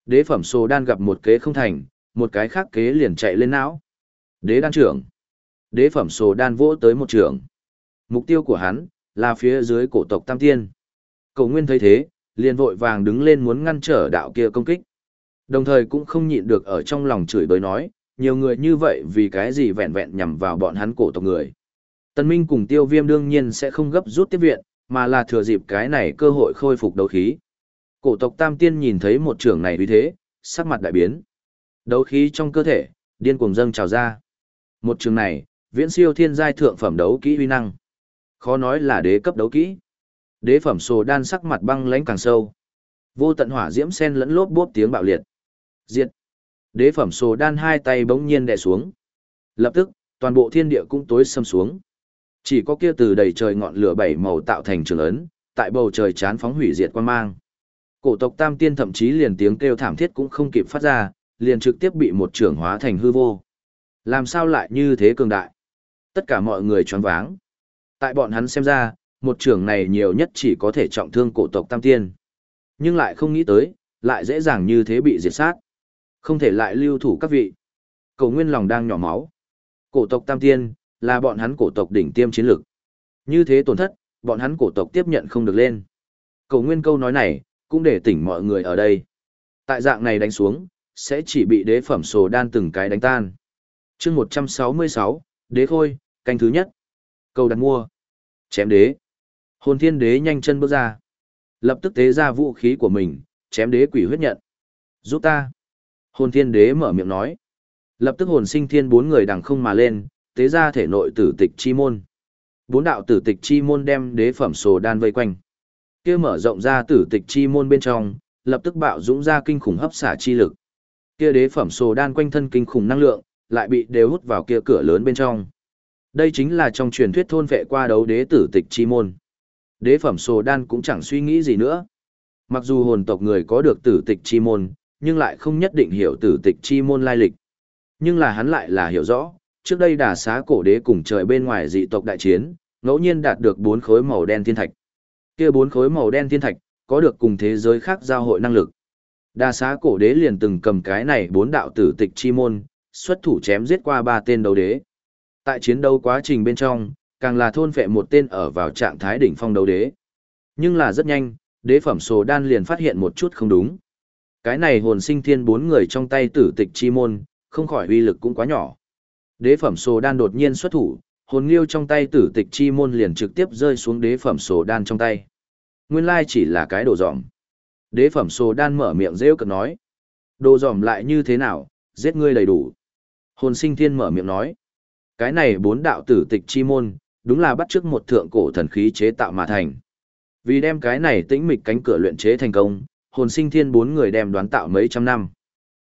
Đế phẩm Sô đan gặp một kế không thành, một cái khác kế liền chạy lên não. Đế đan trưởng. Đế phẩm Sô đan vỗ tới một trưởng. Mục tiêu của hắn, là phía dưới cổ tộc Tam Tiên. Cầu Nguyên thấy thế, liền vội vàng đứng lên muốn ngăn trở đạo kia công kích. Đồng thời cũng không nhịn được ở trong lòng chửi bới nói, nhiều người như vậy vì cái gì vẹn vẹn nhằm vào bọn hắn cổ tộc người. Tân Minh cùng tiêu viêm đương nhiên sẽ không gấp rút tiếp viện, mà là thừa dịp cái này cơ hội khôi phục đấu khí. Cổ tộc Tam Tiên nhìn thấy một trưởng này uy thế, sắc mặt đại biến. Đấu khí trong cơ thể, điên cuồng dâng trào ra. Một trường này, viễn siêu thiên giai thượng phẩm đấu kỹ uy năng. Khó nói là đế cấp đấu kỹ. Đế phẩm sồ đan sắc mặt băng lãnh càng sâu. Vô tận hỏa diễm sen lẫn lốp bốp tiếng bạo liệt. Diệt. Đế phẩm sồ đan hai tay bỗng nhiên đè xuống. Lập tức, toàn bộ thiên địa cũng tối xâm xuống. Chỉ có kia từ đầy trời ngọn lửa bảy màu tạo thành trường lớn, tại bầu trời chán phóng hủy diệt quan mang. Cổ tộc Tam Tiên thậm chí liền tiếng kêu thảm thiết cũng không kịp phát ra, liền trực tiếp bị một trưởng hóa thành hư vô. Làm sao lại như thế cường đại? Tất cả mọi người choáng váng. Tại bọn hắn xem ra, một trưởng này nhiều nhất chỉ có thể trọng thương cổ tộc Tam Tiên. Nhưng lại không nghĩ tới, lại dễ dàng như thế bị diệt sát. Không thể lại lưu thủ các vị. Cầu nguyên lòng đang nhỏ máu. Cổ tộc Tam Tiên, là bọn hắn cổ tộc đỉnh tiêm chiến lược. Như thế tổn thất, bọn hắn cổ tộc tiếp nhận không được lên. Cầu nguyên câu nói này, cũng để tỉnh mọi người ở đây. Tại dạng này đánh xuống, sẽ chỉ bị đế phẩm sồ đan từng cái đánh tan. chương 166, đế khôi, canh thứ nhất. Cầu đặt mua. Chém đế. Hồn thiên đế nhanh chân bước ra. Lập tức tế ra vũ khí của mình, chém đế quỷ huyết nhận. Giúp ta. Hồn thiên đế mở miệng nói. Lập tức hồn sinh thiên bốn người đằng không mà lên, tế ra thể nội tử tịch chi môn. Bốn đạo tử tịch chi môn đem đế phẩm sồ đan vây quanh. Kia mở rộng ra tử tịch chi môn bên trong, lập tức bạo dũng ra kinh khủng hấp xả chi lực. Kia đế phẩm sồ đan quanh thân kinh khủng năng lượng, lại bị đều hút vào kia cửa lớn bên trong. Đây chính là trong truyền thuyết thôn vệ qua đấu đế tử tịch chi môn. Đế phẩm sồ đan cũng chẳng suy nghĩ gì nữa. Mặc dù hồn tộc người có được tử tịch chi môn, nhưng lại không nhất định hiểu tử tịch chi môn lai lịch. Nhưng là hắn lại là hiểu rõ, trước đây đà xá cổ đế cùng trời bên ngoài dị tộc đại chiến, ngẫu nhiên đạt được bốn khối màu đen thiên thạch. Kia bốn khối màu đen thiên thạch, có được cùng thế giới khác giao hội năng lực. Đà xá cổ đế liền từng cầm cái này bốn đạo tử tịch chi môn, xuất thủ chém giết qua ba tên đấu đế. Tại chiến đấu quá trình bên trong, càng là thôn phệ một tên ở vào trạng thái đỉnh phong đấu đế. Nhưng là rất nhanh, đế phẩm sồ đan liền phát hiện một chút không đúng. Cái này hồn sinh thiên bốn người trong tay tử tịch chi môn, không khỏi uy lực cũng quá nhỏ. Đế phẩm sồ đan đột nhiên xuất thủ, hồn liêu trong tay tử tịch chi môn liền trực tiếp rơi xuống đế phẩm sồ đan trong tay. Nguyên lai chỉ là cái đồ dòm. Đế phẩm sồ đan mở miệng rêu cực nói. Đồ dòm lại như thế nào, giết ngươi đầy đủ. Hồn sinh thiên mở miệng nói. Cái này bốn đạo tử tịch chi môn, đúng là bắt chước một thượng cổ thần khí chế tạo mà thành. Vì đem cái này tĩnh mịch cánh cửa luyện chế thành công, hồn sinh thiên bốn người đem đoán tạo mấy trăm năm.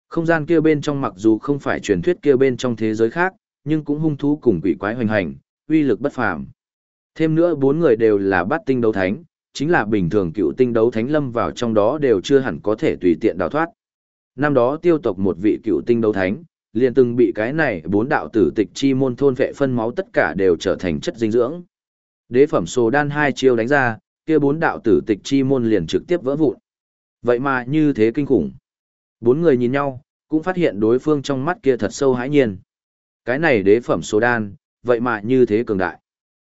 Không gian kia bên trong mặc dù không phải truyền thuyết kia bên trong thế giới khác, nhưng cũng hung thú cùng quỷ quái hoành hành, uy lực bất phàm. Thêm nữa bốn người đều là bát tinh đấu thánh, chính là bình thường cựu tinh đấu thánh lâm vào trong đó đều chưa hẳn có thể tùy tiện đào thoát. Năm đó tiêu tộc một vị cựu tinh đấu thánh, liền từng bị cái này bốn đạo tử tịch chi môn thôn vệ phân máu tất cả đều trở thành chất dinh dưỡng. Đế phẩm sồ đan hai chiêu đánh ra, kia bốn đạo tử tịch chi môn liền trực tiếp vỡ vụn. Vậy mà như thế kinh khủng. Bốn người nhìn nhau, cũng phát hiện đối phương trong mắt kia thật sâu hãi nhiên. Cái này đế phẩm số đan, vậy mà như thế cường đại.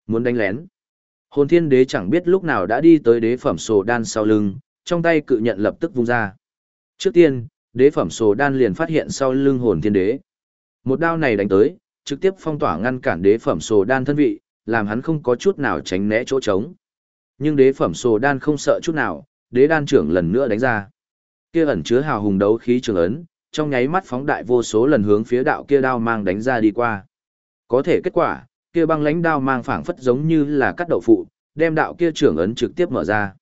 Muốn đánh lén. Hồn thiên đế chẳng biết lúc nào đã đi tới đế phẩm sổ đan sau lưng, trong tay cự nhận lập tức vung ra. Trước tiên, đế phẩm sổ đan liền phát hiện sau lưng hồn thiên đế. Một đao này đánh tới, trực tiếp phong tỏa ngăn cản đế phẩm sổ đan thân vị, làm hắn không có chút nào tránh né chỗ trống. Nhưng đế phẩm sổ đan không sợ chút nào, đế đan trưởng lần nữa đánh ra. Kia ẩn chứa hào hùng đấu khí trường ấn, trong nháy mắt phóng đại vô số lần hướng phía đạo kia đao mang đánh ra đi qua. Có thể kết quả, kia băng lãnh đao mang phảng phất giống như là cắt đậu phụ, đem đạo kia trưởng ấn trực tiếp mở ra.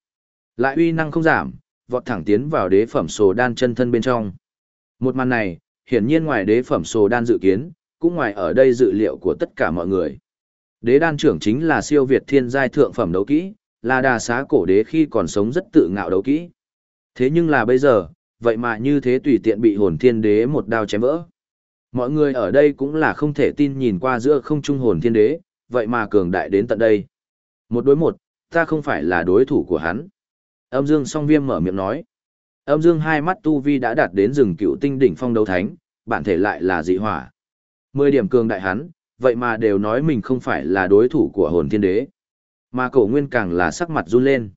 Lại uy năng không giảm, vọt thẳng tiến vào đế phẩm sồ đan chân thân bên trong. Một màn này, hiển nhiên ngoài đế phẩm sồ đan dự kiến, cũng ngoài ở đây dự liệu của tất cả mọi người. Đế đan trưởng chính là siêu việt thiên giai thượng phẩm đấu kỹ, là đà xá cổ đế khi còn sống rất tự ngạo đấu kỹ. Thế nhưng là bây giờ, vậy mà như thế tùy tiện bị hồn thiên đế một đao chém vỡ. Mọi người ở đây cũng là không thể tin nhìn qua giữa không trung hồn thiên đế, vậy mà cường đại đến tận đây. Một đối một, ta không phải là đối thủ của hắn. Âm dương song viêm mở miệng nói. Âm dương hai mắt tu vi đã đạt đến rừng cựu tinh đỉnh phong đấu thánh, bản thể lại là dị hỏa. Mười điểm cường đại hắn, vậy mà đều nói mình không phải là đối thủ của hồn thiên đế. Mà cổ nguyên càng là sắc mặt run lên.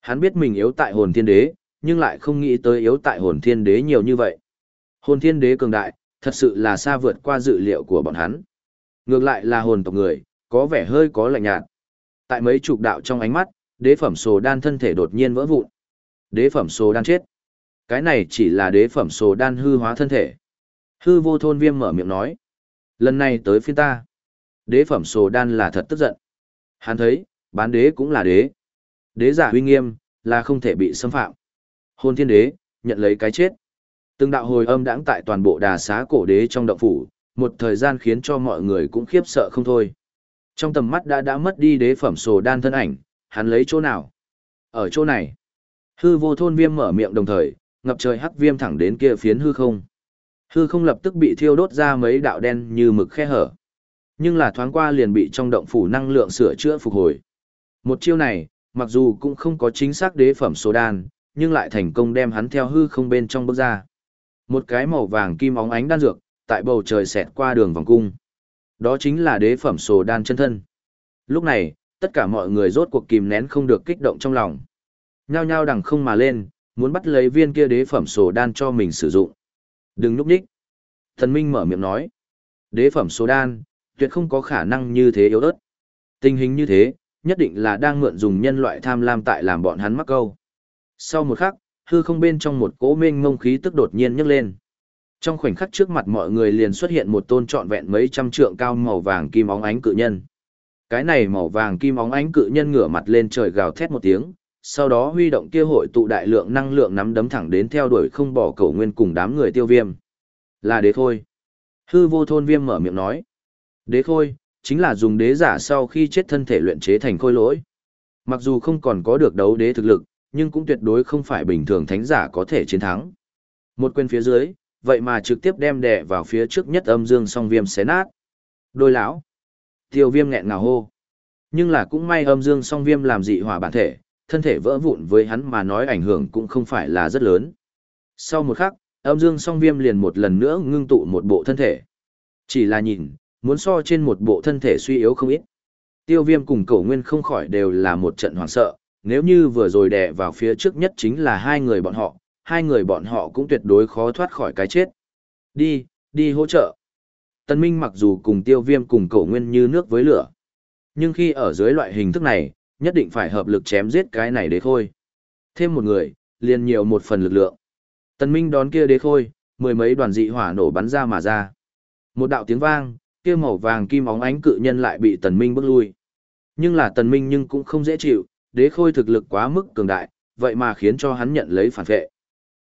Hắn biết mình yếu tại hồn thiên đế, nhưng lại không nghĩ tới yếu tại hồn thiên đế nhiều như vậy. Hồn thiên đế cường đại, thật sự là xa vượt qua dự liệu của bọn hắn. Ngược lại là hồn tộc người, có vẻ hơi có lạnh nhạt. Tại mấy chục đạo trong ánh mắt, đế phẩm sồ đan thân thể đột nhiên vỡ vụn. Đế phẩm sồ đan chết. Cái này chỉ là đế phẩm sồ đan hư hóa thân thể. Hư vô thôn viêm mở miệng nói. Lần này tới phiên ta. Đế phẩm sồ đan là thật tức giận. Hắn thấy, bán đế cũng là đế. Đế giả huy nghiêm, là không thể bị xâm phạm. Hôn thiên đế, nhận lấy cái chết. Từng đạo hồi âm đãng tại toàn bộ đà xá cổ đế trong động phủ, một thời gian khiến cho mọi người cũng khiếp sợ không thôi. Trong tầm mắt đã đã mất đi đế phẩm sồ đan thân ảnh, hắn lấy chỗ nào? Ở chỗ này. Hư vô thôn viêm mở miệng đồng thời, ngập trời hắc viêm thẳng đến kia phiến hư không. Hư không lập tức bị thiêu đốt ra mấy đạo đen như mực khe hở. Nhưng là thoáng qua liền bị trong động phủ năng lượng sửa chữa phục hồi. Một chiêu này, mặc dù cũng không có chính xác đế phẩm số đan, nhưng lại thành công đem hắn theo hư không bên trong bước ra. Một cái màu vàng kim óng ánh đan dược, tại bầu trời xẹt qua đường vòng cung. Đó chính là đế phẩm số đan chân thân. Lúc này, tất cả mọi người rốt cuộc kìm nén không được kích động trong lòng. Nhao nhao đằng không mà lên, muốn bắt lấy viên kia đế phẩm số đan cho mình sử dụng. Đừng núp đích. Thần Minh mở miệng nói. Đế phẩm số đan, tuyệt không có khả năng như thế yếu ớt. Tình hình như thế, nhất định là đang mượn dùng nhân loại tham lam tại làm bọn hắn mắc câu. Sau một khắc, hư không bên trong một cỗ mênh ngông khí tức đột nhiên nhấc lên. Trong khoảnh khắc trước mặt mọi người liền xuất hiện một tôn trọn vẹn mấy trăm trượng cao màu vàng kim óng ánh cự nhân. Cái này màu vàng kim óng ánh cự nhân ngửa mặt lên trời gào thét một tiếng, sau đó huy động kia hội tụ đại lượng năng lượng nắm đấm thẳng đến theo đuổi không bỏ cầu nguyên cùng đám người tiêu viêm. Là đế khôi. Hư vô thôn viêm mở miệng nói. Đế khôi, chính là dùng đế giả sau khi chết thân thể luyện chế thành khôi lỗi. Mặc dù không còn có được đấu đế thực lực, nhưng cũng tuyệt đối không phải bình thường thánh giả có thể chiến thắng. Một quyền phía dưới, vậy mà trực tiếp đem đè vào phía trước nhất âm dương song viêm xé nát. Đôi lão. Tiêu viêm nghẹn ngào hô. Nhưng là cũng may âm dương song viêm làm dị hỏa bản thể, thân thể vỡ vụn với hắn mà nói ảnh hưởng cũng không phải là rất lớn. Sau một khắc, âm dương song viêm liền một lần nữa ngưng tụ một bộ thân thể. Chỉ là nhìn, muốn so trên một bộ thân thể suy yếu không ít. Tiêu viêm cùng cổ nguyên không khỏi đều là một trận hoảng sợ, nếu như vừa rồi đè vào phía trước nhất chính là hai người bọn họ, hai người bọn họ cũng tuyệt đối khó thoát khỏi cái chết. Đi, đi hỗ trợ. Tân Minh mặc dù cùng tiêu viêm cùng cổ nguyên như nước với lửa. Nhưng khi ở dưới loại hình thức này, nhất định phải hợp lực chém giết cái này đế khôi. Thêm một người, liền nhiều một phần lực lượng. Tân Minh đón kia đế khôi, mười mấy đoàn dị hỏa nổ bắn ra mà ra. Một đạo tiếng vang, kia màu vàng kim óng ánh cự nhân lại bị Tần Minh bước lui. Nhưng là Tần Minh nhưng cũng không dễ chịu, đế khôi thực lực quá mức cường đại, vậy mà khiến cho hắn nhận lấy phản vệ.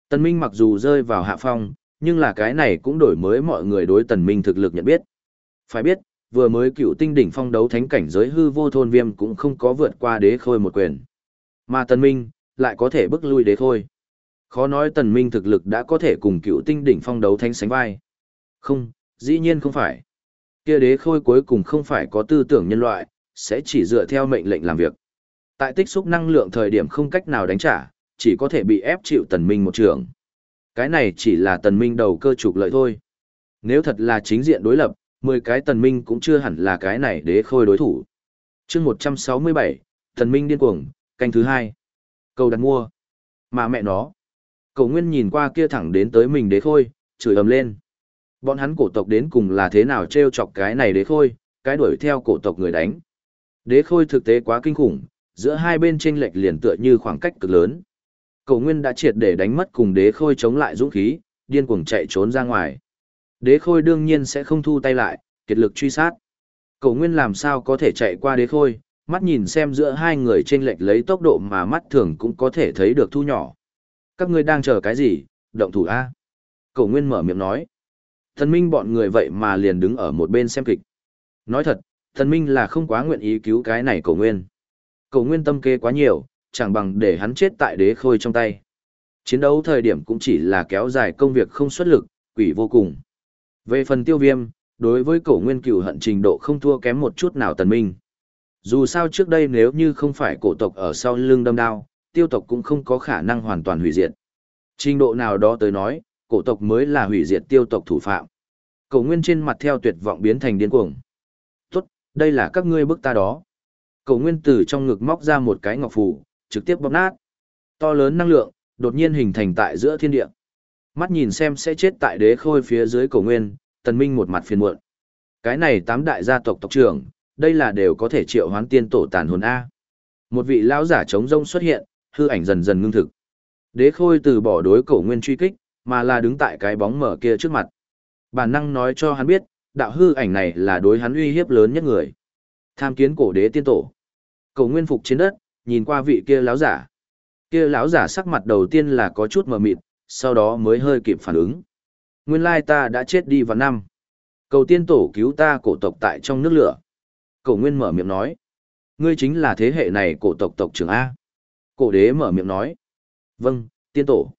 Tần Minh mặc dù rơi vào hạ phong, nhưng là cái này cũng đổi mới mọi người đối Tần Minh thực lực nhận biết. Phải biết, vừa mới cựu tinh đỉnh phong đấu thánh cảnh giới hư vô thôn viêm cũng không có vượt qua đế khôi một quyền. Mà Tần Minh, lại có thể bước lui đế khôi. Khó nói Tần Minh thực lực đã có thể cùng cựu tinh đỉnh phong đấu thánh sánh vai. Không, dĩ nhiên không phải. Kia đế khôi cuối cùng không phải có tư tưởng nhân loại, sẽ chỉ dựa theo mệnh lệnh làm việc. Tại tích xúc năng lượng thời điểm không cách nào đánh trả, chỉ có thể bị ép chịu tần minh một trường. Cái này chỉ là tần minh đầu cơ trục lợi thôi. Nếu thật là chính diện đối lập, 10 cái tần minh cũng chưa hẳn là cái này đế khôi đối thủ. chương 167, tần minh điên cuồng, canh thứ hai. Cầu đặt mua. Mà mẹ nó. Cầu nguyên nhìn qua kia thẳng đến tới mình đế khôi, chửi ầm lên. Bọn hắn cổ tộc đến cùng là thế nào treo chọc cái này đế khôi, cái đuổi theo cổ tộc người đánh. Đế khôi thực tế quá kinh khủng, giữa hai bên chênh lệch liền tựa như khoảng cách cực lớn. Cầu nguyên đã triệt để đánh mất cùng đế khôi chống lại dũng khí, điên cuồng chạy trốn ra ngoài. Đế khôi đương nhiên sẽ không thu tay lại, kiệt lực truy sát. Cầu nguyên làm sao có thể chạy qua đế khôi, mắt nhìn xem giữa hai người chênh lệch lấy tốc độ mà mắt thường cũng có thể thấy được thu nhỏ. Các ngươi đang chờ cái gì, động thủ A. Cầu nguyên mở miệng nói. Thần minh bọn người vậy mà liền đứng ở một bên xem kịch. Nói thật, thần minh là không quá nguyện ý cứu cái này Cổ nguyên. Cổ nguyên tâm kê quá nhiều, chẳng bằng để hắn chết tại đế khôi trong tay. Chiến đấu thời điểm cũng chỉ là kéo dài công việc không xuất lực, quỷ vô cùng. Về phần tiêu viêm, đối với cổ nguyên cửu hận trình độ không thua kém một chút nào tần minh. Dù sao trước đây nếu như không phải cổ tộc ở sau lưng đâm đao, tiêu tộc cũng không có khả năng hoàn toàn hủy diệt. Trình độ nào đó tới nói, cổ tộc mới là hủy diệt tiêu tộc thủ phạm. Cổ nguyên trên mặt theo tuyệt vọng biến thành điên cuồng. Tốt, đây là các ngươi bức ta đó. Cổ nguyên từ trong ngực móc ra một cái ngọc phù, trực tiếp bóp nát. To lớn năng lượng, đột nhiên hình thành tại giữa thiên địa. Mắt nhìn xem sẽ chết tại đế khôi phía dưới cổ nguyên, tần minh một mặt phiền muộn. Cái này tám đại gia tộc tộc trưởng, đây là đều có thể triệu hoán tiên tổ tàn hồn A. Một vị lão giả trống rông xuất hiện, hư ảnh dần dần ngưng thực. Đế khôi từ bỏ đối cổ nguyên truy kích, mà là đứng tại cái bóng mở kia trước mặt. Bản năng nói cho hắn biết, đạo hư ảnh này là đối hắn uy hiếp lớn nhất người. Tham kiến cổ đế tiên tổ. Cổ nguyên phục trên đất, nhìn qua vị kia lão giả. Kia lão giả sắc mặt đầu tiên là có chút mờ mịt, sau đó mới hơi kịp phản ứng. Nguyên lai ta đã chết đi vào năm. Cầu tiên tổ cứu ta cổ tộc tại trong nước lửa. Cổ nguyên mở miệng nói. Ngươi chính là thế hệ này cổ tộc tộc trưởng A. Cổ đế mở miệng nói. Vâng, tiên tổ.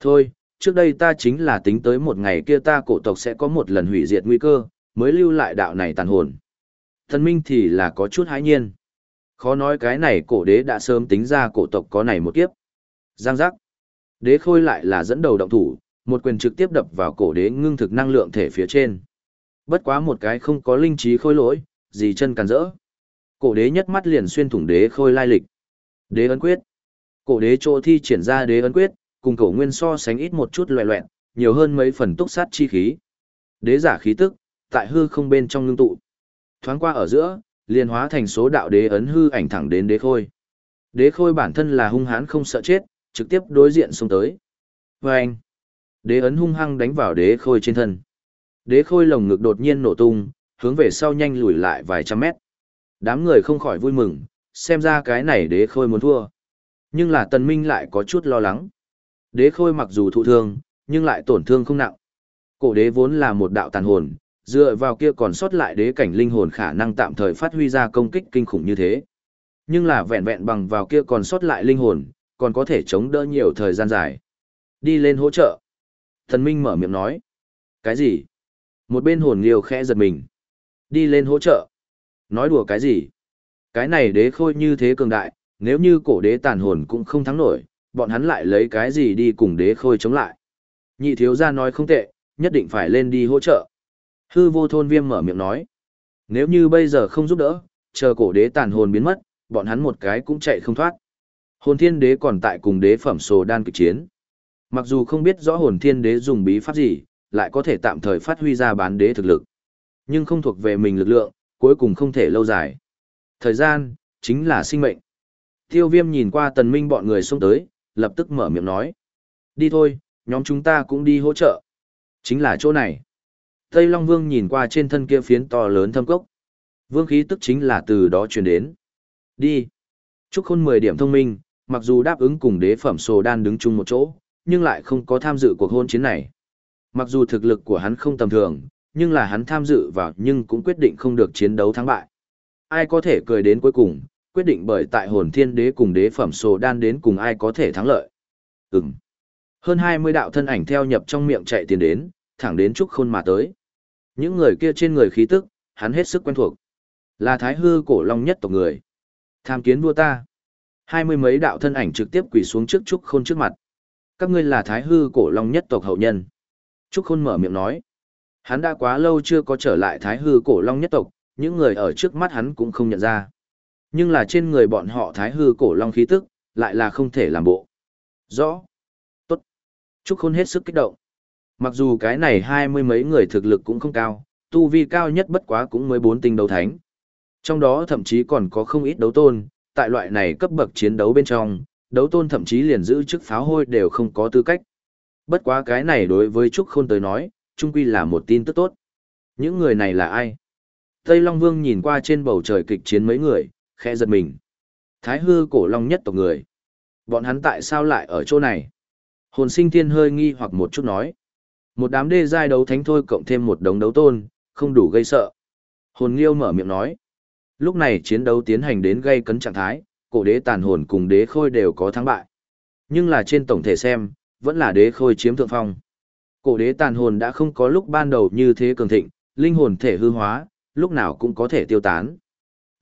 Thôi, trước đây ta chính là tính tới một ngày kia ta cổ tộc sẽ có một lần hủy diệt nguy cơ, mới lưu lại đạo này tàn hồn. Thần minh thì là có chút hãi nhiên. Khó nói cái này cổ đế đã sớm tính ra cổ tộc có này một kiếp. Giang giác. Đế khôi lại là dẫn đầu động thủ, một quyền trực tiếp đập vào cổ đế ngưng thực năng lượng thể phía trên. Bất quá một cái không có linh trí khôi lỗi, gì chân càn rỡ. Cổ đế nhất mắt liền xuyên thủng đế khôi lai lịch. Đế ấn quyết. Cổ đế chỗ thi triển ra đế ấn quyết, cùng cổ nguyên so sánh ít một chút loẹ loẹn, nhiều hơn mấy phần túc sát chi khí. Đế giả khí tức, tại hư không bên trong ngưng tụ. Thoáng qua ở giữa, liền hóa thành số đạo đế ấn hư ảnh thẳng đến đế khôi. Đế khôi bản thân là hung hãn không sợ chết, trực tiếp đối diện xông tới. Và anh, đế ấn hung hăng đánh vào đế khôi trên thân. Đế khôi lồng ngực đột nhiên nổ tung, hướng về sau nhanh lùi lại vài trăm mét. Đám người không khỏi vui mừng, xem ra cái này đế khôi muốn thua. Nhưng là tần minh lại có chút lo lắng. Đế khôi mặc dù thụ thương, nhưng lại tổn thương không nặng. Cổ đế vốn là một đạo tàn hồn, dựa vào kia còn sót lại đế cảnh linh hồn khả năng tạm thời phát huy ra công kích kinh khủng như thế. Nhưng là vẹn vẹn bằng vào kia còn sót lại linh hồn, còn có thể chống đỡ nhiều thời gian dài. Đi lên hỗ trợ. Thần Minh mở miệng nói. Cái gì? Một bên hồn liều khẽ giật mình. Đi lên hỗ trợ. Nói đùa cái gì? Cái này đế khôi như thế cường đại, nếu như cổ đế tàn hồn cũng không thắng nổi, bọn hắn lại lấy cái gì đi cùng đế khôi chống lại. Nhị thiếu gia nói không tệ, nhất định phải lên đi hỗ trợ. Hư vô thôn viêm mở miệng nói. Nếu như bây giờ không giúp đỡ, chờ cổ đế tàn hồn biến mất, bọn hắn một cái cũng chạy không thoát. Hồn thiên đế còn tại cùng đế phẩm sồ đan kịch chiến. Mặc dù không biết rõ hồn thiên đế dùng bí pháp gì, lại có thể tạm thời phát huy ra bán đế thực lực. Nhưng không thuộc về mình lực lượng, cuối cùng không thể lâu dài. Thời gian, chính là sinh mệnh. Tiêu viêm nhìn qua tần minh bọn người xông tới, lập tức mở miệng nói. Đi thôi, nhóm chúng ta cũng đi hỗ trợ. Chính là chỗ này. Tây Long Vương nhìn qua trên thân kia phiến to lớn thâm cốc. Vương khí tức chính là từ đó truyền đến. Đi. Trúc Khôn 10 điểm thông minh, mặc dù đáp ứng cùng đế phẩm sồ đan đứng chung một chỗ, nhưng lại không có tham dự cuộc hôn chiến này. Mặc dù thực lực của hắn không tầm thường, nhưng là hắn tham dự vào nhưng cũng quyết định không được chiến đấu thắng bại. Ai có thể cười đến cuối cùng, quyết định bởi tại hồn thiên đế cùng đế phẩm sồ đan đến cùng ai có thể thắng lợi. Ừm. Hơn 20 đạo thân ảnh theo nhập trong miệng chạy tiền đến, thẳng đến Trúc Khôn mà tới. Những người kia trên người khí tức, hắn hết sức quen thuộc. Là thái hư cổ long nhất tộc người. Tham kiến vua ta. Hai mươi mấy đạo thân ảnh trực tiếp quỳ xuống trước Trúc Khôn trước mặt. Các ngươi là thái hư cổ long nhất tộc hậu nhân. Trúc Khôn mở miệng nói. Hắn đã quá lâu chưa có trở lại thái hư cổ long nhất tộc, những người ở trước mắt hắn cũng không nhận ra. Nhưng là trên người bọn họ thái hư cổ long khí tức, lại là không thể làm bộ. Rõ. Tốt. Trúc Khôn hết sức kích động. Mặc dù cái này hai mươi mấy người thực lực cũng không cao, tu vi cao nhất bất quá cũng mới bốn tinh đấu thánh. Trong đó thậm chí còn có không ít đấu tôn, tại loại này cấp bậc chiến đấu bên trong, đấu tôn thậm chí liền giữ chức pháo hôi đều không có tư cách. Bất quá cái này đối với Trúc Khôn tới nói, trung quy là một tin tức tốt. Những người này là ai? Tây Long Vương nhìn qua trên bầu trời kịch chiến mấy người, khẽ giật mình. Thái hư cổ long nhất tộc người. Bọn hắn tại sao lại ở chỗ này? Hồn sinh thiên hơi nghi hoặc một chút nói. Một đám đê giai đấu thánh thôi cộng thêm một đống đấu tôn, không đủ gây sợ. Hồn Liêu mở miệng nói. Lúc này chiến đấu tiến hành đến gây cấn trạng thái, cổ đế tàn hồn cùng đế khôi đều có thắng bại. Nhưng là trên tổng thể xem, vẫn là đế khôi chiếm thượng phong. Cổ đế tàn hồn đã không có lúc ban đầu như thế cường thịnh, linh hồn thể hư hóa, lúc nào cũng có thể tiêu tán.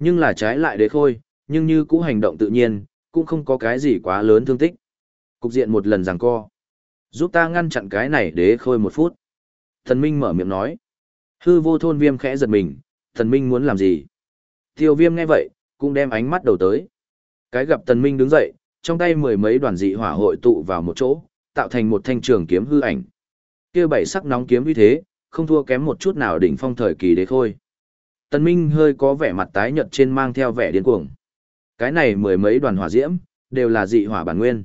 Nhưng là trái lại đế khôi, nhưng như cũ hành động tự nhiên, cũng không có cái gì quá lớn thương tích. Cục diện một lần giằng co. Giúp ta ngăn chặn cái này đế khôi một phút. Thần Minh mở miệng nói. Hư vô thôn viêm khẽ giật mình, thần Minh muốn làm gì? Tiêu viêm nghe vậy, cũng đem ánh mắt đầu tới. Cái gặp Thần Minh đứng dậy, trong tay mười mấy đoàn dị hỏa hội tụ vào một chỗ, tạo thành một thanh trường kiếm hư ảnh. Kia bảy sắc nóng kiếm như thế, không thua kém một chút nào đỉnh phong thời kỳ đế khôi. Tần Minh hơi có vẻ mặt tái nhợt trên mang theo vẻ điên cuồng. Cái này mười mấy đoàn hỏa diễm, đều là dị hỏa bản nguyên.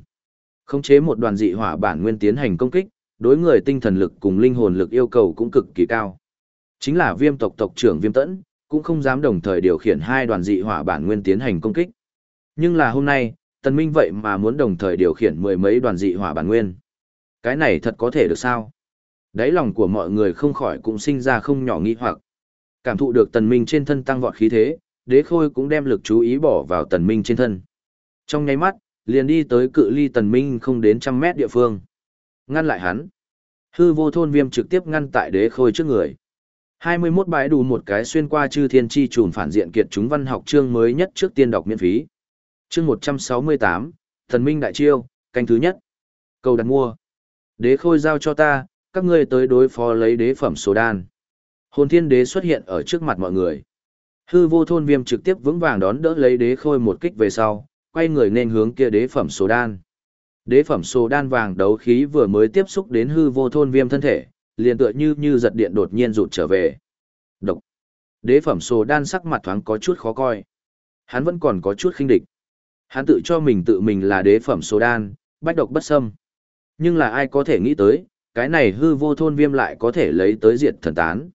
Khống chế một đoàn dị hỏa bản nguyên tiến hành công kích, đối người tinh thần lực cùng linh hồn lực yêu cầu cũng cực kỳ cao. Chính là viêm tộc tộc trưởng viêm tẫn, cũng không dám đồng thời điều khiển hai đoàn dị hỏa bản nguyên tiến hành công kích. Nhưng là hôm nay, tần minh vậy mà muốn đồng thời điều khiển mười mấy đoàn dị hỏa bản nguyên. Cái này thật có thể được sao? Đáy lòng của mọi người không khỏi cũng sinh ra không nhỏ nghi hoặc. Cảm thụ được tần minh trên thân tăng vọt khí thế, đế khôi cũng đem lực chú ý bỏ vào tần minh trên thân. Trong nháy mắt, liền đi tới cự ly tần minh không đến trăm mét địa phương. Ngăn lại hắn. Hư vô thôn viêm trực tiếp ngăn tại đế khôi trước người. 21 bài đủ một cái xuyên qua chư thiên chi trùn phản diện kiệt chúng văn học chương mới nhất trước tiên đọc miễn phí. Chương 168, Thần Minh Đại Chiêu, canh thứ nhất. Cầu đặt mua. Đế khôi giao cho ta, các ngươi tới đối phó lấy đế phẩm số đan. Hồn thiên đế xuất hiện ở trước mặt mọi người. Hư vô thôn viêm trực tiếp vững vàng đón đỡ lấy đế khôi một kích về sau, quay người nên hướng kia đế phẩm số đan. Đế phẩm số đan vàng đấu khí vừa mới tiếp xúc đến hư vô thôn viêm thân thể, liền tựa như như giật điện đột nhiên rụt trở về. Độc. Đế phẩm số đan sắc mặt thoáng có chút khó coi. Hắn vẫn còn có chút khinh địch. Hắn tự cho mình tự mình là đế phẩm số đan, bách độc bất xâm. Nhưng là ai có thể nghĩ tới, cái này hư vô thôn viêm lại có thể lấy tới diệt thần tán.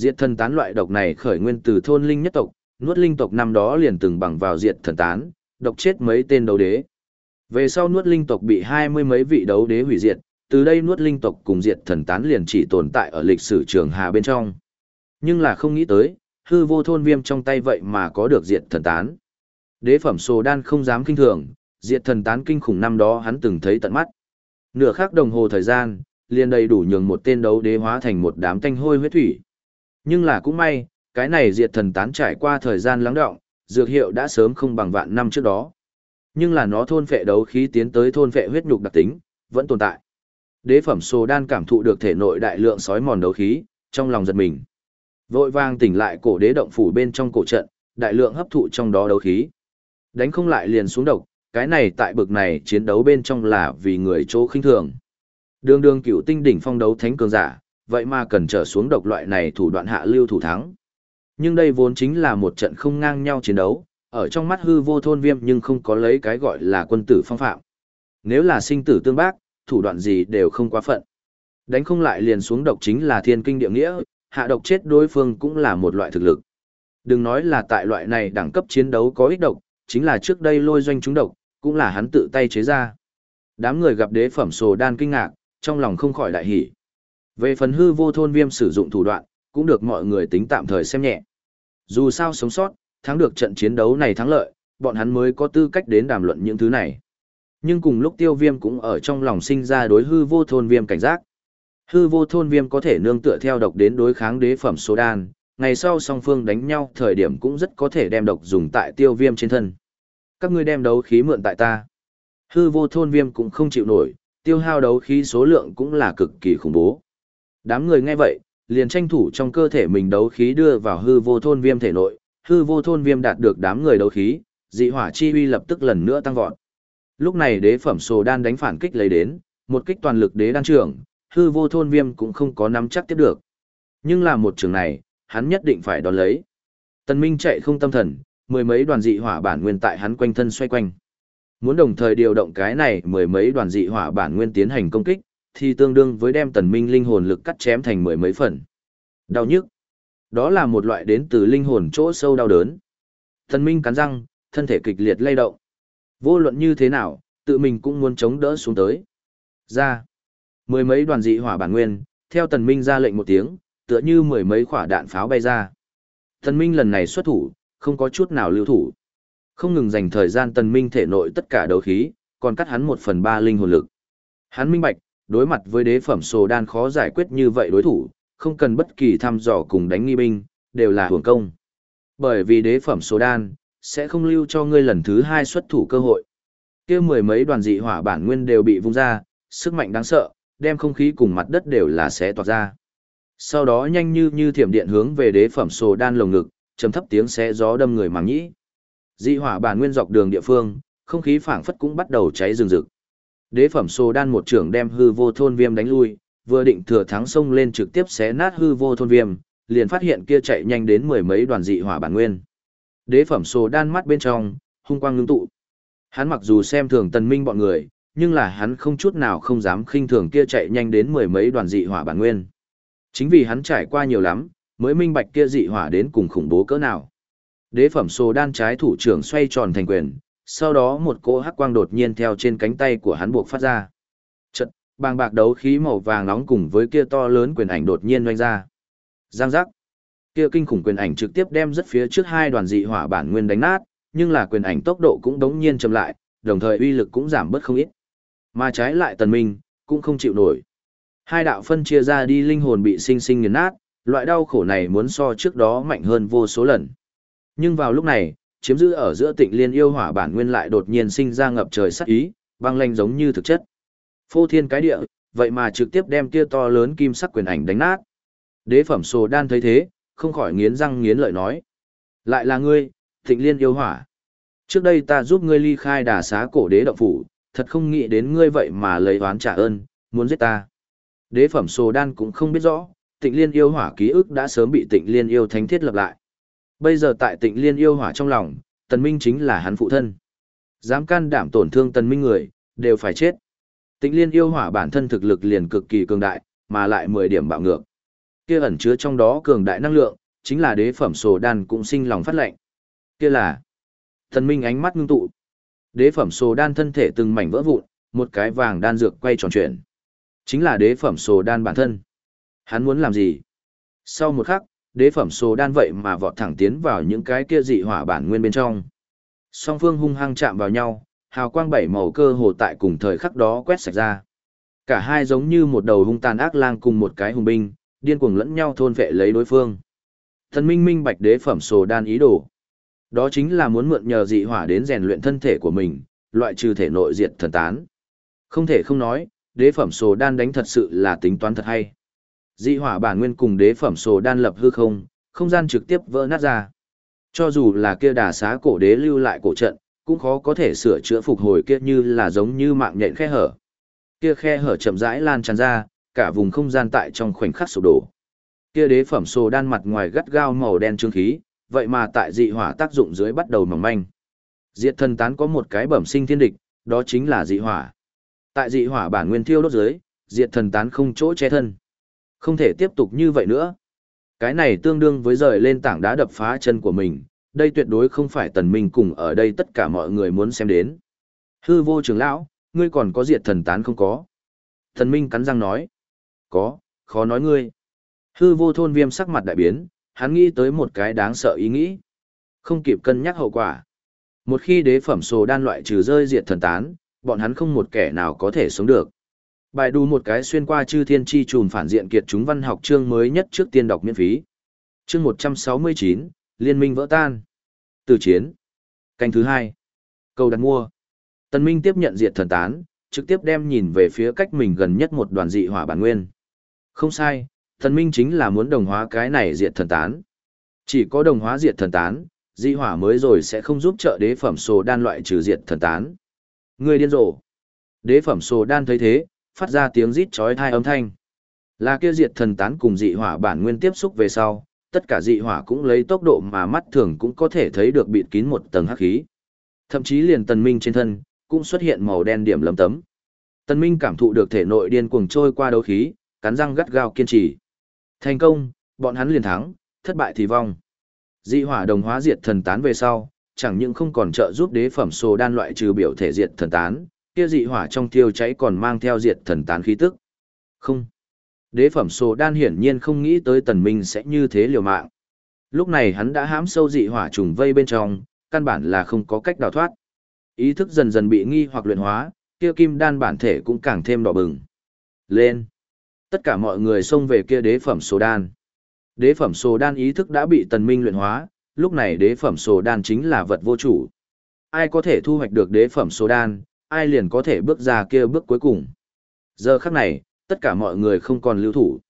Diệt thần tán loại độc này khởi nguyên từ thôn linh nhất tộc, nuốt linh tộc năm đó liền từng bằng vào diệt thần tán, độc chết mấy tên đấu đế. Về sau nuốt linh tộc bị hai mươi mấy vị đấu đế hủy diệt, từ đây nuốt linh tộc cùng diệt thần tán liền chỉ tồn tại ở lịch sử trường hà bên trong. Nhưng là không nghĩ tới, hư vô thôn viêm trong tay vậy mà có được diệt thần tán. Đế phẩm sồ đan không dám kinh thường, Diệt thần tán kinh khủng năm đó hắn từng thấy tận mắt. Nửa khắc đồng hồ thời gian, liền đầy đủ nhường một tên đấu đế hóa thành một đám tanh hôi huyết thủy. Nhưng là cũng may, cái này diệt thần tán trải qua thời gian lắng động, dược hiệu đã sớm không bằng vạn năm trước đó. Nhưng là nó thôn phệ đấu khí tiến tới thôn phệ huyết nhục đặc tính, vẫn tồn tại. Đế phẩm Sô Đan cảm thụ được thể nội đại lượng sói mòn đấu khí, trong lòng giật mình. Vội vàng tỉnh lại cổ đế động phủ bên trong cổ trận, đại lượng hấp thụ trong đó đấu khí. Đánh không lại liền xuống độc, cái này tại bực này chiến đấu bên trong là vì người chỗ khinh thường. Đường đường cựu tinh đỉnh phong đấu thánh cường giả, vậy mà cần trở xuống độc loại này thủ đoạn hạ lưu thủ thắng. Nhưng đây vốn chính là một trận không ngang nhau chiến đấu, ở trong mắt hư vô thôn viêm nhưng không có lấy cái gọi là quân tử phong phạm. Nếu là sinh tử tương bác, thủ đoạn gì đều không quá phận. Đánh không lại liền xuống độc chính là thiên kinh địa nghĩa, hạ độc chết đối phương cũng là một loại thực lực. Đừng nói là tại loại này đẳng cấp chiến đấu có ích độc, chính là trước đây lôi doanh chúng độc, cũng là hắn tự tay chế ra. Đám người gặp đế phẩm sồ đan kinh ngạc, trong lòng không khỏi đại hỉ. Về phần hư vô thôn viêm sử dụng thủ đoạn, cũng được mọi người tính tạm thời xem nhẹ. Dù sao sống sót, thắng được trận chiến đấu này thắng lợi, bọn hắn mới có tư cách đến đàm luận những thứ này. Nhưng cùng lúc tiêu viêm cũng ở trong lòng sinh ra đối hư vô thôn viêm cảnh giác. Hư vô thôn viêm có thể nương tựa theo độc đến đối kháng đế phẩm số đan, ngày sau song phương đánh nhau thời điểm cũng rất có thể đem độc dùng tại tiêu viêm trên thân. Các ngươi đem đấu khí mượn tại ta. Hư vô thôn viêm cũng không chịu nổi, tiêu hao đấu khí số lượng cũng là cực kỳ khủng bố. Đám người nghe vậy, liền tranh thủ trong cơ thể mình đấu khí đưa vào hư vô thôn viêm thể nội, hư vô thôn viêm đạt được đám người đấu khí, dị hỏa chi uy lập tức lần nữa tăng vọt. Lúc này đế phẩm sồ đan đánh phản kích lấy đến, một kích toàn lực đế đan trưởng, hư vô thôn viêm cũng không có nắm chắc tiếp được. Nhưng là một trường này, hắn nhất định phải đón lấy. Tần Minh chạy không tâm thần, mười mấy đoàn dị hỏa bản nguyên tại hắn quanh thân xoay quanh. Muốn đồng thời điều động cái này mười mấy đoàn dị hỏa bản nguyên tiến hành công kích, thì tương đương với đem tần minh linh hồn lực cắt chém thành mười mấy phần. Đau nhức. Đó là một loại đến từ linh hồn chỗ sâu đau đớn. Tần minh cắn răng, thân thể kịch liệt lay động. Vô luận như thế nào, tự mình cũng muốn chống đỡ xuống tới. Ra. Mười mấy đoàn dị hỏa bản nguyên, theo tần minh ra lệnh một tiếng, tựa như mười mấy quả đạn pháo bay ra. Tần minh lần này xuất thủ, không có chút nào lưu thủ. Không ngừng dành thời gian tần minh thể nội tất cả đấu khí, còn cắt hắn một phần ba linh hồn lực. Hắn minh bạch, đối mặt với đế phẩm sồ đan khó giải quyết như vậy đối thủ, không cần bất kỳ thăm dò cùng đánh nghi binh, đều là hưởng công. Bởi vì đế phẩm sồ đan, sẽ không lưu cho ngươi lần thứ hai xuất thủ cơ hội. kia mười mấy đoàn dị hỏa bản nguyên đều bị vung ra, sức mạnh đáng sợ, đem không khí cùng mặt đất đều là xé toạc ra. Sau đó nhanh như như thiểm điện hướng về đế phẩm sồ đan lồng ngực, trầm thấp tiếng xé gió đâm người màng nhĩ. Dị hỏa bản nguyên dọc đường địa phương, không khí phảng phất cũng bắt đầu cháy rừng rực. Đế phẩm Sô Đan một trưởng đem hư vô thôn viêm đánh lui, vừa định thừa thắng xông lên trực tiếp xé nát hư vô thôn viêm, liền phát hiện kia chạy nhanh đến mười mấy đoàn dị hỏa bản nguyên. Đế phẩm Sô Đan mắt bên trong, hung quang ngưng tụ. Hắn mặc dù xem thường tần minh bọn người, nhưng là hắn không chút nào không dám khinh thường kia chạy nhanh đến mười mấy đoàn dị hỏa bản nguyên. Chính vì hắn trải qua nhiều lắm, mới minh bạch kia dị hỏa đến cùng khủng bố cỡ nào. Đế phẩm Sô Đan trái thủ trưởng xoay tròn thành quyền, sau đó một cỗ hắc quang đột nhiên theo trên cánh tay của hắn buộc phát ra. Chật, bàng bạc đấu khí màu vàng nóng cùng với kia to lớn quyền ảnh đột nhiên oanh ra. Giang giác. Kia kinh khủng quyền ảnh trực tiếp đem rất phía trước hai đoàn dị hỏa bản nguyên đánh nát, nhưng là quyền ảnh tốc độ cũng đống nhiên chậm lại, đồng thời uy lực cũng giảm bớt không ít. Mà trái lại tần minh, cũng không chịu nổi. Hai đạo phân chia ra đi linh hồn bị sinh sinh nghiền nát, loại đau khổ này muốn so trước đó mạnh hơn vô số lần. Nhưng vào lúc này, chiếm giữ ở giữa tịnh liên yêu hỏa bản nguyên lại đột nhiên sinh ra ngập trời sắc ý, băng lanh giống như thực chất. Phô thiên cái địa, vậy mà trực tiếp đem kia to lớn kim sắc quyền ảnh đánh nát. Đế phẩm sồ đan thấy thế, không khỏi nghiến răng nghiến lợi nói. Lại là ngươi, tịnh liên yêu hỏa. Trước đây ta giúp ngươi ly khai đà xá cổ đế động phủ, thật không nghĩ đến ngươi vậy mà lấy oán trả ơn, muốn giết ta. Đế phẩm sồ đan cũng không biết rõ, tịnh liên yêu hỏa ký ức đã sớm bị tịnh liên yêu thánh thiết lập lại. Bây giờ tại tịnh liên yêu hỏa trong lòng, tần minh chính là hắn phụ thân. Dám can đảm tổn thương tần minh người, đều phải chết. Tịnh liên yêu hỏa bản thân thực lực liền cực kỳ cường đại, mà lại 10 điểm bạo ngược. Kia ẩn chứa trong đó cường đại năng lượng, chính là đế phẩm sổ đan cũng sinh lòng phát lệnh. Kia là Tần minh ánh mắt ngưng tụ. Đế phẩm sổ đan thân thể từng mảnh vỡ vụn, một cái vàng đan dược quay tròn chuyển. Chính là đế phẩm sổ đan bản thân. Hắn muốn làm gì? Sau một khắc, đế phẩm số đan vậy mà vọt thẳng tiến vào những cái kia dị hỏa bản nguyên bên trong. Song phương hung hăng chạm vào nhau, hào quang bảy màu cơ hồ tại cùng thời khắc đó quét sạch ra. Cả hai giống như một đầu hung tàn ác lang cùng một cái hùng binh, điên cuồng lẫn nhau thôn vệ lấy đối phương. Thần minh minh bạch đế phẩm sồ đan ý đồ. Đó chính là muốn mượn nhờ dị hỏa đến rèn luyện thân thể của mình, loại trừ thể nội diệt thần tán. Không thể không nói, đế phẩm sồ đan đánh thật sự là tính toán thật hay. Dị hỏa bản nguyên cùng đế phẩm sồ đan lập hư không, không gian trực tiếp vỡ nát ra. Cho dù là kia đà xá cổ đế lưu lại cổ trận, cũng khó có thể sửa chữa phục hồi kia như là giống như mạng nhện khe hở. Kia khe hở chậm rãi lan tràn ra, cả vùng không gian tại trong khoảnh khắc sụp đổ. Kia đế phẩm sồ đan mặt ngoài gắt gao màu đen trương khí, vậy mà tại dị hỏa tác dụng dưới bắt đầu mỏng manh. Diệt thần tán có một cái bẩm sinh thiên địch, đó chính là dị hỏa. Tại dị hỏa bản nguyên thiêu đốt dưới, diệt thần tán không chỗ che thân. Không thể tiếp tục như vậy nữa. Cái này tương đương với rời lên tảng đá đập phá chân của mình, đây tuyệt đối không phải tần minh cùng ở đây tất cả mọi người muốn xem đến. Hư vô trưởng lão, ngươi còn có diệt thần tán không có? thần minh cắn răng nói. Có, khó nói ngươi. Hư vô thôn viêm sắc mặt đại biến, hắn nghĩ tới một cái đáng sợ ý nghĩ. Không kịp cân nhắc hậu quả. Một khi đế phẩm sồ đan loại trừ rơi diệt thần tán, bọn hắn không một kẻ nào có thể sống được. Bài đù một cái xuyên qua chư thiên chi trùn phản diện kiệt chúng văn học chương mới nhất trước tiên đọc miễn phí. Chương 169, Liên minh vỡ tan. Từ chiến. Canh thứ hai. Câu đặt mua. Tân Minh tiếp nhận diệt thần tán, trực tiếp đem nhìn về phía cách mình gần nhất một đoàn dị hỏa bản nguyên. Không sai, thần minh chính là muốn đồng hóa cái này diệt thần tán. Chỉ có đồng hóa diệt thần tán, dị hỏa mới rồi sẽ không giúp trợ đế phẩm sồ đan loại trừ diệt thần tán. Người điên rồ. Đế phẩm sồ đan thấy thế, phát ra tiếng rít chói thai âm thanh. Là kia diệt thần tán cùng dị hỏa bản nguyên tiếp xúc về sau, tất cả dị hỏa cũng lấy tốc độ mà mắt thường cũng có thể thấy được bịt kín một tầng hắc khí. Thậm chí liền tần minh trên thân, cũng xuất hiện màu đen điểm lấm tấm. Tần minh cảm thụ được thể nội điên cuồng trôi qua đấu khí, cắn răng gắt gao kiên trì. Thành công, bọn hắn liền thắng, thất bại thì vong. Dị hỏa đồng hóa diệt thần tán về sau, chẳng những không còn trợ giúp đế phẩm sồ đan loại trừ biểu thể diệt thần tán, kia dị hỏa trong thiêu cháy còn mang theo diệt thần tán khí tức. Không. Đế phẩm sổ đan hiển nhiên không nghĩ tới tần minh sẽ như thế liều mạng. Lúc này hắn đã hãm sâu dị hỏa trùng vây bên trong, căn bản là không có cách đào thoát. Ý thức dần dần bị nghi hoặc luyện hóa, kia kim đan bản thể cũng càng thêm đỏ bừng. Lên. Tất cả mọi người xông về kia đế phẩm sổ đan. Đế phẩm sổ đan ý thức đã bị tần minh luyện hóa, lúc này đế phẩm sổ đan chính là vật vô chủ. Ai có thể thu hoạch được đế phẩm sổ đan, ai liền có thể bước ra kia bước cuối cùng. Giờ khắc này, tất cả mọi người không còn lưu thủ.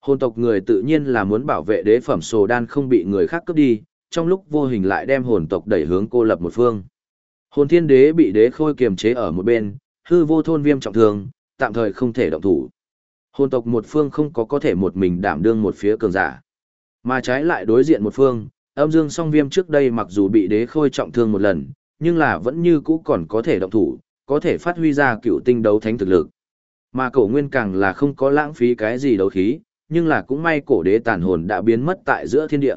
Hồn tộc người tự nhiên là muốn bảo vệ đế phẩm sồ đan không bị người khác cướp đi, trong lúc vô hình lại đem hồn tộc đẩy hướng cô lập một phương. Hồn thiên đế bị đế khôi kiềm chế ở một bên, hư vô thôn viêm trọng thương, tạm thời không thể động thủ. Hồn tộc một phương không có có thể một mình đảm đương một phía cường giả. Mà trái lại đối diện một phương, âm dương song viêm trước đây mặc dù bị đế khôi trọng thương một lần, nhưng là vẫn như cũ còn có thể động thủ, có thể phát huy ra cựu tinh đấu thánh thực lực. Mà cổ nguyên càng là không có lãng phí cái gì đấu khí, nhưng là cũng may cổ đế tàn hồn đã biến mất tại giữa thiên địa.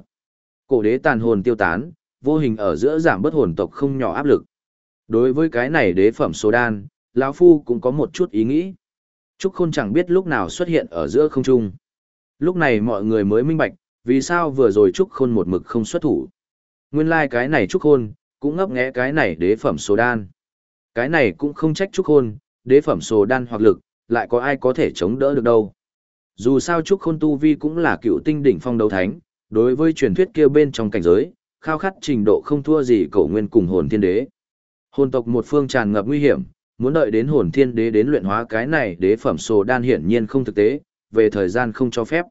Cổ đế tàn hồn tiêu tán, vô hình ở giữa giảm bất hồn tộc không nhỏ áp lực. Đối với cái này đế phẩm số đan, lão phu cũng có một chút ý nghĩ. Trúc Khôn chẳng biết lúc nào xuất hiện ở giữa không trung. Lúc này mọi người mới minh bạch, vì sao vừa rồi Trúc Khôn một mực không xuất thủ. Nguyên lai like cái này Trúc Khôn, cũng ngấp nghé cái này đế phẩm số đan. Cái này cũng không trách Trúc Khôn, đế phẩm sồ đan hoặc lực, lại có ai có thể chống đỡ được đâu. Dù sao Trúc Khôn Tu Vi cũng là cựu tinh đỉnh phong đấu thánh, đối với truyền thuyết kia bên trong cảnh giới, khao khát trình độ không thua gì cổ nguyên cùng hồn thiên đế. Hồn tộc một phương tràn ngập nguy hiểm, muốn đợi đến hồn thiên đế đến luyện hóa cái này đế phẩm sồ đan hiển nhiên không thực tế, về thời gian không cho phép.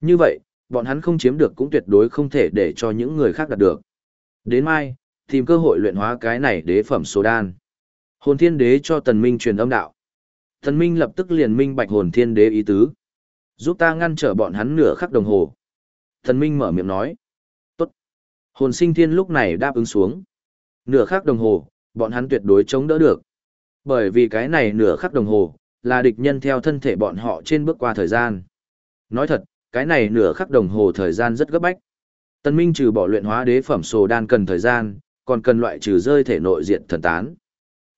Như vậy, bọn hắn không chiếm được cũng tuyệt đối không thể để cho những người khác đạt được. Đến mai, tìm cơ hội luyện hóa cái này đế phẩm sồ đan. Hồn thiên đế cho tần minh truyền âm đạo. Tần minh lập tức liền minh bạch hồn thiên đế ý tứ. Giúp ta ngăn trở bọn hắn nửa khắc đồng hồ. Tần minh mở miệng nói. Tốt. Hồn sinh thiên lúc này đáp ứng xuống. Nửa khắc đồng hồ, bọn hắn tuyệt đối chống đỡ được. Bởi vì cái này nửa khắc đồng hồ, là địch nhân theo thân thể bọn họ trên bước qua thời gian. Nói thật, cái này nửa khắc đồng hồ thời gian rất gấp bách. Tân Minh trừ bỏ luyện hóa đế phẩm sồ đan cần thời gian, còn cần loại trừ rơi thể nội diện thần tán.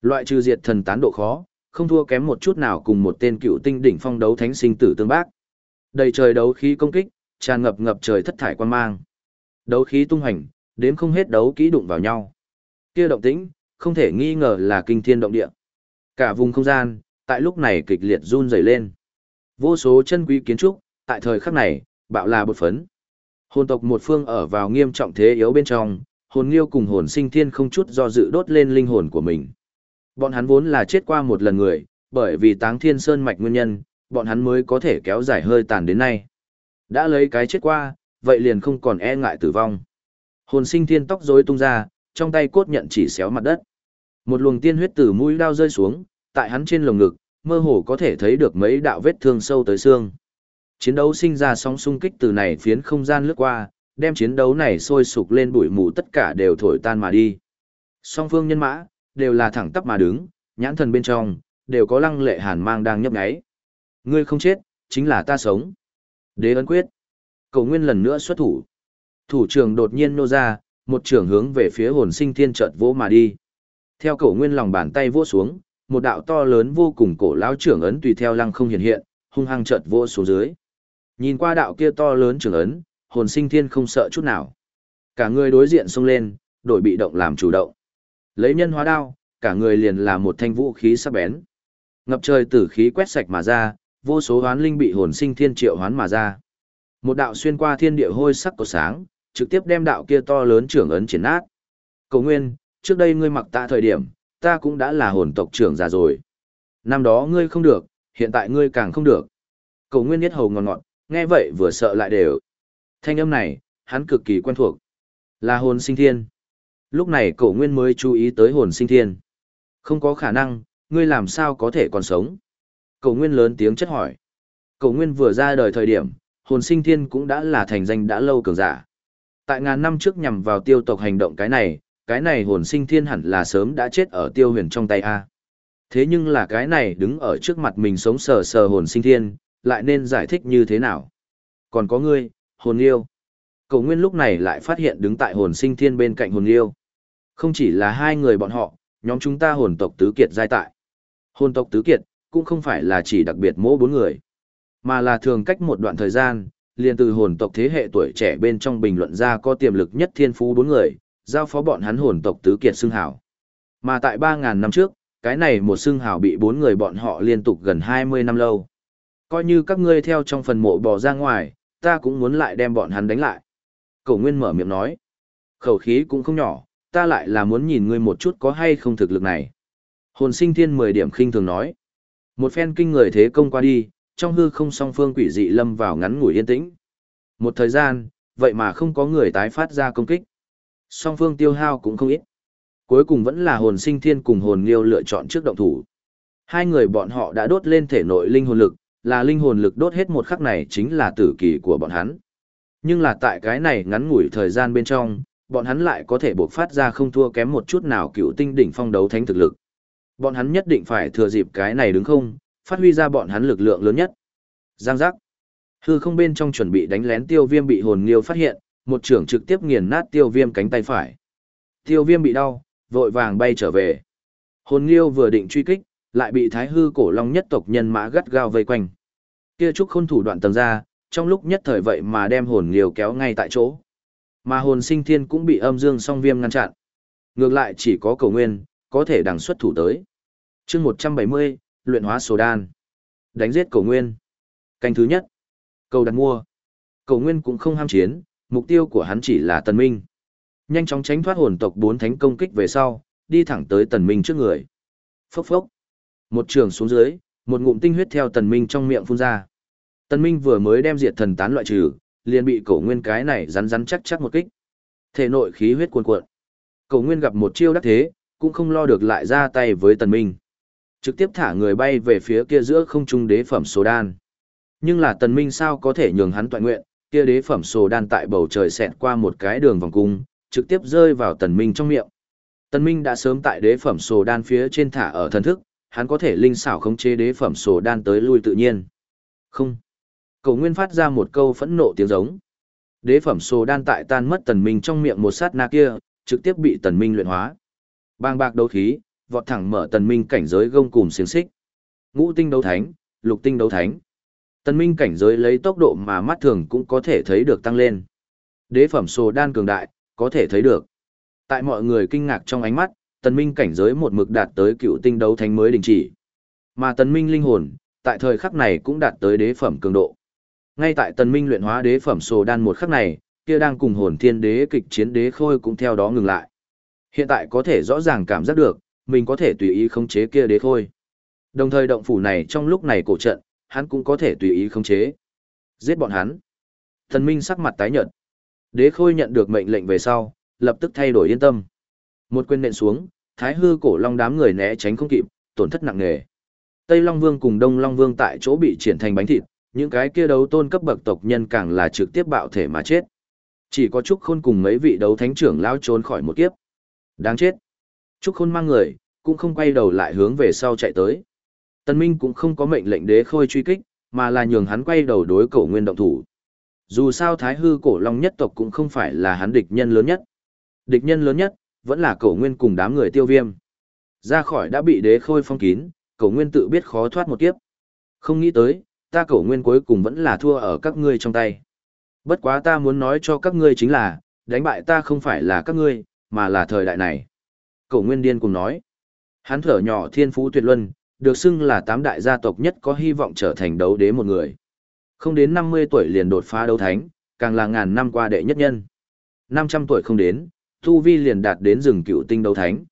Loại trừ diệt thần tán độ khó, không thua kém một chút nào cùng một tên cựu tinh đỉnh phong đấu thánh sinh tử tương bác. Đầy trời đấu khí công kích, tràn ngập ngập trời thất thải quan mang. Đấu khí tung hành, đến không hết đấu kỹ đụng vào nhau. Kia động tĩnh, không thể nghi ngờ là kinh thiên động địa. Cả vùng không gian, tại lúc này kịch liệt run rẩy lên. Vô số chân quý kiến trúc, tại thời khắc này, bạo là bột phấn. Hồn tộc một phương ở vào nghiêm trọng thế yếu bên trong, hồn liêu cùng hồn sinh thiên không chút do dự đốt lên linh hồn của mình. Bọn hắn vốn là chết qua một lần người, bởi vì táng thiên sơn mạch nguyên nhân, bọn hắn mới có thể kéo dài hơi tàn đến nay. Đã lấy cái chết qua, vậy liền không còn e ngại tử vong. Hồn sinh thiên tóc rối tung ra, trong tay cốt nhận chỉ xéo mặt đất. Một luồng tiên huyết từ mũi đao rơi xuống, tại hắn trên lồng ngực, mơ hồ có thể thấy được mấy đạo vết thương sâu tới xương. Chiến đấu sinh ra sóng xung kích từ này phiến không gian lướt qua, đem chiến đấu này sôi sục lên bụi mù tất cả đều thổi tan mà đi. Song phương nhân mã, đều là thẳng tắp mà đứng, nhãn thần bên trong, đều có lăng lệ hàn mang đang nhấp nháy. Ngươi không chết, chính là ta sống. Đế ấn quyết. Cầu nguyên lần nữa xuất thủ. Thủ trưởng đột nhiên nô ra, một trưởng hướng về phía hồn sinh thiên chợt vỗ mà đi. Theo cầu nguyên lòng bàn tay vỗ xuống, một đạo to lớn vô cùng cổ lão trưởng ấn tùy theo lăng không hiện hiện, hung hăng chợt vỗ xuống dưới. Nhìn qua đạo kia to lớn trưởng ấn, hồn sinh thiên không sợ chút nào. Cả người đối diện xông lên, đổi bị động làm chủ động. Lấy nhân hóa đao, cả người liền là một thanh vũ khí sắc bén. Ngập trời tử khí quét sạch mà ra, vô số hoán linh bị hồn sinh thiên triệu hoán mà ra. Một đạo xuyên qua thiên địa hôi sắc của sáng, trực tiếp đem đạo kia to lớn trưởng ấn triển nát. Cầu nguyên, trước đây ngươi mặc tạ thời điểm, ta cũng đã là hồn tộc trưởng già rồi. Năm đó ngươi không được, hiện tại ngươi càng không được. Cầu nguyên nhất hầu ngọt ngọt, nghe vậy vừa sợ lại đều. Thanh âm này, hắn cực kỳ quen thuộc. Là hồn sinh thiên. Lúc này cổ nguyên mới chú ý tới hồn sinh thiên. Không có khả năng, ngươi làm sao có thể còn sống? Cổ nguyên lớn tiếng chất hỏi. Cổ nguyên vừa ra đời thời điểm, hồn sinh thiên cũng đã là thành danh đã lâu cường giả. Tại ngàn năm trước nhằm vào tiêu tộc hành động cái này, cái này hồn sinh thiên hẳn là sớm đã chết ở tiêu huyền trong tay A. Thế nhưng là cái này đứng ở trước mặt mình sống sờ sờ hồn sinh thiên, lại nên giải thích như thế nào? Còn có ngươi, hồn yêu. Cầu nguyên lúc này lại phát hiện đứng tại hồn sinh thiên bên cạnh hồn yêu. Không chỉ là hai người bọn họ, nhóm chúng ta hồn tộc tứ kiệt giai tại. Hồn tộc tứ kiệt, cũng không phải là chỉ đặc biệt mỗi bốn người, mà là thường cách một đoạn thời gian, liền từ hồn tộc thế hệ tuổi trẻ bên trong bình luận ra có tiềm lực nhất thiên phú bốn người, giao phó bọn hắn hồn tộc tứ kiệt xưng hảo. Mà tại 3.000 năm trước, cái này một xưng hảo bị bốn người bọn họ liên tục gần 20 năm lâu. Coi như các ngươi theo trong phần mộ bò ra ngoài, ta cũng muốn lại đem bọn hắn đánh lại. Cổ Nguyên mở miệng nói. Khẩu khí cũng không nhỏ, ta lại là muốn nhìn ngươi một chút có hay không thực lực này. Hồn sinh thiên 10 điểm khinh thường nói. Một phen kinh người thế công qua đi, trong hư không song phương quỷ dị lâm vào ngắn ngủi yên tĩnh. Một thời gian, vậy mà không có người tái phát ra công kích. Song phương tiêu hao cũng không ít. Cuối cùng vẫn là hồn sinh thiên cùng hồn liêu lựa chọn trước động thủ. Hai người bọn họ đã đốt lên thể nội linh hồn lực, là linh hồn lực đốt hết một khắc này chính là tử kỳ của bọn hắn. Nhưng là tại cái này ngắn ngủi thời gian bên trong, bọn hắn lại có thể bộc phát ra không thua kém một chút nào cựu tinh đỉnh phong đấu thánh thực lực. Bọn hắn nhất định phải thừa dịp cái này đứng không, phát huy ra bọn hắn lực lượng lớn nhất. Giang giác. Hư không bên trong chuẩn bị đánh lén tiêu viêm bị hồn nghiêu phát hiện, một trưởng trực tiếp nghiền nát tiêu viêm cánh tay phải. Tiêu viêm bị đau, vội vàng bay trở về. Hồn nghiêu vừa định truy kích, lại bị thái hư cổ long nhất tộc nhân mã gắt gao vây quanh. Kia trúc khôn thủ đoạn tầng ra, trong lúc nhất thời vậy mà đem hồn nghiêu kéo ngay tại chỗ. Mà hồn sinh thiên cũng bị âm dương song viêm ngăn chặn. Ngược lại chỉ có cầu nguyên, có thể đằng xuất thủ tới. chương 170, luyện hóa sổ đan. Đánh giết cầu nguyên. Canh thứ nhất. Cầu đặt mua. Cầu nguyên cũng không ham chiến, mục tiêu của hắn chỉ là tần minh. Nhanh chóng tránh thoát hồn tộc bốn thánh công kích về sau, đi thẳng tới tần minh trước người. Phốc phốc. Một trường xuống dưới, một ngụm tinh huyết theo tần minh trong miệng phun ra. Tần minh vừa mới đem diệt thần tán loại trừ, liền bị cổ nguyên cái này rắn rắn chắc chắc một kích. Thể nội khí huyết cuồn cuộn. Cổ nguyên gặp một chiêu đắc thế, cũng không lo được lại ra tay với tần minh. Trực tiếp thả người bay về phía kia giữa không trung đế phẩm số đan. Nhưng là tần minh sao có thể nhường hắn tọa nguyện, kia đế phẩm sồ đan tại bầu trời xẹt qua một cái đường vòng cung, trực tiếp rơi vào tần minh trong miệng. Tần minh đã sớm tại đế phẩm sồ đan phía trên thả ở thần thức, hắn có thể linh xảo khống chế đế phẩm sồ đan tới lui tự nhiên. Không. Cầu nguyên phát ra một câu phẫn nộ tiếng giống. Đế phẩm sồ đan tại tan mất tần minh trong miệng một sát na kia, trực tiếp bị tần minh luyện hóa. Bang bạc đấu khí, vọt thẳng mở tần minh cảnh giới gông cùm xiềng xích. Ngũ tinh đấu thánh, lục tinh đấu thánh. Tần minh cảnh giới lấy tốc độ mà mắt thường cũng có thể thấy được tăng lên. Đế phẩm sồ đan cường đại, có thể thấy được. Tại mọi người kinh ngạc trong ánh mắt, tần minh cảnh giới một mực đạt tới cựu tinh đấu thánh mới đình chỉ. Mà tần minh linh hồn, tại thời khắc này cũng đạt tới đế phẩm cường độ. Ngay tại tần minh luyện hóa đế phẩm sồ đan một khắc này, kia đang cùng hồn thiên đế kịch chiến đế khôi cũng theo đó ngừng lại. Hiện tại có thể rõ ràng cảm giác được, mình có thể tùy ý khống chế kia đế khôi. Đồng thời động phủ này trong lúc này cổ trận, hắn cũng có thể tùy ý khống chế. Giết bọn hắn. Thần Minh sắc mặt tái nhợt. Đế khôi nhận được mệnh lệnh về sau, lập tức thay đổi yên tâm. Một quyền nện xuống, thái hư cổ long đám người né tránh không kịp, tổn thất nặng nề. Tây Long Vương cùng Đông Long Vương tại chỗ bị triển thành bánh thịt, những cái kia đấu tôn cấp bậc tộc nhân càng là trực tiếp bạo thể mà chết. Chỉ có Trúc Khôn cùng mấy vị đấu thánh trưởng lao trốn khỏi một kiếp. Đáng chết. Trúc Khôn mang người, cũng không quay đầu lại hướng về sau chạy tới. Tân Minh cũng không có mệnh lệnh đế khôi truy kích, mà là nhường hắn quay đầu đối cổ nguyên động thủ. Dù sao Thái Hư cổ long nhất tộc cũng không phải là hắn địch nhân lớn nhất. Địch nhân lớn nhất, vẫn là cổ nguyên cùng đám người tiêu viêm. Ra khỏi đã bị đế khôi phong kín, cổ nguyên tự biết khó thoát một kiếp. Không nghĩ tới, ta cổ nguyên cuối cùng vẫn là thua ở các ngươi trong tay. Bất quá ta muốn nói cho các ngươi chính là, đánh bại ta không phải là các ngươi, mà là thời đại này. Cổ nguyên điên cùng nói. Hắn thở nhỏ thiên phú tuyệt luân, được xưng là tám đại gia tộc nhất có hy vọng trở thành đấu đế một người. Không đến 50 tuổi liền đột phá đấu thánh, càng là ngàn năm qua đệ nhất nhân. 500 tuổi không đến, Tu Vi liền đạt đến rừng cựu tinh đấu thánh.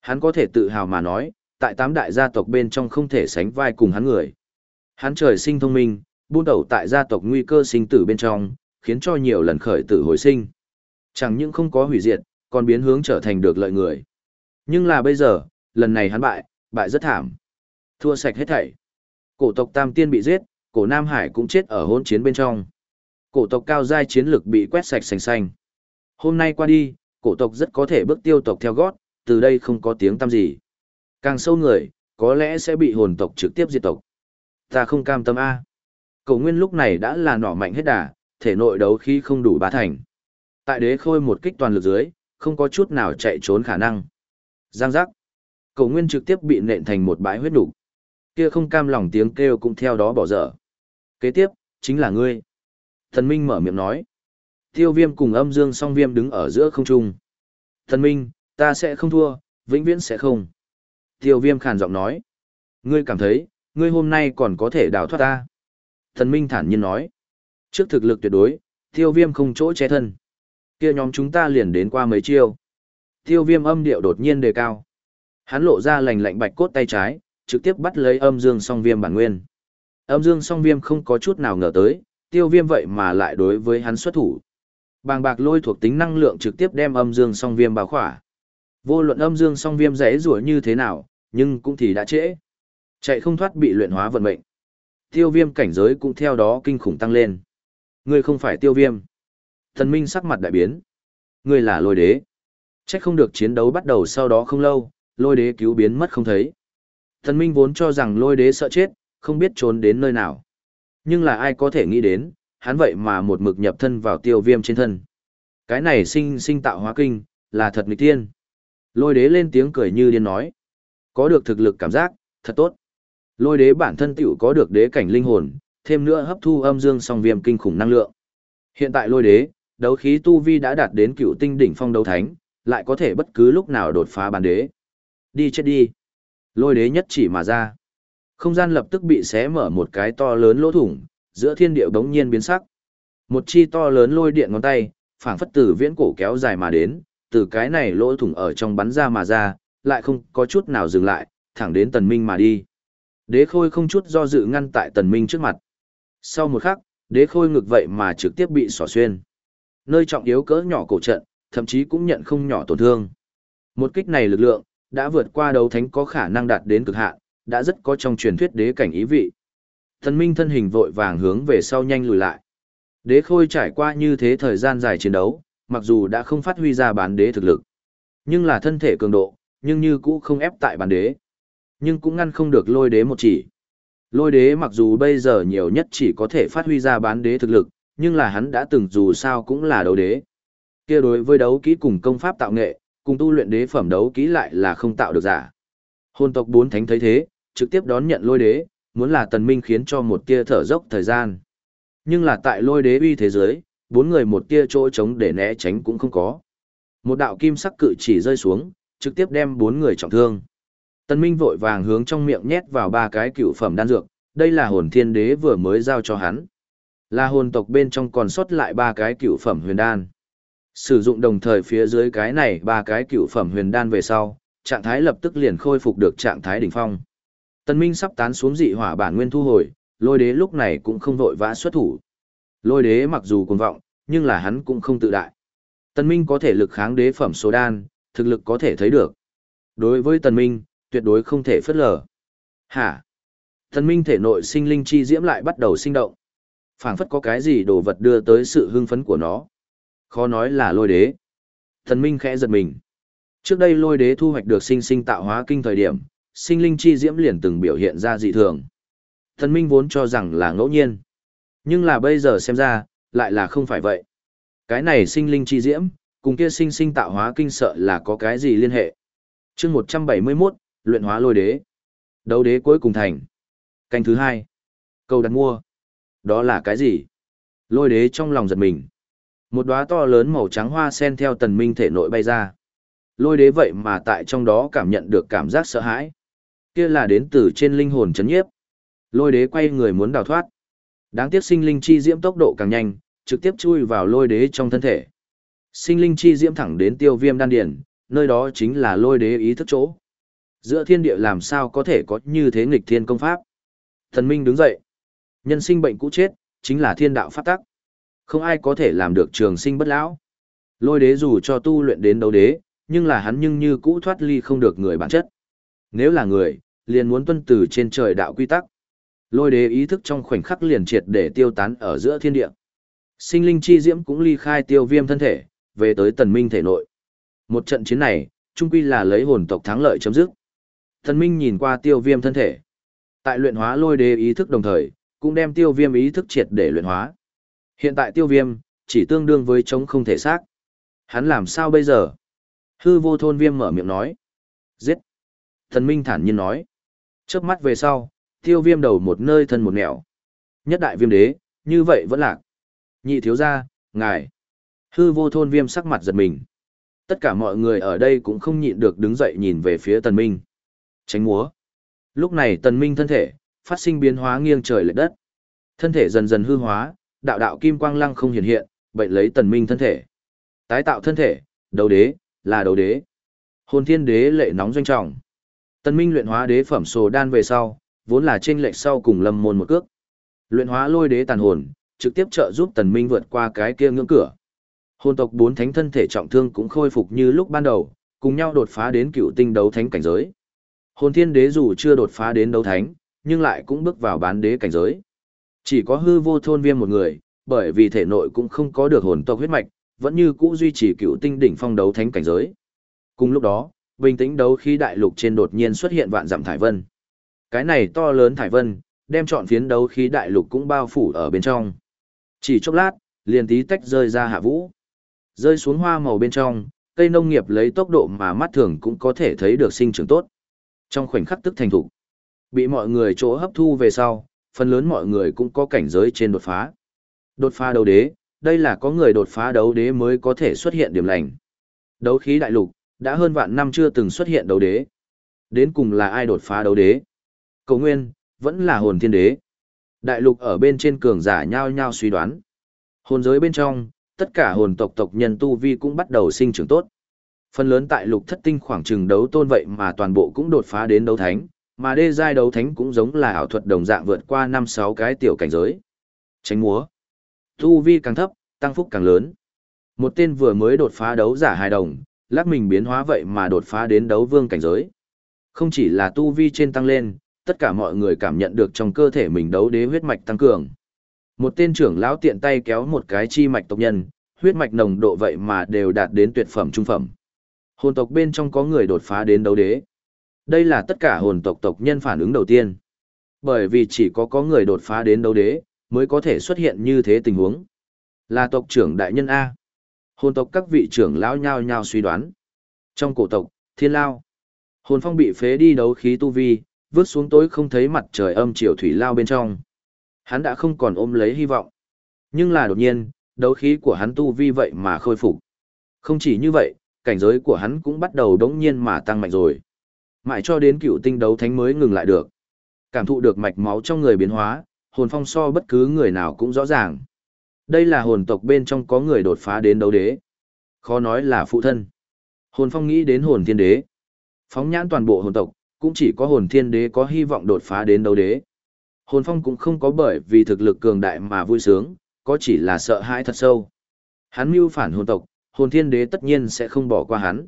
Hắn có thể tự hào mà nói, tại tám đại gia tộc bên trong không thể sánh vai cùng hắn người. Hắn trời sinh thông minh, buôn đầu tại gia tộc nguy cơ sinh tử bên trong, khiến cho nhiều lần khởi tử hồi sinh. Chẳng những không có hủy diệt, còn biến hướng trở thành được lợi người. Nhưng là bây giờ, lần này hắn bại, bại rất thảm. Thua sạch hết thảy. Cổ tộc Tam Tiên bị giết, cổ Nam Hải cũng chết ở hỗn chiến bên trong. Cổ tộc cao giai chiến lực bị quét sạch sành xanh. Hôm nay qua đi, cổ tộc rất có thể bước tiêu tộc theo gót, từ đây không có tiếng tăm gì. Càng sâu người, có lẽ sẽ bị hồn tộc trực tiếp diệt tộc. Ta không cam tâm A. Cổ nguyên lúc này đã là nỏ mạnh hết đà, thể nội đấu khí không đủ bá thành. Tại đế khôi một kích toàn lực dưới, không có chút nào chạy trốn khả năng. Giang giác. Cổ nguyên trực tiếp bị nện thành một bãi huyết đủ kia không cam lòng tiếng kêu cũng theo đó bỏ dở. Kế tiếp, chính là ngươi. Thần Minh mở miệng nói. Tiêu viêm cùng âm dương song viêm đứng ở giữa không trung. Thần Minh, ta sẽ không thua, vĩnh viễn sẽ không. Tiêu viêm khàn giọng nói. Ngươi cảm thấy, ngươi hôm nay còn có thể đào thoát ta. Thần Minh thản nhiên nói. Trước thực lực tuyệt đối, tiêu viêm không chỗ che thân. Kia nhóm chúng ta liền đến qua mấy chiêu. Tiêu viêm âm điệu đột nhiên đề cao. Hắn lộ ra lành lạnh bạch cốt tay trái, trực tiếp bắt lấy âm dương song viêm bản nguyên. Âm dương song viêm không có chút nào ngờ tới, tiêu viêm vậy mà lại đối với hắn xuất thủ. Bàng bạc lôi thuộc tính năng lượng trực tiếp đem âm dương song viêm bao khỏa. Vô luận âm dương song viêm rẽ rủa như thế nào, nhưng cũng thì đã trễ. Chạy không thoát bị luyện hóa vận mệnh. Tiêu viêm cảnh giới cũng theo đó kinh khủng tăng lên. Ngươi không phải tiêu viêm. Thần minh sắc mặt đại biến. Ngươi là lôi đế. trách không được chiến đấu bắt đầu sau đó không lâu, lôi đế cứu biến mất không thấy. Thần Minh vốn cho rằng lôi đế sợ chết, không biết trốn đến nơi nào. Nhưng là ai có thể nghĩ đến, hắn vậy mà một mực nhập thân vào tiêu viêm trên thân. Cái này sinh sinh tạo hóa kinh, là thật nghịch tiên. Lôi đế lên tiếng cười như điên nói. Có được thực lực cảm giác, thật tốt. Lôi đế bản thân tiểu có được đế cảnh linh hồn, thêm nữa hấp thu âm dương song viêm kinh khủng năng lượng. Hiện tại lôi đế, đấu khí tu vi đã đạt đến cựu tinh đỉnh phong đấu thánh, lại có thể bất cứ lúc nào đột phá bản đế. Đi chết đi. Lôi đế nhất chỉ mà ra. Không gian lập tức bị xé mở một cái to lớn lỗ thủng, giữa thiên địa đống nhiên biến sắc. Một chi to lớn lôi điện ngón tay, phảng phất từ viễn cổ kéo dài mà đến, từ cái này lỗ thủng ở trong bắn ra mà ra, lại không có chút nào dừng lại, thẳng đến tần minh mà đi. Đế khôi không chút do dự ngăn tại tần minh trước mặt. Sau một khắc, đế khôi ngực vậy mà trực tiếp bị xỏ xuyên. Nơi trọng yếu cỡ nhỏ cổ trận, thậm chí cũng nhận không nhỏ tổn thương. Một kích này lực lượng, đã vượt qua đấu thánh có khả năng đạt đến cực hạn, đã rất có trong truyền thuyết đế cảnh ý vị. Thần Minh thân hình vội vàng hướng về sau nhanh lùi lại. Đế Khôi trải qua như thế thời gian dài chiến đấu, mặc dù đã không phát huy ra bán đế thực lực, nhưng là thân thể cường độ, nhưng như cũ không ép tại bán đế. Nhưng cũng ngăn không được lôi đế một chỉ. Lôi đế mặc dù bây giờ nhiều nhất chỉ có thể phát huy ra bán đế thực lực, nhưng là hắn đã từng dù sao cũng là đấu đế. Kia đối với đấu kỹ cùng công pháp tạo nghệ, cùng tu luyện đế phẩm đấu kỹ lại là không tạo được giả. Hôn tộc bốn thánh thấy thế, trực tiếp đón nhận lôi đế, muốn là tần minh khiến cho một tia thở dốc thời gian. Nhưng là tại lôi đế uy thế giới, bốn người một tia chỗ trống để né tránh cũng không có. Một đạo kim sắc cự chỉ rơi xuống, trực tiếp đem bốn người trọng thương. Tần Minh vội vàng hướng trong miệng nhét vào ba cái cựu phẩm đan dược, đây là hồn thiên đế vừa mới giao cho hắn. Là hồn tộc bên trong còn sót lại ba cái cựu phẩm huyền đan. Sử dụng đồng thời phía dưới cái này ba cái cựu phẩm huyền đan về sau, trạng thái lập tức liền khôi phục được trạng thái đỉnh phong. Tần Minh sắp tán xuống dị hỏa bản nguyên thu hồi, lôi đế lúc này cũng không vội vã xuất thủ. Lôi đế mặc dù cuồng vọng, nhưng là hắn cũng không tự đại. Tần Minh có thể lực kháng đế phẩm số đan, thực lực có thể thấy được. Đối với Tần Minh, tuyệt đối không thể phất lờ. Hả? thần Minh thể nội sinh linh chi diễm lại bắt đầu sinh động. phảng phất có cái gì đồ vật đưa tới sự hưng phấn của nó. Khó nói là lôi đế. thần Minh khẽ giật mình. Trước đây lôi đế thu hoạch được sinh sinh tạo hóa kinh thời điểm, sinh linh chi diễm liền từng biểu hiện ra dị thường. thần Minh vốn cho rằng là ngẫu nhiên. Nhưng là bây giờ xem ra, lại là không phải vậy. Cái này sinh linh chi diễm, cùng kia sinh sinh tạo hóa kinh sợ là có cái gì liên hệ. chương 171, luyện hóa lôi đế. Đấu đế cuối cùng thành. Canh thứ hai. Câu đặt mua. Đó là cái gì? Lôi đế trong lòng giật mình. Một đóa to lớn màu trắng hoa sen theo tần minh thể nội bay ra. Lôi đế vậy mà tại trong đó cảm nhận được cảm giác sợ hãi. Kia là đến từ trên linh hồn chấn nhiếp. Lôi đế quay người muốn đào thoát. Đáng tiếc sinh linh chi diễm tốc độ càng nhanh, trực tiếp chui vào lôi đế trong thân thể. Sinh linh chi diễm thẳng đến tiêu viêm đan điển, nơi đó chính là lôi đế ý thức chỗ. Giữa thiên địa làm sao có thể có như thế nghịch thiên công pháp. Thần Minh đứng dậy. Nhân sinh bệnh cũ chết, chính là thiên đạo pháp tắc. Không ai có thể làm được trường sinh bất lão. Lôi đế dù cho tu luyện đến đấu đế, nhưng là hắn nhưng như cũ thoát ly không được người bản chất. Nếu là người, liền muốn tuân từ trên trời đạo quy tắc. Lôi đế ý thức trong khoảnh khắc liền triệt để tiêu tán ở giữa thiên địa. Sinh linh chi diễm cũng ly khai tiêu viêm thân thể, về tới tần minh thể nội. Một trận chiến này, trung quy là lấy hồn tộc thắng lợi chấm dứt. Thần minh nhìn qua tiêu viêm thân thể. Tại luyện hóa lôi đế ý thức đồng thời, cũng đem tiêu viêm ý thức triệt để luyện hóa. Hiện tại tiêu viêm, chỉ tương đương với chống không thể xác. Hắn làm sao bây giờ? Hư vô thôn viêm mở miệng nói. Giết. Thần minh thản nhiên nói. Chớp mắt về sau, tiêu viêm đầu một nơi thân một nẻo. Nhất đại viêm đế, như vậy vẫn lạc. Nhị thiếu gia, ngài. Hư vô thôn viêm sắc mặt giật mình. Tất cả mọi người ở đây cũng không nhịn được đứng dậy nhìn về phía tần minh. Tránh múa. Lúc này tần minh thân thể, phát sinh biến hóa nghiêng trời lệch đất. Thân thể dần dần hư hóa, đạo đạo kim quang lăng không hiện hiện, bệnh lấy tần minh thân thể. Tái tạo thân thể, đấu đế, là đấu đế. Hồn thiên đế lệ nóng doanh trọng. Tần minh luyện hóa đế phẩm sồ đan về sau, vốn là trên lệch sau cùng lâm môn một cước. Luyện hóa lôi đế tàn hồn, trực tiếp trợ giúp tần minh vượt qua cái kia ngưỡng cửa. Hồn tộc bốn thánh thân thể trọng thương cũng khôi phục như lúc ban đầu, cùng nhau đột phá đến cựu tinh đấu thánh cảnh giới. Hồn thiên đế dù chưa đột phá đến đấu thánh, nhưng lại cũng bước vào bán đế cảnh giới. Chỉ có hư vô thôn viêm một người, bởi vì thể nội cũng không có được hồn tộc huyết mạch, vẫn như cũ duy trì cựu tinh đỉnh phong đấu thánh cảnh giới. Cùng lúc đó, bình tĩnh đấu khí đại lục trên đột nhiên xuất hiện vạn dặm thải vân. Cái này to lớn thải vân, đem chọn phiến đấu khí đại lục cũng bao phủ ở bên trong. Chỉ chốc lát, liền tí tách rơi ra hạ vũ. Rơi xuống hoa màu bên trong, cây nông nghiệp lấy tốc độ mà mắt thường cũng có thể thấy được sinh trưởng tốt. Trong khoảnh khắc tức thành thủ, bị mọi người chỗ hấp thu về sau, phần lớn mọi người cũng có cảnh giới trên đột phá. Đột phá đấu đế, đây là có người đột phá đấu đế mới có thể xuất hiện điểm lành. Đấu khí đại lục, đã hơn vạn năm chưa từng xuất hiện đấu đế. Đến cùng là ai đột phá đấu đế? Cầu nguyên, vẫn là hồn thiên đế. Đại lục ở bên trên cường giả nhao nhao suy đoán. Hồn giới bên trong, tất cả hồn tộc tộc nhân tu vi cũng bắt đầu sinh trưởng tốt. Phần lớn tại lục thất tinh khoảng trừng đấu tôn vậy mà toàn bộ cũng đột phá đến đấu thánh, mà đê giai đấu thánh cũng giống là ảo thuật đồng dạng vượt qua năm sáu cái tiểu cảnh giới. Tránh múa. Tu vi càng thấp, tăng phúc càng lớn. Một tên vừa mới đột phá đấu giả hài đồng, lắc mình biến hóa vậy mà đột phá đến đấu vương cảnh giới. Không chỉ là tu vi trên tăng lên, tất cả mọi người cảm nhận được trong cơ thể mình đấu đế huyết mạch tăng cường. Một tên trưởng lão tiện tay kéo một cái chi mạch tộc nhân, huyết mạch nồng độ vậy mà đều đạt đến tuyệt phẩm trung phẩm. Hồn tộc bên trong có người đột phá đến đấu đế. Đây là tất cả hồn tộc tộc nhân phản ứng đầu tiên. Bởi vì chỉ có có người đột phá đến đấu đế, mới có thể xuất hiện như thế tình huống. Là tộc trưởng đại nhân A. Hồn tộc các vị trưởng lão nhao nhao suy đoán. Trong cổ tộc, thiên lao. Hồn phong bị phế đi đấu khí tu vi, vứt xuống tối không thấy mặt trời âm chiều thủy lao bên trong. Hắn đã không còn ôm lấy hy vọng. Nhưng là đột nhiên, đấu khí của hắn tu vi vậy mà khôi phục. Không chỉ như vậy, cảnh giới của hắn cũng bắt đầu đống nhiên mà tăng mạnh rồi. Mãi cho đến cựu tinh đấu thánh mới ngừng lại được. Cảm thụ được mạch máu trong người biến hóa, hồn phong so bất cứ người nào cũng rõ ràng. Đây là hồn tộc bên trong có người đột phá đến đấu đế. Khó nói là phụ thân. Hồn phong nghĩ đến hồn thiên đế. Phóng nhãn toàn bộ hồn tộc, cũng chỉ có hồn thiên đế có hy vọng đột phá đến đấu đế. Hồn phong cũng không có bởi vì thực lực cường đại mà vui sướng, có chỉ là sợ hãi thật sâu. Hắn mưu phản hồn tộc, hồn thiên đế tất nhiên sẽ không bỏ qua hắn.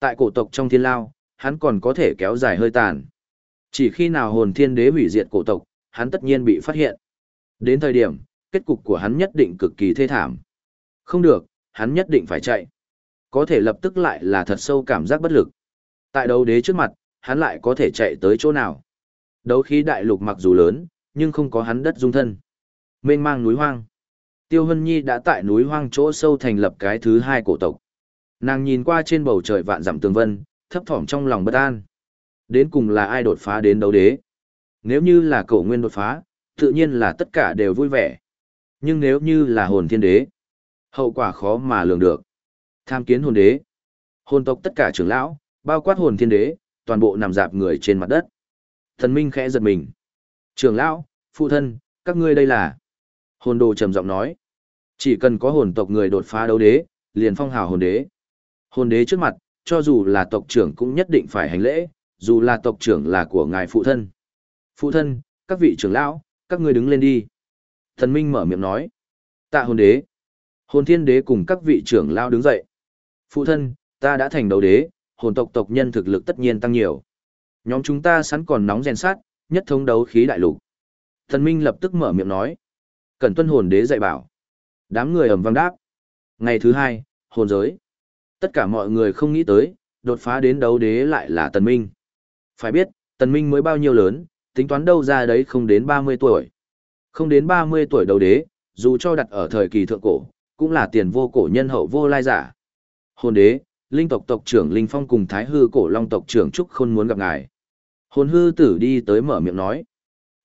Tại cổ tộc trong thiên lao, hắn còn có thể kéo dài hơi tàn. Chỉ khi nào hồn thiên đế hủy diệt cổ tộc, hắn tất nhiên bị phát hiện. Đến thời điểm, kết cục của hắn nhất định cực kỳ thê thảm. Không được, hắn nhất định phải chạy. Có thể lập tức lại là thật sâu cảm giác bất lực. Tại đấu đế trước mặt, hắn lại có thể chạy tới chỗ nào. Đấu khí đại lục mặc dù lớn, nhưng không có hắn đất dung thân. Mênh mang núi hoang. Tiêu Hân Nhi đã tại núi hoang chỗ sâu thành lập cái thứ hai cổ tộc. Nàng nhìn qua trên bầu trời vạn dặm tường vân, thấp thỏm trong lòng bất an. Đến cùng là ai đột phá đến đấu đế? Nếu như là cổ nguyên đột phá, tự nhiên là tất cả đều vui vẻ. Nhưng nếu như là hồn thiên đế, hậu quả khó mà lường được. Tham kiến hồn đế, hồn tộc tất cả trưởng lão, bao quát hồn thiên đế, toàn bộ nằm dạp người trên mặt đất. Thần Minh khẽ giật mình. Trưởng lão, phụ thân, các ngươi đây là... Hồn đồ trầm giọng nói. Chỉ cần có hồn tộc người đột phá đấu đế, liền phong hào hồn đế. Hồn đế trước mặt, cho dù là tộc trưởng cũng nhất định phải hành lễ, dù là tộc trưởng là của ngài phụ thân. Phụ thân, các vị trưởng lão, các ngươi đứng lên đi. Thần Minh mở miệng nói. Tạ hồn đế. Hồn thiên đế cùng các vị trưởng lão đứng dậy. Phụ thân, ta đã thành đấu đế, hồn tộc tộc nhân thực lực tất nhiên tăng nhiều. Nhóm chúng ta sẵn còn nóng rèn sát, nhất thống đấu khí đại lục. Thần Minh lập tức mở miệng nói. Cần tuân hồn đế dạy bảo. Đám người ầm vang đáp. Ngày thứ hai, hồn giới. Tất cả mọi người không nghĩ tới, đột phá đến đấu đế lại là Tần Minh. Phải biết, Tần Minh mới bao nhiêu lớn, tính toán đâu ra đấy không đến 30 tuổi. Không đến 30 tuổi đấu đế, dù cho đặt ở thời kỳ thượng cổ, cũng là tiền vô cổ nhân hậu vô lai giả. Hồn đế, linh tộc tộc trưởng Linh Phong cùng Thái hư cổ long tộc trưởng Trúc Khôn muốn gặp ngài. Hồn hư tử đi tới mở miệng nói.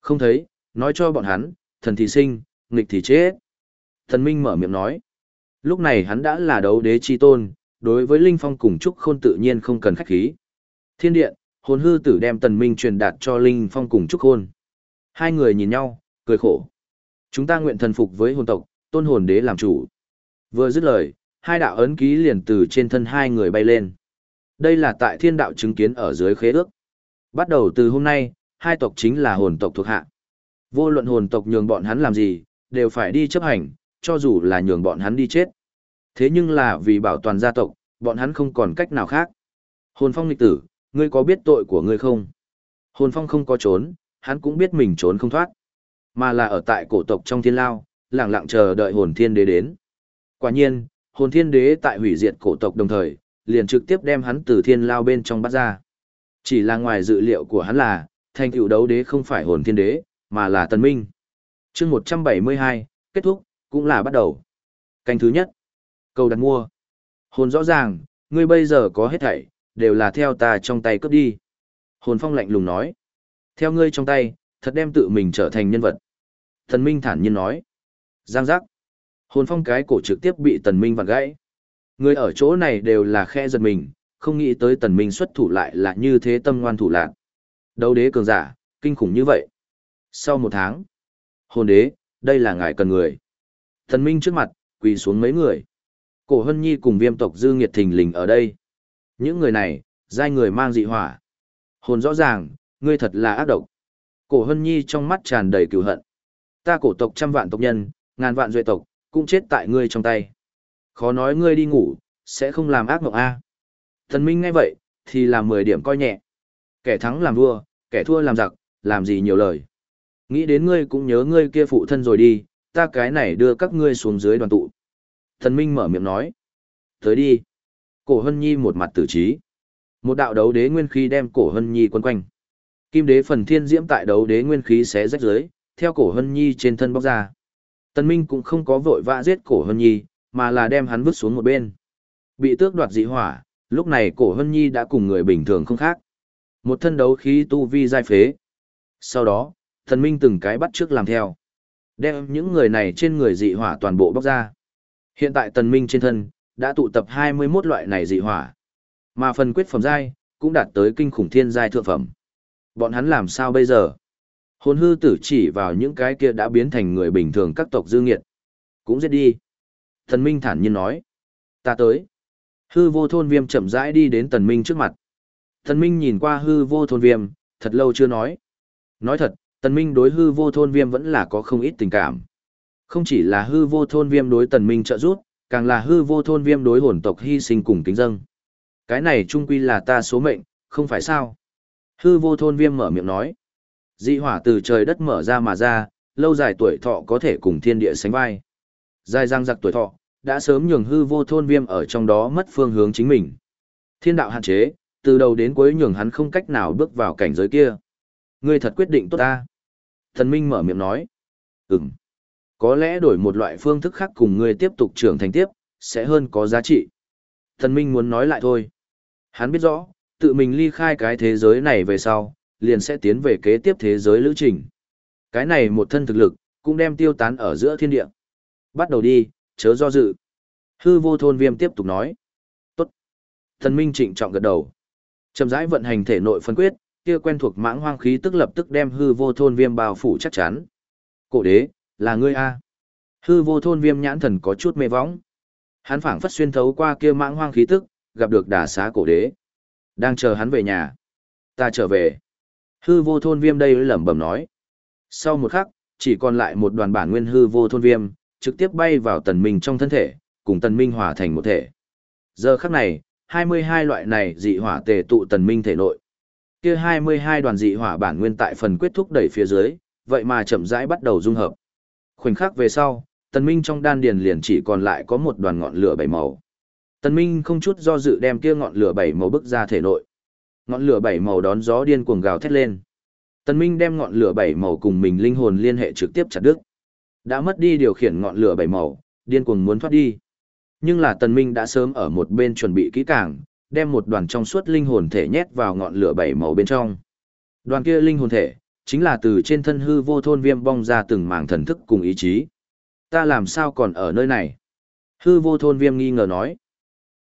Không thấy, nói cho bọn hắn, thần thì sinh, nghịch thì chết. Thần Minh mở miệng nói. Lúc này hắn đã là đấu đế chi tôn, đối với Linh Phong cùng Trúc Khôn tự nhiên không cần khách khí. Thiên điện, hồn hư tử đem Tần Minh truyền đạt cho Linh Phong cùng Trúc Khôn. Hai người nhìn nhau, cười khổ. Chúng ta nguyện thần phục với hồn tộc, tôn hồn đế làm chủ. Vừa dứt lời, hai đạo ấn ký liền từ trên thân hai người bay lên. Đây là tại thiên đạo chứng kiến ở dưới khế ước. Bắt đầu từ hôm nay, hai tộc chính là hồn tộc thuộc hạ. Vô luận hồn tộc nhường bọn hắn làm gì, đều phải đi chấp hành, cho dù là nhường bọn hắn đi chết. Thế nhưng là vì bảo toàn gia tộc, bọn hắn không còn cách nào khác. Hồn phong nghịch tử, ngươi có biết tội của ngươi không? Hồn phong không có trốn, hắn cũng biết mình trốn không thoát. Mà là ở tại cổ tộc trong thiên lao, lặng lặng chờ đợi hồn thiên đế đến. Quả nhiên, hồn thiên đế tại hủy diệt cổ tộc đồng thời, liền trực tiếp đem hắn từ thiên lao bên trong bắt ra. Chỉ là ngoài dự liệu của hắn là, thành tựu đấu đế không phải hồn thiên đế, mà là tần minh. chương 172, kết thúc, cũng là bắt đầu. Canh thứ nhất. Câu đặt mua. Hồn rõ ràng, ngươi bây giờ có hết thảy, đều là theo ta trong tay cướp đi. Hồn phong lạnh lùng nói. Theo ngươi trong tay, thật đem tự mình trở thành nhân vật. Thần Minh thản nhiên nói. Giang giác. Hồn phong cái cổ trực tiếp bị tần minh vặn gãy. Người ở chỗ này đều là khe giật mình, không nghĩ tới tần minh xuất thủ lại là như thế tâm ngoan thủ lạc. Đấu đế cường giả, kinh khủng như vậy. Sau một tháng, hồn đế, đây là ngài cần người. Thần minh trước mặt, quỳ xuống mấy người. Cổ hân nhi cùng viêm tộc dư nghiệt thình lình ở đây. Những người này, giai người mang dị hỏa. Hồn rõ ràng, ngươi thật là ác độc. Cổ hân nhi trong mắt tràn đầy cừu hận. Ta cổ tộc trăm vạn tộc nhân, ngàn vạn duệ tộc, cũng chết tại ngươi trong tay. Khó nói ngươi đi ngủ, sẽ không làm ác mộng a. Thần Minh nghe vậy, thì là 10 điểm coi nhẹ. Kẻ thắng làm vua, kẻ thua làm giặc, làm gì nhiều lời. Nghĩ đến ngươi cũng nhớ ngươi kia phụ thân rồi đi, ta cái này đưa các ngươi xuống dưới đoàn tụ. Thần Minh mở miệng nói. Tới đi. Cổ Hân Nhi một mặt tử trí. Một đạo đấu đế nguyên khí đem cổ Hân Nhi quấn quanh. Kim đế phần thiên diễm tại đấu đế nguyên khí xé rách dưới, theo cổ Hân Nhi trên thân bóc ra. Tần Minh cũng không có vội vã giết cổ Hân Nhi, mà là đem hắn vứt xuống một bên. Bị tước đoạt dị hỏa, lúc này cổ Hân Nhi đã cùng người bình thường không khác. Một thân đấu khí tu vi giai phế. Sau đó, Thần Minh từng cái bắt trước làm theo. Đem những người này trên người dị hỏa toàn bộ bóc ra. Hiện tại Tần Minh trên thân, đã tụ tập 21 loại này dị hỏa. Mà phần quyết phẩm giai cũng đạt tới kinh khủng thiên giai thượng phẩm. Bọn hắn làm sao bây giờ? Hồn hư tử chỉ vào những cái kia đã biến thành người bình thường các tộc dư nghiệt. Cũng giết đi. Thần Minh thản nhiên nói. Ta tới. Hư vô thôn viêm chậm rãi đi đến tần Minh trước mặt. Tần Minh nhìn qua hư vô thôn viêm, thật lâu chưa nói. Nói thật, tần Minh đối hư vô thôn viêm vẫn là có không ít tình cảm. Không chỉ là hư vô thôn viêm đối tần Minh trợ giúp, càng là hư vô thôn viêm đối hồn tộc hy sinh cùng kính dâng. Cái này trung quy là ta số mệnh, không phải sao? Hư vô thôn viêm mở miệng nói. Dị hỏa từ trời đất mở ra mà ra, lâu dài tuổi thọ có thể cùng thiên địa sánh vai. Dài răng giặc tuổi thọ, đã sớm nhường hư vô thôn viêm ở trong đó mất phương hướng chính mình. Thiên đạo hạn chế, từ đầu đến cuối nhường hắn không cách nào bước vào cảnh giới kia. Ngươi thật quyết định tốt ta. Thần Minh mở miệng nói. Ừm. Có lẽ đổi một loại phương thức khác cùng ngươi tiếp tục trưởng thành tiếp, sẽ hơn có giá trị. Thần Minh muốn nói lại thôi. Hắn biết rõ, tự mình ly khai cái thế giới này về sau, liền sẽ tiến về kế tiếp thế giới lữ trình. Cái này một thân thực lực, cũng đem tiêu tán ở giữa thiên địa. Bắt đầu đi, chớ do dự. Hư vô thôn viêm tiếp tục nói. Tốt. Thần Minh trịnh trọng gật đầu. Chậm rãi vận hành thể nội phân quyết, kia quen thuộc mãng hoang khí tức lập tức đem hư vô thôn viêm bao phủ chắc chắn. Cổ đế, là ngươi a? Hư vô thôn viêm nhãn thần có chút mê võng. Hắn phảng phất xuyên thấu qua kia mãng hoang khí tức, gặp được đà xá cổ đế. Đang chờ hắn về nhà. Ta trở về. Hư vô thôn viêm đây lẩm bẩm nói. Sau một khắc, chỉ còn lại một đoàn bản nguyên hư vô thôn viêm, trực tiếp bay vào tần minh trong thân thể, cùng tần minh hòa thành một thể. Giờ khắc này, 22 loại này dị hỏa tề tụ tần minh thể nội. Kia 22 đoàn dị hỏa bản nguyên tại phần quyết thúc đẩy phía dưới, vậy mà chậm rãi bắt đầu dung hợp. Khoảnh khắc về sau, tần minh trong đan điền liền chỉ còn lại có một đoàn ngọn lửa bảy màu. Tần minh không chút do dự đem kia ngọn lửa bảy màu bức ra thể nội. Ngọn lửa bảy màu đón gió điên cuồng gào thét lên. Tần minh đem ngọn lửa bảy màu cùng mình linh hồn liên hệ trực tiếp chặt đứt. Đã mất đi điều khiển ngọn lửa bảy màu, điên cuồng muốn thoát đi. Nhưng là tần minh đã sớm ở một bên chuẩn bị kỹ càng, đem một đoàn trong suốt linh hồn thể nhét vào ngọn lửa bảy màu bên trong. Đoàn kia linh hồn thể, chính là từ trên thân hư vô thôn viêm bong ra từng mảng thần thức cùng ý chí. Ta làm sao còn ở nơi này? Hư vô thôn viêm nghi ngờ nói.